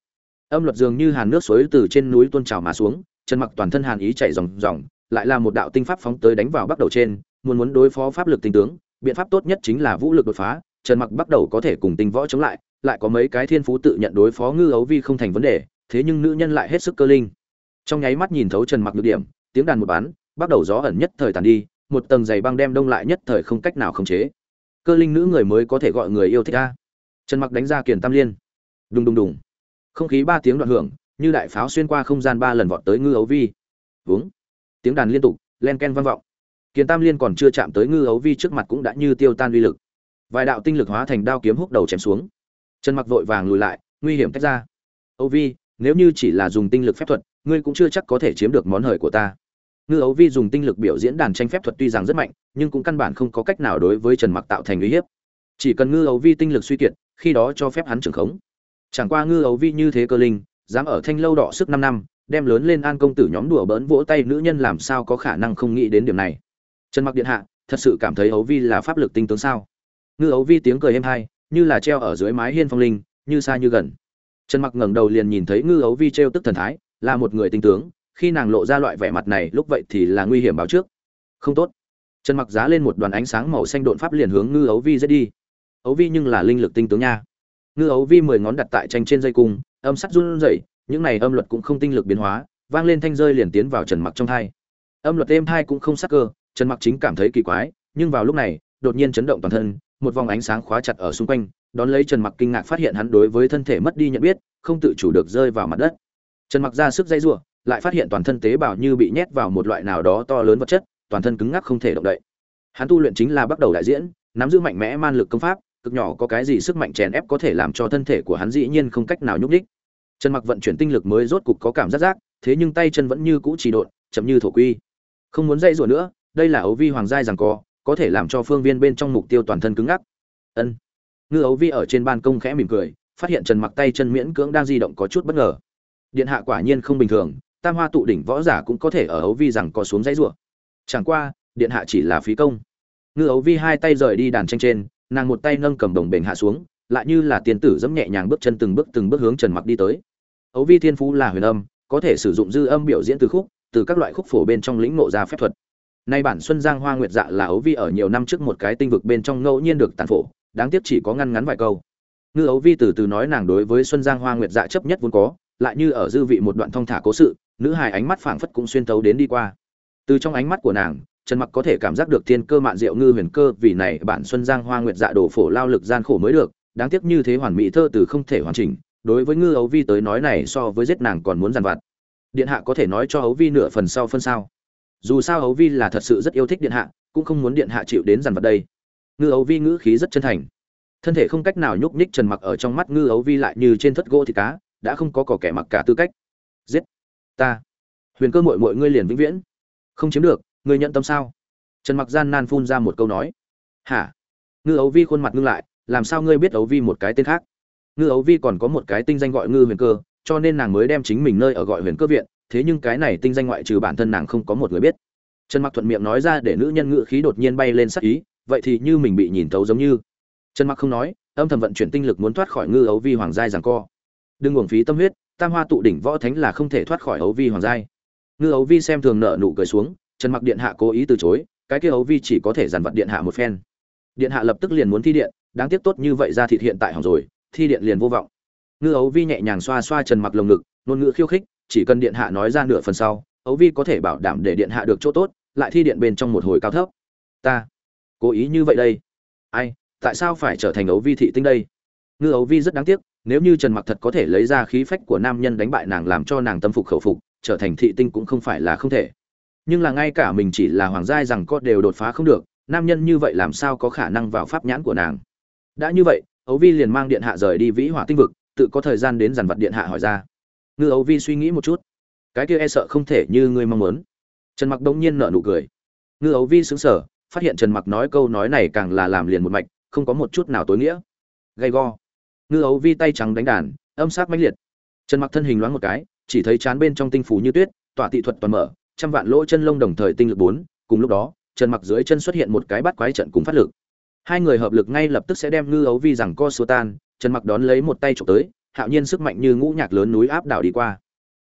S1: Âm luật dường như hàn nước suối từ trên núi tuôn trào mà xuống, trần mặc toàn thân hàn ý chạy ròng ròng, lại là một đạo tinh pháp phóng tới đánh vào bắt đầu trên, muốn muốn đối phó pháp lực tinh tướng, biện pháp tốt nhất chính là vũ lực đột phá, trần mặc bắt đầu có thể cùng tinh võ chống lại lại có mấy cái thiên phú tự nhận đối phó ngư ấu vi không thành vấn đề, thế nhưng nữ nhân lại hết sức cơ linh. Trong nháy mắt nhìn thấu trần mặc nhược điểm, tiếng đàn một bán, bắt đầu gió ẩn nhất thời tàn đi, một tầng giày băng đem đông lại nhất thời không cách nào khống chế. Cơ linh nữ người mới có thể gọi người yêu thích a. Trần mặc đánh ra kiền tam liên. Đùng đùng đùng. Không khí ba tiếng đoạn hưởng, như đại pháo xuyên qua không gian ba lần vọt tới ngư ấu vi. Vướng tiếng đàn liên tục, len ken vang vọng. Kiền Tam Liên còn chưa chạm tới Ngư Ấu Vi trước mặt cũng đã như tiêu tan uy lực. Vài đạo tinh lực hóa thành đao kiếm húc đầu chém xuống. Trần Mặc vội vàng lùi lại, nguy hiểm tách ra. Âu Vi, nếu như chỉ là dùng tinh lực phép thuật, ngươi cũng chưa chắc có thể chiếm được món hời của ta. Ngư Ấu Vi dùng tinh lực biểu diễn đàn tranh phép thuật tuy rằng rất mạnh, nhưng cũng căn bản không có cách nào đối với Trần Mặc tạo thành uy hiếp. Chỉ cần Ngư Ấu Vi tinh lực suy kiệt, khi đó cho phép hắn trưởng khống. Chẳng qua Ngư Ấu Vi như thế cơ linh, dám ở Thanh lâu đỏ sức 5 năm, đem lớn lên An công tử nhóm đùa bỡn vỗ tay nữ nhân làm sao có khả năng không nghĩ đến điểm này. Trần Mặc điện hạ, thật sự cảm thấy Ấu Vi là pháp lực tinh tướng sao? Ngư Ấu Vi tiếng cười êm hay, như là treo ở dưới mái hiên phong linh, như xa như gần. Trần Mặc ngẩng đầu liền nhìn thấy Ngư Ấu Vi treo tức thần thái, là một người tinh tướng, khi nàng lộ ra loại vẻ mặt này, lúc vậy thì là nguy hiểm báo trước. Không tốt. Trần Mặc giá lên một đoàn ánh sáng màu xanh độn pháp liền hướng Ngư Ấu Vi giết đi. Ấu Vi nhưng là linh lực tinh tướng nha. Ngư Ấu Vi mười ngón đặt tại tranh trên dây cung, âm sắt run rẩy, những này âm luật cũng không tinh lực biến hóa, vang lên thanh rơi liền tiến vào Trần Mặc trong thai Âm luật êm thai cũng không sắc cơ, Trần Mặc chính cảm thấy kỳ quái, nhưng vào lúc này, đột nhiên chấn động toàn thân, một vòng ánh sáng khóa chặt ở xung quanh, đón lấy Trần Mặc kinh ngạc phát hiện hắn đối với thân thể mất đi nhận biết, không tự chủ được rơi vào mặt đất. Trần Mặc ra sức dây giụa lại phát hiện toàn thân tế bào như bị nhét vào một loại nào đó to lớn vật chất, toàn thân cứng ngắc không thể động đậy. Hắn tu luyện chính là bắt đầu đại diễn, nắm giữ mạnh mẽ man lực công pháp, cực nhỏ có cái gì sức mạnh chèn ép có thể làm cho thân thể của hắn dĩ nhiên không cách nào nhúc nhích. Trần Mặc vận chuyển tinh lực mới rốt cục có cảm giác giác, thế nhưng tay chân vẫn như cũ trì độn, chậm như thổ quy. Không muốn dây rủa nữa, đây là ấu vi hoàng giai rằng co, có thể làm cho phương viên bên trong mục tiêu toàn thân cứng ngắc. Ân. Ngư ấu vi ở trên ban công khẽ mỉm cười, phát hiện Trần Mặc tay chân miễn cưỡng đang di động có chút bất ngờ. Điện hạ quả nhiên không bình thường, Tam Hoa tụ đỉnh võ giả cũng có thể ở ấu vi rằng có xuống dãy rủa. Chẳng qua, điện hạ chỉ là phí công. Ngư ấu vi hai tay rời đi đàn tranh trên, nàng một tay nâng cầm đồng bền hạ xuống, lại như là tiên tử dẫm nhẹ nhàng bước chân từng bước từng bước hướng Trần Mặc đi tới. Ấu vi thiên phú là huyền âm, có thể sử dụng dư âm biểu diễn từ khúc, từ các loại khúc phổ bên trong lĩnh ngộ ra phép thuật. Nay bản Xuân Giang Hoa Nguyệt Dạ là ấu vi ở nhiều năm trước một cái tinh vực bên trong ngẫu nhiên được tàn phổ, đáng tiếc chỉ có ngăn ngắn vài câu. Ngư ấu vi từ từ nói nàng đối với Xuân Giang Hoa Nguyệt Dạ chấp nhất vốn có, lại như ở dư vị một đoạn thông thả cố sự, nữ hài ánh mắt phảng phất cũng xuyên tấu đến đi qua. Từ trong ánh mắt của nàng, Trần Mặc có thể cảm giác được thiên cơ mạn diệu ngư huyền cơ, vì này bản Xuân Giang Hoa Nguyệt Dạ đổ phổ lao lực gian khổ mới được, đáng tiếc như thế hoàn mỹ thơ từ không thể hoàn chỉnh, đối với Ngư Ấu Vi tới nói này so với giết nàng còn muốn giàn vặt. Điện hạ có thể nói cho Ấu Vi nửa phần sau phân sao? Dù sao Ấu Vi là thật sự rất yêu thích điện hạ, cũng không muốn điện hạ chịu đến dằn vặt đây. Ngư Ấu Vi ngữ khí rất chân thành. Thân thể không cách nào nhúc nhích Trần Mặc ở trong mắt Ngư Ấu Vi lại như trên thất gỗ thịt cá, đã không có cỏ kẻ mặc cả tư cách. Giết ta. Huyền cơ muội muội ngươi liền vĩnh viễn không chiếm được, ngươi nhận tâm sao? trần mặc gian nan phun ra một câu nói hả ngư ấu vi khuôn mặt ngưng lại làm sao ngươi biết ấu vi một cái tên khác ngư ấu vi còn có một cái tinh danh gọi ngư huyền cơ cho nên nàng mới đem chính mình nơi ở gọi huyền cơ viện thế nhưng cái này tinh danh ngoại trừ bản thân nàng không có một người biết. Trần mặc thuận miệng nói ra để nữ nhân ngự khí đột nhiên bay lên sắc ý, vậy thì như mình bị nhìn thấu giống như. Trần mặc không nói, âm thầm vận chuyển tinh lực muốn thoát khỏi ngư ấu vi hoàng giai giằng co. Đừng uổng phí tâm huyết, tam hoa tụ đỉnh võ thánh là không thể thoát khỏi ấu vi hoàng giai. Ngư ấu vi xem thường nợ nụ cười xuống, trần mặc điện hạ cố ý từ chối, cái kia ấu vi chỉ có thể dàn vật điện hạ một phen. Điện hạ lập tức liền muốn thi điện, đáng tiếc tốt như vậy ra thịt hiện tại hỏng rồi, thi điện liền vô vọng ngư ấu vi nhẹ nhàng xoa xoa trần mặc lồng ngực, ngôn ngữ khiêu khích, chỉ cần điện hạ nói ra nửa phần sau, ấu vi có thể bảo đảm để điện hạ được chỗ tốt, lại thi điện bên trong một hồi cao thấp. Ta cố ý như vậy đây. Ai, tại sao phải trở thành ấu vi thị tinh đây? Ngư ấu vi rất đáng tiếc, nếu như trần mặc thật có thể lấy ra khí phách của nam nhân đánh bại nàng làm cho nàng tâm phục khẩu phục, trở thành thị tinh cũng không phải là không thể. Nhưng là ngay cả mình chỉ là hoàng giai rằng có đều đột phá không được, nam nhân như vậy làm sao có khả năng vào pháp nhãn của nàng? Đã như vậy, ấu vi liền mang điện hạ rời đi vĩ hỏa tinh vực tự có thời gian đến dàn vật điện hạ hỏi ra. Ngư ấu vi suy nghĩ một chút. Cái kia e sợ không thể như ngươi mong muốn. Trần mặc đông nhiên nở nụ cười. Ngư ấu vi sững sờ, phát hiện trần mặc nói câu nói này càng là làm liền một mạch, không có một chút nào tối nghĩa. Gay go. Ngư ấu vi tay trắng đánh đàn, âm sát mãnh liệt. Trần mặc thân hình loáng một cái, chỉ thấy chán bên trong tinh phủ như tuyết tỏa tị thuật toàn mở, trăm vạn lỗ chân lông đồng thời tinh lực bốn, cùng lúc đó, trần mặc dưới chân xuất hiện một cái bắt quái trận cùng phát lực. Hai người hợp lực ngay lập tức sẽ đem ngư ấu vi rằng co xua tan trần mặc đón lấy một tay trộm tới, hạo nhiên sức mạnh như ngũ nhạc lớn núi áp đảo đi qua.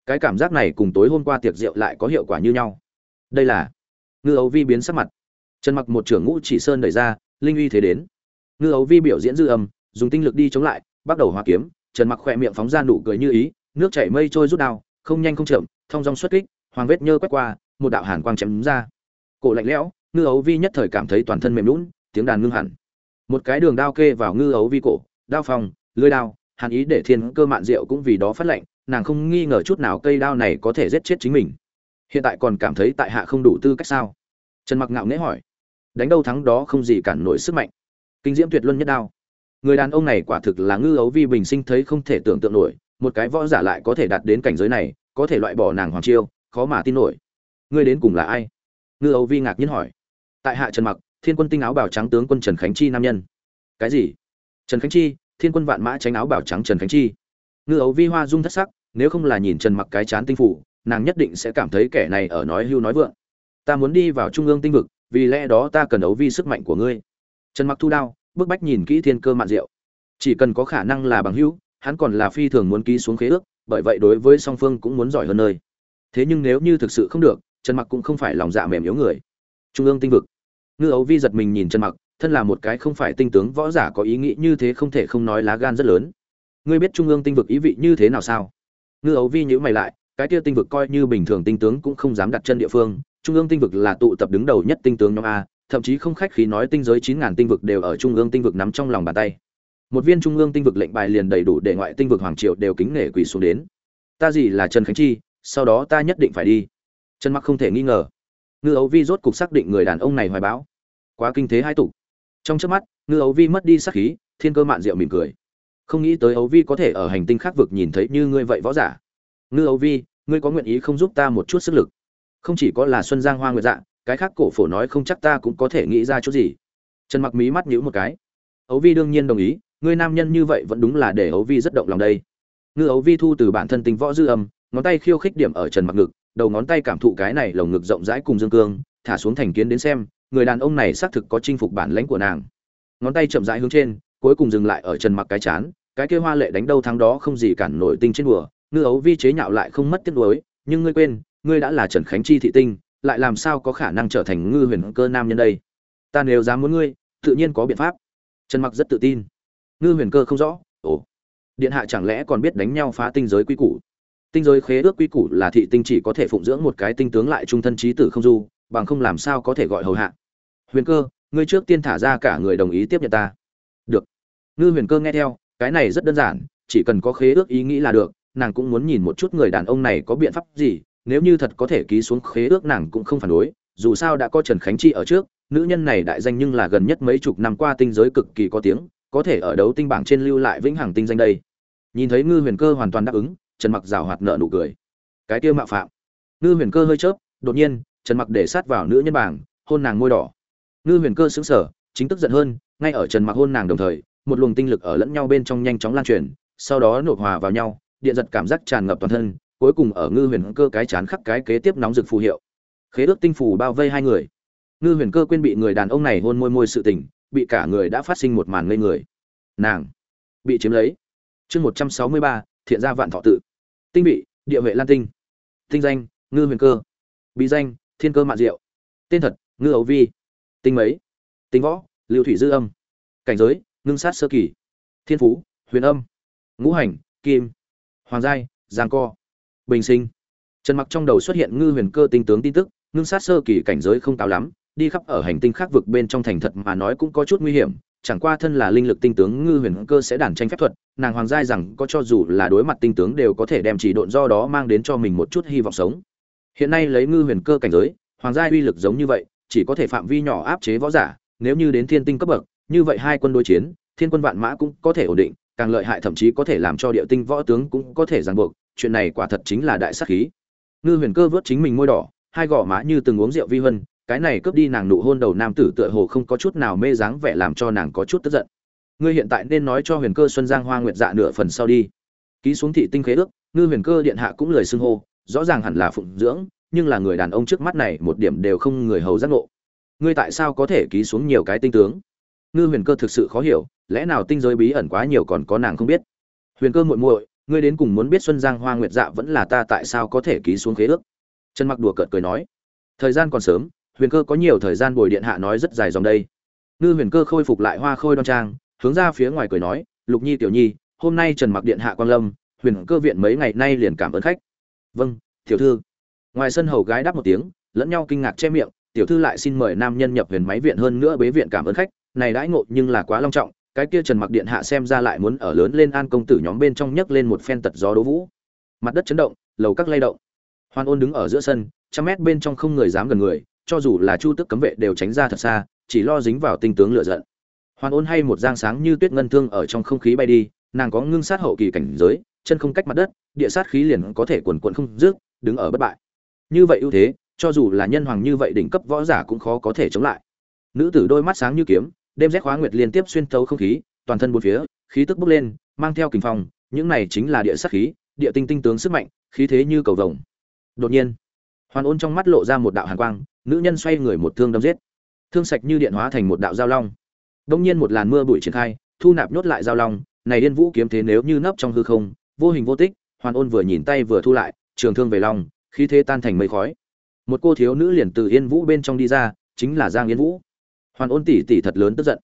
S1: Cái cảm giác này cùng tối hôm qua tiệc rượu lại có hiệu quả như nhau. Đây là ngư ấu vi biến sắc mặt. Trần mặc một trưởng ngũ chỉ sơn đẩy ra, linh uy thế đến. Ngư ấu vi biểu diễn dư âm, dùng tinh lực đi chống lại, bắt đầu hòa kiếm. Trần mặc khỏe miệng phóng ra nụ cười như ý, nước chảy mây trôi rút đao, không nhanh không chậm thông dong xuất kích, hoàng vết nhơ quét qua, một đạo hàn quang chém ra. Cổ lạnh lẽo, ngư ấu vi nhất thời cảm thấy toàn thân mềm lún tiếng đàn ngưng hẳn. Một cái đường đao kê vào ngư ấu vi cổ đao phong, lưới đao, hàn ý để thiên cơ mạn rượu cũng vì đó phát lệnh, nàng không nghi ngờ chút nào cây đao này có thể giết chết chính mình. Hiện tại còn cảm thấy tại hạ không đủ tư cách sao? Trần mặc ngạo nghễ hỏi. Đánh đâu thắng đó không gì cản nổi sức mạnh. Kinh diễm tuyệt luân nhất đao. Người đàn ông này quả thực là ngư ấu vi bình sinh thấy không thể tưởng tượng nổi, một cái võ giả lại có thể đạt đến cảnh giới này, có thể loại bỏ nàng hoàng chiêu, khó mà tin nổi. Ngươi đến cùng là ai? Ngư ấu vi ngạc nhiên hỏi. Tại hạ trần mặc, thiên quân tinh áo bào trắng tướng quân trần khánh chi nam nhân. Cái gì? Trần khánh chi, thiên quân vạn mã tránh áo Bảo trắng trần khánh chi. Ngư ấu vi hoa dung thất sắc, nếu không là nhìn trần mặc cái chán tinh phủ, nàng nhất định sẽ cảm thấy kẻ này ở nói hưu nói vượng. Ta muốn đi vào trung ương tinh vực, vì lẽ đó ta cần ấu vi sức mạnh của ngươi. Trần mặc thu đao, bức bách nhìn kỹ thiên cơ mạn diệu. Chỉ cần có khả năng là bằng hữu, hắn còn là phi thường muốn ký xuống khế ước, bởi vậy đối với song phương cũng muốn giỏi hơn nơi. Thế nhưng nếu như thực sự không được, trần mặc cũng không phải lòng dạ mềm yếu người. Trung ương tinh vực. Ngư ấu vi giật mình nhìn trần mặc thân là một cái không phải tinh tướng võ giả có ý nghĩ như thế không thể không nói lá gan rất lớn. Ngươi biết trung ương tinh vực ý vị như thế nào sao? Ngư ấu vi nhữ mày lại, cái kia tinh vực coi như bình thường tinh tướng cũng không dám đặt chân địa phương, trung ương tinh vực là tụ tập đứng đầu nhất tinh tướng nhóm a, thậm chí không khách khí nói tinh giới chín ngàn tinh vực đều ở trung ương tinh vực nắm trong lòng bàn tay. Một viên trung ương tinh vực lệnh bài liền đầy đủ để ngoại tinh vực hoàng triệu đều kính nể quỳ xuống đến. Ta gì là trần khánh chi, sau đó ta nhất định phải đi. Trần mặc không thể nghi ngờ. Ngư ấu vi rốt cục xác định người đàn ông này hoài báo quá kinh thế hai tục trong trước mắt, ngư ấu vi mất đi sắc khí, thiên cơ mạn diệu mỉm cười. Không nghĩ tới ấu vi có thể ở hành tinh khác vực nhìn thấy như ngươi vậy võ giả. Ngư ấu vi, ngươi có nguyện ý không giúp ta một chút sức lực? Không chỉ có là xuân giang hoa nguyệt dạ cái khác cổ phổ nói không chắc ta cũng có thể nghĩ ra chút gì. Trần mặc mí mắt nhíu một cái. Ấu vi đương nhiên đồng ý, ngươi nam nhân như vậy vẫn đúng là để ấu vi rất động lòng đây. Ngư ấu vi thu từ bản thân tính võ dư âm, ngón tay khiêu khích điểm ở trần mặc ngực, đầu ngón tay cảm thụ cái này lồng ngực rộng rãi cùng dương cương, thả xuống thành kiến đến xem người đàn ông này xác thực có chinh phục bản lãnh của nàng. Ngón tay chậm rãi hướng trên, cuối cùng dừng lại ở trần mặc cái chán, cái kia hoa lệ đánh đâu thắng đó không gì cản nổi tinh trên đùa, ngư ấu vi chế nhạo lại không mất tiếc nuối, nhưng ngươi quên, ngươi đã là trần khánh chi thị tinh, lại làm sao có khả năng trở thành ngư huyền cơ nam nhân đây? Ta nếu dám muốn ngươi, tự nhiên có biện pháp. Trần mặc rất tự tin. Ngư huyền cơ không rõ, ồ. Điện hạ chẳng lẽ còn biết đánh nhau phá tinh giới quy củ? Tinh giới khế ước quy củ là thị tinh chỉ có thể phụng dưỡng một cái tinh tướng lại trung thân trí tử không du, bằng không làm sao có thể gọi hầu hạ huyền cơ, ngươi trước tiên thả ra cả người đồng ý tiếp nhận ta. Được. Ngư huyền cơ nghe theo, cái này rất đơn giản, chỉ cần có khế ước ý nghĩ là được, nàng cũng muốn nhìn một chút người đàn ông này có biện pháp gì, nếu như thật có thể ký xuống khế ước nàng cũng không phản đối, dù sao đã có trần khánh chi ở trước, nữ nhân này đại danh nhưng là gần nhất mấy chục năm qua tinh giới cực kỳ có tiếng, có thể ở đấu tinh bảng trên lưu lại vĩnh hằng tinh danh đây. Nhìn thấy ngư huyền cơ hoàn toàn đáp ứng, trần mặc rào hoạt nợ nụ cười. Cái tiêu mạo phạm. Ngư huyền cơ hơi chớp, đột nhiên, trần mặc để sát vào nữ nhân bảng, hôn nàng môi đỏ ngư huyền cơ sững sờ, chính tức giận hơn, ngay ở trần mặc hôn nàng đồng thời, một luồng tinh lực ở lẫn nhau bên trong nhanh chóng lan truyền, sau đó nộp hòa vào nhau, điện giật cảm giác tràn ngập toàn thân, cuối cùng ở ngư huyền cơ cái chán khắc cái kế tiếp nóng rực phù hiệu. Khế ước tinh phù bao vây hai người. Ngư huyền cơ quên bị người đàn ông này hôn môi môi sự tình, bị cả người đã phát sinh một màn ngây người. Nàng bị chiếm lấy. Chương một trăm sáu mươi ba, thiện gia vạn thọ tự. Tinh bị địa vệ lan tinh. Tinh danh, ngư huyền cơ. Bí danh, thiên cơ mạn diệu. Tên thật, ngư ấu vi tinh mấy, tinh võ, lưu thủy dư âm, cảnh giới, ngưng sát sơ kỳ, thiên phú, huyền âm, ngũ hành, kim, hoàng giai, giang co, bình sinh. Trần mặc trong đầu xuất hiện ngư huyền cơ tinh tướng tin tức, ngưng sát sơ kỳ cảnh giới không cao lắm, đi khắp ở hành tinh khác vực bên trong thành thật mà nói cũng có chút nguy hiểm, chẳng qua thân là linh lực tinh tướng ngư huyền cơ sẽ đàn tranh phép thuật, nàng hoàng giai rằng có cho dù là đối mặt tinh tướng đều có thể đem chỉ độn do đó mang đến cho mình một chút hy vọng sống. Hiện nay lấy ngư huyền cơ cảnh giới, hoàng giai uy lực giống như vậy chỉ có thể phạm vi nhỏ áp chế võ giả, nếu như đến thiên tinh cấp bậc, như vậy hai quân đối chiến, thiên quân vạn mã cũng có thể ổn định, càng lợi hại thậm chí có thể làm cho địa tinh võ tướng cũng có thể ràng buộc, chuyện này quả thật chính là đại sát khí. Ngư huyền cơ vớt chính mình môi đỏ, hai gò má như từng uống rượu vi hân cái này cướp đi nàng nụ hôn đầu nam tử tựa hồ không có chút nào mê dáng vẻ làm cho nàng có chút tức giận. Ngươi hiện tại nên nói cho huyền cơ xuân giang hoa nguyệt dạ nửa phần sau đi. Ký xuống thị tinh khế ước, ngư huyền cơ điện hạ cũng lời xưng hô, rõ ràng hẳn là phụng dưỡng nhưng là người đàn ông trước mắt này một điểm đều không người hầu giác ngộ. Ngươi tại sao có thể ký xuống nhiều cái tinh tướng? Ngư huyền cơ thực sự khó hiểu, lẽ nào tinh giới bí ẩn quá nhiều còn có nàng không biết? Huyền cơ muội muội, ngươi đến cùng muốn biết xuân giang hoa nguyệt dạ vẫn là ta tại sao có thể ký xuống khế ước? Trần mặc đùa cợt cười nói. Thời gian còn sớm, huyền cơ có nhiều thời gian bồi điện hạ nói rất dài dòng đây. Ngư huyền cơ khôi phục lại hoa khôi đoan trang, hướng ra phía ngoài cười nói, lục nhi tiểu nhi, hôm nay trần mặc điện hạ quang lâm, huyền cơ viện mấy ngày nay liền cảm ơn khách. Vâng tiểu thư ngoài sân hầu gái đáp một tiếng, lẫn nhau kinh ngạc che miệng, tiểu thư lại xin mời nam nhân nhập huyền máy viện hơn nữa bế viện cảm ơn khách, này đãi ngộ nhưng là quá long trọng, cái kia trần mặc điện hạ xem ra lại muốn ở lớn lên an công tử nhóm bên trong nhấc lên một phen tật gió đố vũ. Mặt đất chấn động, lầu các lay động. Hoan ôn đứng ở giữa sân, trăm mét bên trong không người dám gần người, cho dù là chu tức cấm vệ đều tránh ra thật xa, chỉ lo dính vào tinh tướng lựa giận. Hoan ôn hay một giang sáng như tuyết ngân thương ở trong không khí bay đi, nàng có ngưng sát hậu kỳ cảnh giới, chân không cách mặt đất, địa sát khí liền có thể quần quận không rước đứng ở bất bại như vậy ưu thế, cho dù là nhân hoàng như vậy đỉnh cấp võ giả cũng khó có thể chống lại. Nữ tử đôi mắt sáng như kiếm, đêm rét khóa nguyệt liên tiếp xuyên thấu không khí, toàn thân bốn phía, khí tức bốc lên, mang theo kình phong, những này chính là địa sát khí, địa tinh tinh tướng sức mạnh, khí thế như cầu vồng. Đột nhiên, hoàn ôn trong mắt lộ ra một đạo hàn quang, nữ nhân xoay người một thương đâm giết. Thương sạch như điện hóa thành một đạo giao long. Đông nhiên một làn mưa bụi triển khai, thu nạp nhốt lại giao long, này điên vũ kiếm thế nếu như nấp trong hư không, vô hình vô tích, hoàn ôn vừa nhìn tay vừa thu lại, trường thương về long khí thế tan thành mây khói. Một cô thiếu nữ liền từ yên vũ bên trong đi ra, chính là giang yên vũ. Hoàn ôn tỷ tỷ thật lớn tức giận.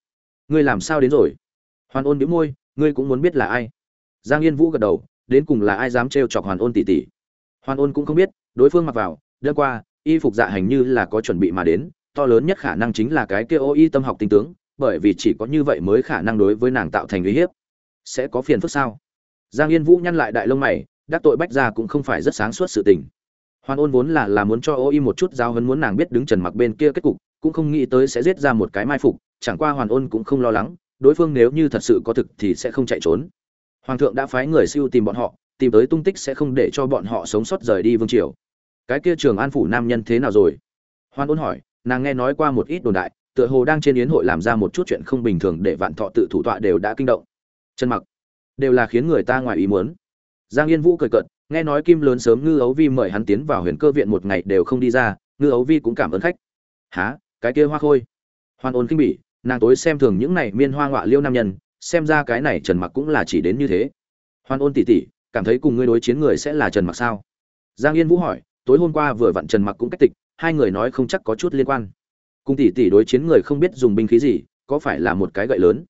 S1: Ngươi làm sao đến rồi? Hoàn ôn bĩu môi, ngươi cũng muốn biết là ai? Giang yên vũ gật đầu, đến cùng là ai dám trêu chọc hoàn ôn tỷ tỷ? Hoàn ôn cũng không biết, đối phương mặc vào đưa qua, y phục dạ hành như là có chuẩn bị mà đến, to lớn nhất khả năng chính là cái kia ô y tâm học tinh tướng, bởi vì chỉ có như vậy mới khả năng đối với nàng tạo thành uy hiếp. Sẽ có phiền phức sao? Giang yên vũ nhăn lại đại lông mày, đắc tội bách ra cũng không phải rất sáng suốt sự tình hoàn ôn vốn là là muốn cho ô y một chút giao hấn muốn nàng biết đứng trần mặc bên kia kết cục, cũng không nghĩ tới sẽ giết ra một cái mai phục, chẳng qua hoàn ôn cũng không lo lắng, đối phương nếu như thật sự có thực thì sẽ không chạy trốn. Hoàng thượng đã phái người siêu tìm bọn họ, tìm tới tung tích sẽ không để cho bọn họ sống sót rời đi vương triều. Cái kia trường an phủ nam nhân thế nào rồi? Hoan ôn hỏi, nàng nghe nói qua một ít đồn đại, tựa hồ đang trên yến hội làm ra một chút chuyện không bình thường để vạn thọ tự thủ tọa đều đã kinh động. Trần mặc, đều là khiến người ta ngoài ý muốn. Giang yên vũ cười cợt nghe nói kim lớn sớm ngư ấu vi mời hắn tiến vào huyền cơ viện một ngày đều không đi ra, ngư ấu vi cũng cảm ơn khách. Há cái kia hoa khôi? Hoan ôn kinh bỉ, nàng tối xem thường những này miên hoa ngọa liêu nam nhân, xem ra cái này trần mặc cũng là chỉ đến như thế. Hoan ôn tỉ tỉ, cảm thấy cùng ngươi đối chiến người sẽ là trần mặc sao? Giang yên vũ hỏi, tối hôm qua vừa vặn trần mặc cũng cách tịch, hai người nói không chắc có chút liên quan. Cùng tỉ tỉ đối chiến người không biết dùng binh khí gì, có phải là một cái gậy lớn?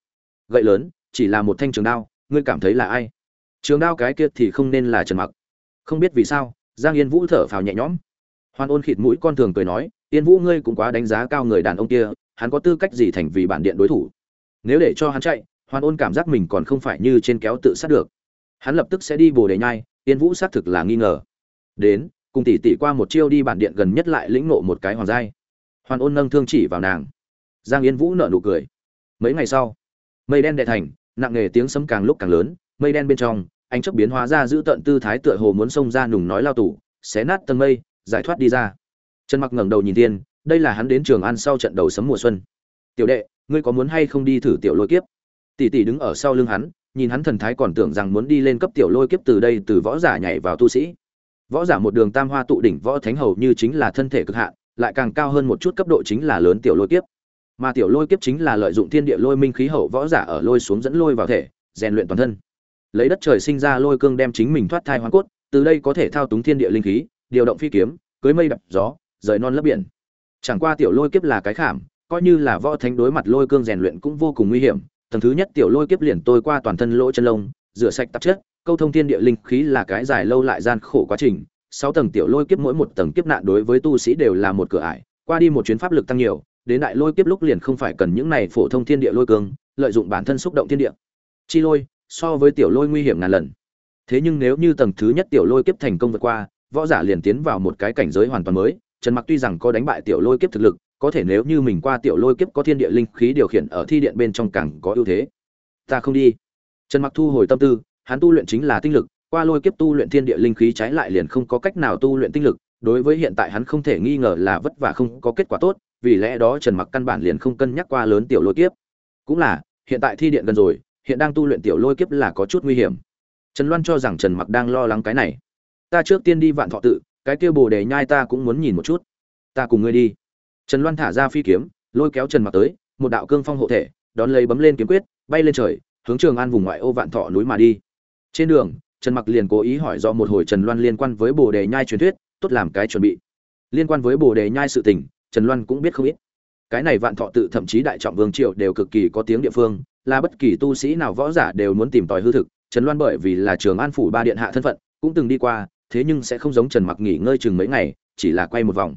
S1: Gậy lớn, chỉ là một thanh trường đao, ngươi cảm thấy là ai? Trường đao cái kia thì không nên là trần mặc không biết vì sao, giang yên vũ thở phào nhẹ nhõm. Hoan ôn khịt mũi con thường cười nói, yên vũ ngươi cũng quá đánh giá cao người đàn ông kia, hắn có tư cách gì thành vì bản điện đối thủ? Nếu để cho hắn chạy, hoan ôn cảm giác mình còn không phải như trên kéo tự sát được. Hắn lập tức sẽ đi bồ đề nhai, yên vũ xác thực là nghi ngờ. Đến, cùng tỷ tỷ qua một chiêu đi bản điện gần nhất lại lĩnh nộ một cái hoàng giai. Hoàn ôn nâng thương chỉ vào nàng. Giang yên vũ nở nụ cười. Mấy ngày sau, mây đen đệ thành, nặng nề tiếng sấm càng lúc càng lớn, mây đen bên trong anh chấp biến hóa ra giữ tận tư thái tựa hồ muốn xông ra nùng nói lao tủ xé nát tầng mây, giải thoát đi ra. Trần mặc ngẩng đầu nhìn tiên đây là hắn đến trường ăn sau trận đầu sấm mùa xuân. Tiểu đệ, ngươi có muốn hay không đi thử tiểu lôi kiếp? Tỷ tỷ đứng ở sau lưng hắn, nhìn hắn thần thái còn tưởng rằng muốn đi lên cấp tiểu lôi kiếp từ đây từ võ giả nhảy vào tu sĩ. Võ giả một đường tam hoa tụ đỉnh võ thánh hầu như chính là thân thể cực hạn, lại càng cao hơn một chút cấp độ chính là lớn tiểu lôi kiếp. Mà tiểu lôi kiếp chính là lợi dụng thiên địa lôi minh khí hậu võ giả ở lôi xuống dẫn lôi vào thể, rèn luyện toàn thân lấy đất trời sinh ra lôi cương đem chính mình thoát thai hoang cốt, từ đây có thể thao túng thiên địa linh khí, điều động phi kiếm, cưới mây đập gió, rời non lấp biển. Chẳng qua tiểu lôi kiếp là cái khảm, coi như là võ thánh đối mặt lôi cương rèn luyện cũng vô cùng nguy hiểm. Tầng thứ nhất tiểu lôi kiếp liền tôi qua toàn thân lỗ chân lông, rửa sạch tạp chất, câu thông thiên địa linh khí là cái dài lâu lại gian khổ quá trình. Sáu tầng tiểu lôi kiếp mỗi một tầng kiếp nạn đối với tu sĩ đều là một cửa ải, qua đi một chuyến pháp lực tăng nhiều, đến đại lôi kiếp lúc liền không phải cần những này phổ thông thiên địa lôi cương, lợi dụng bản thân xúc động thiên địa. Chi lôi so với tiểu lôi nguy hiểm ngàn lần. Thế nhưng nếu như tầng thứ nhất tiểu lôi kiếp thành công vượt qua, võ giả liền tiến vào một cái cảnh giới hoàn toàn mới. Trần mặc tuy rằng có đánh bại tiểu lôi kiếp thực lực, có thể nếu như mình qua tiểu lôi kiếp có thiên địa linh khí điều khiển ở thi điện bên trong càng có ưu thế. Ta không đi. Trần mặc thu hồi tâm tư, hắn tu luyện chính là tinh lực, qua lôi kiếp tu luyện thiên địa linh khí trái lại liền không có cách nào tu luyện tinh lực. Đối với hiện tại hắn không thể nghi ngờ là vất vả không có kết quả tốt, vì lẽ đó trần mặc căn bản liền không cân nhắc qua lớn tiểu lôi kiếp. Cũng là, hiện tại thi điện gần rồi hiện đang tu luyện tiểu lôi kiếp là có chút nguy hiểm. Trần loan cho rằng trần mặc đang lo lắng cái này. Ta trước tiên đi vạn thọ tự, cái kia bồ đề nhai ta cũng muốn nhìn một chút. Ta cùng ngươi đi. Trần loan thả ra phi kiếm, lôi kéo trần mặc tới, một đạo cương phong hộ thể, đón lấy bấm lên kiếm quyết, bay lên trời, hướng trường an vùng ngoại ô vạn thọ núi mà đi. Trên đường, trần mặc liền cố ý hỏi do một hồi trần loan liên quan với bồ đề nhai truyền thuyết, tốt làm cái chuẩn bị. Liên quan với bồ đề nhai sự tình, trần loan cũng biết không ít. Cái này vạn thọ tự thậm chí đại trọng vương triều đều cực kỳ có tiếng địa phương là bất kỳ tu sĩ nào võ giả đều muốn tìm tòi hư thực, trần loan bởi vì là trường an phủ ba điện hạ thân phận, cũng từng đi qua, thế nhưng sẽ không giống trần mặc nghỉ ngơi chừng mấy ngày, chỉ là quay một vòng.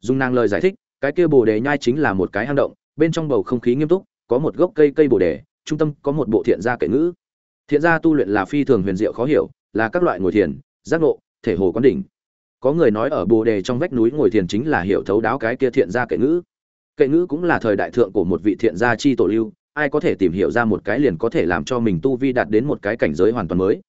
S1: Dung nàng lời giải thích, cái kia bồ đề nhai chính là một cái hang động, bên trong bầu không khí nghiêm túc, có một gốc cây cây bồ đề, trung tâm có một bộ thiện gia kệ ngữ. Thiện gia tu luyện là phi thường huyền diệu khó hiểu, là các loại ngồi thiền, giác ngộ, thể hồ quán đỉnh. Có người nói ở bồ đề trong vách núi ngồi thiền chính là hiểu thấu đáo cái kia thiện gia kệ ngữ. Kệ ngữ cũng là thời đại thượng của một vị thiện gia chi tổ lưu ai có thể tìm hiểu ra một cái liền có thể làm cho mình tu vi đạt đến một cái cảnh giới hoàn toàn mới.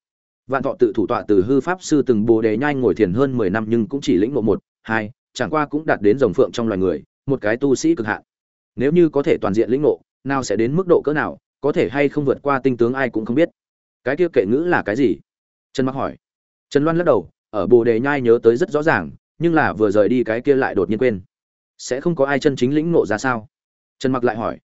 S1: Vạn thọ tự thủ tọa từ hư pháp sư từng bồ đề nhai ngồi thiền hơn mười năm nhưng cũng chỉ lĩnh ngộ một, hai, chẳng qua cũng đạt đến rồng phượng trong loài người, một cái tu sĩ cực hạn. Nếu như có thể toàn diện lĩnh ngộ, nào sẽ đến mức độ cỡ nào, có thể hay không vượt qua tinh tướng ai cũng không biết. Cái kia kệ ngữ là cái gì? Trần mặc hỏi. Trần loan lắc đầu, ở bồ đề nhai nhớ tới rất rõ ràng, nhưng là vừa rời đi cái kia lại đột nhiên quên. Sẽ không có ai chân chính lĩnh ngộ ra sao? Trần mặc lại hỏi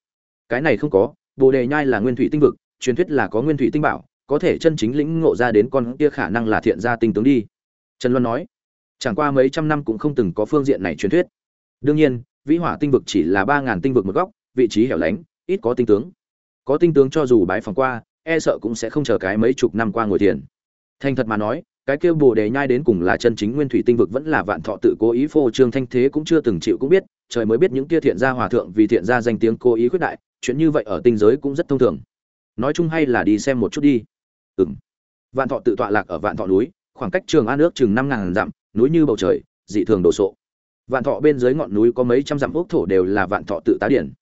S1: cái này không có, bồ đề nhai là nguyên thủy tinh vực, truyền thuyết là có nguyên thủy tinh bảo, có thể chân chính lĩnh ngộ ra đến con kia khả năng là thiện gia tinh tướng đi. Trần loan nói, chẳng qua mấy trăm năm cũng không từng có phương diện này truyền thuyết. Đương nhiên, vĩ hỏa tinh vực chỉ là ba ngàn tinh vực một góc, vị trí hẻo lánh, ít có tinh tướng. Có tinh tướng cho dù bái phòng qua e sợ cũng sẽ không chờ cái mấy chục năm qua ngồi thiền. thành thật mà nói, cái kia bồ đề nhai đến cùng là chân chính nguyên thủy tinh vực vẫn là vạn thọ tự cố ý phô trương thanh thế cũng chưa từng chịu cũng biết, trời mới biết những kia thiện gia hòa thượng vì thiện gia danh tiếng cố ý khuyết đại chuyện như vậy ở tinh giới cũng rất thông thường. Nói chung hay là đi xem một chút đi. Ừng vạn thọ tự tọa lạc ở vạn thọ núi, khoảng cách trường an ước chừng năm ngàn dặm, núi như bầu trời, dị thường đồ sộ. Vạn thọ bên dưới ngọn núi có mấy trăm dặm ốc thổ đều là vạn thọ tự tá điển.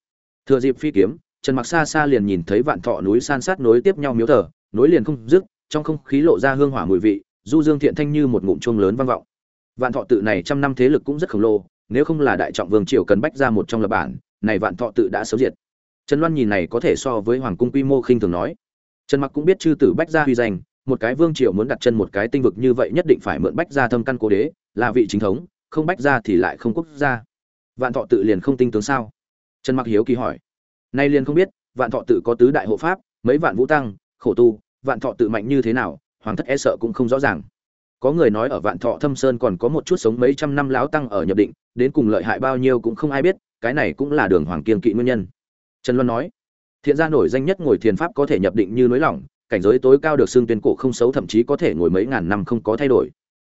S1: Thừa dịp phi kiếm, trần mặc xa xa liền nhìn thấy vạn thọ núi san sát nối tiếp nhau miếu thờ nối liền không dứt, trong không khí lộ ra hương hỏa mùi vị, du dương thiện thanh như một ngụm chuông lớn vang vọng. Vạn thọ tự này trăm năm thế lực cũng rất khổng lồ, nếu không là đại trọng vương triều cần bách ra một trong lập bản, này vạn thọ tự đã xấu diệt trần loan nhìn này có thể so với hoàng cung quy mô khinh thường nói. Trần mặc cũng biết chư tử bách gia huy danh, một cái vương triều muốn đặt chân một cái tinh vực như vậy nhất định phải mượn bách gia thâm căn cố đế, là vị chính thống, không bách gia thì lại không quốc gia. Vạn thọ tự liền không tinh tướng sao? Trần mặc hiếu kỳ hỏi. Nay liền không biết, vạn thọ tự có tứ đại hộ pháp, mấy vạn vũ tăng, khổ tu, vạn thọ tự mạnh như thế nào, hoàng thất e sợ cũng không rõ ràng. Có người nói ở vạn thọ thâm sơn còn có một chút sống mấy trăm năm lão tăng ở nhập định, đến cùng lợi hại bao nhiêu cũng không ai biết, cái này cũng là đường hoàng kiên kỵ nguyên nhân trần luân nói, thiện gia nổi danh nhất ngồi thiền pháp có thể nhập định như núi lỏng, cảnh giới tối cao được xương tuyên cổ không xấu thậm chí có thể ngồi mấy ngàn năm không có thay đổi.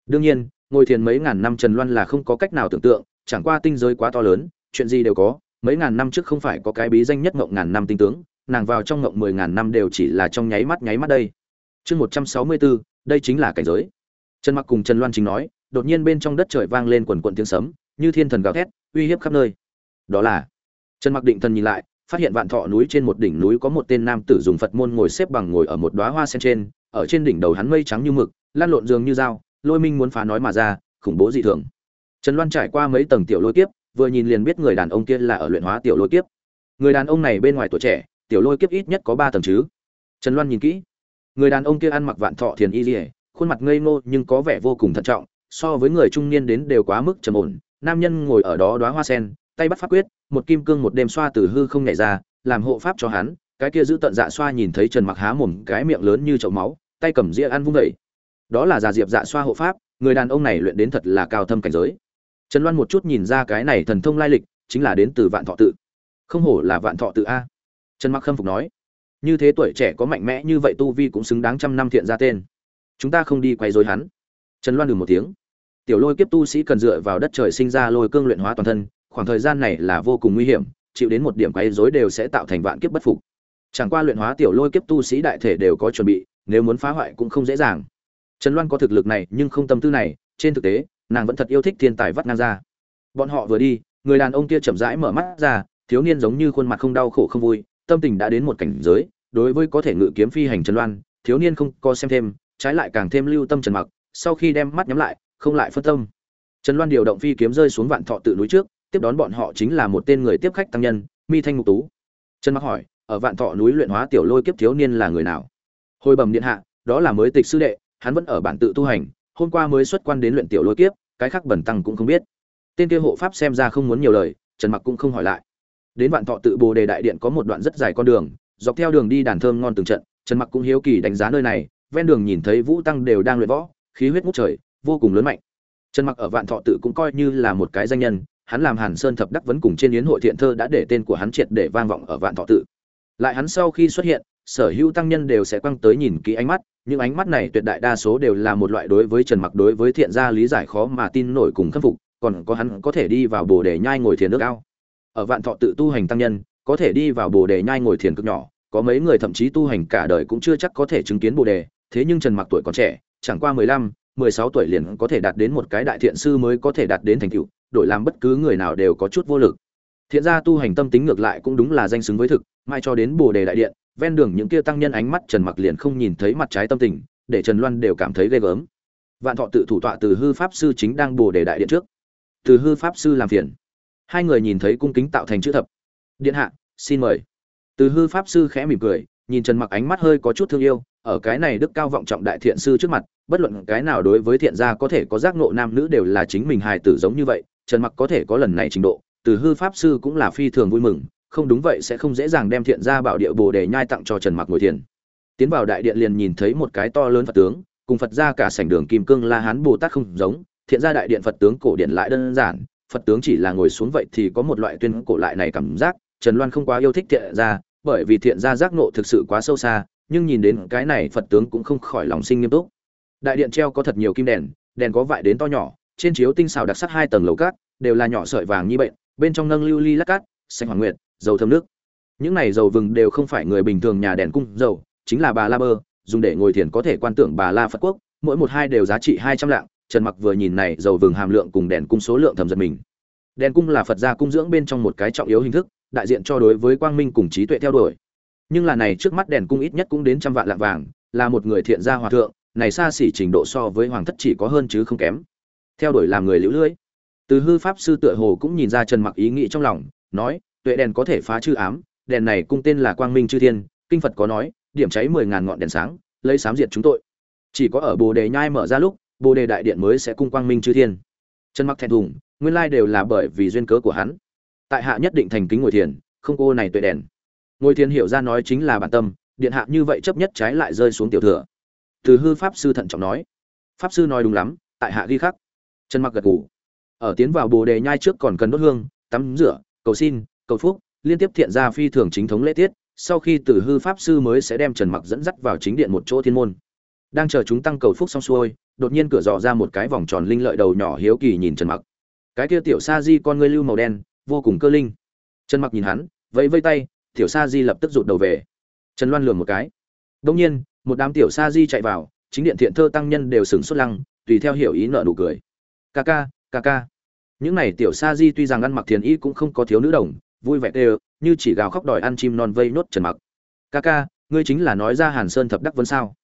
S1: Đương nhiên, ngồi thiền mấy ngàn năm trần loan là không có cách nào tưởng tượng, chẳng qua tinh giới quá to lớn, chuyện gì đều có, mấy ngàn năm trước không phải có cái bí danh nhất ngộng ngàn năm tinh tướng, nàng vào trong ngộng mười ngàn năm đều chỉ là trong nháy mắt nháy mắt đây. Chương một trăm sáu mươi bốn đây chính là cảnh giới. Trần mặc cùng trần loan chính nói, đột nhiên bên trong đất trời vang lên quần quận tiếng sấm, như thiên thần gào thét, uy hiếp khắp nơi. Đó là, trần mặc định thần nhìn lại phát hiện vạn thọ núi trên một đỉnh núi có một tên nam tử dùng phật môn ngồi xếp bằng ngồi ở một đóa hoa sen trên, ở trên đỉnh đầu hắn mây trắng như mực lan lộn dường như dao, lôi minh muốn phá nói mà ra, khủng bố dị thường. Trần loan trải qua mấy tầng tiểu lôi kiếp, vừa nhìn liền biết người đàn ông kia là ở luyện hóa tiểu lôi kiếp. Người đàn ông này bên ngoài tuổi trẻ, tiểu lôi kiếp ít nhất có ba tầng chứ. Trần loan nhìn kỹ, người đàn ông kia ăn mặc vạn thọ thiền y dỉa khuôn mặt ngây ngô nhưng có vẻ vô cùng thận trọng, so với người trung niên đến đều quá mức trầm ổn. Nam nhân ngồi ở đó đóa hoa sen tay bắt pháp quyết, một kim cương một đêm xoa từ hư không nhảy ra, làm hộ pháp cho hắn, cái kia giữ tận dạ xoa nhìn thấy trần mặc há mồm, cái miệng lớn như chậu máu, tay cầm dĩa ăn vung đẩy đó là già diệp dạ xoa hộ pháp, người đàn ông này luyện đến thật là cao thâm cảnh giới. Trần loan một chút nhìn ra cái này thần thông lai lịch, chính là đến từ vạn thọ tự. Không hổ là vạn thọ tự a. Trần mặc khâm phục nói, như thế tuổi trẻ có mạnh mẽ như vậy tu vi cũng xứng đáng trăm năm thiện ra tên. Chúng ta không đi quay dối hắn. Trần loan đừng một tiếng. Tiểu lôi kiếp tu sĩ cần dựa vào đất trời sinh ra lôi cương luyện hóa toàn thân khoảng thời gian này là vô cùng nguy hiểm, chịu đến một điểm quấy rối đều sẽ tạo thành vạn kiếp bất phục. Chẳng qua luyện hóa tiểu lôi kiếp tu sĩ đại thể đều có chuẩn bị, nếu muốn phá hoại cũng không dễ dàng. Trần loan có thực lực này nhưng không tâm tư này, trên thực tế, nàng vẫn thật yêu thích thiên tài vắt ngang ra. Bọn họ vừa đi, người đàn ông kia chậm rãi mở mắt ra, thiếu niên giống như khuôn mặt không đau khổ không vui, tâm tình đã đến một cảnh giới, đối với có thể ngự kiếm phi hành trần loan, thiếu niên không co xem thêm, trái lại càng thêm lưu tâm trần mặc, sau khi đem mắt nhắm lại, không lại phân tâm. Trần loan điều động phi kiếm rơi xuống vạn thọ tự núi trước tiếp đón bọn họ chính là một tên người tiếp khách tăng nhân, mi thanh ngục tú. Trần mặc hỏi, ở vạn thọ núi luyện hóa tiểu lôi kiếp thiếu niên là người nào? Hồi bẩm điện hạ, đó là mới tịch sư đệ, hắn vẫn ở bản tự tu hành, hôm qua mới xuất quan đến luyện tiểu lôi kiếp, cái khác bẩn tăng cũng không biết. Tên kia hộ pháp xem ra không muốn nhiều lời, trần mặc cũng không hỏi lại. Đến vạn thọ tự bồ đề đại điện có một đoạn rất dài con đường, dọc theo đường đi đàn thơm ngon từng trận, trần mặc cũng hiếu kỳ đánh giá nơi này, ven đường nhìn thấy vũ tăng đều đang luyện võ, khí huyết ngút trời, vô cùng lớn mạnh. Trần mặc ở vạn thọ tự cũng coi như là một cái danh nhân hắn làm hàn sơn thập đắc vấn cùng trên yến hội thiện thơ đã để tên của hắn triệt để vang vọng ở vạn thọ tự. Lại hắn sau khi xuất hiện, sở hữu tăng nhân đều sẽ quăng tới nhìn kỹ ánh mắt, những ánh mắt này tuyệt đại đa số đều là một loại đối với trần mặc đối với thiện gia lý giải khó mà tin nổi cùng khâm phục, còn có hắn có thể đi vào bồ đề nhai ngồi thiền nước ao. Ở vạn thọ tự tu hành tăng nhân, có thể đi vào bồ đề nhai ngồi thiền cực nhỏ, có mấy người thậm chí tu hành cả đời cũng chưa chắc có thể chứng kiến bồ đề, thế nhưng trần mặc tuổi còn trẻ, chẳng qua mười lăm, mười sáu tuổi liền có thể đạt đến một cái đại thiện sư mới có thể đạt đến thành tựu đổi làm bất cứ người nào đều có chút vô lực. Thiện gia tu hành tâm tính ngược lại cũng đúng là danh xứng với thực, mai cho đến bồ đề đại điện, ven đường những kia tăng nhân ánh mắt trần mặc liền không nhìn thấy mặt trái tâm tình, để trần loan đều cảm thấy ghê gớm. Vạn thọ tự thủ tọa từ hư pháp sư chính đang bồ đề đại điện trước. Từ hư pháp sư làm phiền. Hai người nhìn thấy cung kính tạo thành chữ thập. Điện hạ, xin mời. Từ hư pháp sư khẽ mỉm cười, nhìn trần mặc ánh mắt hơi có chút thương yêu, ở cái này đức cao vọng trọng đại thiện sư trước mặt, bất luận cái nào đối với thiện gia có thể có giác ngộ nam nữ đều là chính mình hài tử giống như vậy trần mặc có thể có lần này trình độ, từ hư pháp sư cũng là phi thường vui mừng, không đúng vậy sẽ không dễ dàng đem thiện gia bảo địa bồ để nhai tặng cho trần mặc ngồi thiền. Tiến vào đại điện liền nhìn thấy một cái to lớn phật tướng, cùng phật gia cả sảnh đường kim cương la hán bồ tát không giống, thiện gia đại điện phật tướng cổ điện lại đơn giản, phật tướng chỉ là ngồi xuống vậy thì có một loại tuyên cổ lại này cảm giác, trần loan không quá yêu thích thiện gia, bởi vì thiện gia giác ngộ thực sự quá sâu xa, nhưng nhìn đến cái này phật tướng cũng không khỏi lòng sinh nghiêm túc. Đại điện treo có thật nhiều kim đèn đèn có vại đến to nhỏ trên chiếu tinh xào đặc sắc hai tầng lầu cát, đều là nhỏ sợi vàng như bệnh, bên trong nâng lưu ly lát cát, xanh hoàng nguyệt, dầu thơm nước. Những này dầu vừng đều không phải người bình thường nhà đèn cung dầu, chính là bà la bơ, dùng để ngồi thiền có thể quan tưởng bà la phật quốc, mỗi một hai đều giá trị hai trăm lạng, trần mặc vừa nhìn này dầu vừng hàm lượng cùng đèn cung số lượng thầm giật mình. Đèn cung là phật gia cung dưỡng bên trong một cái trọng yếu hình thức, đại diện cho đối với quang minh cùng trí tuệ theo đuổi. Nhưng là này trước mắt đèn cung ít nhất cũng đến trăm vạn lạng vàng, là một người thiện gia hòa thượng, này xa xỉ trình độ so với hoàng thất chỉ có hơn chứ không kém theo đuổi làm người liễu lưỡi từ hư pháp sư tựa hồ cũng nhìn ra trần mặc ý nghĩ trong lòng, nói, tuệ đèn có thể phá chư ám, đèn này cung tên là quang minh chư thiên, kinh phật có nói, điểm cháy mười ngàn ngọn đèn sáng, lấy sám diệt chúng tội. Chỉ có ở bồ đề nhai mở ra lúc, bồ đề đại điện mới sẽ cung quang minh chư thiên. Trần mặc thẹn thùng, nguyên lai đều là bởi vì duyên cớ của hắn. Tại hạ nhất định thành kính ngồi thiền, không cô này tuệ đèn. Ngồi thiền hiểu ra nói chính là bản tâm, điện hạ như vậy chấp nhất trái lại rơi xuống tiểu thừa. Từ hư pháp sư thận trọng nói. Pháp sư nói đúng lắm, tại hạ ghi khắc trần mặc gật gù. Ở tiến vào bồ đề nhai trước còn cần đốt hương, tắm rửa, cầu xin, cầu phúc, liên tiếp thiện ra phi thường chính thống lễ tiết, sau khi từ hư pháp sư mới sẽ đem trần mặc dẫn dắt vào chính điện một chỗ thiên môn. Đang chờ chúng tăng cầu phúc xong xuôi, đột nhiên cửa dò ra một cái vòng tròn linh lợi đầu nhỏ hiếu kỳ nhìn trần mặc. Cái kia tiểu sa di con ngươi lưu màu đen, vô cùng cơ linh. Trần mặc nhìn hắn, vẫy vây tay, tiểu sa di lập tức rụt đầu về. Trần loan lườm một cái. Đông nhiên, một đám tiểu sa di chạy vào, chính điện thiện thơ tăng nhân đều sừng sốt lăng, tùy theo hiểu ý nợ nụ cười ca ca ca ca. Những này tiểu sa di tuy rằng ăn mặc thiền y cũng không có thiếu nữ đồng, vui vẻ đều như chỉ gào khóc đòi ăn chim non vây nốt trần mặc. Ca ca, ngươi chính là nói ra hàn sơn thập đắc vân sao?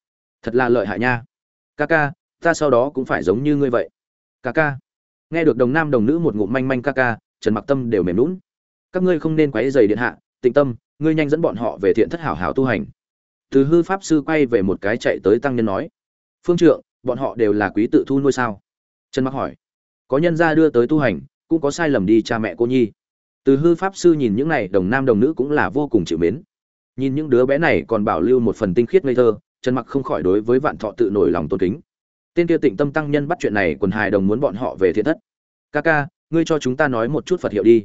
S1: Thật là lợi hại nha. Ca ca, ta sau đó cũng phải giống như ngươi vậy. Ca ca. Nghe được đồng nam đồng nữ một ngụm manh manh ca ca, trần mặc tâm đều mềm lún các ngươi không nên quấy giày điện hạ, tịnh tâm, ngươi nhanh dẫn bọn họ về thiện thất hảo hảo tu hành. Từ hư pháp sư quay về một cái chạy tới tăng nhân nói. Phương trượng, bọn họ đều là quý tự thu nuôi sao? Trần mặc hỏi, có nhân gia đưa tới tu hành, cũng có sai lầm đi cha mẹ cô nhi. Từ hư pháp sư nhìn những này, đồng nam đồng nữ cũng là vô cùng chịu mến. Nhìn những đứa bé này còn bảo lưu một phần tinh khiết ngây thơ, trần mặc không khỏi đối với vạn thọ tự nổi lòng tôn kính. Tên kia tịnh tâm tăng nhân bắt chuyện này quần hài đồng muốn bọn họ về thiện thất. Ca ca, ngươi cho chúng ta nói một chút phật hiệu đi.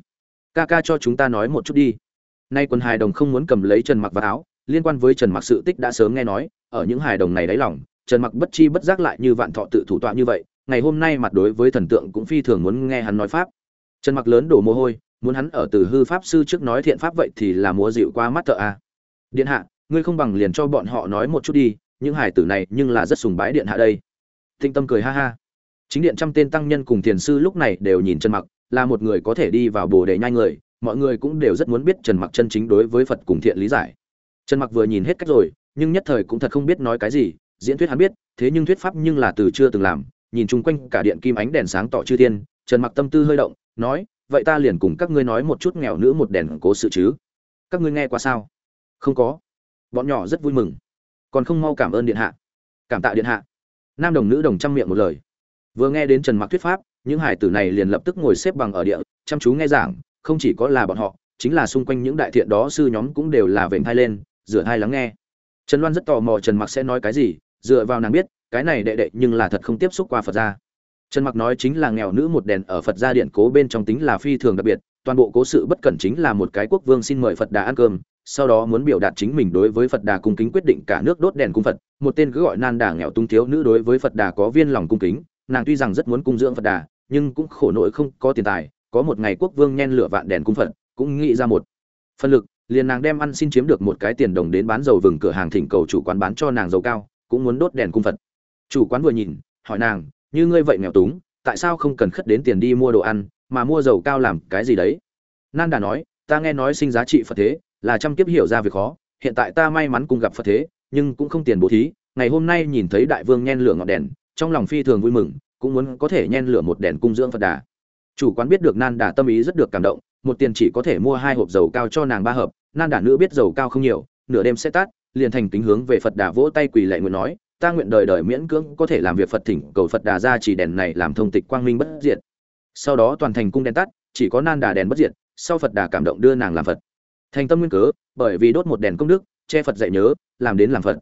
S1: Ca ca cho chúng ta nói một chút đi. Nay quần hài đồng không muốn cầm lấy trần mặc vào áo, liên quan với trần mặc sự tích đã sớm nghe nói, ở những hài đồng này đáy lòng, trần mặc bất chi bất giác lại như vạn thọ tự thủ tọa như vậy ngày hôm nay mặt đối với thần tượng cũng phi thường muốn nghe hắn nói pháp. Trần mặc lớn đổ mồ hôi, muốn hắn ở từ hư pháp sư trước nói thiện pháp vậy thì là múa dịu qua mắt thợ a. Điện hạ, ngươi không bằng liền cho bọn họ nói một chút đi, những hải tử này nhưng là rất sùng bái điện hạ đây. Tinh tâm cười ha ha. Chính điện trăm tên tăng nhân cùng thiền sư lúc này đều nhìn trần mặc, là một người có thể đi vào bồ đề nhai người, mọi người cũng đều rất muốn biết trần mặc chân chính đối với phật cùng thiện lý giải. Trần mặc vừa nhìn hết cách rồi, nhưng nhất thời cũng thật không biết nói cái gì, diễn thuyết hắn biết, thế nhưng thuyết pháp nhưng là từ chưa từng làm nhìn chung quanh cả điện kim ánh đèn sáng tỏ chư thiên, trần mặc tâm tư hơi động, nói, vậy ta liền cùng các ngươi nói một chút nghèo nữ một đèn cố sự chứ. Các ngươi nghe qua sao? Không có. Bọn nhỏ rất vui mừng. Còn không mau cảm ơn điện hạ. Cảm tạ điện hạ. Nam đồng nữ đồng trăm miệng một lời. Vừa nghe đến trần mặc thuyết pháp, những hải tử này liền lập tức ngồi xếp bằng ở địa, chăm chú nghe giảng, không chỉ có là bọn họ, chính là xung quanh những đại thiện đó sư nhóm cũng đều là vểnh thai lên, rửa thai lắng nghe. Trần loan rất tò mò trần mặc sẽ nói cái gì, dựa vào nàng biết cái này đệ đệ nhưng là thật không tiếp xúc qua phật gia. Trần mặc nói chính là nghèo nữ một đèn ở phật gia điện cố bên trong tính là phi thường đặc biệt, toàn bộ cố sự bất cẩn chính là một cái quốc vương xin mời phật đà ăn cơm, sau đó muốn biểu đạt chính mình đối với phật đà cung kính quyết định cả nước đốt đèn cung phật. Một tên cứ gọi nan đà nghèo tung thiếu nữ đối với phật đà có viên lòng cung kính, nàng tuy rằng rất muốn cung dưỡng phật đà, nhưng cũng khổ nỗi không có tiền tài, có một ngày quốc vương nhen lửa vạn đèn cung phật, cũng nghĩ ra một phân lực, liền nàng đem ăn xin chiếm được một cái tiền đồng đến bán dầu vừng cửa hàng thỉnh cầu chủ quán bán cho nàng dầu cao, cũng muốn đốt đèn cung phật chủ quán vừa nhìn, hỏi nàng, như ngươi vậy nghèo túng, tại sao không cần khất đến tiền đi mua đồ ăn, mà mua dầu cao làm cái gì đấy? Nan đà nói, ta nghe nói sinh giá trị phật thế, là trăm kiếp hiểu ra việc khó, hiện tại ta may mắn cùng gặp phật thế, nhưng cũng không tiền bố thí, ngày hôm nay nhìn thấy đại vương nhen lửa ngọn đèn, trong lòng phi thường vui mừng, cũng muốn có thể nhen lửa một đèn cung dưỡng phật đà. Chủ quán biết được nan đà tâm ý rất được cảm động, một tiền chỉ có thể mua hai hộp dầu cao cho nàng ba hộp, nan đà nữ biết dầu cao không nhiều, nửa đêm sẽ tắt, liền thành kính hướng về phật đà vỗ tay quỳ lạy nguyện nói ta nguyện đời đời miễn cưỡng có thể làm việc phật thỉnh, cầu phật đà ra chỉ đèn này làm thông tịch quang minh bất diệt. Sau đó toàn thành cung đèn tắt, chỉ có nan đà đèn bất diệt, sau phật đà cảm động đưa nàng làm phật. Thành tâm nguyên cớ, bởi vì đốt một đèn công đức, che phật dạy nhớ, làm đến làm phật.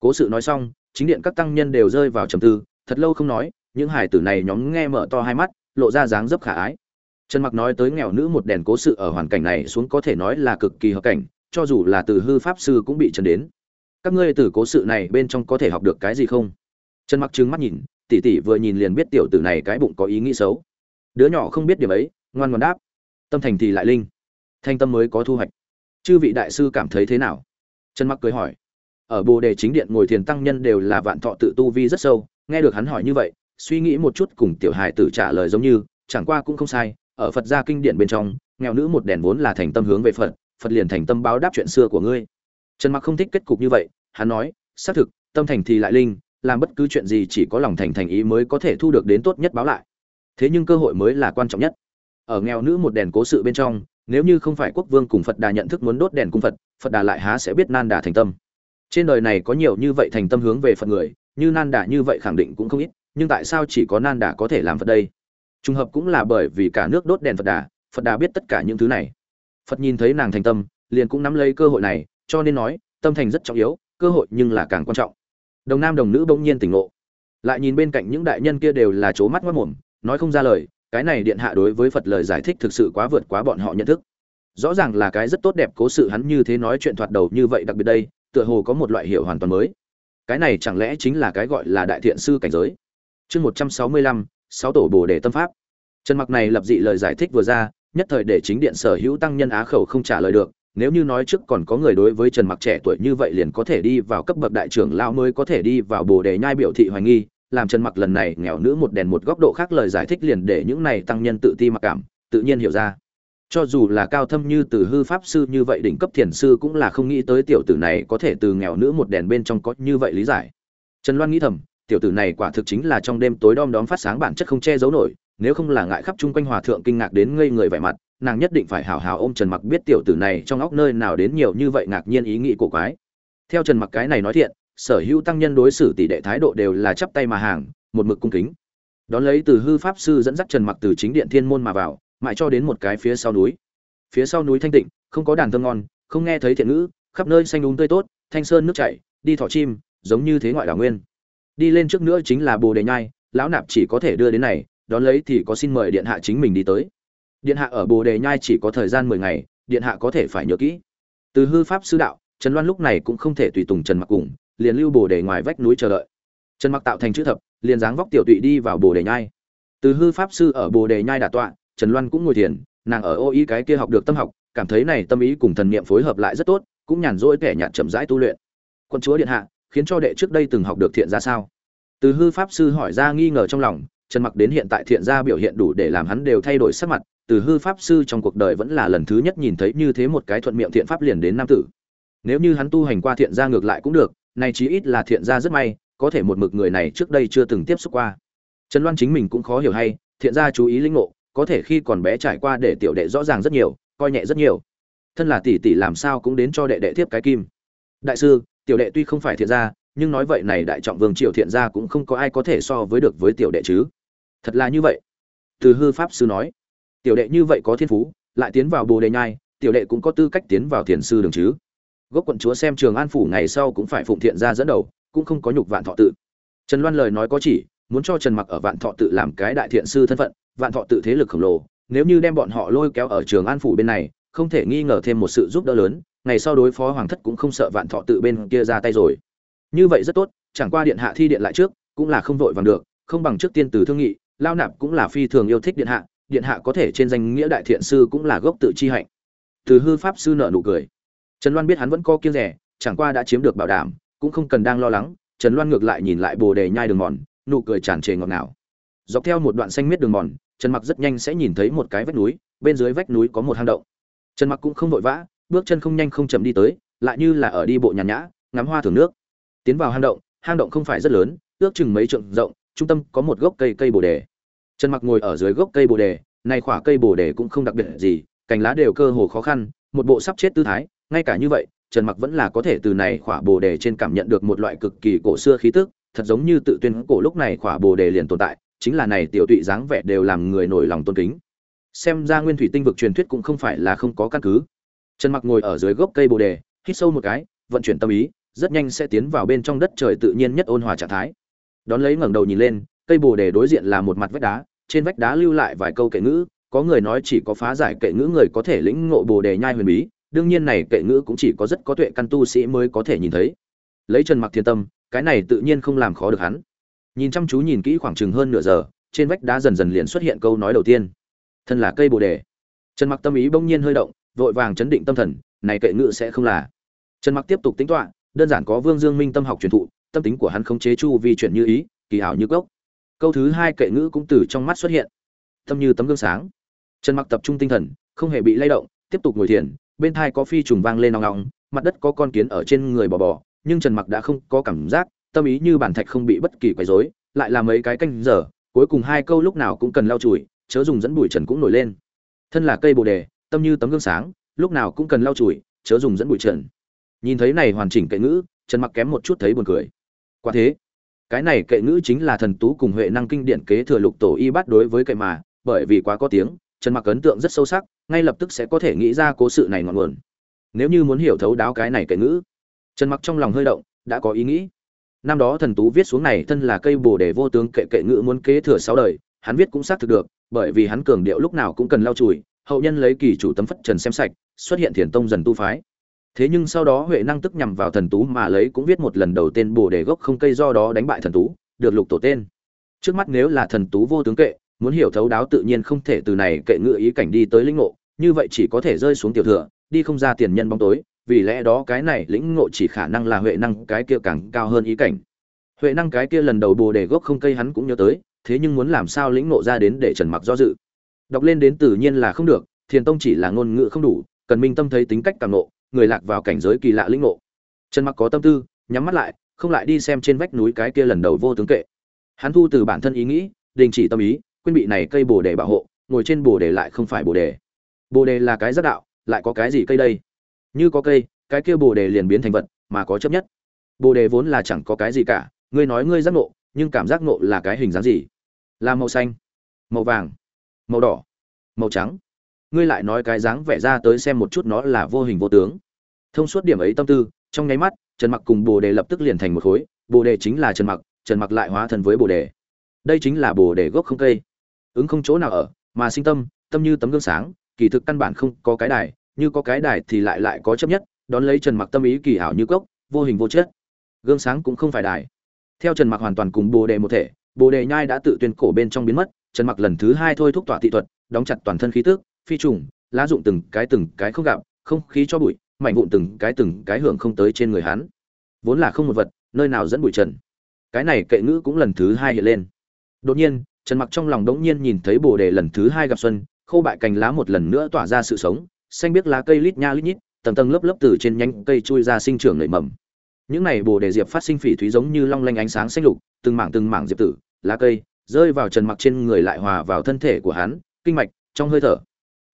S1: Cố sự nói xong, chính điện các tăng nhân đều rơi vào trầm tư, thật lâu không nói, những hải tử này nhóm nghe mở to hai mắt, lộ ra dáng dấp khả ái. Trần mặc nói tới nghèo nữ một đèn cố sự ở hoàn cảnh này xuống có thể nói là cực kỳ hợp cảnh, cho dù là từ hư pháp sư cũng bị trần đến các ngươi từ cố sự này bên trong có thể học được cái gì không? Trần mặc trừng mắt nhìn tỷ tỷ vừa nhìn liền biết tiểu tử này cái bụng có ý nghĩ xấu. Đứa nhỏ không biết điểm ấy, ngoan ngoan đáp. Tâm thành thì lại linh. Thanh tâm mới có thu hoạch. Chư vị đại sư cảm thấy thế nào? Trần mặc cười hỏi. Ở bồ đề chính điện ngồi thiền tăng nhân đều là vạn thọ tự tu vi rất sâu, nghe được hắn hỏi như vậy, suy nghĩ một chút cùng tiểu hài tử trả lời giống như, chẳng qua cũng không sai, ở phật gia kinh điển bên trong, nghèo nữ một đèn vốn là thành tâm hướng về phật phật liền thành tâm báo đáp chuyện xưa của ngươi trần mặc không thích kết cục như vậy, hắn nói, xác thực, tâm thành thì lại linh, làm bất cứ chuyện gì chỉ có lòng thành thành ý mới có thể thu được đến tốt nhất báo lại. Thế nhưng cơ hội mới là quan trọng nhất. Ở nghèo nữ một đèn cố sự bên trong, nếu như không phải quốc vương cùng phật đà nhận thức muốn đốt đèn cung phật phật đà lại há sẽ biết nan đà thành tâm. Trên đời này có nhiều như vậy thành tâm hướng về phật người, như nan đà như vậy khẳng định cũng không ít, nhưng tại sao chỉ có nan đà có thể làm phật đây? Trùng hợp cũng là bởi vì cả nước đốt đèn phật đà phật đà biết tất cả những thứ này. Phật nhìn thấy nàng thành tâm, liền cũng nắm lấy cơ hội này cho nên nói, tâm thành rất trọng yếu, cơ hội nhưng là càng quan trọng. Đồng nam đồng nữ bỗng nhiên tỉnh ngộ. Lại nhìn bên cạnh những đại nhân kia đều là c mắt mất mồm, nói không ra lời, cái này điện hạ đối với phật lời giải thích thực sự quá vượt quá bọn họ nhận thức. Rõ ràng là cái rất tốt đẹp cố sự hắn như thế nói chuyện thoạt đầu như vậy đặc biệt đây, tựa hồ có một loại hiểu hoàn toàn mới. Cái này chẳng lẽ chính là cái gọi là đại thiện sư cảnh giới? Chương một trăm sáu mươi lăm, sáu tổ bồ đề tâm pháp. Trần mặc này lập dị lời giải thích vừa ra, nhất thời để chính điện sở hữu tăng nhân á khẩu không trả lời được nếu như nói trước còn có người đối với trần mặc trẻ tuổi như vậy liền có thể đi vào cấp bậc đại trưởng lao mới có thể đi vào bồ đề nhai biểu thị hoài nghi, làm trần mặc lần này nghèo nữ một đèn một góc độ khác lời giải thích liền để những này tăng nhân tự ti mặc cảm, tự nhiên hiểu ra. Cho dù là cao thâm như từ hư pháp sư như vậy đỉnh cấp thiền sư cũng là không nghĩ tới tiểu tử này có thể từ nghèo nữ một đèn bên trong có như vậy lý giải. Trần loan nghĩ thầm, tiểu tử này quả thực chính là trong đêm tối đom đóm phát sáng bản chất không che giấu nổi, nếu không là ngại khắp chung quanh hòa thượng kinh ngạc đến ngây người vẻ mặt nàng nhất định phải hào hào ôm trần mặc biết tiểu tử này trong óc nơi nào đến nhiều như vậy ngạc nhiên ý nghĩ của quái. Theo trần mặc cái này nói thiện, sở hữu tăng nhân đối xử tỷ đệ thái độ đều là chắp tay mà hàng, một mực cung kính. Đón lấy từ hư pháp sư dẫn dắt trần mặc từ chính điện thiên môn mà vào, mãi cho đến một cái phía sau núi. Phía sau núi thanh tịnh, không có đàn thơm ngon, không nghe thấy thiện ngữ, khắp nơi xanh đúng tươi tốt, thanh sơn nước chảy, đi thỏ chim, giống như thế ngoại đảo nguyên. Đi lên trước nữa chính là bồ đề nhai, lão nạp chỉ có thể đưa đến này, đón lấy thì có xin mời điện hạ chính mình đi tới điện hạ ở bồ đề nhai chỉ có thời gian mười ngày, điện hạ có thể phải nhớ kỹ. Từ hư pháp sư đạo, trần loan lúc này cũng không thể tùy tùng trần mặc cùng, liền lưu bồ đề ngoài vách núi chờ đợi. Trần mặc tạo thành chữ thập, liền dáng vóc tiểu tụy đi vào bồ đề nhai. Từ hư pháp sư ở bồ đề nhai đà tọa, trần loan cũng ngồi thiền, nàng ở ô ý cái kia học được tâm học, cảm thấy này tâm ý cùng thần niệm phối hợp lại rất tốt, cũng nhàn rỗi kẻ nhạt chậm rãi tu luyện. Quân chúa điện hạ, khiến cho đệ trước đây từng học được thiện ra sao? Từ hư pháp sư hỏi ra nghi ngờ trong lòng, trần mặc đến hiện tại thiện gia biểu hiện đủ để làm hắn đều thay đổi sắc mặt từ hư pháp sư trong cuộc đời vẫn là lần thứ nhất nhìn thấy như thế một cái thuận miệng thiện pháp liền đến nam tử. Nếu như hắn tu hành qua thiện gia ngược lại cũng được, nay chí ít là thiện gia rất may, có thể một mực người này trước đây chưa từng tiếp xúc qua. Trần loan chính mình cũng khó hiểu hay, thiện gia chú ý linh ngộ, có thể khi còn bé trải qua để tiểu đệ rõ ràng rất nhiều, coi nhẹ rất nhiều. Thân là tỷ tỷ làm sao cũng đến cho đệ đệ tiếp cái kim. Đại sư, tiểu đệ tuy không phải thiện gia, nhưng nói vậy này đại trọng vương triều thiện gia cũng không có ai có thể so với được với tiểu đệ chứ. Thật là như vậy. Từ hư pháp sư nói tiểu đệ như vậy có thiên phú, lại tiến vào bồ đề nhai, tiểu đệ cũng có tư cách tiến vào thiền sư đường chứ. Gốc quận chúa xem trường an phủ ngày sau cũng phải phụng thiện gia dẫn đầu, cũng không có nhục vạn thọ tự. Trần loan lời nói có chỉ, muốn cho trần mặc ở vạn thọ tự làm cái đại thiện sư thân phận, vạn thọ tự thế lực khổng lồ, nếu như đem bọn họ lôi kéo ở trường an phủ bên này, không thể nghi ngờ thêm một sự giúp đỡ lớn, ngày sau đối phó hoàng thất cũng không sợ vạn thọ tự bên kia ra tay rồi. Như vậy rất tốt, chẳng qua điện hạ thi điện lại trước, cũng là không vội vàng được, không bằng trước tiên từ thương nghị, lao nạp cũng là phi thường yêu thích điện hạ điện hạ có thể trên danh nghĩa đại thiện sư cũng là gốc tự chi hạnh. Từ hư pháp sư nợ nụ cười. Trần loan biết hắn vẫn có kiêng rẻ, chẳng qua đã chiếm được bảo đảm, cũng không cần đang lo lắng. Trần loan ngược lại nhìn lại bồ đề nhai đường mòn, nụ cười tràn trề ngọt ngào. Dọc theo một đoạn xanh miết đường mòn, trần mặc rất nhanh sẽ nhìn thấy một cái vách núi, bên dưới vách núi có một hang động. Trần mặc cũng không vội vã, bước chân không nhanh không chậm đi tới, lại như là ở đi bộ nhàn nhã, ngắm hoa thưởng nước. Tiến vào hang động hang động không phải rất lớn, ước chừng mấy trượng rộng, trung tâm có một gốc cây cây bồ đề trần mặc ngồi ở dưới gốc cây bồ đề này khỏa cây bồ đề cũng không đặc biệt gì, cành lá đều cơ hồ khó khăn, một bộ sắp chết tư thái, ngay cả như vậy, trần mặc vẫn là có thể từ này khỏa bồ đề trên cảm nhận được một loại cực kỳ cổ xưa khí tức, thật giống như tự tuyên cổ lúc này khỏa bồ đề liền tồn tại, chính là này tiểu tụy dáng vẻ đều làm người nổi lòng tôn kính. Xem ra nguyên thủy tinh vực truyền thuyết cũng không phải là không có căn cứ. Trần mặc ngồi ở dưới gốc cây bồ đề, hít sâu một cái, vận chuyển tâm ý, rất nhanh sẽ tiến vào bên trong đất trời tự nhiên nhất ôn hòa trạng thái. Đón lấy ngẩng đầu nhìn lên, cây bồ đề đối diện là một mặt vách đá trên vách đá lưu lại vài câu kệ ngữ, có người nói chỉ có phá giải kệ ngữ người có thể lĩnh ngộ bồ đề nhai huyền bí, đương nhiên này kệ ngữ cũng chỉ có rất có tuệ căn tu sĩ mới có thể nhìn thấy. Lấy trần mặc thiên tâm, cái này tự nhiên không làm khó được hắn. Nhìn chăm chú nhìn kỹ khoảng chừng hơn nửa giờ, trên vách đá dần dần liền xuất hiện câu nói đầu tiên. Thân là cây bồ đề. Trần mặc tâm ý bỗng nhiên hơi động, vội vàng chấn định tâm thần, này kệ ngữ sẽ không là. Trần mặc tiếp tục tính toán, đơn giản có vương dương minh tâm học truyền thụ, tâm tính của hắn không chế chu vi chuyển như ý, kỳ hảo như gốc câu thứ hai kệ ngữ cũng từ trong mắt xuất hiện. Tâm như tấm gương sáng. Trần mặc tập trung tinh thần, không hề bị lay động, tiếp tục ngồi thiền, bên thai có phi trùng vang lên nòng nòng mặt đất có con kiến ở trên người bò bò, nhưng trần mặc đã không có cảm giác, tâm ý như bản thạch không bị bất kỳ quấy rối, lại là mấy cái canh giờ, cuối cùng hai câu lúc nào cũng cần lau chùi, chớ dùng dẫn bụi trần cũng nổi lên. Thân là cây bồ đề, tâm như tấm gương sáng, lúc nào cũng cần lau chùi, chớ dùng dẫn bụi trần. Nhìn thấy này hoàn chỉnh kệ ngữ, trần mặc kém một chút thấy buồn cười. Quả thế cái này kệ ngữ chính là thần tú cùng huệ năng kinh điển kế thừa lục tổ y bắt đối với kệ mà, bởi vì quá có tiếng, trần mặc ấn tượng rất sâu sắc, ngay lập tức sẽ có thể nghĩ ra cố sự này ngọn nguồn. Nếu như muốn hiểu thấu đáo cái này kệ ngữ, trần mặc trong lòng hơi động, đã có ý nghĩ. Năm đó thần tú viết xuống này thân là cây bồ đề vô tướng kệ kệ ngữ muốn kế thừa sáu đời, hắn viết cũng xác thực được, bởi vì hắn cường điệu lúc nào cũng cần lau chùi, hậu nhân lấy kỳ chủ tấm phất trần xem sạch, xuất hiện thiền tông dần tu phái thế nhưng sau đó huệ năng tức nhằm vào thần tú mà lấy cũng viết một lần đầu tên bồ đề gốc không cây do đó đánh bại thần tú, được lục tổ tên. Trước mắt nếu là thần tú vô tướng kệ, muốn hiểu thấu đáo tự nhiên không thể từ này kệ ngự ý cảnh đi tới lĩnh ngộ, như vậy chỉ có thể rơi xuống tiểu thừa, đi không ra tiền nhân bóng tối, vì lẽ đó cái này lĩnh ngộ chỉ khả năng là huệ năng cái kia càng cao hơn ý cảnh. Huệ năng cái kia lần đầu bồ đề gốc không cây hắn cũng nhớ tới, thế nhưng muốn làm sao lĩnh ngộ ra đến để trần mặc do dự. Đọc lên đến tự nhiên là không được, thiền tông chỉ là ngôn ngữ không đủ, cần minh tâm thấy tính cách càng ngộ người lạc vào cảnh giới kỳ lạ lĩnh ngộ. Trần mặc có tâm tư, nhắm mắt lại, không lại đi xem trên vách núi cái kia lần đầu vô tướng kệ. Hắn thu từ bản thân ý nghĩ, đình chỉ tâm ý, quên bị này cây bồ đề bảo hộ, ngồi trên bồ đề lại không phải bồ đề. Bồ đề là cái giác đạo, lại có cái gì cây đây? Như có cây, cái kia bồ đề liền biến thành vật, mà có chấp nhất. Bồ đề vốn là chẳng có cái gì cả, ngươi nói ngươi giác ngộ, nhưng cảm giác ngộ là cái hình dáng gì? Là màu xanh, màu vàng, màu đỏ, màu trắng ngươi lại nói cái dáng vẻ ra tới xem một chút nó là vô hình vô tướng. Thông suốt điểm ấy tâm tư trong nháy mắt trần mặc cùng bồ đề lập tức liền thành một khối bồ đề chính là trần mặc trần mặc lại hóa thân với bồ đề. Đây chính là bồ đề gốc không cây. Ứng không chỗ nào ở mà sinh tâm tâm như tấm gương sáng kỳ thực căn bản không có cái đài như có cái đài thì lại lại có chấp nhất đón lấy trần mặc tâm ý kỳ ảo như gốc, vô hình vô chất. Gương sáng cũng không phải đài. Theo trần mặc hoàn toàn cùng bồ đề một thể bồ đề nhai đã tự tuyên cổ bên trong biến mất trần mặc lần thứ hai thôi thúc tỏa thị thuật đóng chặt toàn thân khí tức phi trùng, lá dụng từng cái từng cái không gặp, không khí cho bụi, mảnh vụn từng cái từng cái hưởng không tới trên người hắn. Vốn là không một vật, nơi nào dẫn bụi trần. Cái này kệ ngữ cũng lần thứ hai hiện lên. Đột nhiên, trần mặc trong lòng đống nhiên nhìn thấy bồ đề lần thứ hai gặp xuân, khô bại cành lá một lần nữa tỏa ra sự sống, xanh biết lá cây lít nha lít nhít, tầng tầng lớp lớp từ trên nhánh cây chui ra sinh trưởng nảy mầm. Những này bồ đề diệp phát sinh phỉ thúy giống như long lanh ánh sáng xanh lục, từng mảng từng mảng diệp tử, lá cây, rơi vào trần mặc trên người lại hòa vào thân thể của hắn, kinh mạch, trong hơi thở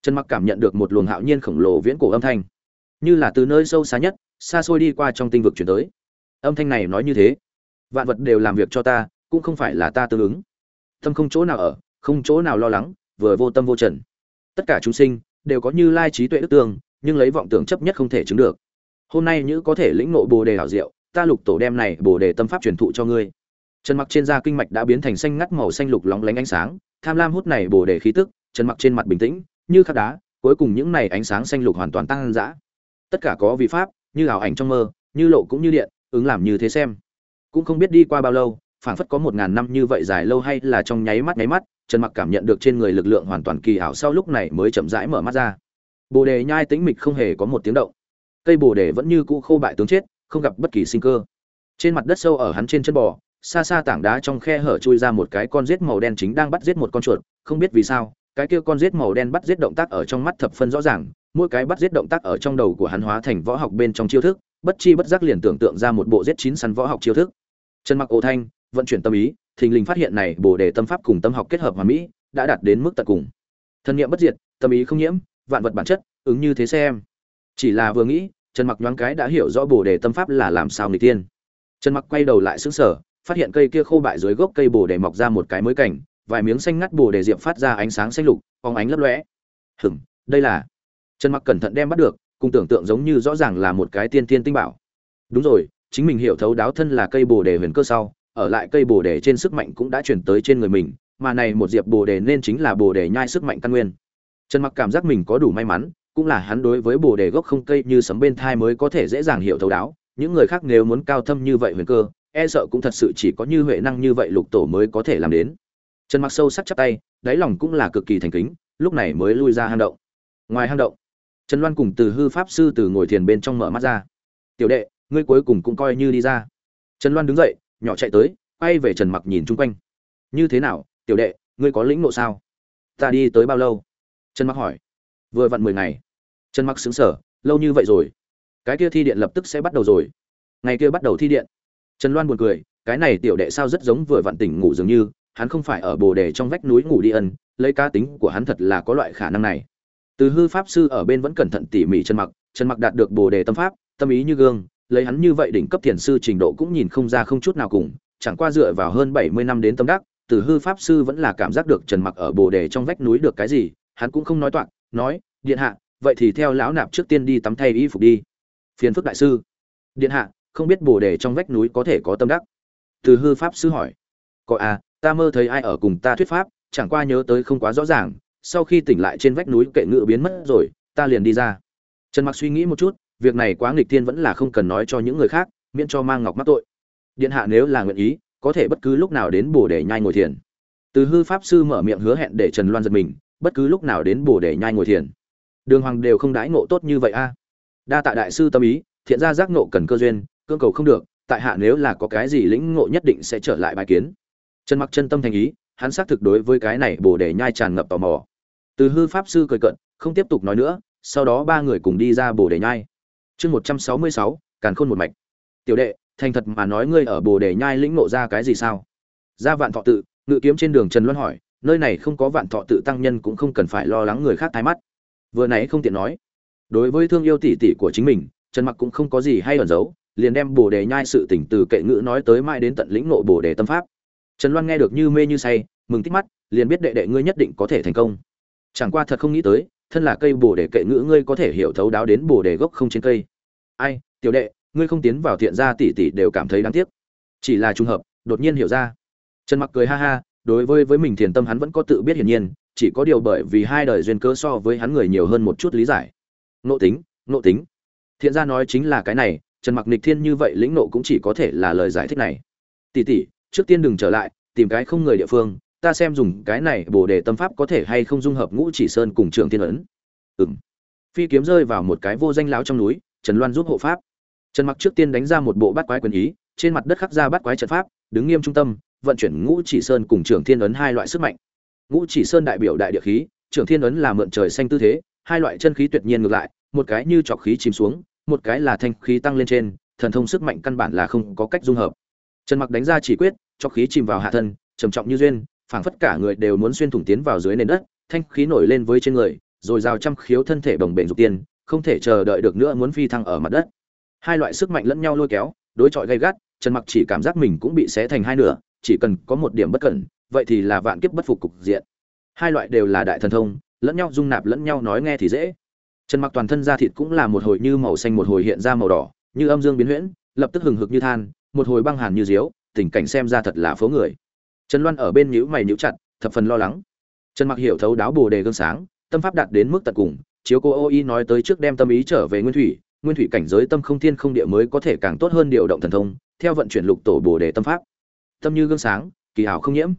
S1: trần mặc cảm nhận được một luồng hạo nhiên khổng lồ viễn cổ âm thanh. Như là từ nơi sâu xa nhất, xa xôi đi qua trong tinh vực chuyển tới. Âm thanh này nói như thế, vạn vật đều làm việc cho ta, cũng không phải là ta tương ứng. Tâm không chỗ nào ở, không chỗ nào lo lắng, vừa vô tâm vô trần. Tất cả chúng sinh đều có như lai trí tuệ đức tương, nhưng lấy vọng tưởng chấp nhất không thể chứng được. Hôm nay như có thể lĩnh ngộ bồ đề hảo diệu, ta lục tổ đem này bồ đề tâm pháp truyền thụ cho ngươi. Trần mặc trên da kinh mạch đã biến thành xanh ngắt màu xanh lục lóng lánh ánh sáng, tham lam hút này bồ đề khí tức, trần mặc trên mặt bình tĩnh như khắc đá, cuối cùng những này ánh sáng xanh lục hoàn toàn tăng dã. Tất cả có vị pháp, như ảo ảnh trong mơ, như lộ cũng như điện, ứng làm như thế xem. Cũng không biết đi qua bao lâu, phảng phất có một ngàn năm như vậy dài lâu hay là trong nháy mắt nháy mắt, trần mặc cảm nhận được trên người lực lượng hoàn toàn kỳ ảo sau lúc này mới chậm rãi mở mắt ra. Bồ đề nhai tĩnh mịch không hề có một tiếng động. Cây bồ đề vẫn như cũ khô bại tướng chết, không gặp bất kỳ sinh cơ. Trên mặt đất sâu ở hắn trên chân bò, xa xa tảng đá trong khe hở chui ra một cái con rết màu đen chính đang bắt giết một con chuột, không biết vì sao cái kia con rết màu đen bắt giết động tác ở trong mắt thập phân rõ ràng, mỗi cái bắt giết động tác ở trong đầu của hắn hóa thành võ học bên trong chiêu thức, bất chi bất giác liền tưởng tượng ra một bộ giết chín săn võ học chiêu thức. Trần mặc ổ thanh, vận chuyển tâm ý, thình lình phát hiện này bồ đề tâm pháp cùng tâm học kết hợp hòa mỹ, đã đạt đến mức tận cùng. Thân nghiệm bất diệt, tâm ý không nhiễm, vạn vật bản chất, ứng như thế xem. Chỉ là vừa nghĩ, trần mặc nhoáng cái đã hiểu rõ bồ đề tâm pháp là làm sao người tiên trần mặc quay đầu lại sững sờ, phát hiện cây kia khô bại dưới gốc cây bồ đề mọc ra một cái mới cảnh vài miếng xanh ngắt bồ đề diệp phát ra ánh sáng xanh lục, phóng ánh lấp lóe. Hửng đây là. Trần mặc cẩn thận đem bắt được, cùng tưởng tượng giống như rõ ràng là một cái tiên tiên tinh bảo. Đúng rồi, chính mình hiểu thấu đáo thân là cây bồ đề huyền cơ sau, ở lại cây bồ đề trên sức mạnh cũng đã chuyển tới trên người mình, mà này một diệp bồ đề nên chính là bồ đề nhai sức mạnh căn nguyên. Trần mặc cảm giác mình có đủ may mắn, cũng là hắn đối với bồ đề gốc không cây như sấm bên thai mới có thể dễ dàng hiểu thấu đáo. Những người khác nếu muốn cao thâm như vậy huyền cơ e sợ cũng thật sự chỉ có như huệ năng như vậy lục tổ mới có thể làm đến trần mặc sâu sắc chắp tay, đáy lòng cũng là cực kỳ thành kính, lúc này mới lui ra hang động. Ngoài hang động, trần loan cùng từ hư pháp sư từ ngồi thiền bên trong mở mắt ra. Tiểu đệ, ngươi cuối cùng cũng coi như đi ra. Trần loan đứng dậy, nhỏ chạy tới, quay về trần mặc nhìn chung quanh. Như thế nào, tiểu đệ, ngươi có lĩnh nộ sao? Ta đi tới bao lâu? Trần mặc hỏi. Vừa vặn mười ngày. Trần mặc xứng sở lâu như vậy rồi. Cái kia thi điện lập tức sẽ bắt đầu rồi. Ngày kia bắt đầu thi điện. Trần loan buồn cười, cái này tiểu đệ sao rất giống vừa vặn tỉnh ngủ dường như hắn không phải ở bồ đề trong vách núi ngủ đi ân, lấy cá tính của hắn thật là có loại khả năng này. Từ hư pháp sư ở bên vẫn cẩn thận tỉ mỉ trần mặc trần mặc đạt được bồ đề tâm pháp, tâm ý như gương, lấy hắn như vậy đỉnh cấp thiền sư trình độ cũng nhìn không ra không chút nào cùng, chẳng qua dựa vào hơn 70 năm đến tâm đắc, từ hư pháp sư vẫn là cảm giác được trần mặc ở bồ đề trong vách núi được cái gì, hắn cũng không nói toạc, nói, điện hạ, vậy thì theo lão nạp trước tiên đi tắm thay y phục đi. Phiền phức đại sư. Điện hạ, không biết bồ đề trong vách núi có thể có tâm đắc? Từ hư pháp sư hỏi. Có à ta mơ thấy ai ở cùng ta thuyết pháp, chẳng qua nhớ tới không quá rõ ràng, sau khi tỉnh lại trên vách núi kệ ngự biến mất rồi, ta liền đi ra. Trần mặc suy nghĩ một chút, việc này quá nghịch thiên vẫn là không cần nói cho những người khác, miễn cho mang ngọc mắc tội. Điện hạ nếu là nguyện ý, có thể bất cứ lúc nào đến bồ để nhai ngồi thiền. Từ hư pháp sư mở miệng hứa hẹn để trần loan giật mình, bất cứ lúc nào đến bồ để nhai ngồi thiền. Đường hoàng đều không đãi ngộ tốt như vậy a. Đa tạ đại sư tâm ý, thiện ra giác ngộ cần cơ duyên cương cầu không được, tại hạ nếu là có cái gì lĩnh ngộ nhất định sẽ trở lại bài kiến trần mặc chân tâm thành ý, hắn xác thực đối với cái này bồ đề nhai tràn ngập tò mò. Từ hư pháp sư cười cận, không tiếp tục nói nữa, sau đó ba người cùng đi ra bồ đề nhai. Chương một trăm sáu mươi sáu, càn khôn một mạch. Tiểu đệ, thành thật mà nói ngươi ở bồ đề nhai lĩnh ngộ ra cái gì sao? Ra vạn thọ tự, ngự kiếm trên đường trần luân hỏi, nơi này không có vạn thọ tự tăng nhân cũng không cần phải lo lắng người khác thái mắt. Vừa nãy không tiện nói. Đối với thương yêu tỷ tỷ của chính mình, trần mặc cũng không có gì hay ẩn giấu, liền đem bồ đề nhai sự tỉnh từ kệ ngữ nói tới mãi đến tận lĩnh ngộ bồ đề tâm pháp trần loan nghe được như mê như say, mừng tích mắt, liền biết đệ đệ ngươi nhất định có thể thành công. Chẳng qua thật không nghĩ tới, thân là cây bồ đề kệ ngữ ngươi có thể hiểu thấu đáo đến bồ đề gốc không trên cây. Ai, tiểu đệ, ngươi không tiến vào thiện gia tỷ tỷ đều cảm thấy đáng tiếc. Chỉ là trùng hợp, đột nhiên hiểu ra. Trần mặc cười ha ha, đối với với mình thiền tâm hắn vẫn có tự biết hiển nhiên, chỉ có điều bởi vì hai đời duyên cớ so với hắn người nhiều hơn một chút lý giải. Nộ tính nộ tính. Thiện gia nói chính là cái này, trần mặc nịch thiên như vậy lĩnh nộ cũng chỉ có thể là lời giải thích này. Tỷ tỷ trước tiên đừng trở lại, tìm cái không người địa phương, ta xem dùng cái này bồ đề tâm pháp có thể hay không dung hợp ngũ chỉ sơn cùng trường thiên ấn. Ừm. Phi kiếm rơi vào một cái vô danh láo trong núi, trần loan giúp hộ pháp. Trần mặc trước tiên đánh ra một bộ bát quái quyền ý, trên mặt đất khắc ra bát quái trận pháp, đứng nghiêm trung tâm, vận chuyển ngũ chỉ sơn cùng trường thiên ấn hai loại sức mạnh. Ngũ chỉ sơn đại biểu đại địa khí, trường thiên ấn là mượn trời xanh tư thế, hai loại chân khí tuyệt nhiên ngược lại, một cái như trọc khí chìm xuống, một cái là thanh khí tăng lên trên, thần thông sức mạnh căn bản là không có cách dung hợp. Trần mặc đánh ra chỉ quyết cho khí chìm vào hạ thân, trầm trọng như duyên, phảng phất cả người đều muốn xuyên thủng tiến vào dưới nền đất, thanh khí nổi lên với trên người, rồi rào trăm khiếu thân thể bồng bềnh dục tiên, không thể chờ đợi được nữa muốn phi thăng ở mặt đất. Hai loại sức mạnh lẫn nhau lôi kéo, đối chọi gay gắt, trần mặc chỉ cảm giác mình cũng bị xé thành hai nửa, chỉ cần có một điểm bất cẩn, vậy thì là vạn kiếp bất phục cục diện. Hai loại đều là đại thần thông, lẫn nhau dung nạp lẫn nhau nói nghe thì dễ. Trần mặc toàn thân da thịt cũng là một hồi như màu xanh một hồi hiện ra màu đỏ, như âm dương biến huyễn, lập tức hừng hực như than, một hồi băng hàn như diếu tình cảnh xem ra thật là phố người. Trần loan ở bên nhíu mày nhíu chặt, thập phần lo lắng. Trần mặc hiểu thấu đáo bồ đề gương sáng, tâm pháp đạt đến mức tận cùng, chiếu cô ô y nói tới trước đem tâm ý trở về nguyên thủy nguyên thủy cảnh giới tâm không thiên không địa mới có thể càng tốt hơn điều động thần thông, theo vận chuyển lục tổ bồ đề tâm pháp. Tâm như gương sáng, kỳ hảo không nhiễm.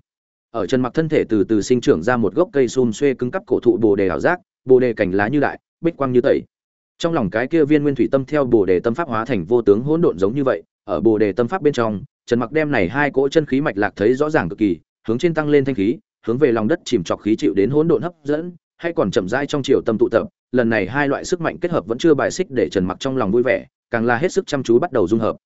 S1: Ở Trần mặc thân thể từ từ sinh trưởng ra một gốc cây xum xuê cứng cắp cổ thụ bồ đề hảo giác, bồ đề cảnh lá như đại, bích quang như tẩy. Trong lòng cái kia viên nguyên thủy tâm theo bồ đề tâm pháp hóa thành vô tướng hỗn độn giống như vậy, ở bồ đề tâm pháp bên trong trần mặc đem này hai cỗ chân khí mạch lạc thấy rõ ràng cực kỳ, hướng trên tăng lên thanh khí, hướng về lòng đất chìm trọc khí chịu đến hỗn độn hấp dẫn, hay còn chậm rãi trong chiều tâm tụ tập. Lần này hai loại sức mạnh kết hợp vẫn chưa bài xích để trần mặc trong lòng vui vẻ, càng là hết sức chăm chú bắt đầu dung hợp.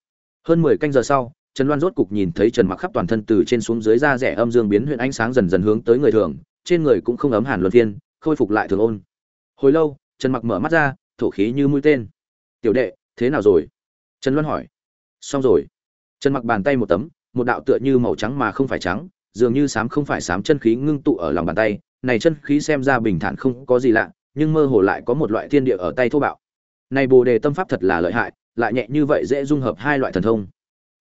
S1: Hơn 10 canh giờ sau, trần loan rốt cục nhìn thấy trần mặc khắp toàn thân từ trên xuống dưới da rẻ âm dương biến huyện ánh sáng dần dần hướng tới người thường, trên người cũng không ấm hàn luân phiên, khôi phục lại thường ôn. Hồi lâu, trần mặc mở mắt ra, thổ khí như mũi tên. Tiểu đệ, thế nào rồi? Trần loan hỏi. Xong rồi trần mặc bàn tay một tấm, một đạo tựa như màu trắng mà không phải trắng, dường như sám không phải sám chân khí ngưng tụ ở lòng bàn tay. Này chân khí xem ra bình thản không có gì lạ, nhưng mơ hồ lại có một loại thiên địa ở tay thô bạo. Này bồ đề tâm pháp thật là lợi hại, lại nhẹ như vậy dễ dung hợp hai loại thần thông.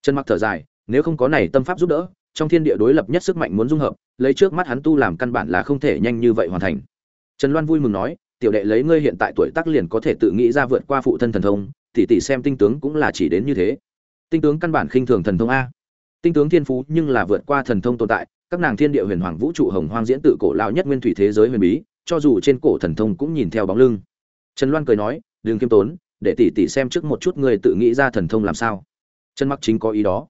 S1: Trần mặc thở dài, nếu không có này tâm pháp giúp đỡ, trong thiên địa đối lập nhất sức mạnh muốn dung hợp, lấy trước mắt hắn tu làm căn bản là không thể nhanh như vậy hoàn thành. Trần loan vui mừng nói, tiểu đệ lấy ngươi hiện tại tuổi tác liền có thể tự nghĩ ra vượt qua phụ thân thần thông, tỷ tỷ xem tinh tướng cũng là chỉ đến như thế tinh tướng căn bản khinh thường thần thông a. Tinh tướng thiên phú nhưng là vượt qua thần thông tồn tại, các nàng thiên địa huyền hoàng vũ trụ hồng hoang diễn tự cổ lao nhất nguyên thủy thế giới huyền bí, cho dù trên cổ thần thông cũng nhìn theo bóng lưng. Trần loan cười nói đừng kiêm tốn, để tỷ tỷ xem trước một chút người tự nghĩ ra thần thông làm sao. Trần mặc chính có ý đó.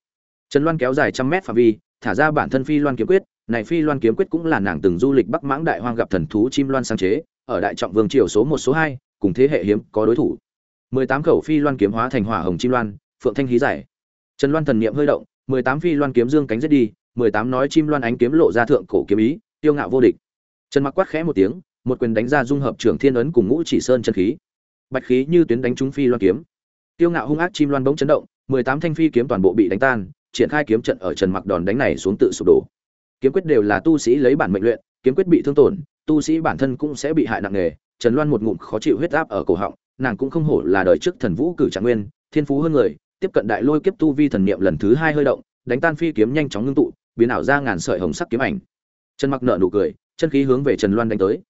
S1: Trần loan kéo dài trăm mét phạm vi, thả ra bản thân phi loan kiếm quyết, này phi loan kiếm quyết cũng là nàng từng du lịch bắc mãng đại hoang gặp thần thú chim loan sáng chế, ở đại trọng vương triều số một, số hai, cùng thế hệ hiếm có đối thủ. Mười tám khẩu phi loan kiếm hóa thành hỏa hồng chim loan phượng thanh hí giải. Trần loan thần niệm hơi động, mười tám phi loan kiếm dương cánh giết đi, mười tám nói chim loan ánh kiếm lộ ra thượng cổ kiếm ý, tiêu ngạo vô địch. Trần mặc quát khẽ một tiếng, một quyền đánh ra dung hợp trưởng thiên ấn cùng ngũ chỉ sơn chân khí. Bạch khí như tuyến đánh trúng phi loan kiếm. Tiêu ngạo hung ác chim loan bỗng chấn động, mười tám thanh phi kiếm toàn bộ bị đánh tan, triển khai kiếm trận ở trần mặc đòn đánh này xuống tự sụp đổ. Kiếm quyết đều là tu sĩ lấy bản mệnh luyện, kiếm quyết bị thương tổn, tu sĩ bản thân cũng sẽ bị hại nặng nề. Trần loan một ngụm khó chịu huyết áp ở cổ họng, nàng cũng không hổ là đời trước thần vũ cử trạng nguyên, thiên phú hơn người tiếp cận đại lôi kiếp tu vi thần niệm lần thứ hai hơi động, đánh tan phi kiếm nhanh chóng ngưng tụ, biến ảo ra ngàn sợi hồng sắc kiếm ảnh. Trần mặc nở nụ cười, chân khí hướng về trần loan đánh tới.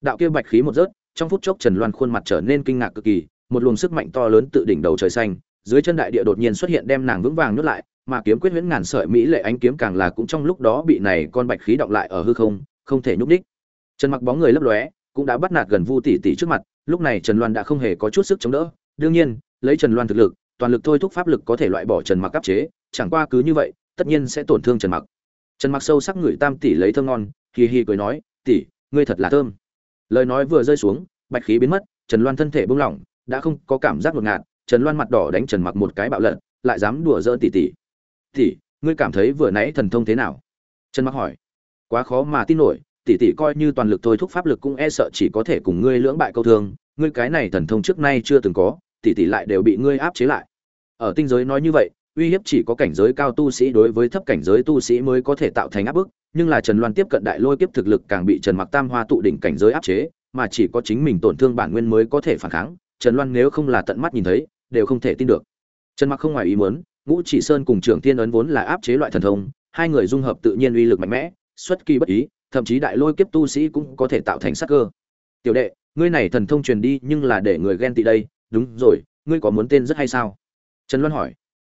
S1: Đạo kia bạch khí một rớt, trong phút chốc trần loan khuôn mặt trở nên kinh ngạc cực kỳ, một luồng sức mạnh to lớn tự đỉnh đầu trời xanh, dưới chân đại địa đột nhiên xuất hiện đem nàng vững vàng nuốt lại, mà kiếm quyết huyễn ngàn sợi mỹ lệ ánh kiếm càng là cũng trong lúc đó bị này con bạch khí động lại ở hư không không thể nhúc nhích. trần mặc bóng người lấp lóe, cũng đã bắt nạt gần vu tỷ tỷ trước mặt, lúc này trần loan đã không hề có chút sức chống đỡ. Đương nhiên, lấy trần loan thực lực toàn lực thôi thúc pháp lực có thể loại bỏ trần mặc áp chế, chẳng qua cứ như vậy, tất nhiên sẽ tổn thương trần mặc. Trần mặc sâu sắc ngửi tam tỷ lấy thơm ngon, hì hì cười nói, tỷ, ngươi thật là thơm. Lời nói vừa rơi xuống, bạch khí biến mất, trần loan thân thể buông lỏng, đã không có cảm giác ngột ngạt, trần loan mặt đỏ đánh trần mặc một cái bạo lận lại dám đùa dỡ tỷ tỷ. Tỷ, ngươi cảm thấy vừa nãy thần thông thế nào? Trần mặc hỏi. Quá khó mà tin nổi, tỷ tỷ coi như toàn lực thôi thúc pháp lực cũng e sợ chỉ có thể cùng ngươi lưỡng bại câu thương, ngươi cái này thần thông trước nay chưa từng có tỷ tỷ lại đều bị ngươi áp chế lại. Ở tinh giới nói như vậy, uy hiếp chỉ có cảnh giới cao tu sĩ đối với thấp cảnh giới tu sĩ mới có thể tạo thành áp bức, nhưng là trần loan tiếp cận đại lôi kiếp thực lực càng bị trần mặc tam hoa tụ đỉnh cảnh giới áp chế, mà chỉ có chính mình tổn thương bản nguyên mới có thể phản kháng, trần loan nếu không là tận mắt nhìn thấy, đều không thể tin được. Trần mặc không ngoài ý muốn, ngũ chỉ sơn cùng trưởng thiên ấn vốn là áp chế loại thần thông, hai người dung hợp tự nhiên uy lực mạnh mẽ, xuất kỳ bất ý, thậm chí đại lôi kiếp tu sĩ cũng có thể tạo thành sắc cơ. Tiểu đệ, ngươi này thần thông truyền đi nhưng là để người ghen tị đây đúng rồi, ngươi có muốn tên rất hay sao? Trần loan hỏi.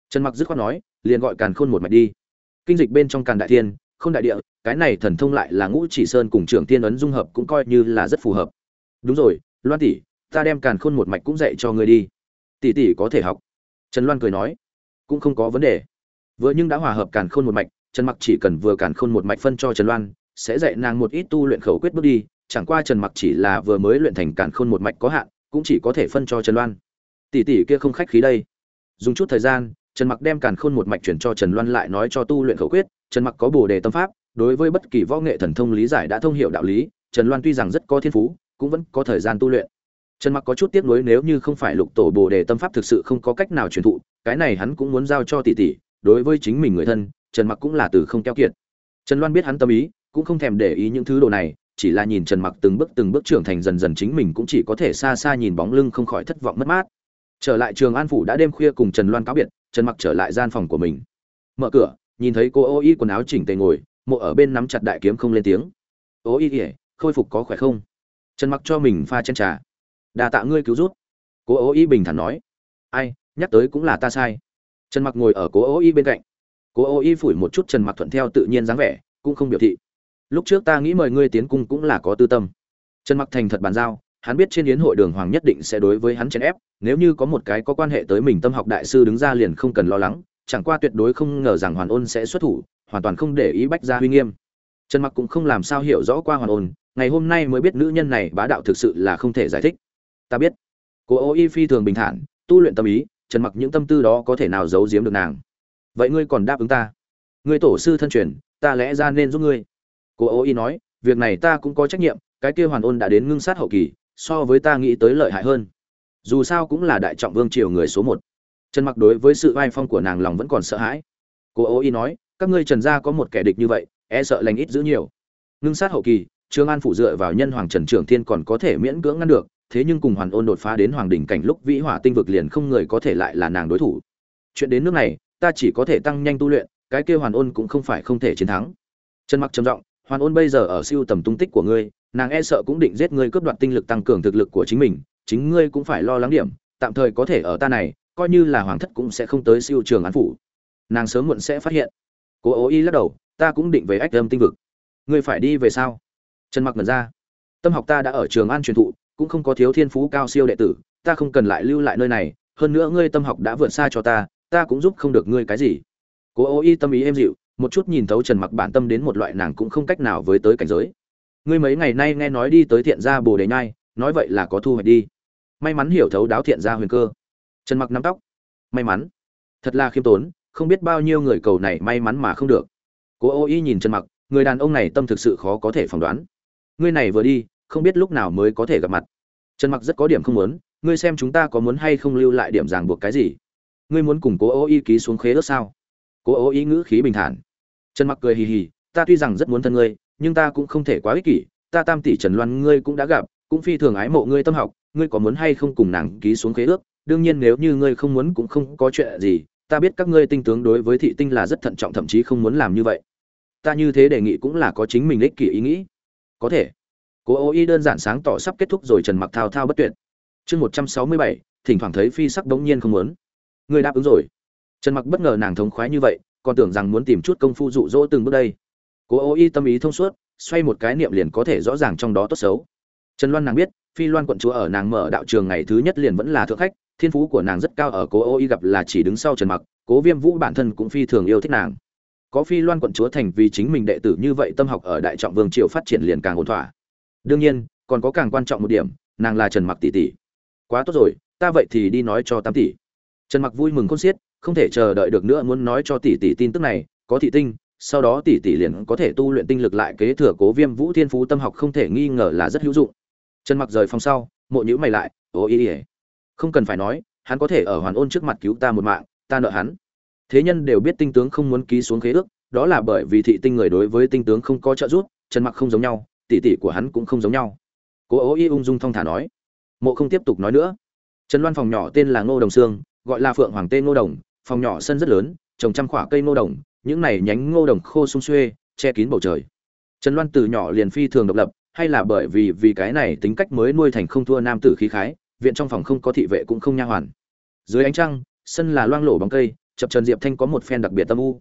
S1: Trần mặc dứt khoát nói, liền gọi càn khôn một mạch đi. Kinh dịch bên trong càn đại thiên không đại địa, cái này thần thông lại là ngũ chỉ sơn cùng trưởng tiên ấn dung hợp cũng coi như là rất phù hợp. Đúng rồi, loan tỷ, ta đem càn khôn một mạch cũng dạy cho ngươi đi. Tỷ tỷ có thể học. Trần loan cười nói. Cũng không có vấn đề. Vừa nhưng đã hòa hợp càn khôn một mạch, trần mặc chỉ cần vừa càn khôn một mạch phân cho trần loan, sẽ dạy nàng một ít tu luyện khẩu quyết bước đi, chẳng qua trần mặc chỉ là vừa mới luyện thành càn khôn một mạch có hạn cũng chỉ có thể phân cho trần loan. Tỷ tỷ kia không khách khí đây. Dùng chút thời gian, trần mặc đem càn khôn một mạch chuyển cho trần loan lại nói cho tu luyện khẩu quyết. Trần mặc có bồ đề tâm pháp, đối với bất kỳ võ nghệ thần thông lý giải đã thông hiểu đạo lý. Trần loan tuy rằng rất có thiên phú, cũng vẫn có thời gian tu luyện. Trần mặc có chút tiếc nuối nếu như không phải lục tổ bồ đề tâm pháp thực sự không có cách nào truyền thụ, cái này hắn cũng muốn giao cho tỷ tỷ. Đối với chính mình người thân, trần mặc cũng là từ không keo kiệt. Trần loan biết hắn tâm ý, cũng không thèm để ý những thứ đồ này chỉ là nhìn trần mặc từng bước từng bước trưởng thành dần dần chính mình cũng chỉ có thể xa xa nhìn bóng lưng không khỏi thất vọng mất mát. Trở lại trường an phủ đã đêm khuya cùng trần loan cáo biệt, trần mặc trở lại gian phòng của mình. Mở cửa, nhìn thấy cô ô y quần áo chỉnh tề ngồi, mộ ở bên nắm chặt đại kiếm không lên tiếng. Ô y khôi phục có khỏe không? Trần mặc cho mình pha chân trà. Đa tạ ngươi cứu giúp. Cố ô y bình thản nói. Ai, nhắc tới cũng là ta sai. Trần mặc ngồi ở cố ô y bên cạnh. Cố ô y phủi một chút trần mặc thuận theo tự nhiên dáng vẻ, cũng không biểu thị lúc trước ta nghĩ mời ngươi tiến cung cũng là có tư tâm. Trần mặc thành thật bàn giao, hắn biết trên yến hội đường hoàng nhất định sẽ đối với hắn chèn ép, nếu như có một cái có quan hệ tới mình tâm học đại sư đứng ra liền không cần lo lắng, chẳng qua tuyệt đối không ngờ rằng hoàn ôn sẽ xuất thủ, hoàn toàn không để ý bách gia huy nghiêm. Trần mặc cũng không làm sao hiểu rõ qua hoàn ôn, ngày hôm nay mới biết nữ nhân này bá đạo thực sự là không thể giải thích. Ta biết. Cô ô y phi thường bình thản, tu luyện tâm ý, trần mặc những tâm tư đó có thể nào giấu giếm được nàng? Vậy ngươi còn đáp ứng ta? Ngươi tổ sư thân truyền, ta lẽ ra nên giúp ngươi cô ô y nói, việc này ta cũng có trách nhiệm, cái kia hoàn ôn đã đến ngưng sát hậu kỳ, so với ta nghĩ tới lợi hại hơn. Dù sao cũng là đại trọng vương triều người số một. Trần mặc đối với sự vai phong của nàng lòng vẫn còn sợ hãi. Cô ô y nói, các ngươi trần gia có một kẻ địch như vậy e sợ lành ít giữ nhiều. Ngưng sát hậu kỳ, trương an phủ dựa vào nhân hoàng trần trường thiên còn có thể miễn cưỡng ngăn được, thế nhưng cùng hoàn ôn đột phá đến hoàng đỉnh cảnh lúc vĩ hỏa tinh vực liền không người có thể lại là nàng đối thủ. Chuyện đến nước này, ta chỉ có thể tăng nhanh tu luyện, cái kia hoàn ôn cũng không phải không thể chiến thắng. Trần mặc trầm giọng hoàn ôn bây giờ ở siêu tầm tung tích của ngươi, nàng e sợ cũng định giết ngươi cướp đoạt tinh lực tăng cường thực lực của chính mình, chính ngươi cũng phải lo lắng điểm, tạm thời có thể ở ta này, coi như là hoàng thất cũng sẽ không tới siêu trường án phủ. Nàng sớm muộn sẽ phát hiện. Cố ố y lắc đầu, ta cũng định về ách âm tinh vực. Ngươi phải đi về sao? Trần mặc mở ra. Tâm học ta đã ở trường an truyền thụ, cũng không có thiếu thiên phú cao siêu đệ tử, ta không cần lại lưu lại nơi này, hơn nữa ngươi tâm học đã vượt xa cho ta ta cũng giúp không được ngươi cái gì. Cố ố y tâm ý êm dịu một chút nhìn thấu trần mặc bản tâm đến một loại nàng cũng không cách nào với tới cảnh giới. Ngươi mấy ngày nay nghe nói đi tới thiện gia bồ đề nhai, nói vậy là có thu hoạch đi. May mắn hiểu thấu đáo thiện gia huyền cơ. Trần mặc nắm tóc. May mắn. Thật là khiêm tốn, không biết bao nhiêu người cầu này may mắn mà không được. Cố ô y nhìn trần mặc, người đàn ông này tâm thực sự khó có thể phỏng đoán. Ngươi này vừa đi, không biết lúc nào mới có thể gặp mặt. Trần mặc rất có điểm không muốn, ngươi xem chúng ta có muốn hay không lưu lại điểm ràng buộc cái gì? Ngươi muốn cùng cố ô y ký xuống khế ước sao? Cố ô y ngữ khí bình thản trần mặc cười hì hì, ta tuy rằng rất muốn thân ngươi, nhưng ta cũng không thể quá ích kỷ. Ta tam tỷ trần loan ngươi cũng đã gặp, cũng phi thường ái mộ ngươi tâm học. Ngươi có muốn hay không cùng nàng ký xuống khế ước? Đương nhiên nếu như ngươi không muốn cũng không có chuyện gì. Ta biết các ngươi tinh tướng đối với thị tinh là rất thận trọng, thậm chí không muốn làm như vậy. Ta như thế đề nghị cũng là có chính mình ích kỷ ý nghĩ. Có thể. Cố ô y đơn giản sáng tỏ sắp kết thúc rồi, trần mặc thao thao bất tuyệt. Chương một trăm sáu mươi bảy, thỉnh thoảng thấy phi sắc đống nhiên không muốn. Ngươi đáp ứng rồi. Trần mặc bất ngờ nàng thống khoái như vậy còn tưởng rằng muốn tìm chút công phu dụ dỗ từng bước đây. Cố ô y tâm ý thông suốt, xoay một cái niệm liền có thể rõ ràng trong đó tốt xấu. Trần loan nàng biết, phi loan quận chúa ở nàng mở đạo trường ngày thứ nhất liền vẫn là thượng khách, thiên phú của nàng rất cao ở cố ô y gặp là chỉ đứng sau trần mặc, cố viêm vũ bản thân cũng phi thường yêu thích nàng. Có phi loan quận chúa thành vì chính mình đệ tử như vậy tâm học ở đại trọng vương triều phát triển liền càng ổn thỏa. Đương nhiên, còn có càng quan trọng một điểm, nàng là trần mặc tỷ tỷ. Quá tốt rồi, ta vậy thì đi nói cho tám tỷ. Trần mặc vui mừng khôn xiết không thể chờ đợi được nữa muốn nói cho tỷ tỷ tin tức này, có thị tinh, sau đó tỷ tỷ liền có thể tu luyện tinh lực lại kế thừa cố viêm vũ thiên phú tâm học không thể nghi ngờ là rất hữu dụng. Trần mặc rời phòng sau, mộ nhữ mày lại ố ý ỉa không cần phải nói, hắn có thể ở hoàn ôn trước mặt cứu ta một mạng, ta nợ hắn. Thế nhân đều biết tinh tướng không muốn ký xuống khế ước, đó là bởi vì thị tinh người đối với tinh tướng không có trợ giúp, trần mặc không giống nhau, tỷ tỷ của hắn cũng không giống nhau. Cố ố y ung dung thong thả nói. Mộ không tiếp tục nói nữa. Trần loan phòng nhỏ tên là ngô đồng sương, gọi là phượng hoàng tên ngô đồng phòng nhỏ sân rất lớn, trồng trăm khoả cây ngô đồng, những này nhánh ngô đồng khô sung xuê, che kín bầu trời. Trần loan từ nhỏ liền phi thường độc lập, hay là bởi vì vì cái này tính cách mới nuôi thành không thua nam tử khí khái, viện trong phòng không có thị vệ cũng không nha hoàn. Dưới ánh trăng, sân là loang lổ bóng cây, chập trần diệp thanh có một phen đặc biệt tâm u.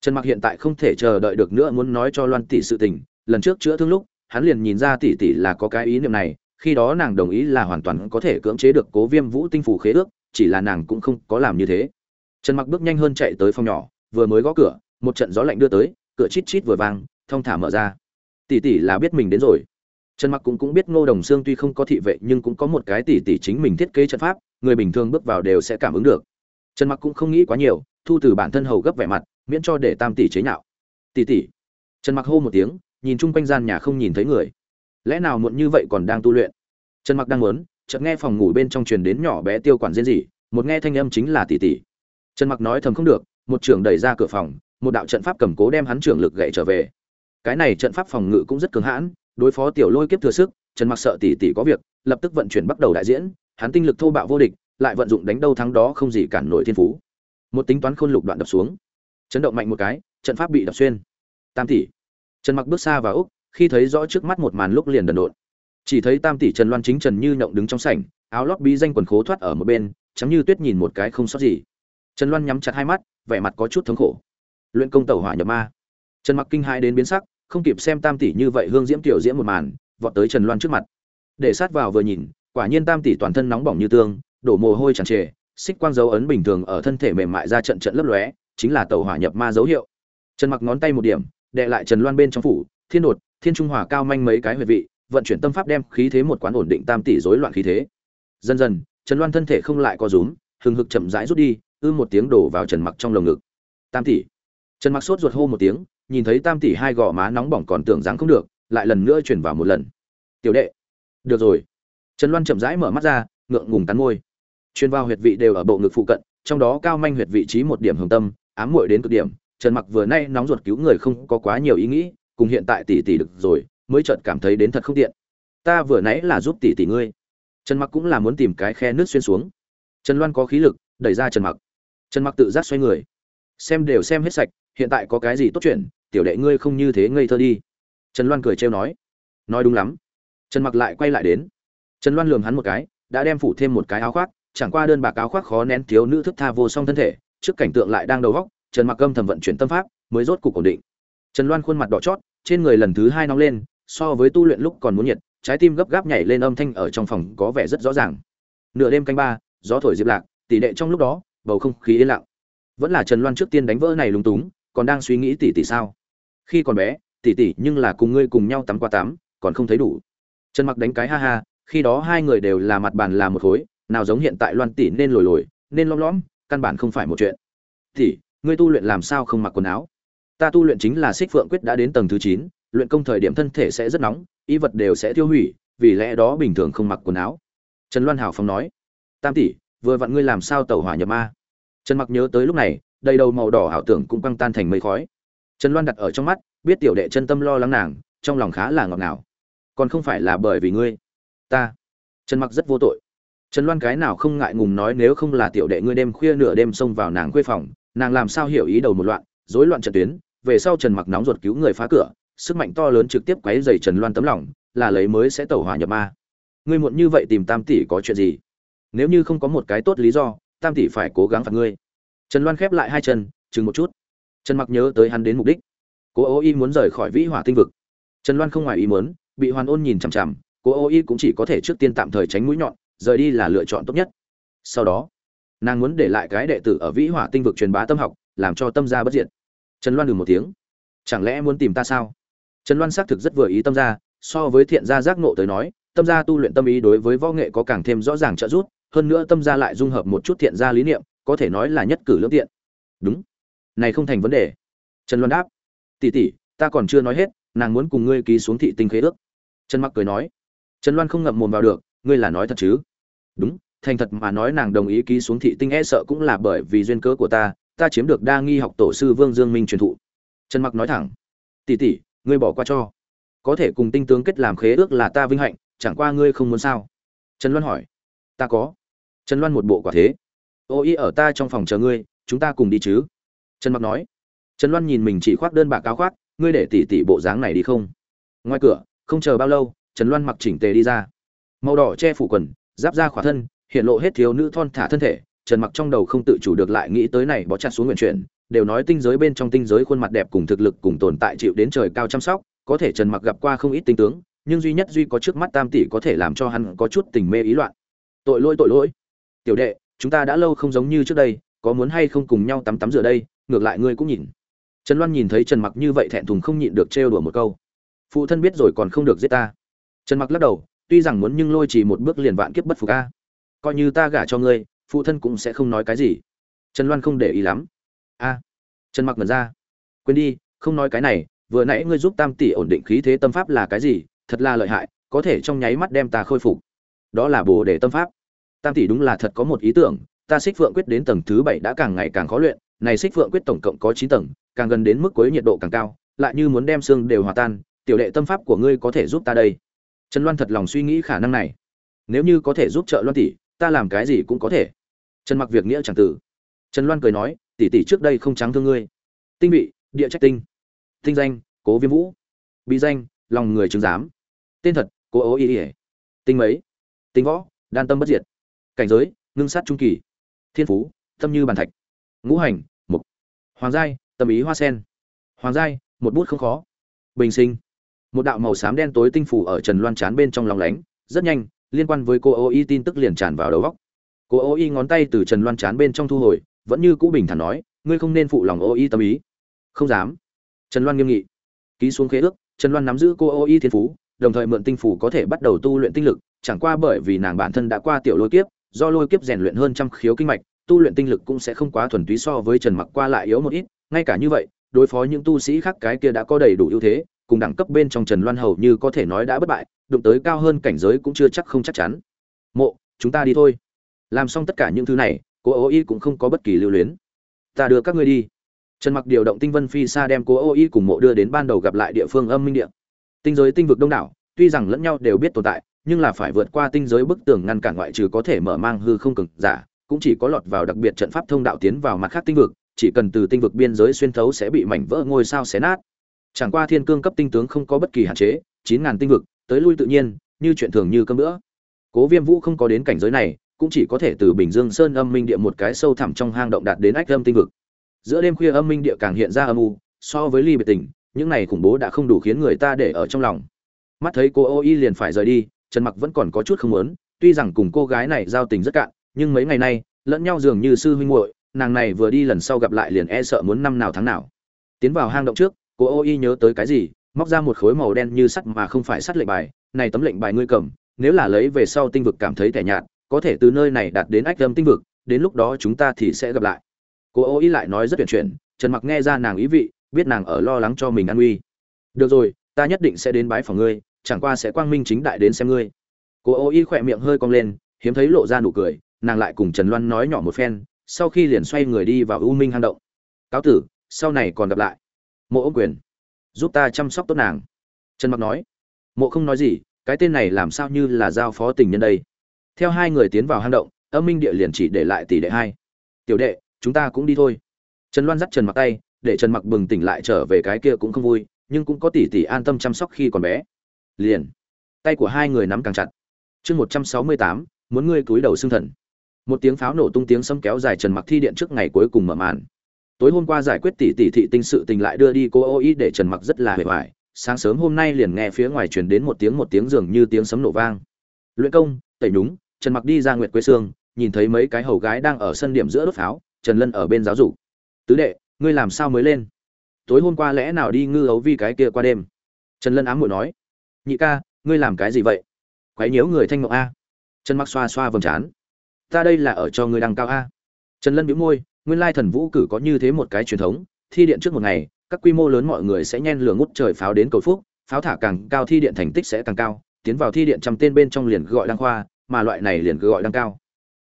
S1: Trần mặc hiện tại không thể chờ đợi được nữa muốn nói cho loan tỷ sự tình, lần trước chữa thương lúc, hắn liền nhìn ra tỷ tỷ là có cái ý niệm này, khi đó nàng đồng ý là hoàn toàn có thể cưỡng chế được cố viêm vũ tinh phủ khế ước, chỉ là nàng cũng không có làm như thế trần mặc bước nhanh hơn chạy tới phòng nhỏ, vừa mới gõ cửa, một trận gió lạnh đưa tới, cửa chít chít vừa vang, thong thả mở ra. Tỷ tỷ là biết mình đến rồi. Trần mặc cũng cũng biết ngô đồng xương tuy không có thị vệ nhưng cũng có một cái tỷ tỷ chính mình thiết kế trận pháp, người bình thường bước vào đều sẽ cảm ứng được. Trần mặc cũng không nghĩ quá nhiều, thu từ bản thân hầu gấp vẻ mặt, miễn cho để tam tỷ chế nhạo. Tỷ tỷ. Trần mặc hô một tiếng, nhìn chung quanh gian nhà không nhìn thấy người. Lẽ nào muộn như vậy còn đang tu luyện? Trần mặc đang muốn, chợt nghe phòng ngủ bên trong truyền đến nhỏ bé tiêu quản diễn gì, một nghe thanh âm chính là tỷ tỷ trần mặc nói thầm không được, một trưởng đẩy ra cửa phòng, một đạo trận pháp cầm cố đem hắn trưởng lực gậy trở về. Cái này trận pháp phòng ngự cũng rất cứng hãn, đối phó tiểu lôi kiếp thừa sức, trần mặc sợ tỷ tỷ có việc, lập tức vận chuyển bắt đầu đại diễn, hắn tinh lực thô bạo vô địch, lại vận dụng đánh đâu thắng đó không gì cản nổi thiên phú. Một tính toán khôn lục đoạn đập xuống. Chấn động mạnh một cái, trận pháp bị đập xuyên. Tam tỷ. Trần mặc bước xa vào úc, khi thấy rõ trước mắt một màn lúc liền đần độn. Chỉ thấy tam tỷ trần loan chính trần như nhộng đứng trong sảnh, áo lót bí danh quần khố thoát ở một bên, chấm như tuyết nhìn một cái không sót gì trần loan nhắm chặt hai mắt, vẻ mặt có chút thống khổ. Luyện công tẩu hỏa nhập ma. Trần mặc kinh hai đến biến sắc, không kịp xem tam tỷ như vậy hương diễm tiểu diễm một màn, vọt tới trần loan trước mặt. Để sát vào vừa nhìn, quả nhiên tam tỷ toàn thân nóng bỏng như tương, đổ mồ hôi tràn trề, xích quang dấu ấn bình thường ở thân thể mềm mại ra trận trận lấp lóe, chính là tẩu hỏa nhập ma dấu hiệu. Trần mặc ngón tay một điểm đệ lại trần loan bên trong phủ, thiên đột, thiên trung hòa cao manh mấy cái huyệt vị, vận chuyển tâm pháp đem khí thế một quán ổn định tam tỷ rối loạn khí thế. Dần dần, trần loan thân thể không lại co rúm, hừng hực chậm rãi rút đi ư một tiếng đổ vào trần mặc trong lồng ngực. Tam tỷ. Trần mặc sốt ruột hô một tiếng, nhìn thấy tam tỷ hai gò má nóng bỏng còn tưởng dáng không được, lại lần nữa chuyển vào một lần. Tiểu đệ. Được rồi. Trần loan chậm rãi mở mắt ra, ngượng ngùng cắn môi. Chuyên vào huyệt vị đều ở bộ ngực phụ cận, trong đó cao manh huyệt vị trí một điểm hồng tâm, ám muội đến cực điểm. Trần mặc vừa nay nóng ruột cứu người không có quá nhiều ý nghĩ, cùng hiện tại tỷ tỷ được rồi, mới chợt cảm thấy đến thật không tiện. Ta vừa nãy là giúp tỷ tỷ ngươi. Trần mặc cũng là muốn tìm cái khe nước xuyên xuống. Trần loan có khí lực, đẩy ra trần mặc trần mặc tự giác xoay người. Xem đều xem hết sạch, hiện tại có cái gì tốt chuyện, tiểu đệ ngươi không như thế ngây thơ đi. Trần loan cười trêu nói. Nói đúng lắm. Trần mặc lại quay lại đến. Trần loan lườm hắn một cái, đã đem phủ thêm một cái áo khoác, chẳng qua đơn bạc áo khoác khó nén thiếu nữ thức tha vô song thân thể, trước cảnh tượng lại đang đầu góc trần mặc âm thầm vận chuyển tâm pháp, mới rốt cục ổn định. Trần loan khuôn mặt đỏ chót, trên người lần thứ hai nóng lên, so với tu luyện lúc còn muốn nhiệt, trái tim gấp gáp nhảy lên âm thanh ở trong phòng có vẻ rất rõ ràng. Nửa đêm canh ba, gió thổi diệp lạc, tỷ đệ trong lúc đó bầu không khí yên lặng. Vẫn là trần loan trước tiên đánh vỡ này lúng túng, còn đang suy nghĩ tỷ tỷ sao? Khi còn bé, tỷ tỷ nhưng là cùng ngươi cùng nhau tắm qua tắm, còn không thấy đủ. Trần mặc đánh cái ha ha, khi đó hai người đều là mặt bàn là một khối, nào giống hiện tại loan tỷ nên lồi lồi, nên lom lõm căn bản không phải một chuyện. Tỷ, ngươi tu luyện làm sao không mặc quần áo? Ta tu luyện chính là xích phượng quyết đã đến tầng thứ chín, luyện công thời điểm thân thể sẽ rất nóng, y vật đều sẽ tiêu hủy, vì lẽ đó bình thường không mặc quần áo. Trần loan hào phong nói, tam tỷ vừa vặn ngươi làm sao tẩu hỏa nhập ma. Trần mặc nhớ tới lúc này, đầy đầu màu đỏ ảo tưởng cũng căng tan thành mây khói. Trần loan đặt ở trong mắt, biết tiểu đệ chân tâm lo lắng nàng, trong lòng khá là ngọt ngào. Còn không phải là bởi vì ngươi, ta. Trần mặc rất vô tội. Trần loan cái nào không ngại ngùng nói nếu không là tiểu đệ ngươi đêm khuya nửa đêm xông vào nàng khuê phòng, nàng làm sao hiểu ý đầu một loạn, rối loạn trận tuyến, về sau trần mặc nóng ruột cứu người phá cửa, sức mạnh to lớn trực tiếp quấy dày trần loan tấm lòng, là lấy mới sẽ tẩu hỏa nhập ma. Ngươi muộn như vậy tìm tam tỷ có chuyện gì? Nếu như không có một cái tốt lý do, tam tỷ phải cố gắng phạt ngươi. Trần loan khép lại hai chân, chừng một chút. Trần mặc nhớ tới hắn đến mục đích. Cố ô y muốn rời khỏi vĩ hỏa tinh vực. Trần loan không ngoài ý muốn, bị hoàn ôn nhìn chằm chằm, cố ô y cũng chỉ có thể trước tiên tạm thời tránh mũi nhọn, rời đi là lựa chọn tốt nhất. Sau đó, nàng muốn để lại cái đệ tử ở vĩ hỏa tinh vực truyền bá tâm học, làm cho tâm gia bất diệt. Trần loan đừng một tiếng. Chẳng lẽ muốn tìm ta sao? Trần loan xác thực rất vừa ý tâm gia, so với thiện gia giác nộ tới nói, tâm gia tu luyện tâm ý đối với võ nghệ có càng thêm rõ ràng trợ giúp hơn nữa tâm gia lại dung hợp một chút thiện gia lý niệm, có thể nói là nhất cử lưỡng tiện. Đúng. Này không thành vấn đề. Trần loan đáp. Tỷ tỷ, ta còn chưa nói hết, nàng muốn cùng ngươi ký xuống thị tinh khế ước. Trần mặc cười nói. Trần loan không ngậm mồm vào được, ngươi là nói thật chứ? Đúng, thành thật mà nói nàng đồng ý ký xuống thị tinh e sợ cũng là bởi vì duyên cớ của ta ta chiếm được đa nghi học tổ sư vương dương minh truyền thụ. Trần mặc nói thẳng. Tỷ tỷ, ngươi bỏ qua cho. Có thể cùng tinh tướng kết làm khế ước là ta vinh hạnh, chẳng qua ngươi không muốn sao? Trần loan hỏi ta có. Trần loan một bộ quả thế. Ô y ở ta trong phòng chờ ngươi, chúng ta cùng đi chứ. Trần mặc nói. Trần loan nhìn mình chỉ khoác đơn bạc áo khoác, ngươi để tỉ tỉ bộ dáng này đi không? Ngoài cửa, không chờ bao lâu, trần loan mặc chỉnh tề đi ra. Màu đỏ che phủ quần, giáp ra khỏa thân, hiện lộ hết thiếu nữ thon thả thân thể. Trần mặc trong đầu không tự chủ được lại nghĩ tới này bó chặt xuống nguyện chuyển, đều nói tinh giới bên trong tinh giới khuôn mặt đẹp cùng thực lực cùng tồn tại chịu đến trời cao chăm sóc, có thể trần mặc gặp qua không ít tinh tướng, nhưng duy nhất duy có trước mắt tam tỷ có thể làm cho hắn có chút tình mê ý loạn tội lỗi tội lỗi. Tiểu đệ, chúng ta đã lâu không giống như trước đây, có muốn hay không cùng nhau tắm tắm rửa đây, ngược lại ngươi cũng nhìn. Trần loan nhìn thấy trần mặc như vậy thẹn thùng không nhịn được trêu đùa một câu. Phụ thân biết rồi còn không được giết ta. Trần mặc lắc đầu, tuy rằng muốn nhưng lôi chỉ một bước liền vạn kiếp bất phục a. Coi như ta gả cho ngươi, phụ thân cũng sẽ không nói cái gì. Trần loan không để ý lắm. A. Trần mặc mật ra. Quên đi, không nói cái này, vừa nãy ngươi giúp tam tỷ ổn định khí thế tâm pháp là cái gì? Thật là lợi hại, có thể trong nháy mắt đem ta khôi phục. Đó là bồ đề tâm pháp tam tỷ đúng là thật có một ý tưởng, ta xích phượng quyết đến tầng thứ bảy đã càng ngày càng khó luyện, này xích phượng quyết tổng cộng có chín tầng, càng gần đến mức cuối nhiệt độ càng cao, lại như muốn đem xương đều hòa tan, tiểu đệ tâm pháp của ngươi có thể giúp ta đây. Trần loan thật lòng suy nghĩ khả năng này. Nếu như có thể giúp trợ loan tỷ, ta làm cái gì cũng có thể. Trần mặc việc nghĩa chẳng tử trần loan cười nói, tỷ tỷ trước đây không trắng thương ngươi. Tinh vị, địa trách tinh. Tinh danh, cố viêm vũ. Bí danh, lòng người chứng giám. Tên thật, cố ố ý ỉa tinh mấy? Tinh võ, đan tâm bất diệt cảnh giới, ngưng sát trung kỳ. Thiên phú, tâm như bàn thạch. Ngũ hành mục hoàng giai, tâm ý hoa sen. Hoàng giai, một bút không khó. Bình sinh. Một đạo màu xám đen tối tinh phủ ở trần loan chán bên trong lòng lánh, rất nhanh, liên quan với cô ô y tin tức liền tràn vào đầu góc cô ô y ngón tay từ trần loan chán bên trong thu hồi, vẫn như cũ bình thản nói, ngươi không nên phụ lòng ô y tâm ý. Không dám. Trần loan nghiêm nghị. Ký xuống khế ước, trần loan nắm giữ cô ô y thiên phú, đồng thời mượn tinh phủ có thể bắt đầu tu luyện tinh lực, chẳng qua bởi vì nàng bản thân đã qua tiểu lôi kiếp do lôi kiếp rèn luyện hơn trăm khiếu kinh mạch, tu luyện tinh lực cũng sẽ không quá thuần túy so với trần mặc qua lại yếu một ít, ngay cả như vậy, đối phó những tu sĩ khác cái kia đã có đầy đủ ưu thế, cùng đẳng cấp bên trong trần loan hầu như có thể nói đã bất bại, đụng tới cao hơn cảnh giới cũng chưa chắc không chắc chắn. Mộ, chúng ta đi thôi. Làm xong tất cả những thứ này cô ô y cũng không có bất kỳ lưu luyến. Ta đưa các ngươi đi. Trần mặc điều động tinh vân phi xa đem cô ô y cùng mộ đưa đến ban đầu gặp lại địa phương âm minh Điện tinh giới tinh vực đông đảo, tuy rằng lẫn nhau đều biết tồn tại nhưng là phải vượt qua tinh giới bức tường ngăn cản ngoại trừ có thể mở mang hư không cực giả, cũng chỉ có lọt vào đặc biệt trận pháp thông đạo tiến vào mặt khác tinh vực, chỉ cần từ tinh vực biên giới xuyên thấu sẽ bị mảnh vỡ ngôi sao xé nát. Chẳng qua thiên cương cấp tinh tướng không có bất kỳ hạn chế, chín ngàn tinh vực, tới lui tự nhiên, như chuyện thường như cơm nữa cố viêm vũ không có đến cảnh giới này, cũng chỉ có thể từ bình dương sơn âm minh địa một cái sâu thẳm trong hang động đạt đến ách âm tinh vực. Giữa đêm khuya âm minh địa càng hiện ra âm u, so với ly biệt tình những này khủng bố đã không đủ khiến người ta để ở trong lòng. Mắt thấy cô ô y liền phải rời đi trần mặc vẫn còn có chút không muốn, tuy rằng cùng cô gái này giao tình rất cạn, nhưng mấy ngày nay, lẫn nhau dường như sư huynh muội, nàng này vừa đi lần sau gặp lại liền e sợ muốn năm nào tháng nào. Tiến vào hang động trước, cô ô y nhớ tới cái gì, móc ra một khối màu đen như sắt mà không phải sắt lệnh bài, này tấm lệnh bài ngươi cầm, nếu là lấy về sau tinh vực cảm thấy tẻ nhạt, có thể từ nơi này đạt đến ách tâm tinh vực, đến lúc đó chúng ta thì sẽ gặp lại. Cô ô y lại nói rất tuyển chuyển, trần mặc nghe ra nàng ý vị, biết nàng ở lo lắng cho mình an nguy. Được rồi, ta nhất định sẽ đến bái phòng ngươi chẳng qua sẽ quang minh chính đại đến xem ngươi. Cô ô y khỏe miệng hơi cong lên, hiếm thấy lộ ra nụ cười, nàng lại cùng trần loan nói nhỏ một phen, sau khi liền xoay người đi vào u minh hang động. Cáo tử, sau này còn gặp lại. Mộ ô quyền, giúp ta chăm sóc tốt nàng. Trần mặc nói. Mộ không nói gì, cái tên này làm sao như là giao phó tình nhân đây? Theo hai người tiến vào hang động, âm minh địa liền chỉ để lại tỷ đệ hai. Tiểu đệ, chúng ta cũng đi thôi. Trần loan dắt trần mặc tay, để trần mặc bừng tỉnh lại trở về cái kia cũng không vui, nhưng cũng có tỷ tỷ an tâm chăm sóc khi còn bé liền. Tay của hai người nắm càng chặt. Chương một trăm sáu mươi tám, muốn ngươi cúi đầu xương thần. Một tiếng pháo nổ tung tiếng sấm kéo dài trần mặc thi điện trước ngày cuối cùng mở màn. Tối hôm qua giải quyết tỷ tỷ thị tinh sự tình lại đưa đi cô ô ý để trần mặc rất là hề hoài. Sáng sớm hôm nay liền nghe phía ngoài truyền đến một tiếng một tiếng dường như tiếng sấm nổ vang. Luyện công, tẩy nhúng, trần mặc đi ra nguyệt quê sương, nhìn thấy mấy cái hầu gái đang ở sân điểm giữa đốt pháo, trần lân ở bên giáo dục. Tứ đệ, ngươi làm sao mới lên? Tối hôm qua lẽ nào đi ngư ấu vi cái kia qua đêm? Trần lân ám muội nói nhị ca, ngươi làm cái gì vậy? Quấy nhiễu người thanh mộng a. Trần mặc xoa xoa vầng trán. Ta đây là ở cho ngươi đăng cao a. Trần lân bĩu môi, nguyên lai thần vũ cử có như thế một cái truyền thống, thi điện trước một ngày, các quy mô lớn mọi người sẽ nhen lửa ngút trời pháo đến cầu phúc, pháo thả càng cao thi điện thành tích sẽ càng cao, tiến vào thi điện trăm tên bên trong liền gọi đăng khoa, mà loại này liền gọi đăng cao.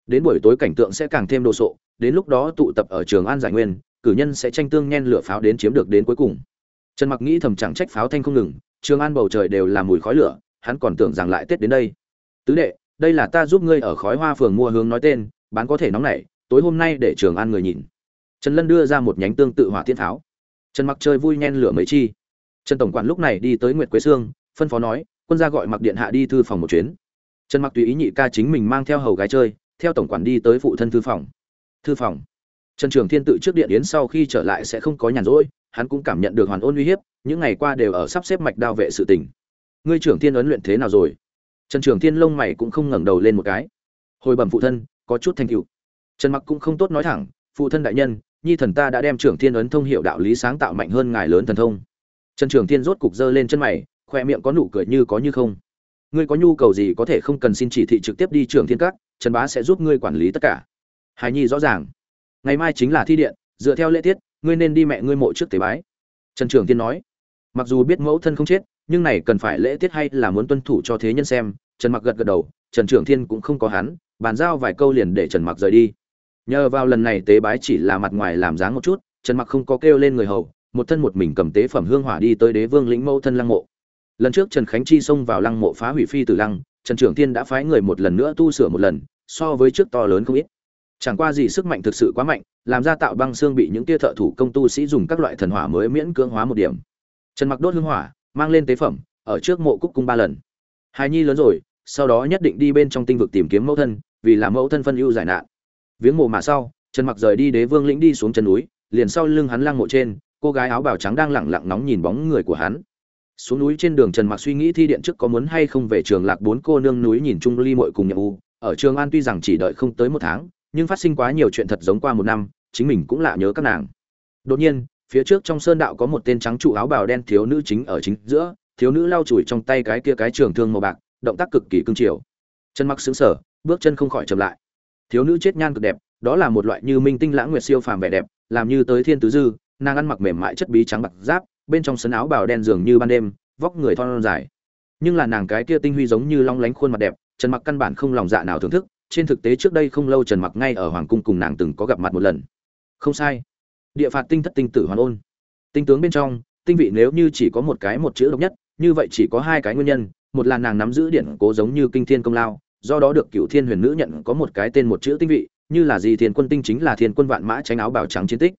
S1: Đến buổi tối cảnh tượng sẽ càng thêm đồ sộ, đến lúc đó tụ tập ở trường an giải nguyên, cử nhân sẽ tranh tương nhen lửa pháo đến chiếm được đến cuối cùng. Trần mặc nghĩ thầm chẳng trách pháo thanh không ngừng trường an bầu trời đều là mùi khói lửa, hắn còn tưởng rằng lại tết đến đây. Tứ đệ, đây là ta giúp ngươi ở khói hoa phường mua hướng nói tên, bán có thể nóng nảy, tối hôm nay để trường an người nhìn. Trần lân đưa ra một nhánh tương tự hỏa thiên tháo. Trần mặc chơi vui nhen lửa mấy chi. Trần tổng quản lúc này đi tới nguyệt quế sương, phân phó nói, quân gia gọi mặc điện hạ đi thư phòng một chuyến. Trần mặc tùy ý nhị ca chính mình mang theo hầu gái chơi, theo tổng quản đi tới phụ thân thư phòng. Thư phòng. Trần trường thiên tự trước điện yến sau khi trở lại sẽ không có nhàn rỗi hắn cũng cảm nhận được hoàn ôn uy hiếp, những ngày qua đều ở sắp xếp mạch đao vệ sự tình. Ngươi trưởng thiên ấn luyện thế nào rồi? Trần trường thiên lông mày cũng không ngẩng đầu lên một cái. Hồi bẩm phụ thân, có chút thành tựu. Trần mặc cũng không tốt nói thẳng, phụ thân đại nhân, nhi thần ta đã đem trưởng thiên ấn thông hiệu đạo lý sáng tạo mạnh hơn ngài lớn thần thông. Trần trường thiên rốt cục giơ lên chân mày, khoe miệng có nụ cười như có như không. Ngươi có nhu cầu gì có thể không cần xin chỉ thị trực tiếp đi trường thiên các, trần bá sẽ giúp ngươi quản lý tất cả. Hài nhi rõ ràng. Ngày mai chính là thi điện, dựa theo lễ tiết ngươi nên đi mẹ ngươi mộ trước tế bái. Trần trường tiên nói, mặc dù biết mẫu thân không chết, nhưng này cần phải lễ tiết hay là muốn tuân thủ cho thế nhân xem. Trần mặc gật gật đầu, trần trường thiên cũng không có hắn, bàn giao vài câu liền để trần mặc rời đi. Nhờ vào lần này tế bái chỉ là mặt ngoài làm dáng một chút, trần mặc không có kêu lên người hầu, một thân một mình cầm tế phẩm hương hỏa đi tới đế vương lĩnh mẫu thân lăng mộ. Lần trước trần khánh chi xông vào lăng mộ phá hủy phi tử lăng, trần trường Thiên đã phái người một lần nữa tu sửa một lần, so với trước to lớn không ít chẳng qua gì sức mạnh thực sự quá mạnh, làm ra tạo băng xương bị những tia thợ thủ công tu sĩ dùng các loại thần hỏa mới miễn cưỡng hóa một điểm. Trần mặc đốt hương hỏa, mang lên tế phẩm, ở trước mộ cúc cung ba lần. Hài nhi lớn rồi, sau đó nhất định đi bên trong tinh vực tìm kiếm mẫu thân, vì là mẫu thân phân ưu giải nạn. Viếng mộ mà sau, trần mặc rời đi đế vương lĩnh đi xuống chân núi, liền sau lưng hắn lăng mộ trên, cô gái áo bào trắng đang lẳng lặng nóng nhìn bóng người của hắn. Xuống núi trên đường trần mặc suy nghĩ thi điện trước có muốn hay không về trường lạc bốn cô nương núi nhìn chung ly mội cùng nhậm u. Ở trường an tuy rằng chỉ đợi không tới một tháng nhưng phát sinh quá nhiều chuyện thật giống qua một năm, chính mình cũng lạ nhớ các nàng. Đột nhiên, phía trước trong sơn đạo có một tên trắng trụ áo bào đen thiếu nữ chính ở chính giữa, thiếu nữ lau chùi trong tay cái kia cái trường thương màu bạc, động tác cực kỳ cương triều. Chân mặc xứng sở bước chân không khỏi chậm lại. Thiếu nữ chết nhan cực đẹp, đó là một loại như minh tinh lãng nguyệt siêu phàm vẻ đẹp, làm như tới thiên tứ dư, nàng ăn mặc mềm mại chất bí trắng bạc giáp, bên trong sân áo bào đen dường như ban đêm, vóc người thon dài. Nhưng là nàng cái kia tinh huy giống như long lánh khuôn mặt đẹp, trần mặc căn bản không lòng dạ nào thưởng thức trên thực tế trước đây không lâu trần mặc ngay ở hoàng cung cùng nàng từng có gặp mặt một lần. Không sai. Địa phạt tinh thất tinh tử hoàn ôn. Tinh tướng bên trong, tinh vị nếu như chỉ có một cái một chữ độc nhất, như vậy chỉ có hai cái nguyên nhân, một là nàng nắm giữ điện cố giống như kinh thiên công lao, do đó được cựu thiên huyền nữ nhận có một cái tên một chữ tinh vị, như là gì thiên quân tinh chính là thiên quân vạn mã tránh áo bảo trắng chiến tích.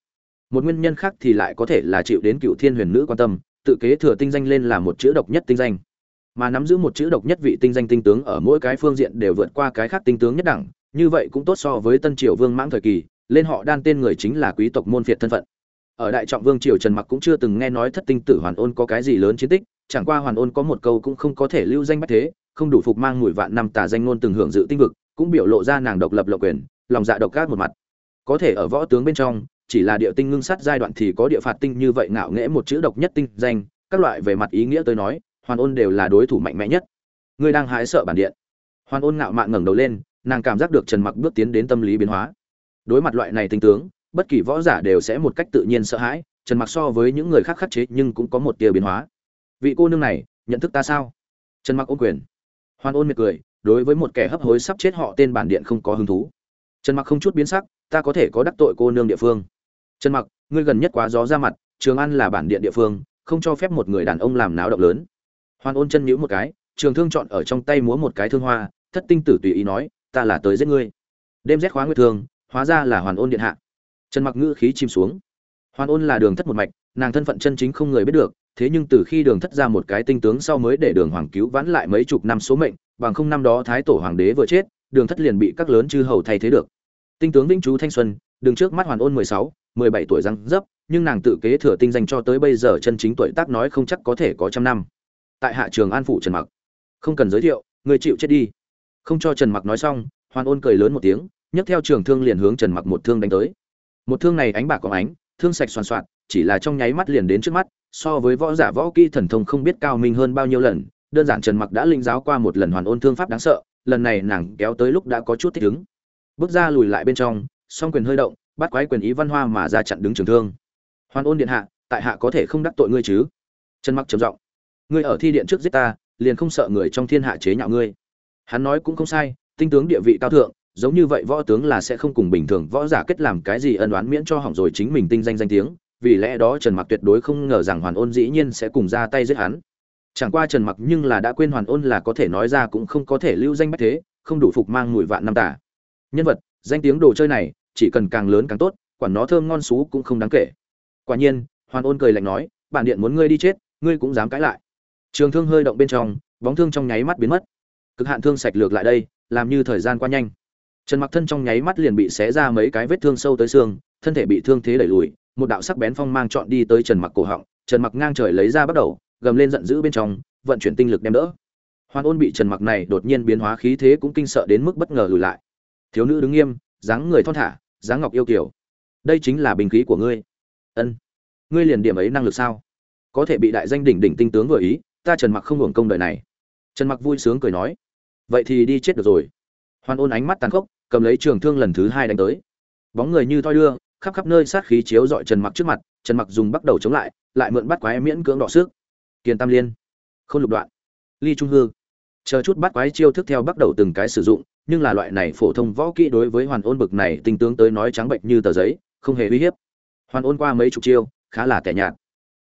S1: Một nguyên nhân khác thì lại có thể là chịu đến cựu thiên huyền nữ quan tâm, tự kế thừa tinh danh lên là một chữ độc nhất tinh danh mà nắm giữ một chữ độc nhất vị tinh danh tinh tướng ở mỗi cái phương diện đều vượt qua cái khác tinh tướng nhất đẳng, như vậy cũng tốt so với tân triều vương mãng thời kỳ, lên họ đan tên người chính là quý tộc môn phiệt thân phận. Ở đại trọng vương triều trần mặc cũng chưa từng nghe nói thất tinh tử hoàn ôn có cái gì lớn chiến tích, chẳng qua hoàn ôn có một câu cũng không có thể lưu danh bách thế, không đủ phục mang mùi vạn năm tà danh ngôn từng hưởng dự tinh vực, cũng biểu lộ ra nàng độc lập lộc quyền, lòng dạ độc gác một mặt. Có thể ở võ tướng bên trong, chỉ là địa tinh ngưng sát giai đoạn thì có địa phạt tinh như vậy ngạo nghễ một chữ độc nhất tinh danh, các loại về mặt ý nghĩa tôi nói hoàn ôn đều là đối thủ mạnh mẽ nhất. Ngươi đang hái sợ bản điện. Hoàn ôn ngạo mạn ngẩng đầu lên, nàng cảm giác được trần mặc bước tiến đến tâm lý biến hóa. Đối mặt loại này tinh tướng, bất kỳ võ giả đều sẽ một cách tự nhiên sợ hãi, trần mặc so với những người khác khắc chế nhưng cũng có một tia biến hóa. Vị cô nương này, nhận thức ta sao? Trần mặc ôn quyền. Hoàn ôn miệt cười, đối với một kẻ hấp hối sắp chết họ tên bản điện không có hứng thú. Trần mặc không chút biến sắc, ta có thể có đắc tội cô nương địa phương. Trần mặc, ngươi gần nhất quá gió ra mặt, trường an là bản điện địa phương, không cho phép một người đàn ông làm náo động lớn hoàn ôn chân nhíu một cái, trường thương chọn ở trong tay múa một cái thương hoa, thất tinh tử tùy ý nói, ta là tới giết ngươi. Đêm rét khóa nguyệt thương hóa ra là hoàn ôn điện hạ. Trần mặc ngữ khí chìm xuống. Hoàn ôn là đường thất một mạch, nàng thân phận chân chính không người biết được, thế nhưng từ khi đường thất ra một cái tinh tướng sau mới để đường hoàng cứu vãn lại mấy chục năm số mệnh, bằng không năm đó thái tổ hoàng đế vừa chết, đường thất liền bị các lớn chư hầu thay thế được. Tinh tướng vĩnh chú thanh xuân, đường trước mắt hoàn ôn mười sáu, mười bảy tuổi răng dấp, nhưng nàng tự kế thừa tinh danh cho tới bây giờ chân chính tuổi tác nói không chắc có thể có trăm năm tại hạ trường an phủ trần mặc. Không cần giới thiệu, người chịu chết đi. Không cho trần mặc nói xong, hoàn ôn cười lớn một tiếng, nhấc theo trường thương liền hướng trần mặc một thương đánh tới. Một thương này ánh bạc có ánh, thương sạch soàn xoạt chỉ là trong nháy mắt liền đến trước mắt, so với võ giả võ kỹ thần thông không biết cao minh hơn bao nhiêu lần, đơn giản trần mặc đã linh giáo qua một lần hoàn ôn thương pháp đáng sợ, lần này nàng kéo tới lúc đã có chút thích ứng. Bước ra lùi lại bên trong, song quyền hơi động, bắt quái quyền ý văn hoa mà ra chặn đứng trường thương. Hoàn ôn điện hạ, tại hạ có thể không đắc tội ngươi chứ? Trần mặc trầm giọng ngươi ở thi điện trước giết ta, liền không sợ người trong thiên hạ chế nhạo ngươi. Hắn nói cũng không sai, tinh tướng địa vị cao thượng, giống như vậy võ tướng là sẽ không cùng bình thường võ giả kết làm cái gì ân oán miễn cho hỏng rồi chính mình tinh danh danh tiếng, vì lẽ đó trần mặc tuyệt đối không ngờ rằng hoàn ôn dĩ nhiên sẽ cùng ra tay giết hắn. Chẳng qua trần mặc nhưng là đã quên hoàn ôn là có thể nói ra cũng không có thể lưu danh bách thế, không đủ phục mang mùi vạn năm tả nhân vật, danh tiếng đồ chơi này, chỉ cần càng lớn càng tốt, quản nó thơm ngon xú cũng không đáng kể. Quả nhiên, hoàn ôn cười lạnh nói, bản điện muốn ngươi đi chết, ngươi cũng dám cãi lại trường thương hơi động bên trong, bóng thương trong nháy mắt biến mất. Cực hạn thương sạch lược lại đây, làm như thời gian qua nhanh. Trần mặc thân trong nháy mắt liền bị xé ra mấy cái vết thương sâu tới xương, thân thể bị thương thế đẩy lùi, một đạo sắc bén phong mang chọn đi tới trần mặc cổ họng, trần mặc ngang trời lấy ra bắt đầu, gầm lên giận dữ bên trong, vận chuyển tinh lực đem đỡ. Hoàn ôn bị trần mặc này đột nhiên biến hóa khí thế cũng kinh sợ đến mức bất ngờ lùi lại. Thiếu nữ đứng nghiêm, dáng người thon thả, dáng ngọc yêu kiều. Đây chính là bình khí của ngươi. Ân. Ngươi liền điểm ấy năng lực sao? Có thể bị đại danh đỉnh đỉnh tinh tướng vừa ý ta trần mặc không hưởng công đời này. Trần mặc vui sướng cười nói, vậy thì đi chết được rồi. Hoàn ôn ánh mắt tàn khốc, cầm lấy trường thương lần thứ hai đánh tới. Bóng người như thoi đưa, khắp khắp nơi sát khí chiếu dọi trần mặc trước mặt, trần mặc dùng bắt đầu chống lại lại mượn bắt quái miễn cưỡng đọ sức. Kiền tam liên không lục đoạn, ly trung hư. Chờ chút bắt quái chiêu thức theo bắt đầu từng cái sử dụng, nhưng là loại này phổ thông võ kỹ đối với hoàn ôn bực này tinh tướng tới nói trắng bệnh như tờ giấy, không hề uy hiếp. Hoàn ôn qua mấy chục chiêu, khá là tẻ nhạt.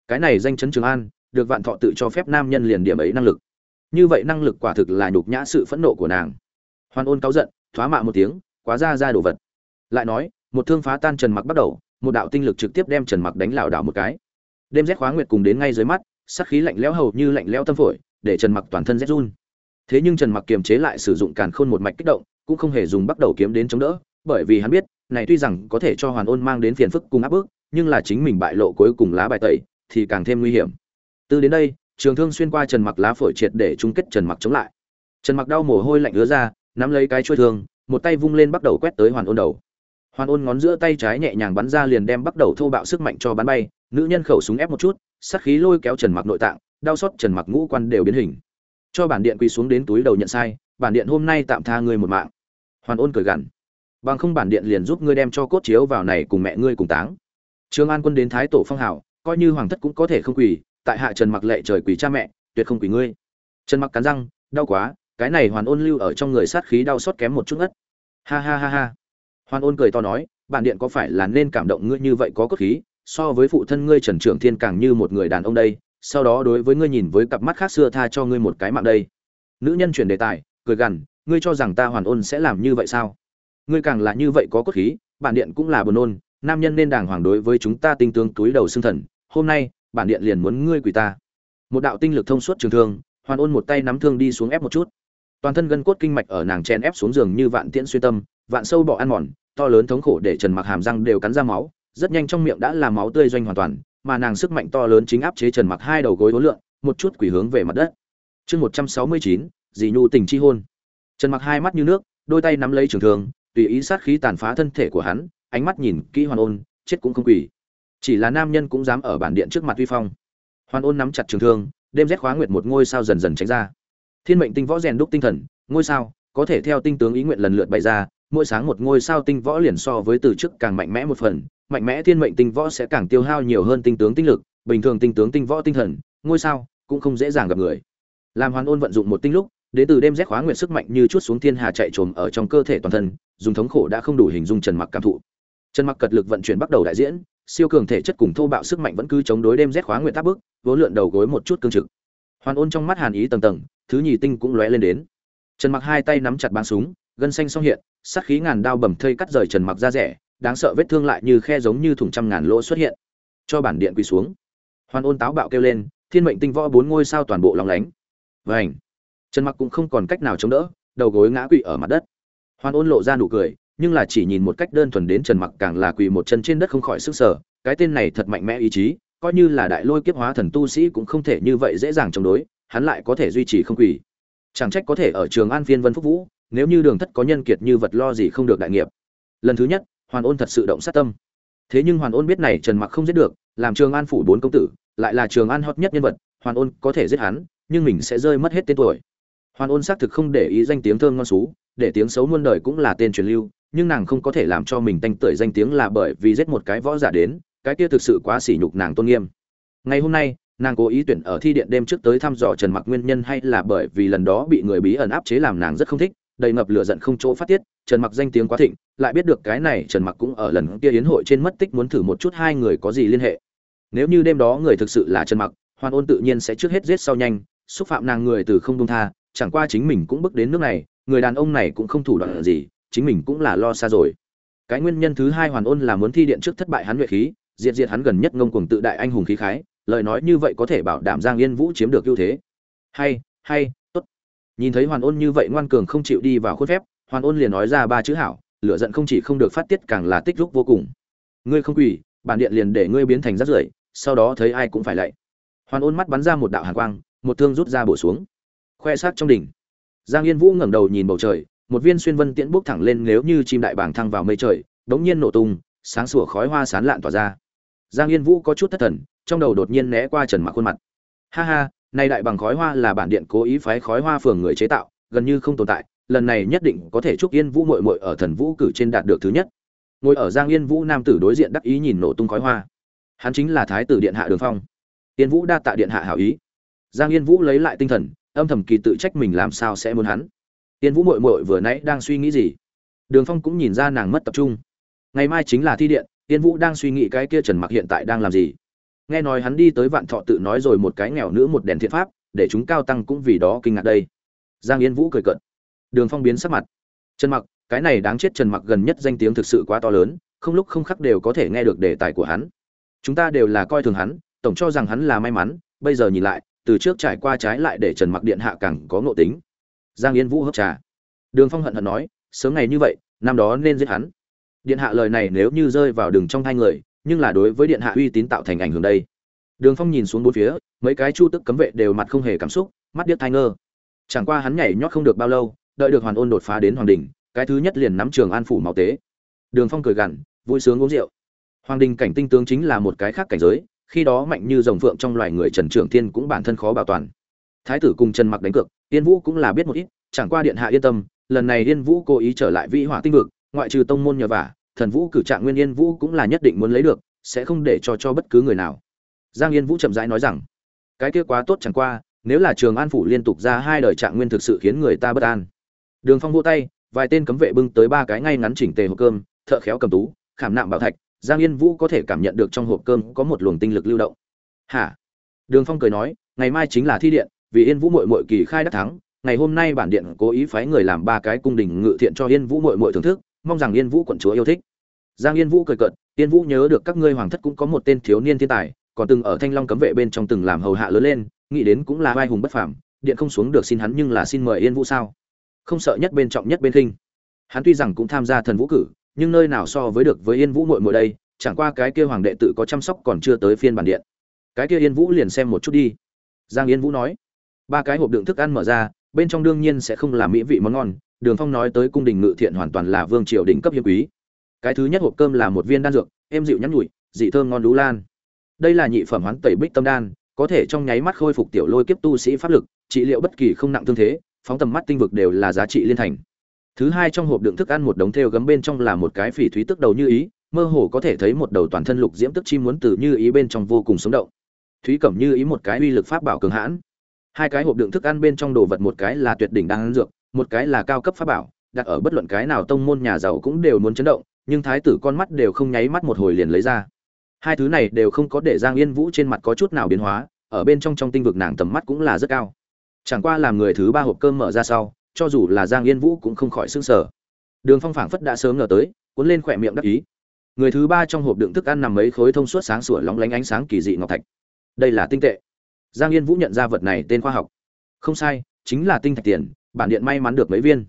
S1: Cái này danh chấn trường an được vạn thọ tự cho phép nam nhân liền điểm ấy năng lực. Như vậy năng lực quả thực là nhục nhã sự phẫn nộ của nàng. Hoàn ôn cáu giận, thoá mạ một tiếng, quá ra ra đồ vật. Lại nói, một thương phá tan trần mặc bắt đầu, một đạo tinh lực trực tiếp đem trần mặc đánh lảo đảo một cái. Đêm rét khóa nguyệt cùng đến ngay dưới mắt sắc khí lạnh lẽo hầu như lạnh lẽo tâm phổi, để trần mặc toàn thân rét run. Thế nhưng trần mặc kiềm chế lại sử dụng càn khôn một mạch kích động, cũng không hề dùng bắt đầu kiếm đến chống đỡ, bởi vì hắn biết, này tuy rằng có thể cho hoàn ôn mang đến phiền phức cùng áp bức, nhưng là chính mình bại lộ cuối cùng lá bài tẩy, thì càng thêm nguy hiểm từ đến đây, trường thương xuyên qua trần mặc lá phổi triệt để chung kết trần mặc chống lại. Trần mặc đau mồ hôi lạnh ứa ra, nắm lấy cái chuôi thương, một tay vung lên bắt đầu quét tới hoàn ôn đầu. Hoàn ôn ngón giữa tay trái nhẹ nhàng bắn ra liền đem bắt đầu thô bạo sức mạnh cho bắn bay, nữ nhân khẩu súng ép một chút, sát khí lôi kéo trần mặc nội tạng, đau xót trần mặc ngũ quan đều biến hình. Cho bản điện quỳ xuống đến túi đầu nhận sai, bản điện hôm nay tạm tha ngươi một mạng. Hoàn ôn cười gằn. Bằng không bản điện liền giúp ngươi đem cho cốt chiếu vào này cùng mẹ ngươi cùng táng. Trương an quân đến thái tổ phong hào, coi như hoàng thất cũng có thể không quỳ tại hạ trần mặc lệ trời quỷ cha mẹ, tuyệt không quỷ ngươi. Trần mặc cắn răng, đau quá, cái này hoàn ôn lưu ở trong người sát khí đau xót kém một chút ngất. Ha ha ha ha. Hoàn ôn cười to nói, bản điện có phải là nên cảm động ngươi như vậy có cốt khí, so với phụ thân ngươi trần trưởng thiên càng như một người đàn ông đây, sau đó đối với ngươi nhìn với cặp mắt khác xưa tha cho ngươi một cái mạng đây. Nữ nhân chuyển đề tài, cười gằn, ngươi cho rằng ta hoàn ôn sẽ làm như vậy sao? Ngươi càng là như vậy có cốt khí, bản điện cũng là buồn ôn nam nhân nên đàng hoàng đối với chúng ta tinh tướng túi đầu xương thần. Hôm nay bản điện liền muốn ngươi quỳ ta. Một đạo tinh lực thông suốt trường thương, hoàn ôn một tay nắm thương đi xuống ép một chút. Toàn thân gân cốt kinh mạch ở nàng chen ép xuống giường như vạn tiễn xuyên tâm, vạn sâu bỏ ăn mòn, to lớn thống khổ để trần mặc hàm răng đều cắn ra máu, rất nhanh trong miệng đã là máu tươi doanh hoàn toàn, mà nàng sức mạnh to lớn chính áp chế trần mặc hai đầu gối đối lượng một chút quỷ hướng về mặt đất. Chương một trăm sáu mươi chín, dì nhu tình chi hôn. Trần mặc hai mắt như nước, đôi tay nắm lấy trường thương, tùy ý sát khí tàn phá thân thể của hắn, ánh mắt nhìn kỹ hoàn ôn, chết cũng không quỷ chỉ là nam nhân cũng dám ở bản điện trước mặt uy phong. Hoàn ôn nắm chặt trường thương, đêm rét khóa nguyệt một ngôi sao dần dần tránh ra. Thiên mệnh tinh võ rèn đúc tinh thần, ngôi sao có thể theo tinh tướng ý nguyện lần lượt bày ra, mỗi sáng một ngôi sao tinh võ liền so với từ trước càng mạnh mẽ một phần, mạnh mẽ thiên mệnh tinh võ sẽ càng tiêu hao nhiều hơn tinh tướng tinh lực, bình thường tinh tướng tinh võ tinh thần, ngôi sao cũng không dễ dàng gặp người. Làm hoàn ôn vận dụng một tinh lúc, đến từ đêm rét khóa nguyệt sức mạnh như chút xuống thiên hà chạy trồm ở trong cơ thể toàn thân, dùng thống khổ đã không đủ hình dung trần mặc cảm thụ. Trần mặc cật lực vận chuyển bắt đầu đại diễn siêu cường thể chất cùng thô bạo sức mạnh vẫn cứ chống đối đêm rét khóa nguyệt tác bức vỗ lượn đầu gối một chút cương trực. Hoàn ôn trong mắt hàn ý tầng tầng, thứ nhì tinh cũng lóe lên đến. Trần mặc hai tay nắm chặt bắn súng, gân xanh song hiện, sát khí ngàn đao bầm thây cắt rời trần mặc ra rẻ, đáng sợ vết thương lại như khe giống như thủng trăm ngàn lỗ xuất hiện. Cho bản điện quỳ xuống. Hoàn ôn táo bạo kêu lên, thiên mệnh tinh võ bốn ngôi sao toàn bộ lòng lánh. Vảnh trần mặc cũng không còn cách nào chống đỡ, đầu gối ngã quỵ ở mặt đất. Hoàn ôn lộ ra nụ cười nhưng là chỉ nhìn một cách đơn thuần đến trần mặc càng là quỳ một chân trên đất không khỏi sức sở, cái tên này thật mạnh mẽ ý chí, coi như là đại lôi kiếp hóa thần tu sĩ cũng không thể như vậy dễ dàng chống đối, hắn lại có thể duy trì không quỳ. Chẳng trách có thể ở trường an phiên vân phúc vũ, nếu như đường thất có nhân kiệt như vật lo gì không được đại nghiệp. Lần thứ nhất, hoàn ôn thật sự động sát tâm. Thế nhưng hoàn ôn biết này trần mặc không giết được, làm trường an phủ bốn công tử, lại là trường an hot nhất nhân vật, hoàn ôn có thể giết hắn, nhưng mình sẽ rơi mất hết tên tuổi hoàn ôn xác thực không để ý danh tiếng thơm ngon xú, để tiếng xấu muôn đời cũng là tên truyền lưu, nhưng nàng không có thể làm cho mình tanh tưởi danh tiếng là bởi vì giết một cái võ giả đến, cái kia thực sự quá sỉ nhục nàng tôn nghiêm. Ngày hôm nay, nàng cố ý tuyển ở thi điện đêm trước tới thăm dò trần mặc nguyên nhân hay là bởi vì lần đó bị người bí ẩn áp chế làm nàng rất không thích, đầy ngập lửa giận không chỗ phát tiết, trần mặc danh tiếng quá thịnh, lại biết được cái này trần mặc cũng ở lần kia yến hội trên mất tích muốn thử một chút hai người có gì liên hệ. Nếu như đêm đó người thực sự là trần mặc, hoàn ôn tự nhiên sẽ trước hết giết sau nhanh, xúc phạm nàng người từ không đông tha chẳng qua chính mình cũng bước đến nước này, người đàn ông này cũng không thủ đoạn gì, chính mình cũng là lo xa rồi. Cái nguyên nhân thứ hai hoàn ôn là muốn thi điện trước thất bại hắn nhuệ khí, diệt diệt hắn gần nhất ngông cuồng tự đại anh hùng khí khái, lời nói như vậy có thể bảo đảm giang yên vũ chiếm được ưu thế. Hay hay, tốt. Nhìn thấy hoàn ôn như vậy ngoan cường không chịu đi vào khuôn phép, hoàn ôn liền nói ra ba chữ hảo, lửa giận không chỉ không được phát tiết càng là tích rúc vô cùng. Ngươi không quỳ, bản điện liền để ngươi biến thành rác rưởi, sau đó thấy ai cũng phải lạy. Hoàn ôn mắt bắn ra một đạo hàn quang, một thương rút ra bổ xuống khoe sắc trong đỉnh. Giang yên vũ ngẩng đầu nhìn bầu trời, một viên xuyên vân tiễn bốc thẳng lên nếu như chim đại bàng thăng vào mây trời, đống nhiên nổ tung, sáng sủa khói hoa sán lạn tỏa ra. Giang yên vũ có chút thất thần, trong đầu đột nhiên né qua trần mặc khuôn mặt. Ha ha nay đại bằng khói hoa là bản điện cố ý phái khói hoa phường người chế tạo, gần như không tồn tại, lần này nhất định có thể chúc yên vũ muội muội ở thần vũ cử trên đạt được thứ nhất. Ngồi ở giang yên vũ nam tử đối diện đắc ý nhìn nổ tung khói hoa. Hắn chính là thái tử điện hạ đường phong. Yên vũ đa tạ điện hạ hảo ý. Giang yên vũ lấy lại tinh thần âm thầm kỳ tự trách mình làm sao sẽ muốn hắn. Tiên vũ muội muội vừa nãy đang suy nghĩ gì? Đường phong cũng nhìn ra nàng mất tập trung. Ngày mai chính là thi điện, tiên vũ đang suy nghĩ cái kia trần mặc hiện tại đang làm gì. Nghe nói hắn đi tới vạn thọ tự nói rồi một cái nghèo nữ một đèn thiện pháp, để chúng cao tăng cũng vì đó kinh ngạc đây. Giang yên vũ cười cận đường phong biến sắc mặt. Trần mặc, cái này đáng chết trần mặc gần nhất danh tiếng thực sự quá to lớn, không lúc không khắc đều có thể nghe được đề tài của hắn. Chúng ta đều là coi thường hắn, tổng cho rằng hắn là may mắn, bây giờ nhìn lại từ trước trải qua trái lại để trần mặc điện hạ càng có ngộ tính. Giang yên vũ hấp trà. Đường phong hận hận nói, sớm ngày như vậy, năm đó nên giết hắn. Điện hạ lời này nếu như rơi vào đường trong hai người, nhưng là đối với điện hạ uy tín tạo thành ảnh hưởng đây. Đường phong nhìn xuống bốn phía, mấy cái chu tức cấm vệ đều mặt không hề cảm xúc, mắt điếc thai ngơ. Chẳng qua hắn nhảy nhót không được bao lâu, đợi được hoàn ôn đột phá đến hoàng đình, cái thứ nhất liền nắm trường an phủ máu tế. Đường phong cười gằn, vui sướng uống rượu. Hoàng đình cảnh tinh tướng chính là một cái khác cảnh giới khi đó mạnh như rồng phượng trong loài người trần trưởng thiên cũng bản thân khó bảo toàn. Thái tử cùng trần mặc đánh cược, yên vũ cũng là biết một ít, chẳng qua điện hạ yên tâm, lần này yên vũ cố ý trở lại vĩ hỏa tinh vực, ngoại trừ tông môn nhờ vả, thần vũ cử trạng nguyên yên vũ cũng là nhất định muốn lấy được, sẽ không để cho cho bất cứ người nào. Giang yên vũ chậm rãi nói rằng, cái kia quá tốt chẳng qua, nếu là trường an phủ liên tục ra hai đời trạng nguyên thực sự khiến người ta bất an. Đường phong vô tay, vài tên cấm vệ bưng tới ba cái ngay ngắn chỉnh tề hộp cơm, thợ khéo cầm tú, khảm nạm bảo thạch giang yên vũ có thể cảm nhận được trong hộp cơm có một luồng tinh lực lưu động. Hả? Đường phong cười nói, ngày mai chính là thi điện, vì yên vũ mội mội kỳ khai đắc thắng, ngày hôm nay bản điện cố ý phái người làm ba cái cung đình ngự thiện cho yên vũ mội mội thưởng thức, mong rằng yên vũ quận chúa yêu thích. Giang yên vũ cười cợt, yên vũ nhớ được các ngươi hoàng thất cũng có một tên thiếu niên thiên tài, còn từng ở thanh long cấm vệ bên trong từng làm hầu hạ lớn lên, nghĩ đến cũng là vai hùng bất phàm, điện không xuống được xin hắn nhưng là xin mời yên vũ sao? Không sợ nhất bên trọng nhất bên khinh. Hắn tuy rằng cũng tham gia thần vũ cử nhưng nơi nào so với được với yên vũ muội muội đây, chẳng qua cái kia hoàng đệ tự có chăm sóc còn chưa tới phiên bản điện. Cái kia yên vũ liền xem một chút đi. Giang yên vũ nói. Ba cái hộp đựng thức ăn mở ra, bên trong đương nhiên sẽ không là mỹ vị món ngon, đường phong nói tới cung đình ngự thiện hoàn toàn là vương triều đỉnh cấp hiếm quý. Cái thứ nhất hộp cơm là một viên đan dược, êm dịu nhắn nhủi, dị thơm ngon đú lan. Đây là nhị phẩm hoán tẩy bích tâm đan, có thể trong nháy mắt khôi phục tiểu lôi kiếp tu sĩ pháp lực, trị liệu bất kỳ không nặng thương thế, phóng tầm mắt tinh vực đều là giá trị liên thành thứ hai trong hộp đựng thức ăn một đống thêu gấm bên trong là một cái phỉ thúy tức đầu như ý, mơ hồ có thể thấy một đầu toàn thân lục diễm tức chim muốn từ như ý bên trong vô cùng sống động. Thúy cẩm như ý một cái uy lực pháp bảo cường hãn. Hai cái hộp đựng thức ăn bên trong đồ vật một cái là tuyệt đỉnh đan dược, một cái là cao cấp pháp bảo, đặt ở bất luận cái nào tông môn nhà giàu cũng đều muốn chấn động, nhưng thái tử con mắt đều không nháy mắt một hồi liền lấy ra. Hai thứ này đều không có để giang yên vũ trên mặt có chút nào biến hóa, ở bên trong trong tinh vực nàng tầm mắt cũng là rất cao. Chẳng qua làm người thứ ba hộp cơm mở ra sau cho dù là giang yên vũ cũng không khỏi s ư n g sở đường phong phảng phất đã sớm ngờ tới, cuốn lên khỏe miệng đắc ý. Người thứ ba trong hộp đựng thức ăn nằm mấy khối thông suốt sáng sủa lóng lánh ánh sáng kỳ dị ngọc thạch. Đây là tinh tệ. Giang yên vũ nhận ra vật này tên khoa học. Không sai, chính là tinh thạch tiền, bản điện may mắn được mấy viên.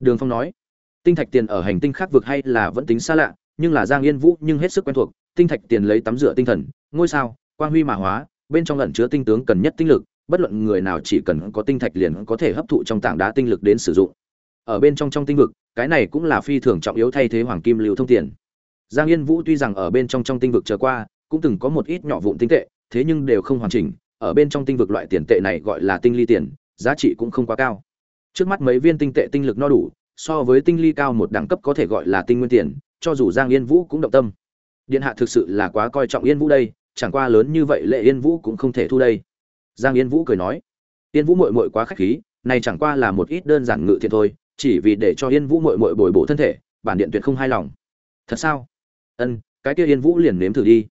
S1: Đường phong nói, tinh thạch tiền ở hành tinh khác vực hay là vẫn tính xa lạ, nhưng là giang yên vũ nhưng hết sức quen thuộc, tinh thạch tiền lấy tắm rửa tinh thần, ngôi sao, quang huy mà hóa, bên trong lẩn chứa tinh tướng cần nhất tinh lực bất luận người nào chỉ cần có tinh thạch liền có thể hấp thụ trong tảng đá tinh lực đến sử dụng. Ở bên trong trong tinh vực, cái này cũng là phi thường trọng yếu thay thế hoàng kim lưu thông tiền. Giang yên vũ tuy rằng ở bên trong trong tinh vực trở qua, cũng từng có một ít nhỏ vụn tinh tệ, thế nhưng đều không hoàn chỉnh. Ở bên trong tinh vực loại tiền tệ này gọi là tinh ly tiền, giá trị cũng không quá cao. Trước mắt mấy viên tinh tệ tinh lực no đủ, so với tinh ly cao một đẳng cấp có thể gọi là tinh nguyên tiền, cho dù giang yên vũ cũng động tâm. Điện hạ thực sự là quá coi trọng yên vũ đây, chẳng qua lớn như vậy lệ yên vũ cũng không thể thu đây giang yên vũ cười nói, yên vũ mội mội quá khách khí, này chẳng qua là một ít đơn giản ngự thiện thôi, chỉ vì để cho yên vũ mội mội bồi bổ thân thể, bản điện tuyệt không hài lòng. Thật sao? Ân, cái kia yên vũ liền nếm thử đi.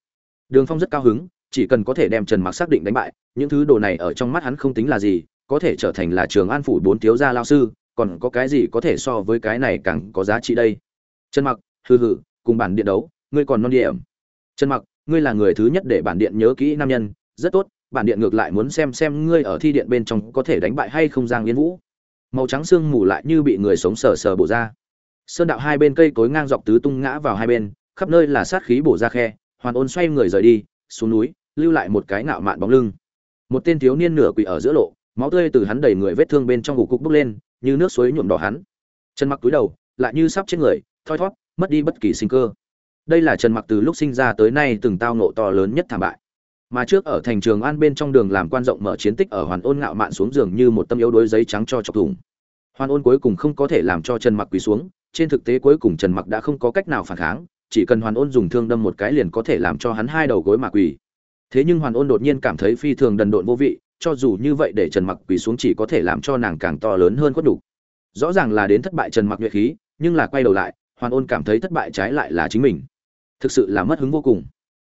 S1: Đường phong rất cao hứng, chỉ cần có thể đem trần mặc xác định đánh bại, những thứ đồ này ở trong mắt hắn không tính là gì, có thể trở thành là trường an phủ bốn thiếu gia lao sư, còn có cái gì có thể so với cái này càng có giá trị đây? Trần mặc, hừ hừ, cùng bản điện đấu, ngươi còn non điểm. Trần mặc, ngươi là người thứ nhất để bản điện nhớ kỹ nam nhân, rất tốt bản điện ngược lại muốn xem xem ngươi ở thi điện bên trong có thể đánh bại hay không giang yên vũ. Màu trắng xương mù lại như bị người sống sờ sờ bổ ra. Sơn đạo hai bên cây cối ngang dọc tứ tung ngã vào hai bên, khắp nơi là sát khí bổ ra khe, hoàn ôn xoay người rời đi, xuống núi, lưu lại một cái ngạo mạn bóng lưng. Một tên thiếu niên nửa quỳ ở giữa lộ, máu tươi từ hắn đầy người vết thương bên trong ngủ cục bốc lên, như nước suối nhuộm đỏ hắn. Chân mặc túi đầu, lại như sắp chết người, thoi thót mất đi bất kỳ sinh cơ. Đây là trần mặc từ lúc sinh ra tới nay từng tao nộ to lớn nhất thảm bại mà trước ở thành trường an bên trong đường làm quan rộng mở chiến tích ở hoàn ôn ngạo mạn xuống giường như một tâm yếu đối giấy trắng cho chọc thủng. Hoàn ôn cuối cùng không có thể làm cho trần mặc quỳ xuống, trên thực tế cuối cùng trần mặc đã không có cách nào phản kháng, chỉ cần hoàn ôn dùng thương đâm một cái liền có thể làm cho hắn hai đầu gối mà quỳ. Thế nhưng hoàn ôn đột nhiên cảm thấy phi thường đần độn vô vị, cho dù như vậy để trần mặc quỳ xuống chỉ có thể làm cho nàng càng to lớn hơn có đủ. Rõ ràng là đến thất bại trần mặc nhuệ khí, nhưng là quay đầu lại, hoàn ôn cảm thấy thất bại trái lại là chính mình. Thực sự là mất hứng vô cùng.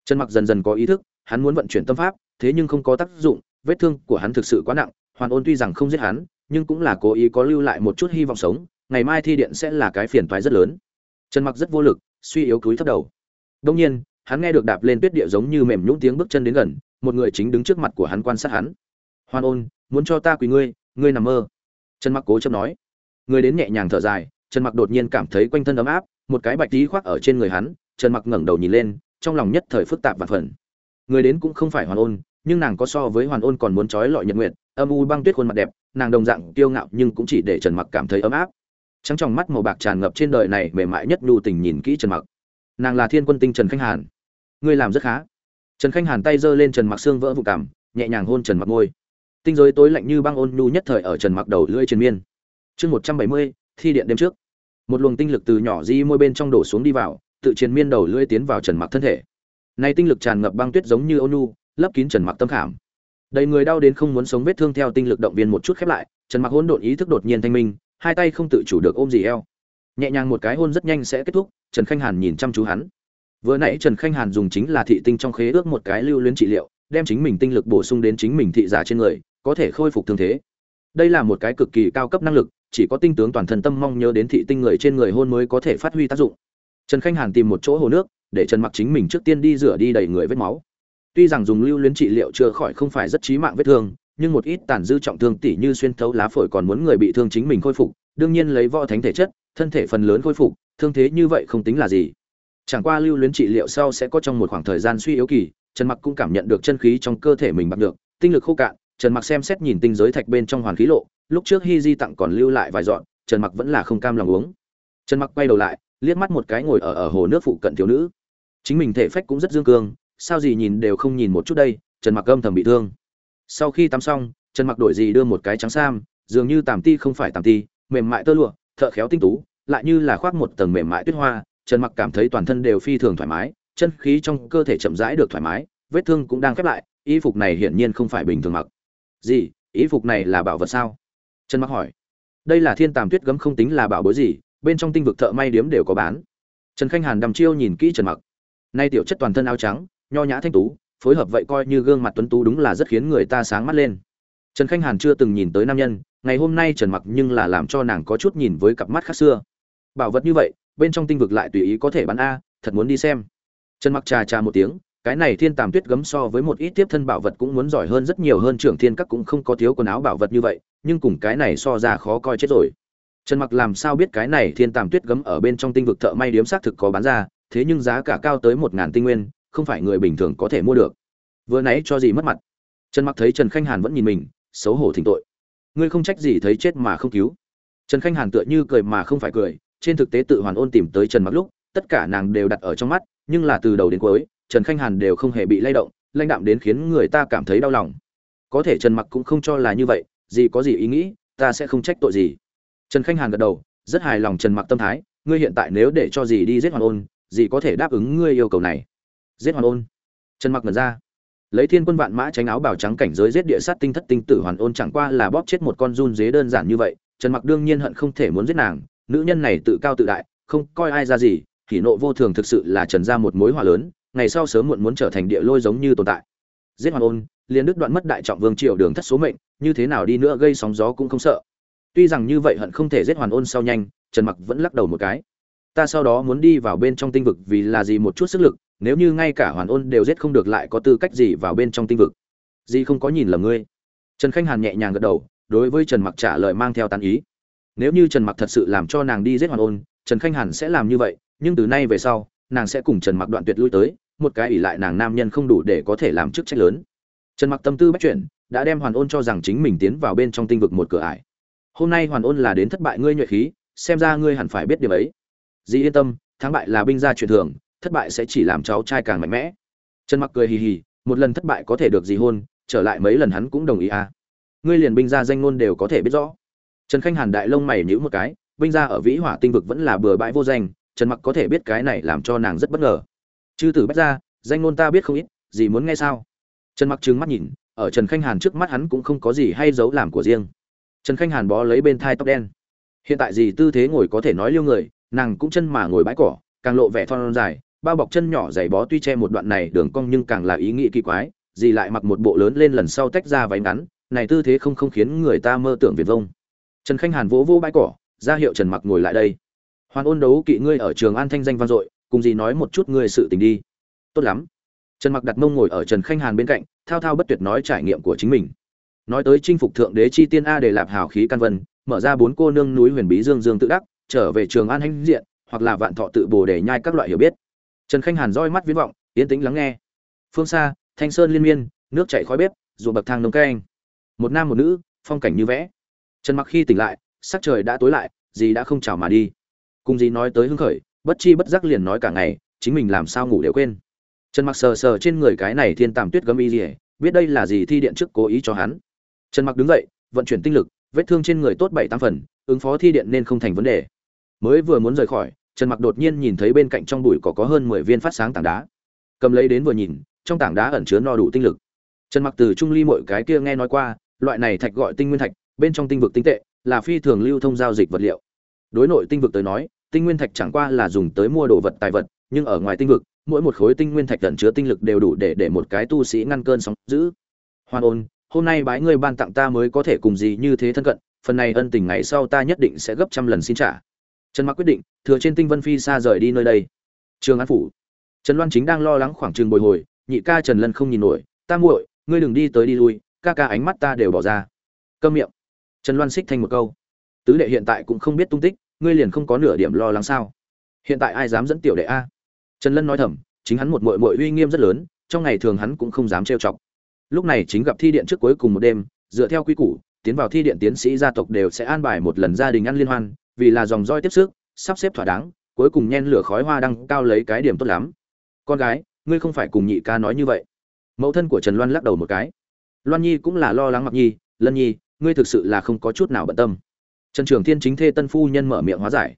S1: Trần mặc dần dần có ý thức hắn muốn vận chuyển tâm pháp, thế nhưng không có tác dụng, vết thương của hắn thực sự quá nặng, hoàn ôn tuy rằng không giết hắn, nhưng cũng là cố ý có lưu lại một chút hy vọng sống, ngày mai thi điện sẽ là cái phiền toái rất lớn. Trần mặc rất vô lực, suy yếu cúi thấp đầu. Đương nhiên, hắn nghe được đạp lên tuyết địa giống như mềm nhũn tiếng bước chân đến gần, một người chính đứng trước mặt của hắn quan sát hắn. Hoan ôn, muốn cho ta quỳ ngươi ngươi nằm mơ. Trần mặc cố chấp nói. Người đến nhẹ nhàng thở dài, trần mặc đột nhiên cảm thấy quanh thân ấm áp, một cái bạch tí khoác ở trên người hắn, trần mặc ngẩng đầu nhìn lên, trong lòng nhất thời phức tạp và phần người đến cũng không phải hoàn ôn, nhưng nàng có so với hoàn ôn còn muốn trói lọi nhật nguyện âm u băng tuyết khuôn mặt đẹp, nàng đồng dạng kiêu ngạo nhưng cũng chỉ để trần mặc cảm thấy ấm áp. Trắng trong mắt màu bạc tràn ngập trên đời này mềm mại nhất nhu tình nhìn kỹ trần mặc. Nàng là thiên quân tinh trần khanh hàn. Ngươi làm rất khá. Trần khanh hàn tay giơ lên trần mặc xương vỡ vụ cảm nhẹ nhàng hôn trần mặc môi. Tinh giới tối lạnh như băng ôn nhu nhất thời ở trần mặc đầu lưỡi triền miên. Chương một trăm bảy mươi, thi điện đêm trước. Một luồng tinh lực từ nhỏ di môi bên trong đổ xuống đi vào, tự triền miên đầu lưỡi tiến vào trần mặc thân thể nay tinh lực tràn ngập băng tuyết giống như ôn nhu lấp kín trần mặc tâm khảm. Đầy người đau đến không muốn sống vết thương theo tinh lực động viên một chút khép lại, trần mặc hỗn độn ý thức đột nhiên thanh minh, hai tay không tự chủ được ôm gì eo. Nhẹ nhàng một cái hôn rất nhanh sẽ kết thúc, trần khanh hàn nhìn chăm chú hắn. Vừa nãy trần khanh hàn dùng chính là thị tinh trong khế ước một cái lưu luyến trị liệu, đem chính mình tinh lực bổ sung đến chính mình thị giả trên người, có thể khôi phục thương thế. Đây là một cái cực kỳ cao cấp năng lực, chỉ có tinh tướng toàn thân tâm mong nhớ đến thị tinh người trên người hôn mới có thể phát huy tác dụng trần khanh hàn tìm một chỗ hồ nước, để trần mặc chính mình trước tiên đi rửa đi đầy người vết máu. Tuy rằng dùng lưu luyến trị liệu chữa khỏi không phải rất chí mạng vết thương, nhưng một ít tàn dư trọng thương tỉ như xuyên thấu lá phổi còn muốn người bị thương chính mình khôi phục, đương nhiên lấy võ thánh thể chất, thân thể phần lớn khôi phục, thương thế như vậy không tính là gì. Chẳng qua lưu luyến trị liệu sau sẽ có trong một khoảng thời gian suy yếu kỳ, trần mặc cũng cảm nhận được chân khí trong cơ thể mình bạc được, tinh lực khô cạn, trần mặc xem xét nhìn tinh giới thạch bên trong hoàn khí lộ, lúc trước hi di tặng còn lưu lại vài dọn, trần mặc vẫn là không cam lòng uống. Trần mặc quay đầu lại liếc mắt một cái ngồi ở ở hồ nước phụ cận thiếu nữ. Chính mình thể phách cũng rất dương cương, sao gì nhìn đều không nhìn một chút đây, trần mặc âm thầm bị thương. Sau khi tắm xong, trần mặc đổi gì đưa một cái trắng sam, dường như tàm ti không phải tàm ti, mềm mại tơ lụa, thợ khéo tinh tú, lại như là khoác một tầng mềm mại tuyết hoa, trần mặc cảm thấy toàn thân đều phi thường thoải mái, chân khí trong cơ thể chậm rãi được thoải mái, vết thương cũng đang khép lại, y phục này hiển nhiên không phải bình thường mặc. Gì, y phục này là bảo vật sao? Trần mặc hỏi. Đây là thiên tàm tuyết gấm không tính là bảo bối gì bên trong tinh vực thợ may điếm đều có bán. Trần khanh hàn đăm chiêu nhìn kỹ trần mặc. Nay tiểu chất toàn thân áo trắng, nho nhã thanh tú, phối hợp vậy coi như gương mặt tuấn tú đúng là rất khiến người ta sáng mắt lên. Trần khanh hàn chưa từng nhìn tới nam nhân, ngày hôm nay trần mặc nhưng là làm cho nàng có chút nhìn với cặp mắt khác xưa. Bảo vật như vậy, bên trong tinh vực lại tùy ý có thể bán a, thật muốn đi xem. Trần mặc trà trà một tiếng, cái này thiên tàm tuyết gấm so với một ít tiếp thân bảo vật cũng muốn giỏi hơn rất nhiều hơn trưởng thiên các cũng không có thiếu quần áo bảo vật như vậy, nhưng cùng cái này so ra khó coi chết rồi trần mặc làm sao biết cái này thiên tàm tuyết gấm ở bên trong tinh vực thợ may điếm xác thực có bán ra, thế nhưng giá cả cao tới một ngàn tinh nguyên, không phải người bình thường có thể mua được. Vừa nãy cho gì mất mặt? Trần mặc thấy trần khanh hàn vẫn nhìn mình, xấu hổ thỉnh tội. Ngươi không trách gì thấy chết mà không cứu. Trần khanh hàn tựa như cười mà không phải cười, trên thực tế tự hoàn ôn tìm tới trần mặc lúc, tất cả nàng đều đặt ở trong mắt, nhưng là từ đầu đến cuối, trần khanh hàn đều không hề bị lay động, lãnh đạm đến khiến người ta cảm thấy đau lòng. Có thể trần mặc cũng không cho là như vậy, gì có gì ý nghĩ, ta sẽ không trách tội gì trần khanh hàn gật đầu, rất hài lòng trần mặc tâm thái, ngươi hiện tại nếu để cho gì đi giết hoàn ôn, gì có thể đáp ứng ngươi yêu cầu này? Giết hoàn ôn? Trần mặc ngẩn ra. Lấy thiên quân vạn mã tránh áo bào trắng cảnh giới giết địa sát tinh thất tinh tử hoàn ôn chẳng qua là bóp chết một con run dế đơn giản như vậy, trần mặc đương nhiên hận không thể muốn giết nàng, nữ nhân này tự cao tự đại, không coi ai ra gì thì nộ vô thường thực sự là trần ra một mối hỏa lớn, ngày sau sớm muộn muốn trở thành địa lôi giống như tồn tại. Giết hoàn ôn, liền đứt đoạn mất đại trọng vương triều đường thất số mệnh, như thế nào đi nữa gây sóng gió cũng không sợ tuy rằng như vậy hận không thể giết hoàn ôn sau nhanh, trần mặc vẫn lắc đầu một cái. Ta sau đó muốn đi vào bên trong tinh vực vì là gì một chút sức lực, nếu như ngay cả hoàn ôn đều giết không được lại có tư cách gì vào bên trong tinh vực. Di không có nhìn lầm ngươi. Trần khanh hàn nhẹ nhàng gật đầu, đối với trần mặc trả lời mang theo tàn ý. Nếu như trần mặc thật sự làm cho nàng đi giết hoàn ôn, trần khanh hàn sẽ làm như vậy, nhưng từ nay về sau, nàng sẽ cùng trần mặc đoạn tuyệt lui tới, một cái ỷ lại nàng nam nhân không đủ để có thể làm chức trách lớn. Trần mặc tâm tư bắt chuyển, đã đem hoàn ôn cho rằng chính mình tiến vào bên trong tinh vực một cửa ải hôm nay hoàn ôn là đến thất bại ngươi nhuệ khí, xem ra ngươi hẳn phải biết điều ấy. Dì yên tâm, thắng bại là binh gia truyền thường, thất bại sẽ chỉ làm cháu trai càng mạnh mẽ. Trần mặc cười hì hì, một lần thất bại có thể được gì hôn, trở lại mấy lần hắn cũng đồng ý à. Ngươi liền binh gia danh ngôn đều có thể biết rõ. Trần khanh hàn đại lông mày nhíu một cái, binh gia ở vĩ hỏa tinh vực vẫn là bừa bãi vô danh, trần mặc có thể biết cái này làm cho nàng rất bất ngờ. Chư tử bách gia, danh ngôn ta biết không ít gì muốn nghe sao? Trần mặc trừng mắt nhìn, ở trần khanh hàn trước mắt hắn cũng không có gì hay giấu làm của riêng trần khanh hàn bó lấy bên thai tóc đen. Hiện tại gì tư thế ngồi có thể nói liêu người, nàng cũng chân mà ngồi bãi cỏ, càng lộ vẻ thon dài, bao bọc chân nhỏ giày bó tuy che một đoạn này đường cong nhưng càng là ý nghĩ kỳ quái, gì lại mặc một bộ lớn lên lần sau tách ra váy ngắn, này tư thế không không khiến người ta mơ tưởng viền vông. Trần khanh hàn vỗ vỗ bãi cỏ, ra hiệu trần mặc ngồi lại đây. Hoàn ôn đấu kỵ ngươi ở trường an thanh danh vang dội, cùng gì nói một chút ngươi sự tình đi. Tốt lắm. Trần mặc đặt mông ngồi ở trần khanh hàn bên cạnh, thao thao bất tuyệt nói trải nghiệm của chính mình nói tới chinh phục thượng đế chi tiên a để lạp hào khí căn vân, mở ra bốn cô nương núi huyền bí dương dương tự đắc, trở về trường an hãnh diện, hoặc là vạn thọ tự bồ để nhai các loại hiểu biết. Trần khanh hàn roi mắt viễn vọng, yên tĩnh lắng nghe. Phương xa, thanh sơn liên miên, nước chảy khói bếp, ruộng bậc thang nông canh. Một nam một nữ, phong cảnh như vẽ. Trần mặc khi tỉnh lại, sắc trời đã tối lại, dì đã không chào mà đi. Cùng dì nói tới hưng khởi, bất chi bất giác liền nói cả ngày, chính mình làm sao ngủ đều quên. Trần mặc sờ sờ trên người cái này thiên tàm tuyết gấm y gì biết đây là gì thi điện trước cố ý cho hắn trần mặc đứng dậy, vận chuyển tinh lực, vết thương trên người tốt bảy tám phần, ứng phó thi điện nên không thành vấn đề. Mới vừa muốn rời khỏi, trần mặc đột nhiên nhìn thấy bên cạnh trong bụi có có hơn 10 viên phát sáng tảng đá. Cầm lấy đến vừa nhìn, trong tảng đá ẩn chứa no đủ tinh lực. Trần mặc từ trung ly mọi cái kia nghe nói qua, loại này thạch gọi tinh nguyên thạch, bên trong tinh vực tinh tệ, là phi thường lưu thông giao dịch vật liệu. Đối nội tinh vực tới nói, tinh nguyên thạch chẳng qua là dùng tới mua đồ vật tài vật, nhưng ở ngoài tinh vực, mỗi một khối tinh nguyên thạch ẩn chứa tinh lực đều đủ để để một cái tu sĩ ngăn cơn sóng dữ. hoan ôn hôm nay bái ngươi ban tặng ta mới có thể cùng gì như thế thân cận, phần này ân tình ngày sau ta nhất định sẽ gấp trăm lần xin trả. Trần mặc quyết định, thừa trên tinh vân phi xa rời đi nơi đây. Trường an phủ. Trần loan chính đang lo lắng khoảng trường bồi hồi, nhị ca trần lân không nhìn nổi, ta muội, ngươi đừng đi tới đi lui, ca ca ánh mắt ta đều bỏ ra. Câm miệng. Trần loan xích thành một câu. Tứ đệ hiện tại cũng không biết tung tích, ngươi liền không có nửa điểm lo lắng sao? Hiện tại ai dám dẫn tiểu đệ a? Trần lân nói thầm, chính hắn một muội muội uy nghiêm rất lớn, trong ngày thường hắn cũng không dám trêu chọc lúc này chính gặp thi điện trước cuối cùng một đêm, dựa theo quy củ, tiến vào thi điện tiến sĩ gia tộc đều sẽ an bài một lần gia đình ăn liên hoan, vì là dòng roi tiếp sức, sắp xếp thỏa đáng, cuối cùng nhen lửa khói hoa đăng cao lấy cái điểm tốt lắm. Con gái, ngươi không phải cùng nhị ca nói như vậy. Mẫu thân của trần loan lắc đầu một cái. Loan nhi cũng là lo lắng mặc nhi, lân nhi, ngươi thực sự là không có chút nào bận tâm. Trần trường thiên chính thê tân phu nhân mở miệng hóa giải.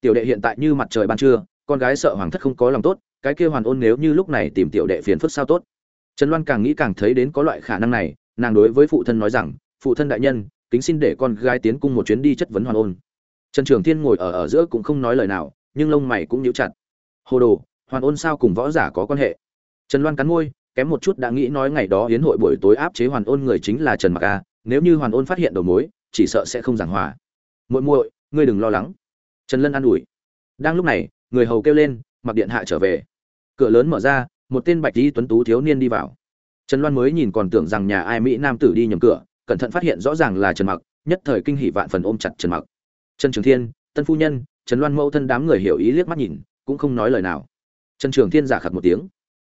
S1: Tiểu đệ hiện tại như mặt trời ban trưa, con gái sợ hoàng thất không có lòng tốt, cái kia hoàn ôn nếu như lúc này tìm tiểu đệ phiền phức sao tốt? Trần loan càng nghĩ càng thấy đến có loại khả năng này, nàng đối với phụ thân nói rằng, phụ thân đại nhân, kính xin để con gái tiến cung một chuyến đi chất vấn hoàn ôn. Trần trường thiên ngồi ở ở giữa cũng không nói lời nào, nhưng lông mày cũng nhíu chặt. Hồ đồ, hoàn ôn sao cùng võ giả có quan hệ? Trần loan cắn môi, kém một chút đã nghĩ nói ngày đó hiến hội buổi tối áp chế hoàn ôn người chính là trần mặc a, nếu như hoàn ôn phát hiện đầu mối, chỉ sợ sẽ không giảng hòa. Muội muội, ngươi đừng lo lắng. Trần lân an ủi. Đang lúc này, người hầu kêu lên, mặc điện hạ trở về. Cửa lớn mở ra một tên bạch y tuấn tú thiếu niên đi vào. Trần loan mới nhìn còn tưởng rằng nhà ai mỹ nam tử đi nhầm cửa, cẩn thận phát hiện rõ ràng là trần mặc, nhất thời kinh hỉ vạn phần ôm chặt trần mặc. Trần trường thiên, tân phu nhân, trần loan mẫu thân đám người hiểu ý liếc mắt nhìn, cũng không nói lời nào. Trần trường thiên giả khặt một tiếng.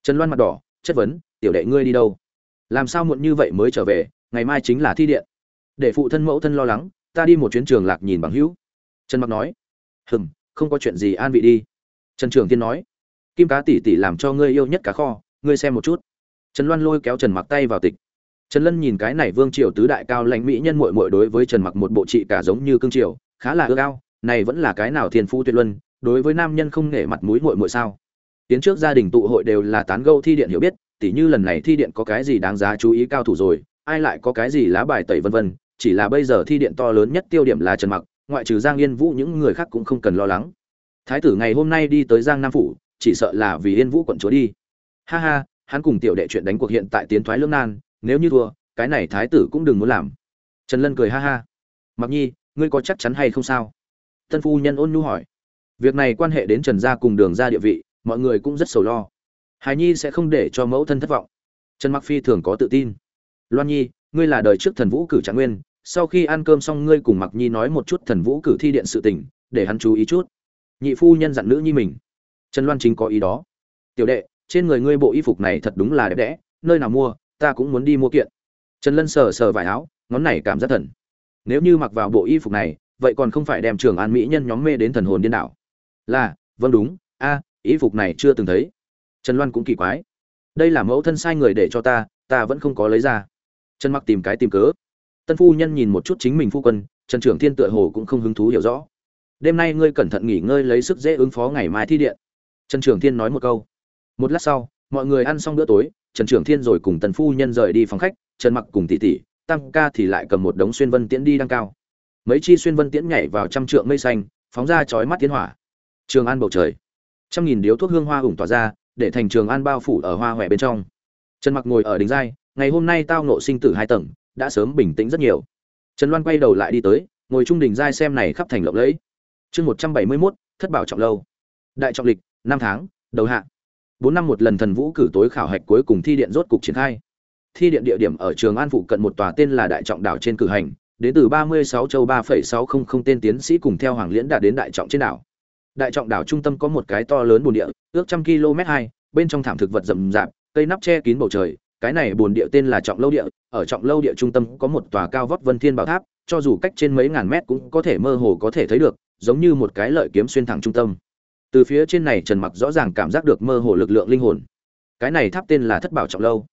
S1: Trần loan mặt đỏ, chất vấn, tiểu đệ ngươi đi đâu? Làm sao muộn như vậy mới trở về? Ngày mai chính là thi điện. Để phụ thân mẫu thân lo lắng, ta đi một chuyến trường lạc nhìn bằng hữu. Trần mặc nói, hừm, không có chuyện gì an vị đi. Trần trường thiên nói kim cá tỷ tỷ làm cho ngươi yêu nhất cá kho, ngươi xem một chút. Trần loan lôi kéo trần mặc tay vào tịch. Trần lân nhìn cái này vương triều tứ đại cao lãnh mỹ nhân muội muội đối với trần mặc một bộ trị cả giống như cương triều, khá là ưa cao này vẫn là cái nào thiên phu tuyệt luân, đối với nam nhân không nể mặt mũi muội muội sao? Tiến trước gia đình tụ hội đều là tán gẫu thi điện hiểu biết, tỉ như lần này thi điện có cái gì đáng giá chú ý cao thủ rồi, ai lại có cái gì lá bài tẩy vân vân, chỉ là bây giờ thi điện to lớn nhất tiêu điểm là trần mặc, ngoại trừ giang yên vũ những người khác cũng không cần lo lắng. Thái tử ngày hôm nay đi tới giang nam phủ chỉ sợ là vì yên vũ quận chúa đi. Ha ha, hắn cùng tiểu đệ chuyện đánh cuộc hiện tại tiến thoái lưỡng nan, nếu như thua, cái này thái tử cũng đừng muốn làm. Trần lân cười ha ha. Mặc nhi, ngươi có chắc chắn hay không sao? Tân phu nhân ôn nhu hỏi. Việc này quan hệ đến trần gia cùng đường gia địa vị, mọi người cũng rất sầu lo. Hài nhi sẽ không để cho mẫu thân thất vọng. Trần mặc phi thường có tự tin. Loan nhi, ngươi là đời trước thần vũ cử trạng nguyên, sau khi ăn cơm xong ngươi cùng mặc nhi nói một chút thần vũ cử thi điện sự tình, để hắn chú ý chút. Nhị phu nhân dặn nữ nhi mình trần loan chính có ý đó. Tiểu đệ, trên người ngươi bộ y phục này thật đúng là đẹp đẽ, nơi nào mua, ta cũng muốn đi mua kiện. Trần lân sờ sờ vải áo, ngón này cảm giác thần. Nếu như mặc vào bộ y phục này, vậy còn không phải đem trường an mỹ nhân nhóm mê đến thần hồn điên đảo. Là vâng đúng, a, y phục này chưa từng thấy. Trần loan cũng kỳ quái. Đây là mẫu thân sai người để cho ta ta vẫn không có lấy ra. Trần mặc tìm cái tìm cớ. Tân phu nhân nhìn một chút chính mình phu quân, trần trưởng thiên tựa hồ cũng không hứng thú hiểu rõ. Đêm nay ngươi cẩn thận nghỉ ngơi lấy sức dễ ứng phó ngày mai thi điện trần Trường thiên nói một câu. Một lát sau mọi người ăn xong bữa tối trần Trường thiên rồi cùng tần phu nhân rời đi phòng khách trần mặc cùng tỷ tỷ tăng ca thì lại cầm một đống xuyên vân tiễn đi đăng cao. Mấy chi xuyên vân tiễn nhảy vào trăm trượng mây xanh phóng ra chói mắt tiến hỏa. Trường an bầu trời. Trăm nghìn điếu thuốc hương hoa ủng tỏa ra để thành trường an bao phủ ở hoa huệ bên trong. Trần mặc ngồi ở đỉnh giai ngày hôm nay tao nộ sinh tử hai tầng đã sớm bình tĩnh rất nhiều. Trần loan quay đầu lại đi tới ngồi trung đỉnh giai xem này khắp thành lộng lẫy. Chương một trăm bảy mươi 171, thất bảo trọng lâu. Đại trọng lịch năm tháng, đầu hạ. Bốn năm một lần thần vũ cử tối khảo hạch cuối cùng thi điện rốt cục triển khai. Thi điện địa điểm ở trường an phụ cận một tòa tên là đại trọng đảo trên cử hành, đến từ ba mươi sáu châu ba phẩy sáu không không tên tiến sĩ cùng theo hoàng liễn đã đến đại trọng trên đảo. Đại trọng đảo trung tâm có một cái to lớn bồn địa, ước trăm km hai, bên trong thảm thực vật rậm rạp, cây nắp che kín bầu trời. Cái này bồn địa tên là trọng lâu địa, ở trọng lâu địa trung tâm có một tòa cao vóc vân thiên bảo tháp, cho dù cách trên mấy ngàn mét cũng có thể mơ hồ có thể thấy được, giống như một cái lợi kiếm xuyên thẳng trung tâm từ phía trên này trần mặc rõ ràng cảm giác được mơ hồ lực lượng linh hồn. Cái này tháp tên là thất bảo trọng lâu.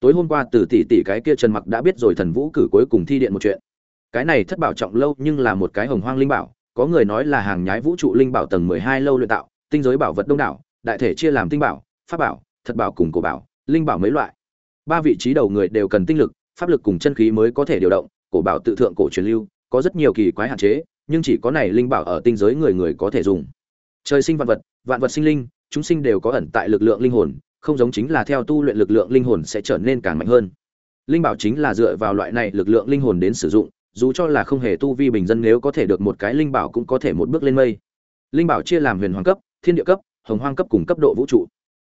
S1: Tối hôm qua từ tỷ tỷ cái kia trần mặc đã biết rồi thần vũ cử cuối cùng thi điện một chuyện. Cái này thất bảo trọng lâu nhưng là một cái hồng hoang linh bảo, có người nói là hàng nhái vũ trụ linh bảo tầng 12 lâu luyện tạo, tinh giới bảo vật đông đảo, đại thể chia làm tinh bảo, pháp bảo thật bảo cùng cổ bảo, linh bảo mấy loại. Ba vị trí đầu người đều cần tinh lực, pháp lực cùng chân khí mới có thể điều động, cổ bảo tự thượng cổ truyền lưu, có rất nhiều kỳ quái hạn chế, nhưng chỉ có này linh bảo ở tinh giới người người có thể dùng trời sinh vạn vật vạn vật sinh linh, chúng sinh đều có ẩn tại lực lượng linh hồn, không giống chính là theo tu luyện lực lượng linh hồn sẽ trở nên càng mạnh hơn. Linh bảo chính là dựa vào loại này lực lượng linh hồn đến sử dụng, dù cho là không hề tu vi bình dân nếu có thể được một cái linh bảo cũng có thể một bước lên mây. Linh bảo chia làm huyền hoàng cấp, thiên địa cấp, hồng hoang cấp cùng cấp độ vũ trụ.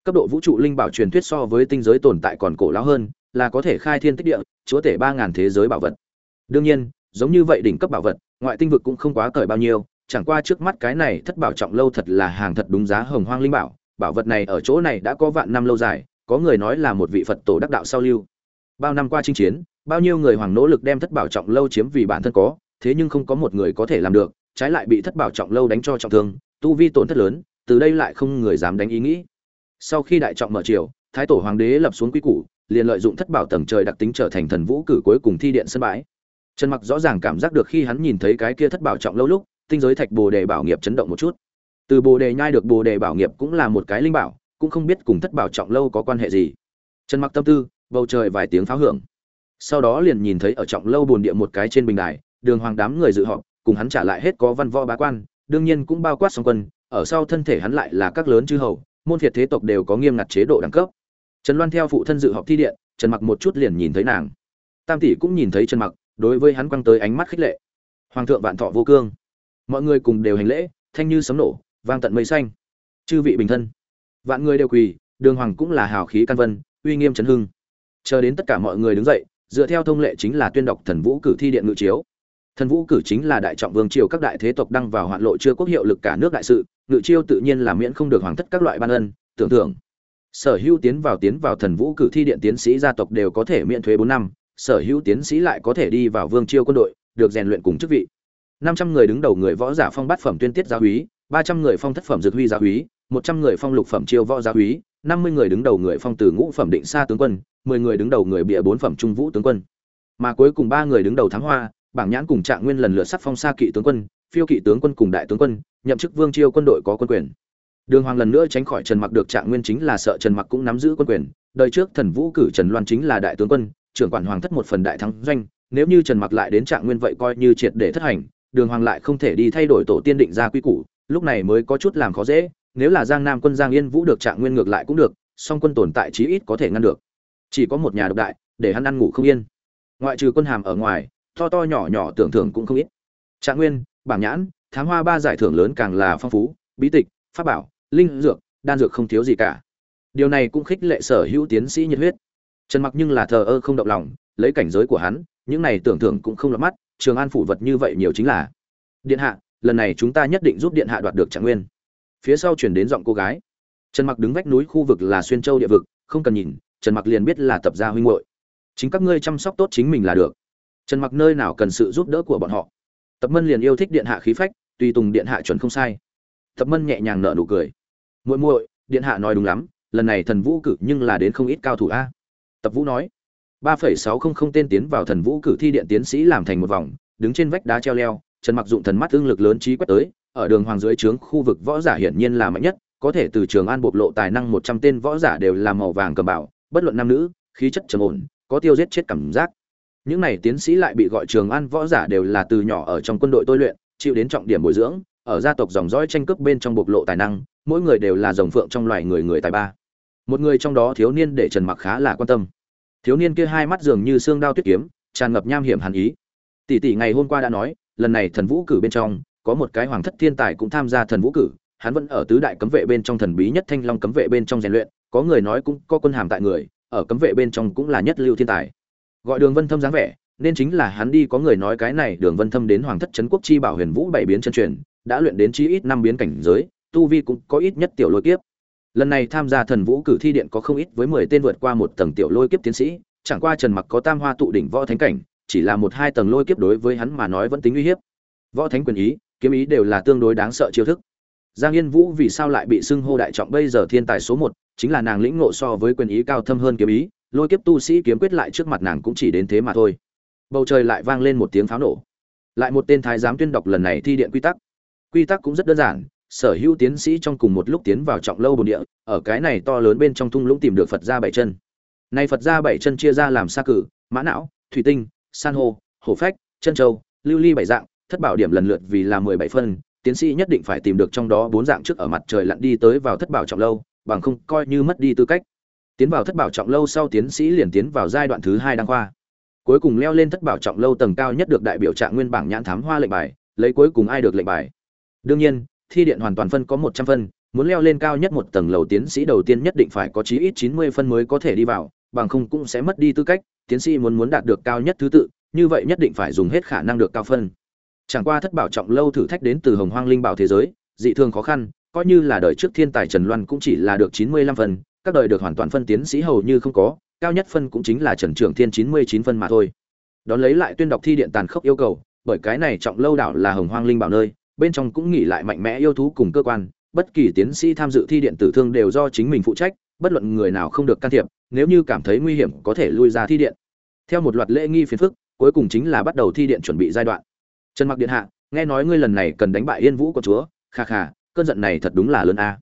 S1: Cấp độ vũ trụ linh bảo truyền thuyết so với tinh giới tồn tại còn cổ lão hơn, là có thể khai thiên tích địa, chúa tể ba ngàn thế giới bảo vật. Đương nhiên, giống như vậy đỉnh cấp bảo vật, ngoại tinh vực cũng không quá cởi bao nhiêu chẳng qua trước mắt cái này thất bảo trọng lâu thật là hàng thật đúng giá hồng hoang linh bảo bảo vật này ở chỗ này đã có vạn năm lâu dài, có người nói là một vị phật tổ đắc đạo sau lưu. Bao năm qua chinh chiến, bao nhiêu người hoàng nỗ lực đem thất bảo trọng lâu chiếm vì bản thân có, thế nhưng không có một người có thể làm được, trái lại bị thất bảo trọng lâu đánh cho trọng thương, tu vi tổn thất lớn, từ đây lại không người dám đánh ý nghĩ. Sau khi đại trọng mở triều, thái tổ hoàng đế lập xuống quy củ, liền lợi dụng thất bảo tầng trời đặc tính trở thành thần vũ cử cuối cùng thi điện sân bãi. Trần mặc rõ ràng cảm giác được khi hắn nhìn thấy cái kia thất bảo trọng lâu lúc tinh giới thạch bồ đề bảo nghiệp chấn động một chút. Từ bồ đề nhai được bồ đề bảo nghiệp cũng là một cái linh bảo, cũng không biết cùng thất bảo trọng lâu có quan hệ gì. Trần mặc tâm tư, bầu trời vài tiếng pháo hưởng. Sau đó liền nhìn thấy ở trọng lâu bồn địa một cái trên bình đài, đường hoàng đám người dự họp, cùng hắn trả lại hết có văn võ bá quan, đương nhiên cũng bao quát song quân, ở sau thân thể hắn lại là các lớn chư hầu, môn phiệt thế tộc đều có nghiêm ngặt chế độ đẳng cấp. Trần loan theo phụ thân dự họp thi điện, trần mặc một chút liền nhìn thấy nàng. Tam tỷ cũng nhìn thấy trần mặc, đối với hắn quăng tới ánh mắt khích lệ. Hoàng thượng vạn thọ vô cương mọi người cùng đều hành lễ, thanh như sấm nổ, vang tận mây xanh. Chư vị bình thân. Vạn người đều quỳ, đường hoàng cũng là hào khí căn vân, uy nghiêm chấn hưng. Chờ đến tất cả mọi người đứng dậy, dựa theo thông lệ chính là tuyên đọc thần vũ cử thi điện ngự chiếu. Thần vũ cử chính là đại trọng vương triều các đại thế tộc đăng vào hoạn lộ chưa quốc hiệu lực cả nước đại sự, ngự chiêu tự nhiên là miễn không được hoàng thất các loại ban ân, tưởng thưởng. Sở hữu tiến vào tiến vào thần vũ cử thi điện tiến sĩ gia tộc đều có thể miễn thuế bốn năm, sở hữu tiến sĩ lại có thể đi vào vương chiêu quân đội, được rèn luyện cùng chức vị năm trăm người đứng đầu người võ giả phong bát phẩm tuyên tiết gia úy ba trăm người phong thất phẩm dược huy gia úy một trăm người phong lục phẩm chiêu võ gia úy năm mươi người đứng đầu người phong từ ngũ phẩm định xa tướng quân, mười người đứng đầu người bịa bốn phẩm trung vũ tướng quân. Mà cuối cùng ba người đứng đầu thắng hoa, bảng nhãn cùng trạng nguyên lần lượt sắc phong xa kỵ tướng quân, phiêu kỵ tướng quân cùng đại tướng quân, nhậm chức vương chiêu quân đội có quân quyền. Đường hoàng lần nữa tránh khỏi trần mặc được trạng nguyên chính là sợ trần mặc cũng nắm giữ quân quyền, đời trước thần vũ cử trần loan chính là đại tướng quân, trưởng quản hoàng thất một phần đại thắng doanh, nếu như trần mặc lại đến trạng nguyên vậy coi như triệt để thất hành đường hoàng lại không thể đi thay đổi tổ tiên định ra quy củ, lúc này mới có chút làm khó dễ, nếu là giang nam quân giang yên vũ được trạng nguyên ngược lại cũng được, song quân tồn tại chí ít có thể ngăn được. Chỉ có một nhà độc đại, để hắn ăn ngủ không yên. Ngoại trừ quân hàm ở ngoài, to to nhỏ nhỏ tưởng thưởng cũng không ít. Trạng nguyên, bảng nhãn, thám hoa ba giải thưởng lớn càng là phong phú, bí tịch, pháp bảo, linh dược, đan dược không thiếu gì cả. Điều này cũng khích lệ sở hữu tiến sĩ nhiệt huyết. Trần mặc nhưng là thờ ơ không động lòng, lấy cảnh giới của hắn, những này tưởng thưởng cũng không lọt mắt trường an phủ vật như vậy nhiều chính là, điện hạ, lần này chúng ta nhất định giúp điện hạ đoạt được trạng nguyên. Phía sau chuyển đến giọng cô gái, trần mặc đứng vách núi khu vực là xuyên châu địa vực, không cần nhìn, trần mặc liền biết là tập gia huynh hội chính các ngươi chăm sóc tốt chính mình là được. Trần mặc nơi nào cần sự giúp đỡ của bọn họ. Tập mân liền yêu thích điện hạ khí phách tùy tùng điện hạ chuẩn không sai. Tập mân nhẹ nhàng nở nụ cười. Muội muội, điện hạ nói đúng lắm, lần này thần vũ cử nhưng là đến không ít cao thủ a. Tập vũ nói ba phẩy sáu không không tên tiến vào thần vũ cử thi điện tiến sĩ làm thành một vòng, đứng trên vách đá treo leo, trần mặc dụng thần mắt ương lực lớn trí quét tới, ở đường hoàng dưới trướng khu vực võ giả hiển nhiên là mạnh nhất, có thể từ trường an bộc lộ tài năng một trăm tên võ giả đều là màu vàng cầm bảo, bất luận nam nữ, khí chất trầm ổn, có tiêu giết chết cảm giác. Những này tiến sĩ lại bị gọi trường an võ giả đều là từ nhỏ ở trong quân đội tôi luyện, chịu đến trọng điểm bồi dưỡng, ở gia tộc dòng dõi tranh cướp bên trong bộc lộ tài năng, mỗi người đều là dòng phượng trong loài người người tài ba. Một người trong đó thiếu niên để trần mặc khá là quan tâm thiếu niên kia hai mắt dường như xương đao tuyết kiếm, tràn ngập nham hiểm hàn ý tỷ tỷ ngày hôm qua đã nói, lần này thần vũ cử bên trong, có một cái hoàng thất thiên tài cũng tham gia thần vũ cử, hắn vẫn ở tứ đại cấm vệ bên trong thần bí nhất thanh long cấm vệ bên trong rèn luyện, có người nói cũng có quân hàm tại người, ở cấm vệ bên trong cũng là nhất lưu thiên tài gọi đường vân thâm dáng vẻ, nên chính là hắn đi có người nói cái này đường vân thâm đến hoàng thất trấn quốc chi bảo huyền vũ bảy biến chân truyền, đã luyện đến chí ít năm biến cảnh giới, tu vi cũng có ít nhất tiểu lôi tiếp lần này tham gia thần vũ cử thi điện có không ít với mười tên vượt qua một tầng tiểu lôi kiếp tiến sĩ, chẳng qua trần mặc có tam hoa tụ đỉnh võ thánh cảnh, chỉ là một hai tầng lôi kiếp đối với hắn mà nói vẫn tính uy hiếp. Võ thánh quyền ý, kiếm ý đều là tương đối đáng sợ chiêu thức. Giang yên vũ vì sao lại bị xưng hô đại trọng bây giờ thiên tài số một, chính là nàng lĩnh ngộ so với quyền ý cao thâm hơn kiếm ý, lôi kiếp tu sĩ kiếm quyết lại trước mặt nàng cũng chỉ đến thế mà thôi. Bầu trời lại vang lên một tiếng pháo nổ. Lại một tên thái giám tuyên đọc lần này thi điện quy tắc. Quy tắc cũng rất đơn giản sở hữu tiến sĩ trong cùng một lúc tiến vào trọng lâu bồn địa, ở cái này to lớn bên trong thung lũng tìm được phật gia bảy chân. Nay phật gia bảy chân chia ra làm sa cử, mã não, thủy tinh, san hô, hổ phách, chân châu, lưu ly bảy dạng, thất bảo điểm lần lượt vì là mười bảy phân, tiến sĩ nhất định phải tìm được trong đó bốn dạng trước ở mặt trời lặn đi tới vào thất bảo trọng lâu, bằng không coi như mất đi tư cách. Tiến vào thất bảo trọng lâu sau tiến sĩ liền tiến vào giai đoạn thứ hai đăng khoa. Cuối cùng leo lên thất bảo trọng lâu tầng cao nhất được đại biểu trạng nguyên bảng nhãn thám hoa lệnh bài, lấy cuối cùng ai được lệnh bài. Đương nhiên thi điện hoàn toàn phân có một trăm phân, muốn leo lên cao nhất một tầng lầu tiến sĩ đầu tiên nhất định phải có chí ít chín mươi phân mới có thể đi vào, bằng không cũng sẽ mất đi tư cách, tiến sĩ muốn muốn đạt được cao nhất thứ tự, như vậy nhất định phải dùng hết khả năng được cao phân. Chẳng qua thất bảo trọng lâu thử thách đến từ hồng hoang linh bảo thế giới, dị thường khó khăn, coi như là đời trước thiên tài trần loan cũng chỉ là được chín mươi lăm phân, các đời được hoàn toàn phân tiến sĩ hầu như không có, cao nhất phân cũng chính là trần trưởng thiên chín mươi chín phân mà thôi. Đón lấy lại tuyên đọc thi điện tàn khốc yêu cầu, bởi cái này trọng lâu đảo là hồng hoang linh bảo nơi bên trong cũng nghỉ lại mạnh mẽ yêu thú cùng cơ quan, bất kỳ tiến sĩ tham dự thi điện tử thương đều do chính mình phụ trách, bất luận người nào không được can thiệp, nếu như cảm thấy nguy hiểm có thể lui ra thi điện. Theo một loạt lễ nghi phiền phức, cuối cùng chính là bắt đầu thi điện chuẩn bị giai đoạn. Trần mặc điện hạ, nghe nói ngươi lần này cần đánh bại yên vũ của chúa, kha kha, cơn giận này thật đúng là lớn a.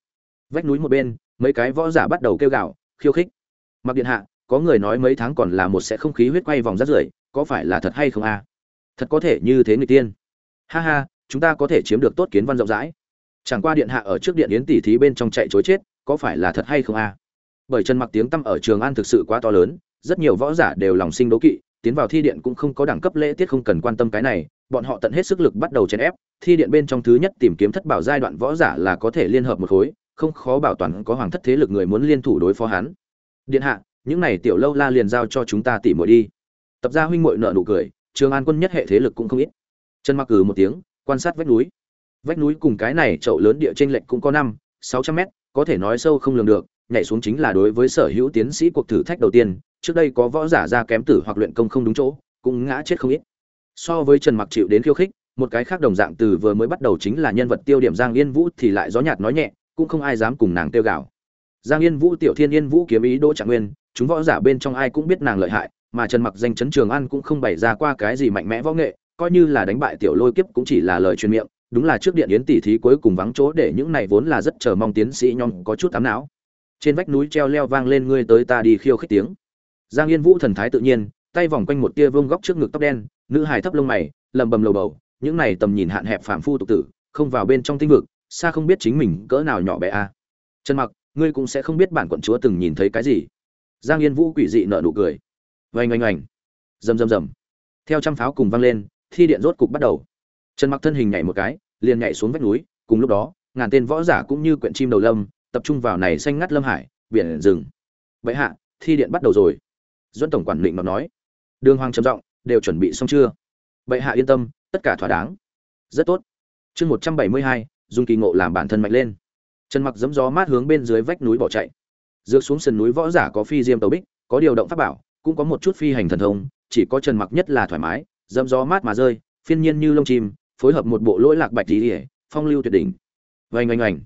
S1: Vách núi một bên, mấy cái võ giả bắt đầu kêu gào, khiêu khích. Mặc điện hạ, có người nói mấy tháng còn là một sẽ không khí huyết quay vòng rất rưởi, có phải là thật hay không a? Thật có thể như thế người tiên. Ha ha chúng ta có thể chiếm được tốt kiến văn rộng rãi. Chẳng qua điện hạ ở trước điện yến tỷ thí bên trong chạy chối chết, có phải là thật hay không a? Bởi trần mặc tiếng tâm ở trường an thực sự quá to lớn, rất nhiều võ giả đều lòng sinh đố kỵ, tiến vào thi điện cũng không có đẳng cấp lễ tiết không cần quan tâm cái này, bọn họ tận hết sức lực bắt đầu chèn ép, thi điện bên trong thứ nhất tìm kiếm thất bảo giai đoạn võ giả là có thể liên hợp một khối, không khó bảo toàn có hoàng thất thế lực người muốn liên thủ đối phó hắn. Điện hạ, những này tiểu lâu la liền giao cho chúng ta tỉ muội đi. Tập gia huynh muội nợ nụ cười, trường an quân nhất hệ thế lực cũng không ít. Trần mặc cử một tiếng quan sát vách núi. Vách núi cùng cái này chậu lớn địa trên lệch cũng có năm, sáu trăm mét, có thể nói sâu không lường được, nhảy xuống chính là đối với sở hữu tiến sĩ cuộc thử thách đầu tiên, trước đây có võ giả ra kém tử hoặc luyện công không đúng chỗ, cũng ngã chết không ít. So với trần mặc chịu đến khiêu khích, một cái khác đồng dạng từ vừa mới bắt đầu chính là nhân vật tiêu điểm giang yên vũ thì lại gió nhạt nói nhẹ, cũng không ai dám cùng nàng tiêu gạo. Giang yên vũ, tiểu thiên yên vũ kiếm ý đỗ trạng nguyên, chúng võ giả bên trong ai cũng biết nàng lợi hại, mà trần mặc danh chấn trường ăn cũng không bày ra qua cái gì mạnh mẽ võ nghệ coi như là đánh bại tiểu lôi kiếp cũng chỉ là lời truyền miệng, đúng là trước điện yến tỷ thí cuối cùng vắng chỗ để những này vốn là rất chờ mong tiến sĩ nhom có chút ám não. Trên vách núi treo leo vang lên ngươi tới ta đi khiêu khích tiếng. Giang yên vũ thần thái tự nhiên, tay vòng quanh một tia vương góc trước ngực tóc đen, nữ hài thấp lông mày, lầm bầm lầu bầu, những này tầm nhìn hạn hẹp phàm phu tục tử, không vào bên trong tinh vực, xa không biết chính mình cỡ nào nhỏ bé a. Trần mặc, ngươi cũng sẽ không biết bản quận chúa từng nhìn thấy cái gì. Giang yên vũ quỷ dị nở nụ cười. Vành oanh oanh. Rầm rầm rầm. Theo trăm pháo cùng vang lên thi điện rốt cục bắt đầu. Trần mặc thân hình nhảy một cái, liền nhảy xuống vách núi, cùng lúc đó, ngàn tên võ giả cũng như quyện chim đầu lâm, tập trung vào này xanh ngắt lâm hải, biển rừng. Vậy hạ, thi điện bắt đầu rồi. Duẫn tổng quản định mà nói. Đường hoàng trầm giọng, đều chuẩn bị xong chưa? Bệ hạ yên tâm, tất cả thỏa đáng. Rất tốt. Chương một trăm bảy mươi hai dùng kỳ ngộ làm bản thân mạnh lên. Trần mặc giấm gió mát hướng bên dưới vách núi bỏ chạy. Dược xuống sườn núi võ giả có phi diêm tàu bích, có điều động pháp bảo, cũng có một chút phi hành thần thông, chỉ có trần mặc nhất là thoải mái dẫm gió mát mà rơi, phiên nhiên như lông chim, phối hợp một bộ lỗi lạc bạch tí ỉa phong lưu tuyệt đỉnh. Vành oanh oanh.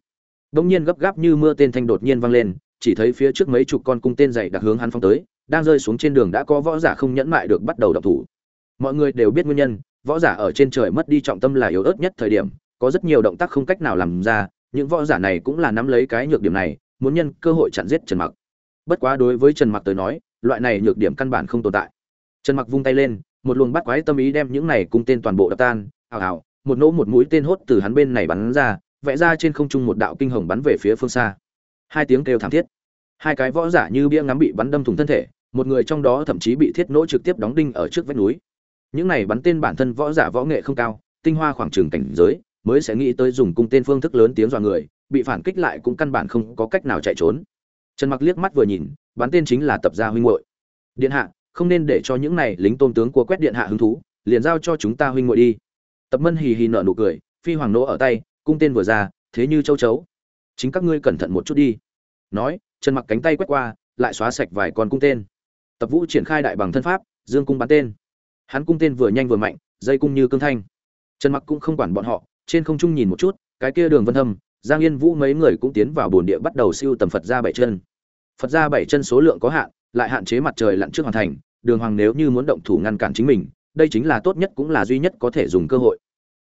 S1: Đông nhiên gấp gáp như mưa tên thanh đột nhiên vang lên, chỉ thấy phía trước mấy chục con cung tên dày đặc hướng hắn phong tới, đang rơi xuống trên đường đã có võ giả không nhẫn mại được bắt đầu động thủ. Mọi người đều biết nguyên nhân, võ giả ở trên trời mất đi trọng tâm là yếu ớt nhất thời điểm, có rất nhiều động tác không cách nào làm ra, những võ giả này cũng là nắm lấy cái nhược điểm này, muốn nhân cơ hội chặn giết trần mặc. Bất quá đối với trần mặc tới nói, loại này nhược điểm căn bản không tồn tại. Trần mặc vung tay lên một luồng bắt quái tâm ý đem những này cung tên toàn bộ đập tan ảo ảo một nỗ một mũi tên hốt từ hắn bên này bắn ra, vẽ ra trên không trung một đạo kinh hồng bắn về phía phương xa. Hai tiếng kêu thảm thiết. Hai cái võ giả như bia ngắm bị bắn đâm thủng thân thể, một người trong đó thậm chí bị thiết nỗ trực tiếp đóng đinh ở trước vách núi. Những này bắn tên bản thân võ giả võ nghệ không cao, tinh hoa khoảng trường cảnh giới, mới sẽ nghĩ tới dùng cung tên phương thức lớn tiếng dọa người, bị phản kích lại cũng căn bản không có cách nào chạy trốn. Trần mặc liếc mắt vừa nhìn, bắn tên chính là tập gia huynh hội điện hạ không nên để cho những này lính tôn tướng của quét điện hạ hứng thú, liền giao cho chúng ta huynh muội đi. Tập mân hì hì nở nụ cười, phi hoàng nỗ ở tay, cung tên vừa ra, thế như châu chấu, chính các ngươi cẩn thận một chút đi. Nói trần mặc cánh tay quét qua, lại xóa sạch vài con cung tên. Tập vũ triển khai đại bằng thân pháp, dương cung bắn tên. Hắn cung tên vừa nhanh vừa mạnh, dây cung như cương thanh. Trần mặc cũng không quản bọn họ, trên không trung nhìn một chút, cái kia đường vân hâm giang yên vũ mấy người cũng tiến vào bồn địa bắt đầu siêu tầm phật ra bảy chân. Phật ra bảy chân số lượng có hạn, lại hạn chế mặt trời lặn trước hoàn thành đường hoàng nếu như muốn động thủ ngăn cản chính mình, đây chính là tốt nhất cũng là duy nhất có thể dùng cơ hội.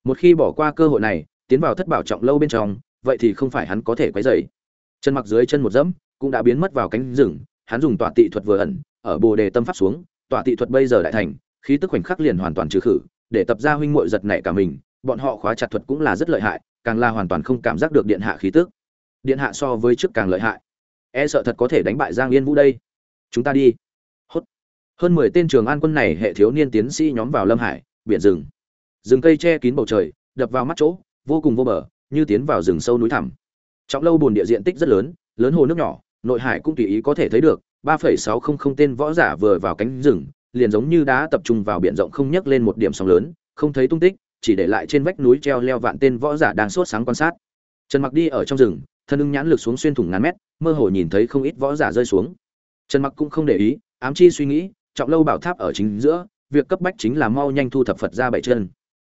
S1: Một khi bỏ qua cơ hội này, tiến vào thất bảo trọng lâu bên trong, vậy thì không phải hắn có thể quấy dày chân mặc dưới chân một dẫm, cũng đã biến mất vào cánh rừng, hắn dùng tọa tị thuật vừa ẩn, ở bồ đề tâm pháp xuống, tọa tị thuật bây giờ đại thành, khí tức khoảnh khắc liền hoàn toàn trừ khử, để tập ra huynh muội giật nảy cả mình, bọn họ khóa chặt thuật cũng là rất lợi hại, càng là hoàn toàn không cảm giác được điện hạ khí tức. Điện hạ so với trước càng lợi hại. E sợ thật có thể đánh bại giang yên vũ đây. Chúng ta đi hơn mười tên trường an quân này hệ thiếu niên tiến sĩ nhóm vào lâm hải, biển rừng. Rừng cây che kín bầu trời, đập vào mắt chỗ, vô cùng vô bờ, như tiến vào rừng sâu núi thẳm. Trọng lâu bồn địa diện tích rất lớn lớn hồ nước nhỏ, nội hải cũng tùy ý có thể thấy được, ba phẩy sáu không không tên võ giả vừa vào cánh rừng, liền giống như đá tập trung vào biển rộng không nhấc lên một điểm sóng lớn, không thấy tung tích, chỉ để lại trên vách núi treo leo vạn tên võ giả đang sốt sáng quan sát. Trần mặc đi ở trong rừng, thân ưng nhãn lực xuống xuyên thủng ngàn mét, mơ hồ nhìn thấy không ít võ giả rơi xuống. Trần mặc cũng không để ý, ám chi suy nghĩ trọng lâu bảo tháp ở chính giữa, việc cấp bách chính là mau nhanh thu thập phật ra bảy chân.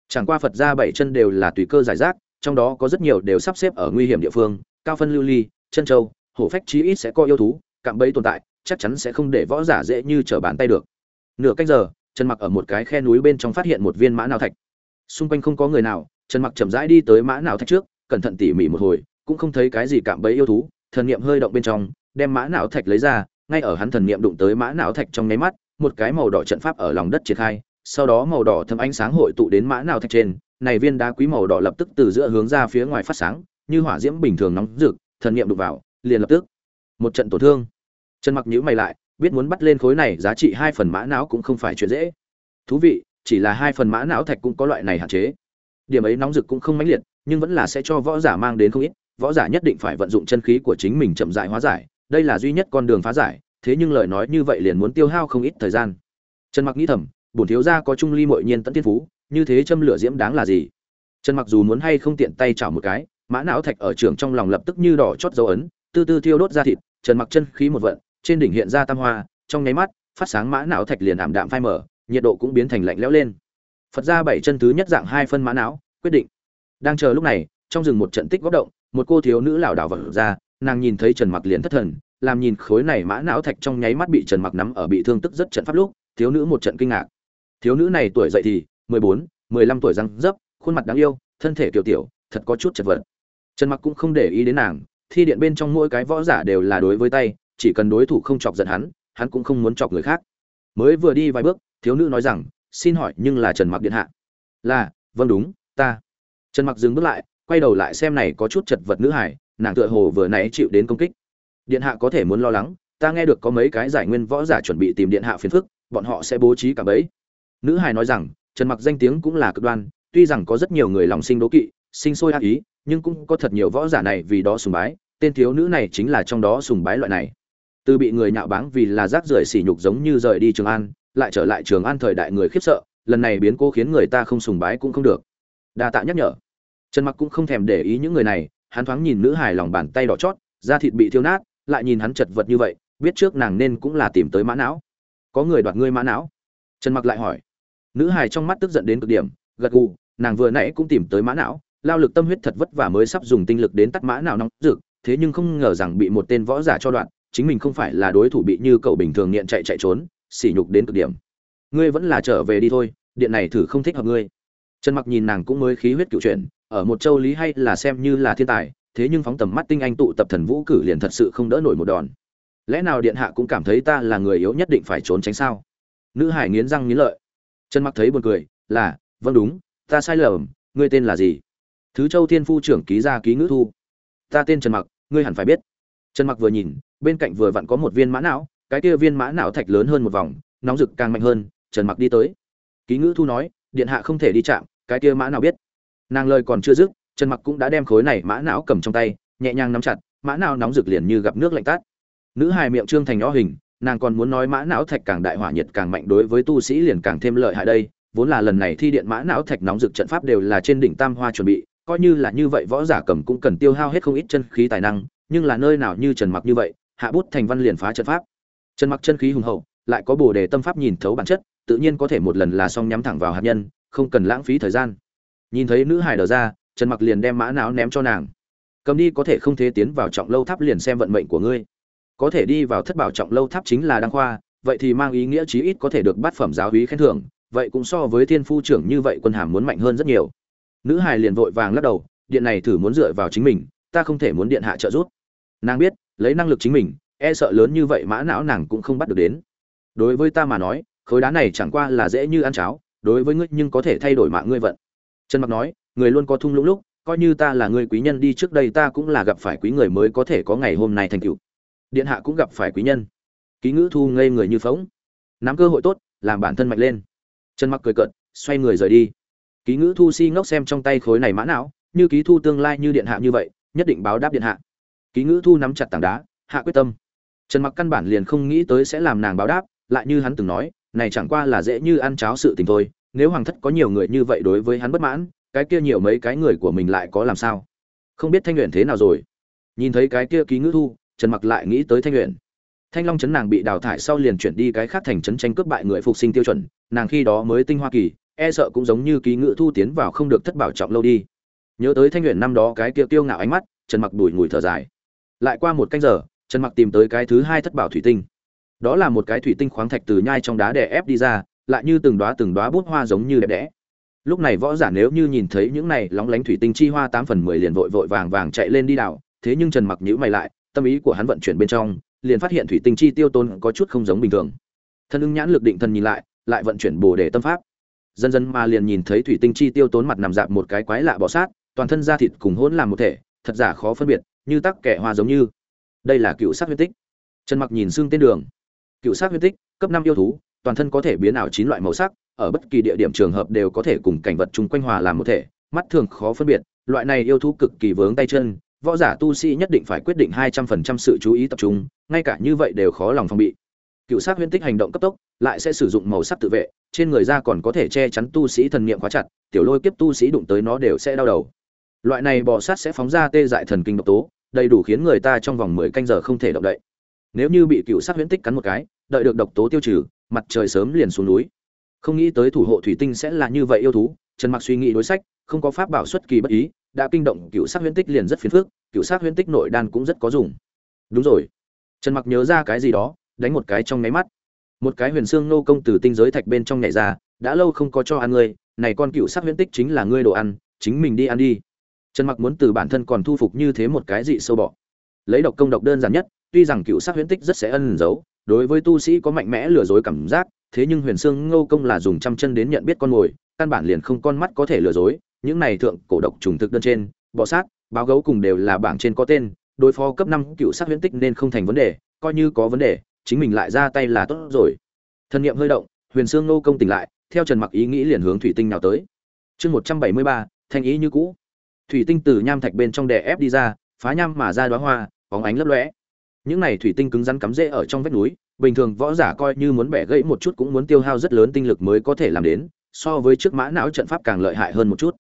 S1: Chẳng qua phật ra bảy chân đều là tùy cơ giải rác, trong đó có rất nhiều đều sắp xếp ở nguy hiểm địa phương, cao phân lưu ly, chân châu, hổ phách chí ít sẽ có yêu thú, cạm bẫy tồn tại, chắc chắn sẽ không để võ giả dễ như trở bàn tay được. Nửa cách giờ, trần mặc ở một cái khe núi bên trong phát hiện một viên mã nào thạch. Xung quanh không có người nào, trần mặc chậm rãi đi tới mã nào thạch trước, cẩn thận tỉ mỉ một hồi, cũng không thấy cái gì cạm bẫy yêu thú, thần niệm hơi động bên trong, đem mã não thạch lấy ra, ngay ở hắn thần niệm đụng tới mã não thạch trong nháy mắt một cái màu đỏ trận pháp ở lòng đất triển khai, sau đó màu đỏ thâm ánh sáng hội tụ đến mã não thạch trên, này viên đá quý màu đỏ lập tức từ giữa hướng ra phía ngoài phát sáng, như hỏa diễm bình thường nóng rực, thần niệm đụng vào, liền lập tức một trận tổn thương. Trần mặc nhíu mày lại, biết muốn bắt lên khối này giá trị hai phần mã não cũng không phải chuyện dễ. Thú vị, chỉ là hai phần mã não thạch cũng có loại này hạn chế. Điểm ấy nóng rực cũng không mãnh liệt, nhưng vẫn là sẽ cho võ giả mang đến không ít, võ giả nhất định phải vận dụng chân khí của chính mình chậm rãi hóa giải, đây là duy nhất con đường phá giải thế nhưng lời nói như vậy liền muốn tiêu hao không ít thời gian. Trần mặc nghĩ thầm, bổn thiếu gia có trung ly mội nhiên tận tiên phú, như thế châm lửa diễm đáng là gì? Trần mặc dù muốn hay không tiện tay chảo một cái, mã não thạch ở trường trong lòng lập tức như đỏ chót dấu ấn tư tư thiêu đốt ra thịt, trần mặc chân khí một vận, trên đỉnh hiện ra tam hoa, trong nháy mắt, phát sáng mã não thạch liền ảm đạm phai mở nhiệt độ cũng biến thành lạnh lẽo lên. Phật ra bảy chân thứ nhất dạng hai phân mã não, quyết định. Đang chờ lúc này, trong rừng một trận tích góp động, một cô thiếu nữ lảo đảo vật ra nàng nhìn thấy trần mặc liền thất thần làm nhìn khối này mã não thạch trong nháy mắt bị trần mặc nắm ở bị thương tức rất trận pháp lúc thiếu nữ một trận kinh ngạc. Thiếu nữ này tuổi dậy thì mười bốn, mười lăm tuổi răng dấp khuôn mặt đáng yêu thân thể tiểu tiểu thật có chút chật vật. Trần mặc cũng không để ý đến nàng thi điện bên trong mỗi cái võ giả đều là đối với tay chỉ cần đối thủ không chọc giận hắn hắn cũng không muốn chọc người khác. Mới vừa đi vài bước thiếu nữ nói rằng xin hỏi nhưng là trần mặc điện hạ? Là vâng đúng ta. Trần mặc dừng bước lại quay đầu lại xem này có chút chật vật nữ hải nàng tựa hồ vừa nãy chịu đến công kích. Điện hạ có thể muốn lo lắng, ta nghe được có mấy cái giải nguyên võ giả chuẩn bị tìm điện hạ phiền phức, bọn họ sẽ bố trí cả bẫy. Nữ hài nói rằng, trần mặc danh tiếng cũng là cực đoan, tuy rằng có rất nhiều người lòng sinh đố kỵ, sinh sôi ác ý, nhưng cũng có thật nhiều võ giả này vì đó sùng bái, tên thiếu nữ này chính là trong đó sùng bái loại này. Từ bị người nhạo báng vì là rác rưởi sỉ nhục giống như rời đi trường an, lại trở lại trường an thời đại người khiếp sợ, lần này biến cố khiến người ta không sùng bái cũng không được. Đa tạ nhắc nhở. Trần mặc cũng không thèm để ý những người này hắn thoáng nhìn nữ hài lòng bàn tay đỏ chót, da thịt bị thiêu nát, lại nhìn hắn chật vật như vậy, biết trước nàng nên cũng là tìm tới mã não. Có người đoạt ngươi mã não? Trần mặc lại hỏi. Nữ hài trong mắt tức giận đến cực điểm, gật gù, nàng vừa nãy cũng tìm tới mã não, lao lực tâm huyết thật vất vả mới sắp dùng tinh lực đến tắt mã não nóng rực, thế nhưng không ngờ rằng bị một tên võ giả cho đoạn, chính mình không phải là đối thủ bị như cậu bình thường nghiện chạy chạy trốn, sỉ nhục đến cực điểm. Ngươi vẫn là trở về đi thôi, điện này thử không thích hợp ngươi. Trần mặc nhìn nàng cũng mới khí huyết cựu chuyển ở một châu lý hay là xem như là thiên tài, thế nhưng phóng tầm mắt tinh anh tụ tập thần vũ cử liền thật sự không đỡ nổi một đòn. Lẽ nào điện hạ cũng cảm thấy ta là người yếu nhất định phải trốn tránh sao? Nữ hải nghiến răng nghiến lợi. Trần mặc thấy buồn cười, là vâng đúng, ta sai lầm, ngươi tên là gì? Thứ châu thiên phu trưởng ký ra ký ngữ thu. Ta tên trần mặc, ngươi hẳn phải biết. Trần mặc vừa nhìn, bên cạnh vừa vặn có một viên mã não, cái kia viên mã não thạch lớn hơn một vòng, nóng rực càng mạnh hơn, trần mặc đi tới. Ký ngữ thu nói, điện hạ không thể đi chạm, cái kia mã nào biết nàng lời còn chưa dứt, trần mặc cũng đã đem khối này mã não cầm trong tay, nhẹ nhàng nắm chặt, mã não nóng rực liền như gặp nước lạnh tát nữ hài miệng trương thành nhó hình, nàng còn muốn nói mã não thạch càng đại hỏa nhiệt càng mạnh đối với tu sĩ liền càng thêm lợi hại đây, vốn là lần này thi điện mã não thạch nóng rực trận pháp đều là trên đỉnh tam hoa chuẩn bị, coi như là như vậy võ giả cầm cũng cần tiêu hao hết không ít chân khí tài năng, nhưng là nơi nào như trần mặc như vậy, hạ bút thành văn liền phá trận pháp. Trần mặc chân khí hùng hậu, lại có bồ đề tâm pháp nhìn thấu bản chất, tự nhiên có thể một lần là xong nhắm thẳng vào hạt nhân, không cần lãng phí thời gian nhìn thấy nữ hải đờ ra, trần mặc liền đem mã não ném cho nàng. Cầm đi có thể không thế tiến vào trọng lâu tháp liền xem vận mệnh của ngươi. Có thể đi vào thất bảo trọng lâu tháp chính là đăng khoa, vậy thì mang ý nghĩa chí ít có thể được bát phẩm giáo hí khen thưởng, vậy cũng so với thiên phu trưởng như vậy quân hàm muốn mạnh hơn rất nhiều. Nữ hài liền vội vàng lắc đầu, điện này thử muốn dựa vào chính mình, ta không thể muốn điện hạ trợ giúp. Nàng biết, lấy năng lực chính mình e sợ lớn như vậy mã não nàng cũng không bắt được đến. Đối với ta mà nói, khối đá này chẳng qua là dễ như ăn cháo, đối với ngươi nhưng có thể thay đổi mạng ngươi vận trần mặc nói, người luôn có thung lũng lúc, coi như ta là người quý nhân đi trước đây ta cũng là gặp phải quý người mới có thể có ngày hôm nay thành tựu. Điện hạ cũng gặp phải quý nhân. Ký ngữ thu ngây người như phóng nắm cơ hội tốt, làm bản thân mạnh lên. Trần mặc cười cợt, xoay người rời đi. Ký ngữ thu si ngốc xem trong tay khối này mã não, như ký thu tương lai như điện hạ như vậy, nhất định báo đáp điện hạ. Ký ngữ thu nắm chặt tảng đá, hạ quyết tâm. Trần mặc căn bản liền không nghĩ tới sẽ làm nàng báo đáp, lại như hắn từng nói, này chẳng qua là dễ như ăn cháo sự tình thôi nếu hoàng thất có nhiều người như vậy đối với hắn bất mãn, cái kia nhiều mấy cái người của mình lại có làm sao? Không biết thanh luyện thế nào rồi. Nhìn thấy cái kia ký ngữ thu, trần mặc lại nghĩ tới thanh luyện thanh long chấn nàng bị đào thải sau liền chuyển đi cái khác thành trấn tranh cướp bại người phục sinh tiêu chuẩn, nàng khi đó mới tinh hoa kỳ e sợ cũng giống như ký ngữ thu tiến vào không được thất bảo trọng lâu đi. Nhớ tới thanh luyện năm đó cái kia tiêu ngạo ánh mắt, trần mặc đùi ngùi thở dài. Lại qua một canh giờ, trần mặc tìm tới cái thứ hai thất bảo thủy tinh. Đó là một cái thủy tinh khoáng thạch từ nhai trong đá đè ép đi ra lại như từng đóa từng đóa bút hoa giống như đẹp đẽ. Lúc này võ giả nếu như nhìn thấy những này lóng lánh thủy tinh chi hoa tám phần mười liền vội vội vàng vàng chạy lên đi đảo, thế nhưng trần mặc nhíu mày lại, tâm ý của hắn vận chuyển bên trong, liền phát hiện thủy tinh chi tiêu tôn có chút không giống bình thường. Thân ưng nhãn lực định thần nhìn lại lại vận chuyển bồ đề tâm pháp. Dần dần mà liền nhìn thấy thủy tinh chi tiêu tốn mặt nằm dạp một cái quái lạ bọ sát, toàn thân da thịt cùng hỗn làm một thể, thật giả khó phân biệt, như tắc kẻ hoa giống như. Đây là cựu sát huyết tích. Trần mặc nhìn xương tên đường. Cựu sát huyết tích, cấp năm yêu thú toàn thân có thể biến ảo chín loại màu sắc, ở bất kỳ địa điểm trường hợp đều có thể cùng cảnh vật chung quanh hòa làm một thể, mắt thường khó phân biệt, loại này yêu thú cực kỳ vướng tay chân, võ giả tu sĩ nhất định phải quyết định hai trăm phần trăm sự chú ý tập trung, ngay cả như vậy đều khó lòng phòng bị. Cựu sát huyễn tích hành động cấp tốc, lại sẽ sử dụng màu sắc tự vệ, trên người da còn có thể che chắn tu sĩ thần niệm quá chặt, tiểu lôi kiếp tu sĩ đụng tới nó đều sẽ đau đầu. Loại này bò sát sẽ phóng ra tê dại thần kinh độc tố, đầy đủ khiến người ta trong vòng mười canh giờ không thể động đậy. Nếu như bị cựu sát huyễn tích cắn một cái, đợi được độc tố tiêu trừ mặt trời sớm liền xuống núi. Không nghĩ tới thủ hộ thủy tinh sẽ là như vậy yêu thú, trần mặc suy nghĩ đối sách, không có pháp bảo xuất kỳ bất ý, đã kinh động cựu sát huyễn tích liền rất phiền phức, cựu sát huyễn tích nội đan cũng rất có dùng. Đúng rồi. Trần mặc nhớ ra cái gì đó, đánh một cái trong nháy mắt. Một cái huyền xương nô công từ tinh giới thạch bên trong nhảy ra, đã lâu không có cho ăn ngươi, này con cựu sát huyễn tích chính là ngươi đồ ăn, chính mình đi ăn đi. Trần mặc muốn từ bản thân còn thu phục như thế một cái dị sâu bọ. Lấy độc công độc đơn giản nhất tuy rằng cựu sát huyễn tích rất sẽ ân giấu, đối với tu sĩ có mạnh mẽ lừa dối cảm giác, thế nhưng huyền xương ngô công là dùng trăm chân đến nhận biết con mồi, căn bản liền không con mắt có thể lừa dối, những này thượng cổ độc trùng thực đơn trên, bọ sát, báo gấu cùng đều là bảng trên có tên, đối phó cấp năm cựu sát huyễn tích nên không thành vấn đề, coi như có vấn đề, chính mình lại ra tay là tốt rồi. Thân nhiệm hơi động, huyền xương ngô công tỉnh lại, theo trần mặc ý nghĩ liền hướng thủy tinh nào tới. Chương một trăm bảy mươi ba, thanh ý như cũ. Thủy tinh từ nham thạch bên trong đè ép đi ra, phá nham mà ra đóa hoa, bóng ánh lấp lóe những này thủy tinh cứng rắn cắm rễ ở trong vách núi, bình thường võ giả coi như muốn bẻ gãy một chút cũng muốn tiêu hao rất lớn tinh lực mới có thể làm đến, so với trước mã não trận pháp càng lợi hại hơn một chút.